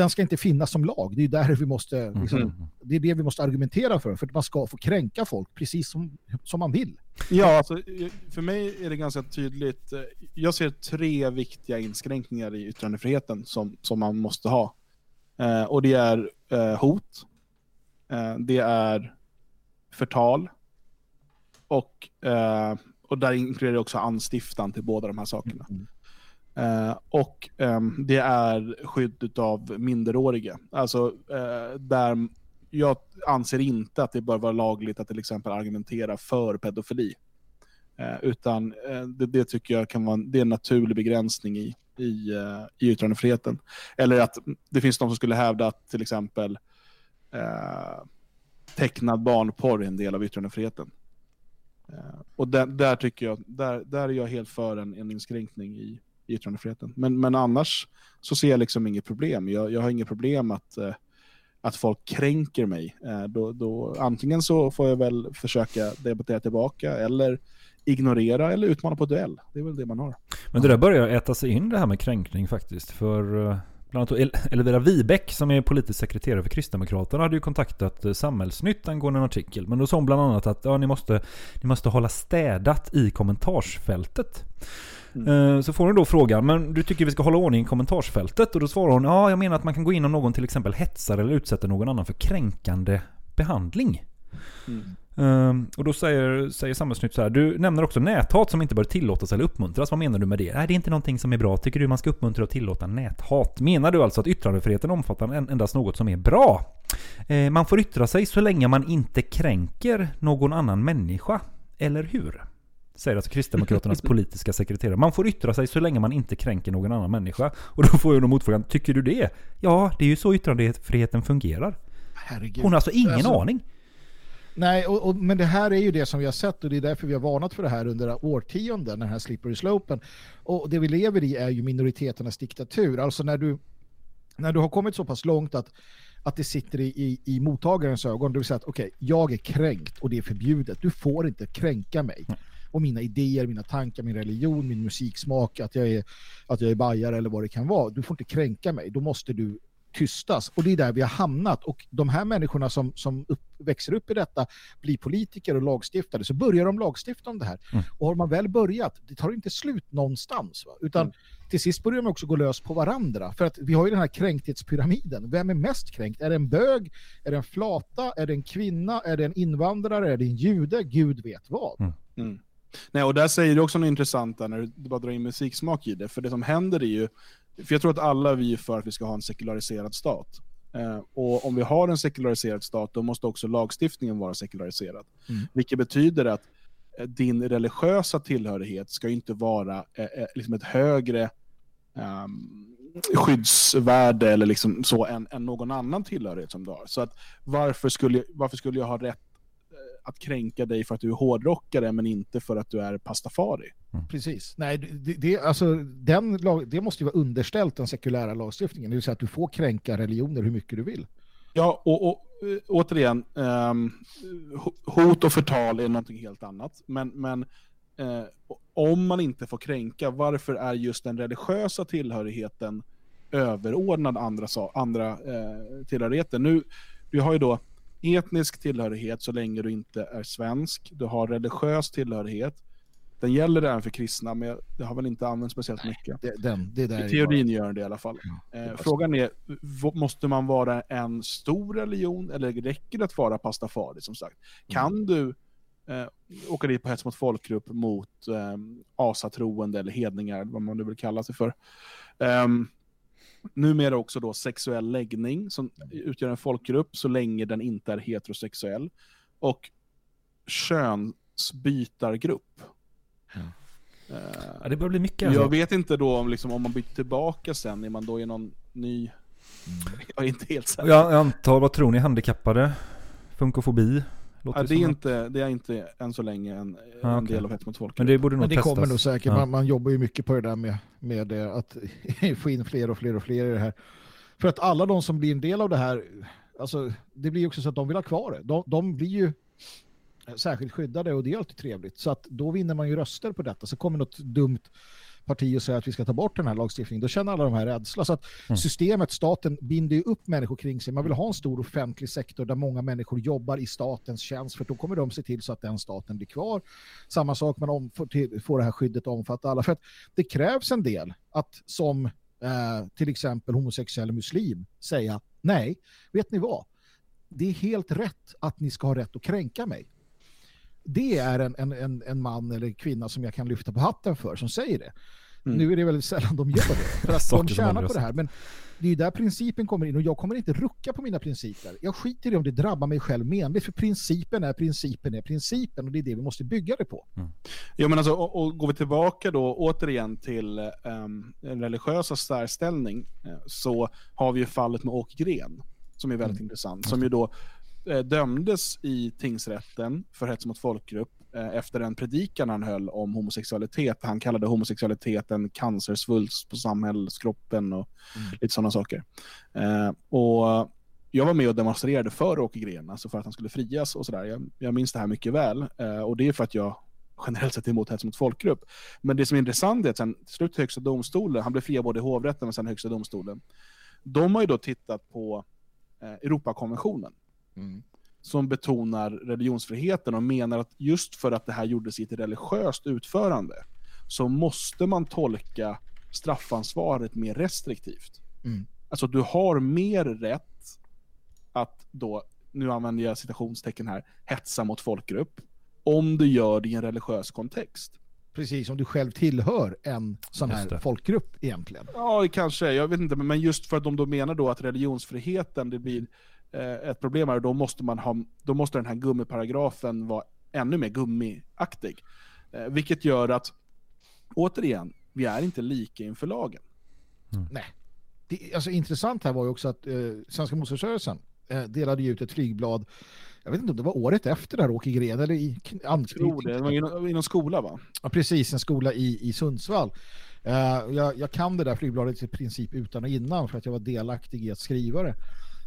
Den ska inte finnas som lag. Det är där vi måste, liksom, det är det vi måste argumentera för, för att man ska få kränka folk precis som, som man vill. Ja, alltså, för mig är det ganska tydligt. eh, Jag ser tre viktiga inskränkningar i yttrandefriheten som, som man måste ha. Eh, och det är eh, hot, eh, det är förtal och, eh, och där inkluderar det också anstiftan till båda de här sakerna. Eh, och um, det är skydd av minderåriga. Alltså uh, där jag anser inte att det bör vara lagligt att till exempel argumentera för pedofili. Uh, utan det, det tycker jag kan vara en, det är en naturlig begränsning i, i, i yttrandefriheten. Eller att det finns de som skulle hävda att till exempel tecknad barnporr är en del av yttrandefriheten. Och där, där tycker jag, där, där är jag helt för en, en inskränkning i yttrandefriheten. Men, men annars så ser jag liksom inget problem. Jag, jag har inget problem att, eh, att folk kränker mig. Eh, då, då, antingen så får jag väl försöka debattera tillbaka eller ignorera eller utmana på duell. Det är väl det man har. Men det där börjar äta sig in det här med kränkning faktiskt. För eh, bland annat Elvira Wibeck som är politisk sekreterare för Kristdemokraterna hade ju kontaktat eh, Samhällsnytt angående en artikel. Men då sa hon bland annat att ja, ni, måste, ni måste hålla städat i kommentarsfältet. Eh, Så får hon då frågan, men du tycker vi ska hålla ordning i kommentarsfältet? Och då svarar hon, ja jag menar att man kan gå in om någon till exempel hetsar eller utsätter någon annan för kränkande behandling. Ehm, och då säger, säger Samhällsnytt så här, du nämner också näthat som inte bör tillåtas eller uppmuntras. Vad menar du med det? Nej, det är inte någonting som är bra. Tycker du man ska uppmuntra och tillåta näthat? Menar du alltså att yttrandefriheten omfattar en, endast något som är bra? Eh, man får yttra sig så länge man inte kränker någon annan människa. Eller hur? Säger alltså Kristdemokraternas politiska sekreterare. Man får yttra sig så länge man inte kränker någon annan människa. Och då får jag motfrågan, tycker du det? Ja, det är ju så yttrandefriheten fungerar. Herregud. Hon har alltså ingen Alltså- aning. Nej, och, och, men det här är ju det som vi har sett och det är därför vi har varnat för det här under årtionden, den här slippery slopen. Och det vi lever i är ju minoriteternas diktatur. Alltså när du, när du har kommit så pass långt att, att det sitter i, i, i mottagarens ögon, det vill säga att okej, jag är kränkt och det är förbjudet. Du får inte kränka mig. Och mina idéer, mina tankar, min religion, min musiksmak, att jag är, att jag är bajare eller vad det kan vara. Du får inte kränka mig. Då måste du tystas. Och det är där vi har hamnat. Och de här människorna som, som upp, växer upp i detta blir politiker och lagstiftare, så börjar de lagstifta om det här. Mm. Och har man väl börjat, det tar inte slut någonstans. Va? Utan Mm. till sist börjar man också gå lös på varandra. För att vi har ju den här kränkthetspyramiden. Vem är mest kränkt? Är det en bög? Är det en flata? Är det en kvinna? Är det en invandrare? Är det en jude? Gud vet vad. Mm. Nej, och där säger du också något intressant där, när du bara drar in musiksmak i det. För det som händer är ju, för jag tror att alla vi är för att vi ska ha en sekulariserad stat. Eh, och om vi har en sekulariserad stat, då måste också lagstiftningen vara sekulariserad. Mm. Vilket betyder att eh, din religiösa tillhörighet ska inte vara eh, eh, liksom ett högre ehm, skyddsvärde eller liksom så än, än någon annan tillhörighet som du har. Så att varför skulle, varför skulle jag ha rätt att kränka dig för att du är hårdrockare men inte för att du är pastafari? Precis. Nej, det, det, alltså, den lag, det måste ju vara underställt den sekulära lagstiftningen. Det vill säga att du får kränka religioner hur mycket du vill. Ja, och, och eh, återigen, ho- hot och förtal är någonting helt annat. Men, men eh, om man inte får kränka, varför är just den religiösa tillhörigheten överordnad andra, andra eh, tillhörigheter? Nu, du har ju då etnisk tillhörighet så länge du inte är svensk. Du har religiös tillhörighet. Den gäller även för kristna, men det har väl inte använts speciellt mycket. Det, den, det där I teorin bara- gör det i alla fall. Eh, frågan är, måste man vara en stor religion eller räcker det att vara pastafari som sagt? Kan du eh, åka dit på hets mot folkgrupp mot eh, asatroende eller hedningar, vad man nu vill kalla sig för? Um, numera också då sexuell läggning som utgör en folkgrupp så länge den inte är heterosexuell. Och könsbytargrupp. Eh, Ja, det börjar bli mycket. jag Alltså. vet inte då om, liksom, om man byter tillbaka sen, är man då i någon ny... Jag är inte helt säker. Jag antar, vad tror ni, handikappade? Funkofobi? Låter Ja, det, är inte, det är inte än så länge en, Ah, en del av hets mot folkgrupp. Men det borde nog Men det testas. kommer nog säkert. Ja. Man, man jobbar ju mycket på det där med, med det, att få in fler och fler och fler i det här. För att alla de som blir en del av det här, alltså, det blir ju också så att de vill ha kvar det. De, de blir ju särskilt skyddade och det är alltid trevligt. Så att då vinner man ju röster på detta. Så kommer något dumt parti och säger att vi ska ta bort den här lagstiftningen. Då känner alla de här rädsla. Så att Mm. systemet, staten, binder ju upp människor kring sig. Man vill ha en stor offentlig sektor där många människor jobbar i statens tjänst för då kommer de se till så att den staten blir kvar. Samma sak, man får, det här skyddet att omfatta alla. För att det krävs en del att som eh, till exempel homosexuell muslim säga nej, vet ni vad? Det är helt rätt att ni ska ha rätt att kränka mig. Det är en, en, en, en man eller kvinna som jag kan lyfta på hatten för som säger det. Mm. Nu är det väldigt sällan de gör det. För att de tjänar på det här. Men det är där principen kommer in och jag kommer inte rucka på mina principer. Jag skiter i om det drabbar mig själv menligt för principen är principen är principen och det är det vi måste bygga det på. Jo, men alltså, och, och går vi tillbaka då återigen till um, religiösa särställning eh, så har vi ju fallet med Åke Gren som är väldigt Mm. intressant. Som ju då dömdes i tingsrätten för hets mot folkgrupp eh, efter en predikan han höll om homosexualitet. Han kallade homosexualitet en cancersvulst på samhällskroppen och lite sådana saker. Eh, och jag var med och demonstrerade för Åke Gren, alltså för att han skulle frias och sådär. Jag, jag minns det här mycket väl. Eh, och det är för att jag generellt sett emot hets mot folkgrupp. Men det som är intressant är att sen till slut högsta domstolen, han blev friad både i hovrätten och sen högsta domstolen. De har ju då tittat på eh, Europakonventionen som betonar religionsfriheten och menar att just för att det här gjordes i ett religiöst utförande så måste man tolka straffansvaret mer restriktivt. Mm. Alltså du har mer rätt att då, nu använder jag citationstecken här, hetsa mot folkgrupp om du gör det i en religiös kontext. Precis, om du själv tillhör en sån här folkgrupp egentligen. Ja, kanske. Jag vet inte. men- Men just för att de då menar då att religionsfriheten det blir eh, ett problem här, då måste, man ha, då måste den här gummiparagrafen vara ännu mer gummiaktig. Eh, vilket gör att, återigen, vi är inte lika inför lagen. Nej. Det, alltså, intressant här var ju också att eh, Svenska motståndsrörelsen eh, delade ut ett flygblad jag vet inte om det var året efter där Åke Gren eller i kn- anknytning. Det. Det var inom, inom skola va? Ja, precis, en skola i, i Sundsvall. Eh, jag, jag kan det där flygbladet i princip utan och innan för att jag var delaktig i att skriva det.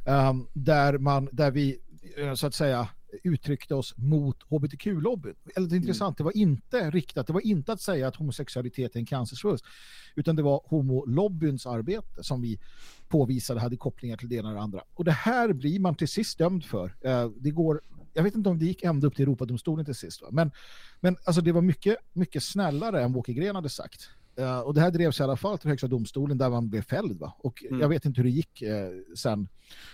Ehm, där, man, där vi eh, så att säga uttryckte oss mot hbtq-lobbyn. Eller det är intressant, det var inte riktat, det var inte att säga att homosexualitet är en cancersvulst, utan det var homolobbyns arbete som vi påvisade hade kopplingar till det ena och det andra. Och det här blir man till sist dömd för. Eh, Det går, jag vet inte om det gick ända upp till Europadomstolen till sist, men, men alltså det var mycket, mycket snällare än Åke Gren hade sagt. Eh, och det här drevs i alla fall till högsta domstolen där man blev fälld. Va? Och Mm. jag vet inte hur det gick eh, sen,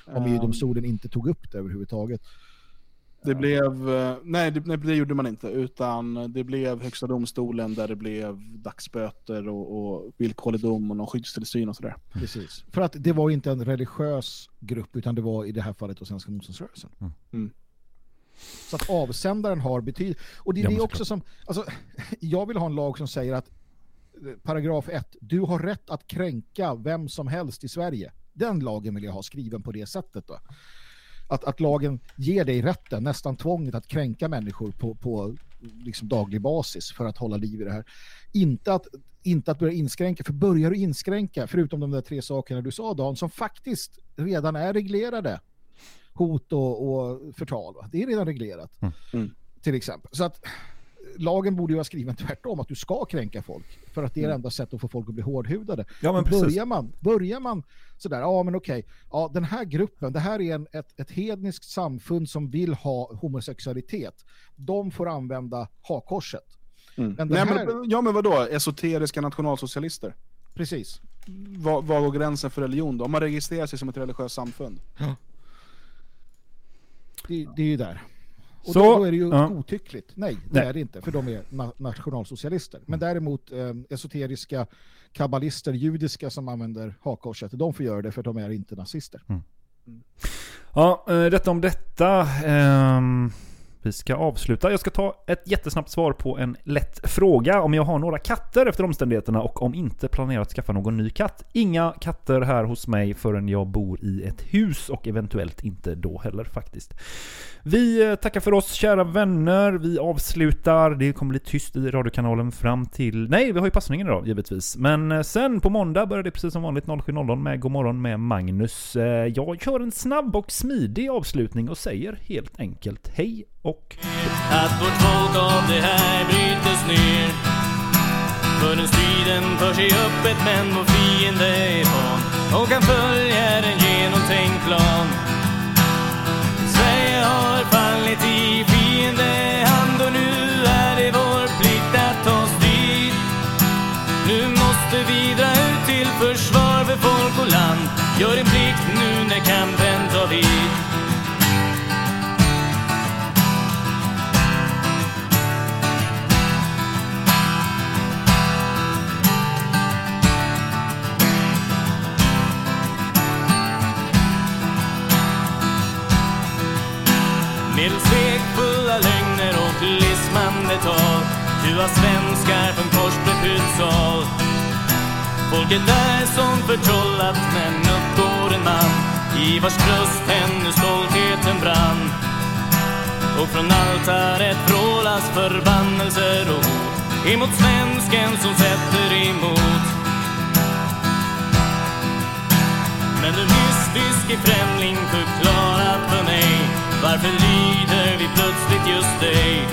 om Ehm. EU-domstolen inte tog upp det överhuvudtaget. Det blev, eh, nej det, nej det gjorde man inte, utan det blev Högsta domstolen där det blev dagsböter och, och villkorlig dom och någon skyddstillsyn och sådär. Precis. För att det var inte en religiös grupp utan det var i det här fallet då Svenska motståndsrörelsen. Mm. Så att avsändaren har betydelse. Och det är det också som, alltså, jag vill ha en lag som säger att paragraf 1, du har rätt att kränka vem som helst i Sverige. Den lagen vill jag ha skriven på det sättet då. Att, att lagen ger dig rätten, nästan tvånget att kränka människor på, på liksom daglig basis för att hålla liv i det här. Inte att, inte att börja inskränka, för börjar du inskränka, förutom de där tre sakerna du sa Dan, som faktiskt redan är reglerade, hot och, och förtal, va? det är redan reglerat. Mm. Till exempel. Så att lagen borde ju vara skriven tvärtom, att du ska kränka folk. För att det är det Mm. enda sättet att få folk att bli hårdhudade. Ja, men precis. börjar, man, börjar man sådär, ja men okej, ja, den här gruppen, det här är en, ett, ett hedniskt samfund som vill ha homosexualitet. De får använda hakorset. Mm. Men Nej, här, men, ja men vadå, esoteriska nationalsocialister? precis. Vad, vad går gränsen för religion då? Om man registrerar sig som ett religiöst samfund? Det, det är ju där. Och Så, då, är det ju ja. godtyckligt. Nej, det Nej. är det inte, för de är na- nationalsocialister. Men däremot eh, esoteriska kabbalister, judiska som använder hakkorset, de får göra det för de är inte nazister. Ja, eh, detta om detta. Ehm, vi ska avsluta. Jag ska ta ett jättesnabbt svar på en lätt fråga. Om jag har några katter efter omständigheterna och om inte planerar att skaffa någon ny katt. Inga katter här hos mig förrän jag bor i ett hus och eventuellt inte då heller faktiskt. Vi eh, tackar för oss kära vänner. Vi avslutar. Det kommer bli tyst i radiokanalen fram till... Nej, vi har ju passningen idag givetvis. Men eh, sen på måndag börjar det precis som vanligt 07.00 med Godmorgon med Magnus. Eh, jag kör en snabb och smidig avslutning och säger helt enkelt hej och? Att vårt folk av det här brytes ner. För den striden för sig öppet men vår fiende är van. Och kan följa en genomtänkt plan. Sverige har fallit i fiendehand och nu är det vår plikt att ta strid. Nu måste vi dra ut till försvar för folk och land. Gör din plikt nu när kampen tar vid. Tjuva svenskar från korsbefylld sal Folket är som förtrollat men uppgår en man. I vars bröst ännu stoltheten brann. Och från altaret vrålas förbannelser och hot Emot svensken som sätter emot. Men du mystiske främling förklara för mig Varför lyder vi plötsligt just dig?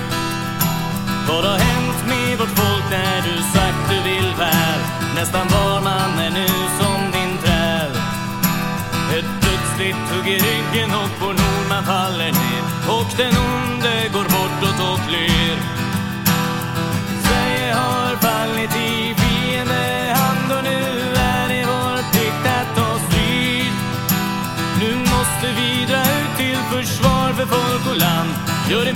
Vad har hänt Nästan var man är nu som din träl Ett plötsligt hugg i ryggen och vår nordman faller ner. Och den onde går bortåt och flyr. Sverige har fallit i fiendehand och nu är det vår plikt att ta strid. Nu måste vi dra ut till försvar för folk och land. Gör en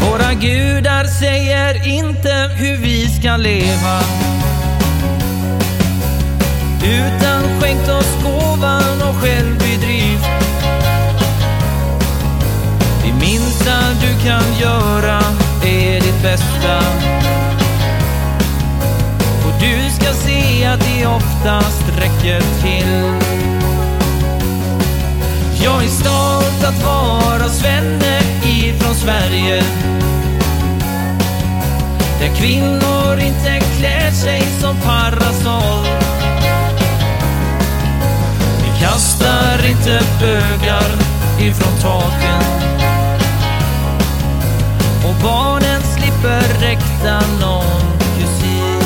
Våra gudar säger inte hur vi ska leva utan skänkt oss gåvan och självbedrift. Det minsta du kan göra är ditt bästa. Och du ska se att det oftast räcker till. Jag är stolt att vara svenne ifrån Sverige. Där kvinnor inte klär sig som parasoll. Vi kastar inte bögar ifrån taken. Och barnen slipper räkta någon kusin.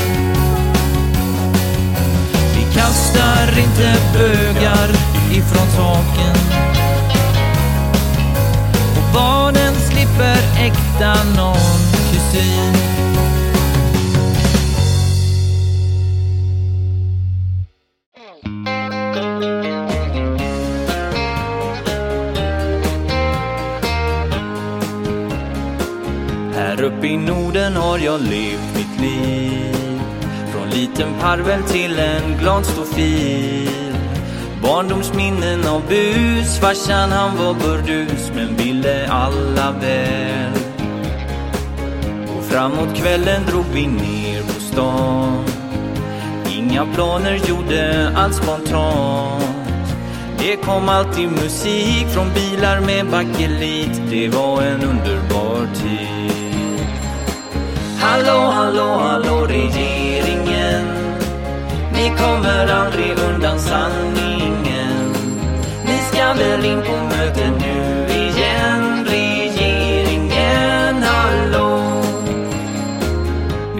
Vi kastar inte bögar ifrån taken. Slipper äkta någon kusin. Här uppe i Norden har jag levt mitt liv Från liten parvel till en glad stofil Barndomsminnen av bus. Farsan han var burdus men ville alla väl. Och framåt kvällen drog vi ner på stan. Inga planer, gjorde allt spontant. Det kom alltid musik från bilar med bakelit. Det var en underbar tid. Hallå, hallå, hallå regeringen. Ni kommer aldrig undan sanningen. Ni väl in på möten nu igen. Regeringen, hallå.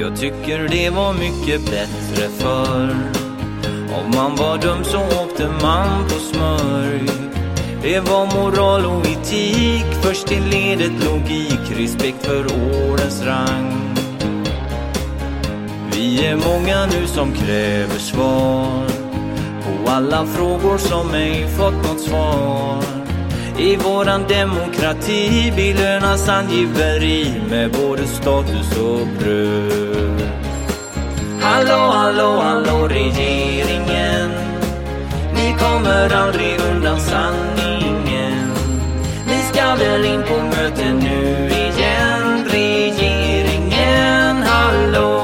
Jag tycker det var mycket bättre förr. Om man var dum så åkte man på smörj. Det var moral och etik. Först i ledet logik Respekt för årens rang. Vi är många nu som kräver svar och alla frågor som ej fått något svar. I våran demokrati belönas angiveri med både status och bröd. Hallå, hallå, hallå regeringen. Ni kommer aldrig undan sanningen. Ni ska väl in på möte nu igen, regeringen. Hallå.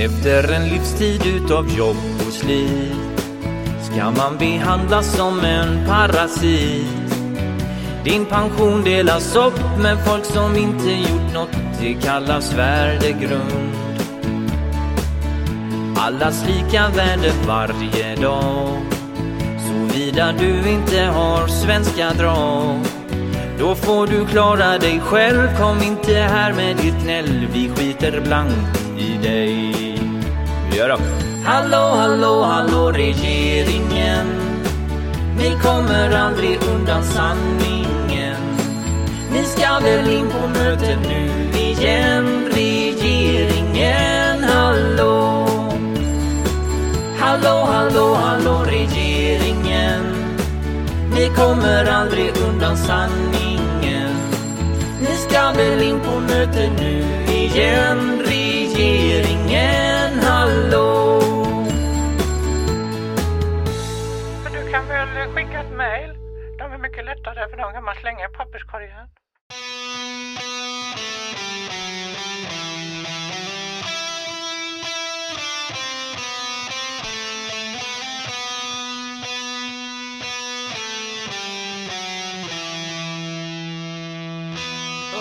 Efter en livstid utav jobb och slit ska man behandlas som en parasit. Din pension delas upp med folk som inte gjort något, det kallas värdegrund. Allas lika värde varje dag. Såvida du inte har svenska drag. Då får du klara dig själv, kom inte här med ditt gnäll. Vi skiter blankt i dig. Gör. Hallå, hallå, hallå regeringen. Ni kommer aldrig undan sanningen. Ni ska väl in på mötet nu igen, regeringen. Hallå. Hallå, hallå, hallå regeringen. Ni kommer aldrig undan sanningen. Ni ska väl in på mötet nu igen, är där, för de kan man slänga i papperskorgen.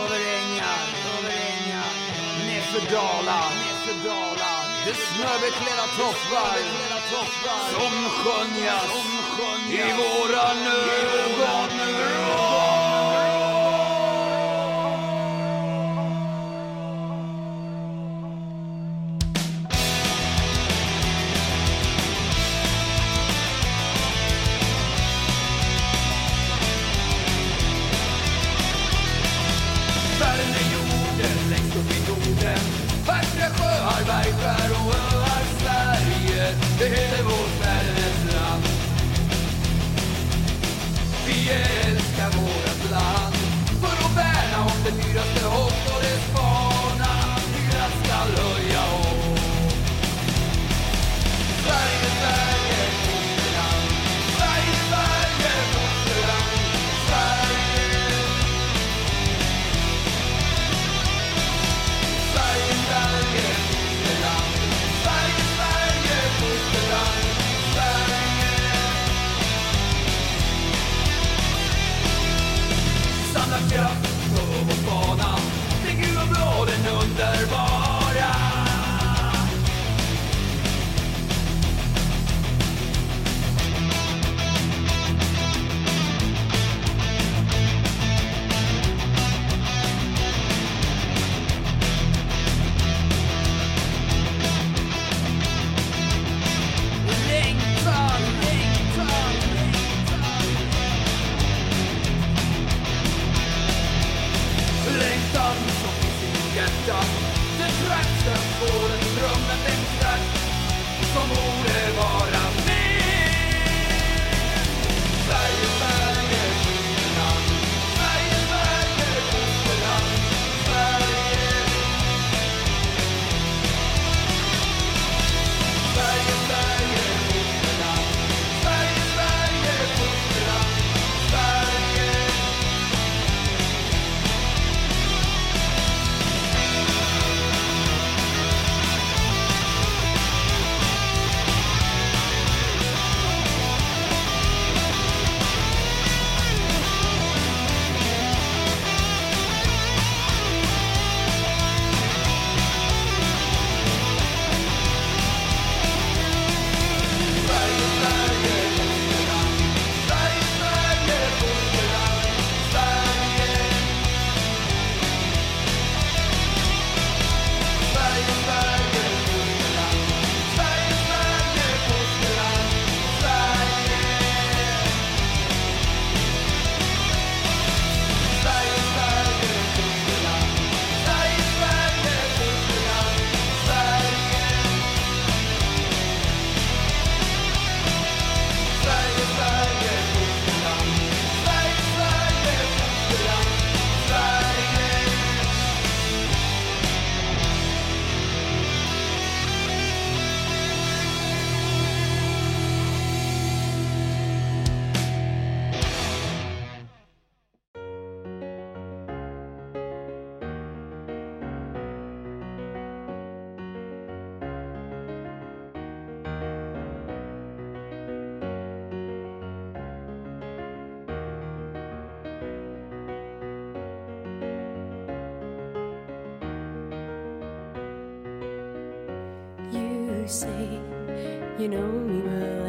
Över ängar, över ängar, nerför nerför. Det snöbeklädda toppar som skönjas i våran ögon. Världen är jorden längst upp i Norden Vackra sjöar, bergskär och Vi